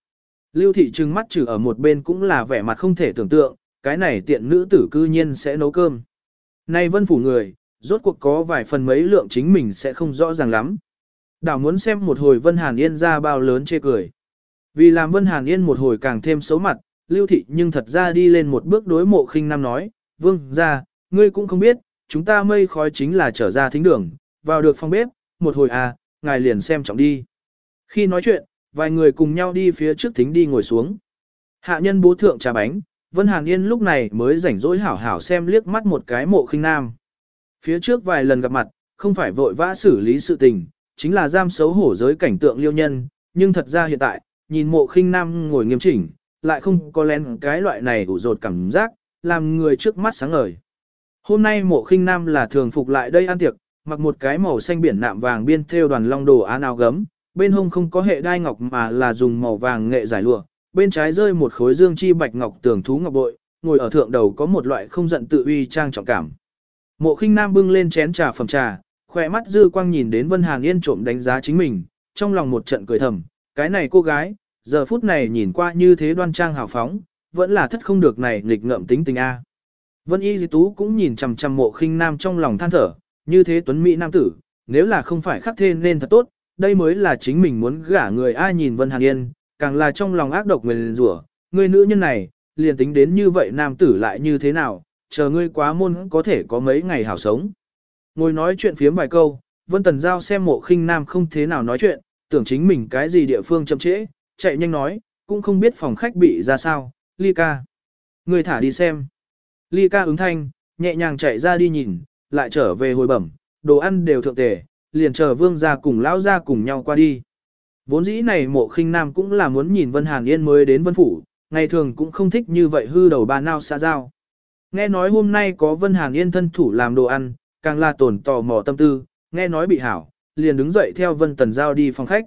Lưu thị trừng mắt trừ ở một bên cũng là vẻ mặt không thể tưởng tượng, cái này tiện nữ tử cư nhiên sẽ nấu cơm. Nay vân phủ người, rốt cuộc có vài phần mấy lượng chính mình sẽ không rõ ràng lắm. Đảo muốn xem một hồi Vân Hàn Yên ra bao lớn chê cười. Vì làm Vân Hàn Yên một hồi càng thêm xấu mặt, Lưu Thị nhưng thật ra đi lên một bước đối mộ khinh nam nói, Vương, ra, ngươi cũng không biết, chúng ta mây khói chính là trở ra thính đường, vào được phòng bếp, một hồi à, ngài liền xem trọng đi. Khi nói chuyện, vài người cùng nhau đi phía trước thính đi ngồi xuống. Hạ nhân bố thượng trà bánh, Vân Hàn Yên lúc này mới rảnh rỗi hảo hảo xem liếc mắt một cái mộ khinh nam. Phía trước vài lần gặp mặt, không phải vội vã xử lý sự tình, chính là giam xấu hổ giới cảnh tượng liêu nhân, nhưng thật ra hiện tại, nhìn mộ khinh nam ngồi nghiêm chỉnh, lại không có lén cái loại này ủ rột cảm giác, làm người trước mắt sáng ngời. Hôm nay mộ khinh nam là thường phục lại đây ăn tiệc, mặc một cái màu xanh biển nạm vàng biên theo đoàn long đồ án áo gấm, bên hông không có hệ đai ngọc mà là dùng màu vàng nghệ giải lụa, bên trái rơi một khối dương chi bạch ngọc tường thú ngọc bội, ngồi ở thượng đầu có một loại không giận tự uy trang trọng cảm. Mộ khinh nam bưng lên chén trà phẩm trà, khỏe mắt dư quang nhìn đến Vân Hàn Yên trộm đánh giá chính mình, trong lòng một trận cười thầm, cái này cô gái, giờ phút này nhìn qua như thế đoan trang hào phóng, vẫn là thất không được này nghịch ngợm tính tình A. Vân Y Di Tú cũng nhìn chằm chằm mộ khinh nam trong lòng than thở, như thế tuấn Mỹ nam tử, nếu là không phải khắc thêm nên thật tốt, đây mới là chính mình muốn gả người ai nhìn Vân Hàn Yên, càng là trong lòng ác độc nguyền rủa, người nữ nhân này, liền tính đến như vậy nam tử lại như thế nào, chờ ngươi quá môn có thể có mấy ngày hảo sống. Ngồi nói chuyện phiếm vài câu, Vân Tần Giao xem mộ khinh nam không thế nào nói chuyện, tưởng chính mình cái gì địa phương chậm trễ, chạy nhanh nói, cũng không biết phòng khách bị ra sao, ly ca. Người thả đi xem. Ly ca ứng thanh, nhẹ nhàng chạy ra đi nhìn, lại trở về hồi bẩm, đồ ăn đều thượng tề, liền chờ vương gia cùng lão gia cùng nhau qua đi. Vốn dĩ này mộ khinh nam cũng là muốn nhìn Vân Hàn Yên mới đến Vân Phủ, ngày thường cũng không thích như vậy hư đầu bà nao xa giao. Nghe nói hôm nay có Vân Hàn Yên thân thủ làm đồ ăn, càng là tổn tò mò tâm tư, nghe nói bị hảo, liền đứng dậy theo Vân Tần Giao đi phòng khách.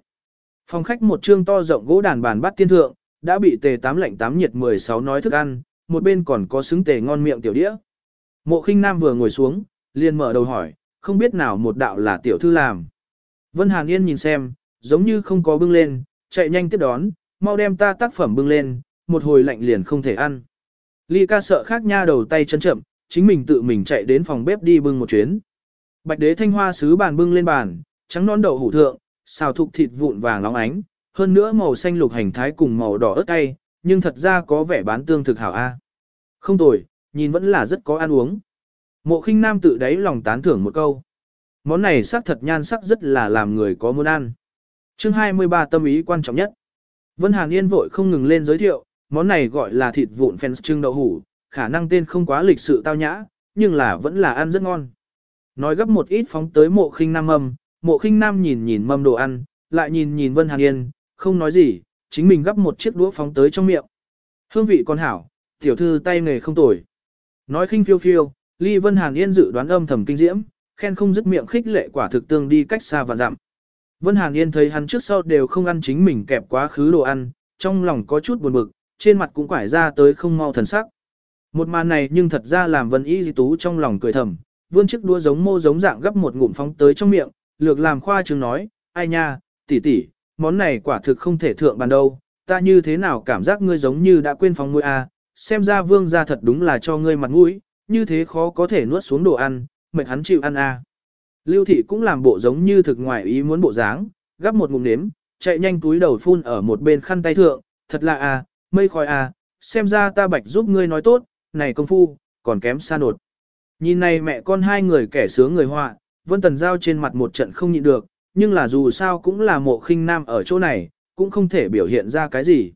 Phòng khách một trương to rộng gỗ đàn bàn bát tiên thượng, đã bị tề tám lạnh tám nhiệt 16 nói thức ăn, một bên còn có xứng tề ngon miệng tiểu đĩa. Mộ khinh nam vừa ngồi xuống, liền mở đầu hỏi, không biết nào một đạo là tiểu thư làm. Vân Hàn Yên nhìn xem, giống như không có bưng lên, chạy nhanh tiếp đón, mau đem ta tác phẩm bưng lên, một hồi lạnh liền không thể ăn. Ly ca sợ khác nha đầu tay chân chậm, chính mình tự mình chạy đến phòng bếp đi bưng một chuyến. Bạch đế thanh hoa sứ bàn bưng lên bàn, trắng non đậu hủ thượng, xào thục thịt vụn vàng óng ánh, hơn nữa màu xanh lục hành thái cùng màu đỏ ớt cay, nhưng thật ra có vẻ bán tương thực hảo a. Không tồi, nhìn vẫn là rất có ăn uống. Mộ khinh nam tự đáy lòng tán thưởng một câu. Món này sắc thật nhan sắc rất là làm người có muốn ăn. chương 23 tâm ý quan trọng nhất. Vân Hàn Yên vội không ngừng lên giới thiệu, món này gọi là thịt vụn phèn trưng đậu hủ, khả năng tên không quá lịch sự tao nhã, nhưng là vẫn là ăn rất ngon. Nói gấp một ít phóng tới mộ khinh nam mâm, mộ khinh nam nhìn nhìn mâm đồ ăn, lại nhìn nhìn Vân Hàn Yên, không nói gì, chính mình gấp một chiếc đũa phóng tới trong miệng. Hương vị còn hảo, tiểu thư tay nghề không tồi. Nói khinh phiêu phiêu, Ly Vân Hàn Yên dự đoán âm thầm kinh diễm, khen không dứt miệng khích lệ quả thực tương đi cách xa và dặm. Vân Hàn Yên thấy hắn trước sau đều không ăn chính mình kẹp quá khứ đồ ăn, trong lòng có chút buồn bực, trên mặt cũng quải ra tới không mau thần sắc. Một màn này nhưng thật ra làm Vân Y Di Tú trong lòng cười thầm, vươn chiếc đua giống mô giống dạng gấp một ngụm phóng tới trong miệng, lược làm khoa trương nói, ai nha, tỷ tỷ, món này quả thực không thể thượng bàn đâu, ta như thế nào cảm giác ngươi giống như đã quên phóng mũi a, xem ra vương gia thật đúng là cho ngươi mặt mũi, như thế khó có thể nuốt xuống đồ ăn, mệt hắn chịu ăn a. Lưu thị cũng làm bộ giống như thực ngoài ý muốn bộ dáng, gắp một ngụm nếm, chạy nhanh túi đầu phun ở một bên khăn tay thượng, thật là a, mây khói a, xem ra ta bạch giúp ngươi nói tốt, này công phu, còn kém xa nột. Nhìn này mẹ con hai người kẻ sướng người họa, Vân Tần Giao trên mặt một trận không nhịn được, nhưng là dù sao cũng là mộ khinh nam ở chỗ này, cũng không thể biểu hiện ra cái gì.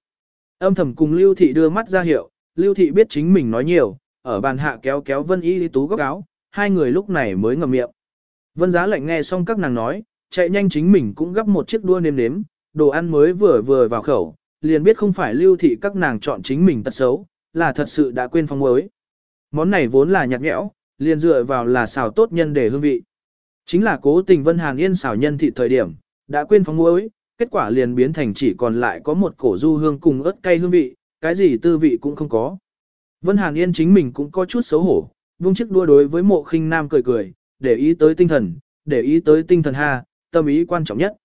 Âm thầm cùng Lưu Thị đưa mắt ra hiệu, Lưu Thị biết chính mình nói nhiều, ở bàn hạ kéo kéo Vân Y Tú góc áo, hai người lúc này mới ngậm miệng. Vân Giá lạnh nghe xong các nàng nói, chạy nhanh chính mình cũng gấp một chiếc đua nêm nếm, đồ ăn mới vừa vừa vào khẩu, liền biết không phải Lưu Thị các nàng chọn chính mình tật xấu, là thật sự đã quên phong mới. Món này vốn là nhạt nhẽo, liền dựa vào là xào tốt nhân để hương vị. Chính là cố tình Vân Hàn Yên xào nhân thị thời điểm, đã quên phong muối, kết quả liền biến thành chỉ còn lại có một cổ du hương cùng ớt cay hương vị, cái gì tư vị cũng không có. Vân Hàn Yên chính mình cũng có chút xấu hổ, vung chiếc đua đối với mộ khinh nam cười cười, để ý tới tinh thần, để ý tới tinh thần ha, tâm ý quan trọng nhất.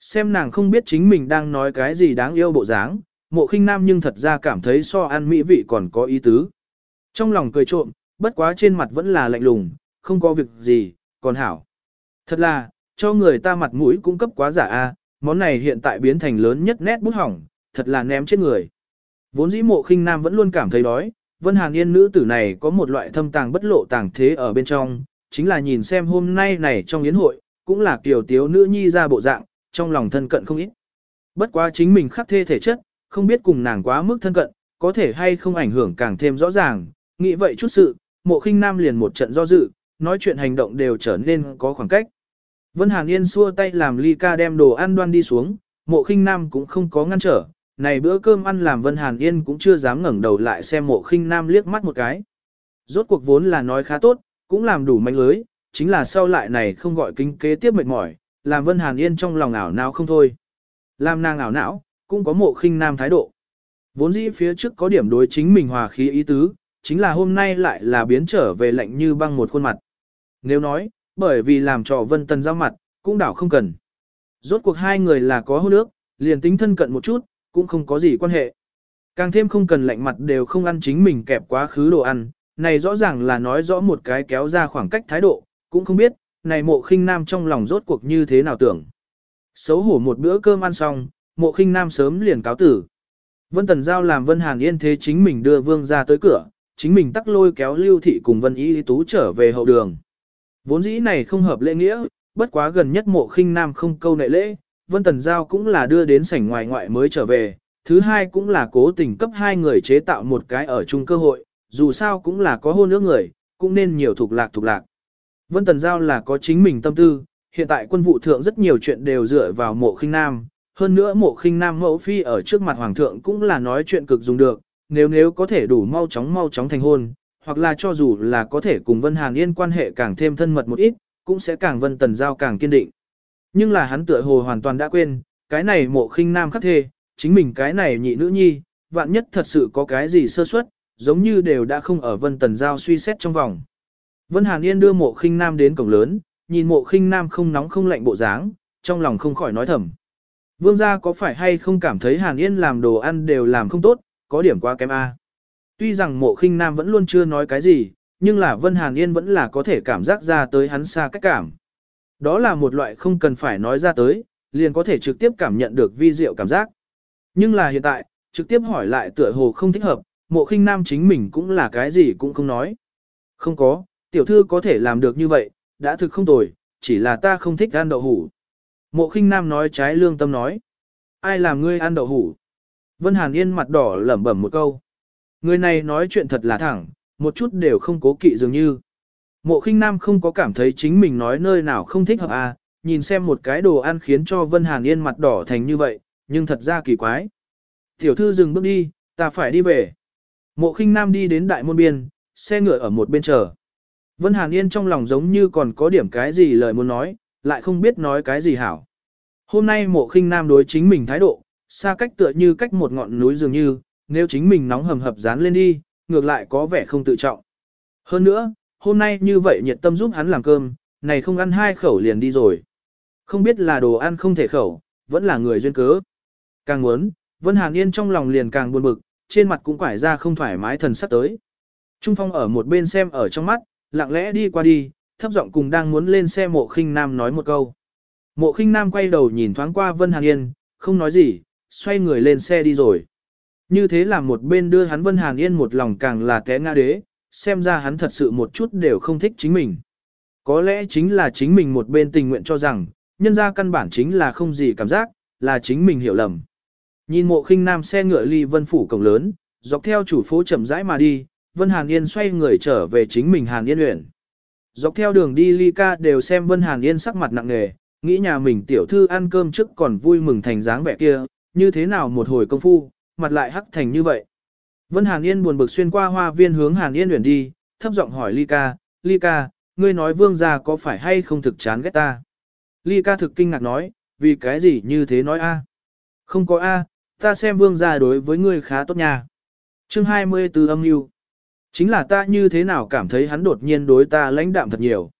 Xem nàng không biết chính mình đang nói cái gì đáng yêu bộ dáng, mộ khinh nam nhưng thật ra cảm thấy so ăn mỹ vị còn có ý tứ. Trong lòng cười trộm, bất quá trên mặt vẫn là lạnh lùng, không có việc gì, còn hảo. Thật là, cho người ta mặt mũi cung cấp quá giả a, món này hiện tại biến thành lớn nhất nét bút hỏng, thật là ném chết người. Vốn dĩ mộ khinh nam vẫn luôn cảm thấy đói, Vân Hàn Yên nữ tử này có một loại thâm tàng bất lộ tàng thế ở bên trong, chính là nhìn xem hôm nay này trong yến hội, cũng là kiểu tiếu nữ nhi ra bộ dạng, trong lòng thân cận không ít. Bất quá chính mình khắc thê thể chất, không biết cùng nàng quá mức thân cận, có thể hay không ảnh hưởng càng thêm rõ ràng, nghĩ vậy chút sự, mộ khinh nam liền một trận do dự, nói chuyện hành động đều trở nên có khoảng cách. Vân Hàn Yên xua tay làm ly ca đem đồ ăn đoan đi xuống, mộ khinh nam cũng không có ngăn trở, này bữa cơm ăn làm Vân Hàn Yên cũng chưa dám ngẩng đầu lại xem mộ khinh nam liếc mắt một cái. Rốt cuộc vốn là nói khá tốt, cũng làm đủ manh lưới, chính là sau lại này không gọi kinh kế tiếp mệt mỏi, làm Vân Hàn Yên trong lòng ảo não không thôi. Làm nàng ảo não, cũng có mộ khinh nam thái độ. Vốn dĩ phía trước có điểm đối chính mình hòa khí ý tứ, chính là hôm nay lại là biến trở về lạnh như băng một khuôn mặt. Nếu nói, bởi vì làm trò Vân Tần giao mặt, cũng đảo không cần. Rốt cuộc hai người là có hôn ước, liền tính thân cận một chút, cũng không có gì quan hệ. Càng thêm không cần lạnh mặt đều không ăn chính mình kẹp quá khứ đồ ăn, này rõ ràng là nói rõ một cái kéo ra khoảng cách thái độ, cũng không biết, này mộ khinh nam trong lòng rốt cuộc như thế nào tưởng. Xấu hổ một bữa cơm ăn xong, mộ khinh nam sớm liền cáo tử. Vân Tần Giao làm Vân Hàn Yên thế chính mình đưa vương ra tới cửa, chính mình tắc lôi kéo lưu thị cùng Vân Y Tú trở về hậu đường. Vốn dĩ này không hợp lễ nghĩa, bất quá gần nhất mộ khinh nam không câu nệ lễ, Vân Tần Giao cũng là đưa đến sảnh ngoài ngoại mới trở về, thứ hai cũng là cố tình cấp hai người chế tạo một cái ở chung cơ hội, dù sao cũng là có hôn ước người, cũng nên nhiều thuộc lạc thuộc lạc. Vân Tần Giao là có chính mình tâm tư, hiện tại quân vụ thượng rất nhiều chuyện đều dựa vào mộ khinh nam, hơn nữa mộ khinh nam mẫu phi ở trước mặt hoàng thượng cũng là nói chuyện cực dùng được, nếu nếu có thể đủ mau chóng mau chóng thành hôn, hoặc là cho dù là có thể cùng Vân Hàn Yên quan hệ càng thêm thân mật một ít, cũng sẽ càng Vân Tần Giao càng kiên định. Nhưng là hắn tựa hồ hoàn toàn đã quên, cái này mộ khinh nam khắc thê, chính mình cái này nhị nữ nhi, vạn nhất thật sự có cái gì sơ suất, giống như đều đã không ở Vân Tần Giao suy xét trong vòng. Vân Hàn Yên đưa mộ khinh nam đến cổng lớn, nhìn mộ khinh nam không nóng không lạnh bộ dáng, trong lòng không khỏi nói thầm. Vương gia có phải hay không cảm thấy Hàn Yên làm đồ ăn đều làm không tốt, có điểm quá kém a. Tuy rằng mộ khinh nam vẫn luôn chưa nói cái gì, nhưng là Vân Hàn Yên vẫn là có thể cảm giác ra tới hắn xa cách cảm. Đó là một loại không cần phải nói ra tới, liền có thể trực tiếp cảm nhận được vi diệu cảm giác. Nhưng là hiện tại, trực tiếp hỏi lại tựa hồ không thích hợp, mộ khinh nam chính mình cũng là cái gì cũng không nói. Không có, tiểu thư có thể làm được như vậy, đã thực không tồi, chỉ là ta không thích ăn đậu hủ. Mộ khinh nam nói trái lương tâm nói. Ai làm ngươi ăn đậu hủ? Vân Hàn Yên mặt đỏ lẩm bẩm một câu. Người này nói chuyện thật là thẳng, một chút đều không cố kỵ dường như. Mộ khinh nam không có cảm thấy chính mình nói nơi nào không thích hợp à, nhìn xem một cái đồ ăn khiến cho Vân Hàn Yên mặt đỏ thành như vậy, nhưng thật ra kỳ quái. Tiểu thư dừng bước đi, ta phải đi về. Mộ khinh nam đi đến đại môn biên, xe ngựa ở một bên chờ. Vân Hàn Yên trong lòng giống như còn có điểm cái gì lời muốn nói, lại không biết nói cái gì hảo. Hôm nay mộ khinh nam đối chính mình thái độ, xa cách tựa như cách một ngọn núi dường như, nếu chính mình nóng hầm hập dán lên đi, ngược lại có vẻ không tự trọng. Hơn nữa, hôm nay như vậy nhiệt tâm giúp hắn làm cơm, này không ăn hai khẩu liền đi rồi. Không biết là đồ ăn không thể khẩu, vẫn là người duyên cớ. Càng muốn, Vân Hàn Yên trong lòng liền càng buồn bực, trên mặt cũng quải ra không thoải mái thần sắc tới. Trung Phong ở một bên xem ở trong mắt, lặng lẽ đi qua đi, thấp giọng cùng đang muốn lên xe mộ khinh nam nói một câu. Mộ khinh nam quay đầu nhìn thoáng qua Vân Hàn Yên, không nói gì, xoay người lên xe đi rồi. Như thế là một bên đưa hắn Vân Hàn Yên một lòng càng là té ngã đế, xem ra hắn thật sự một chút đều không thích chính mình. Có lẽ chính là chính mình một bên tình nguyện cho rằng, nhân ra căn bản chính là không gì cảm giác, là chính mình hiểu lầm. Nhìn mộ khinh nam xe ngựa ly vân phủ cổng lớn, dọc theo chủ phố chậm rãi mà đi, Vân Hàn Yên xoay người trở về chính mình Hàn Yên huyện. Dọc theo đường đi ly ca đều xem Vân Hàn Yên sắc mặt nặng nề, nghĩ nhà mình tiểu thư ăn cơm trước còn vui mừng thành dáng vẻ kia, như thế nào một hồi công phu, mặt lại hắc thành như vậy. Vân Hàn Yên buồn bực xuyên qua hoa viên hướng Hàn Yên luyện đi, thấp giọng hỏi ly ca, ly ca, ngươi nói vương gia có phải hay không thực chán ghét ta? Ly ca thực kinh ngạc nói, vì cái gì như thế nói a? Không có a, ta xem vương gia đối với ngươi khá tốt nha. Chương 24 âm lưu. Chính là ta như thế nào cảm thấy hắn đột nhiên đối ta lãnh đạm thật nhiều.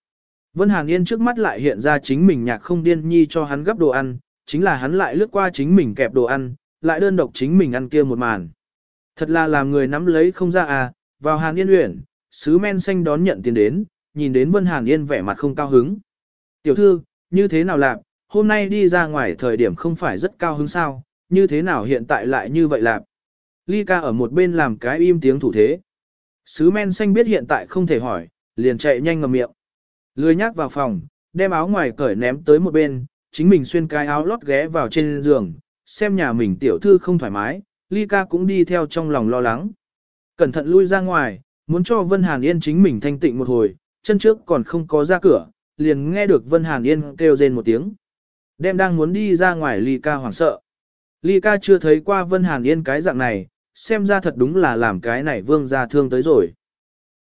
Vân Hàn Yên trước mắt lại hiện ra chính mình nhạc không điên nhi cho hắn gấp đồ ăn, chính là hắn lại lướt qua chính mình kẹp đồ ăn, lại đơn độc chính mình ăn kia một màn. Thật là làm người nắm lấy không ra à, vào Hàn Yên uyển, sứ men xanh đón nhận tiền đến, nhìn đến Vân Hàn Yên vẻ mặt không cao hứng. Tiểu thư, như thế nào làm, hôm nay đi ra ngoài thời điểm không phải rất cao hứng sao, như thế nào hiện tại lại như vậy làm. Ly ca ở một bên làm cái im tiếng thủ thế. Sứ men xanh biết hiện tại không thể hỏi, liền chạy nhanh ngầm miệng. Lười nhác vào phòng, đem áo ngoài cởi ném tới một bên, chính mình xuyên cái áo lót ghé vào trên giường, xem nhà mình tiểu thư không thoải mái, ly ca cũng đi theo trong lòng lo lắng. Cẩn thận lui ra ngoài, muốn cho Vân Hàn Yên chính mình thanh tịnh một hồi, chân trước còn không có ra cửa, liền nghe được Vân Hàn Yên kêu rên một tiếng. Đem đang muốn đi ra ngoài Ly ca hoảng sợ. Ly ca chưa thấy qua Vân Hàn Yên cái dạng này, xem ra thật đúng là làm cái này vương gia thương tới rồi.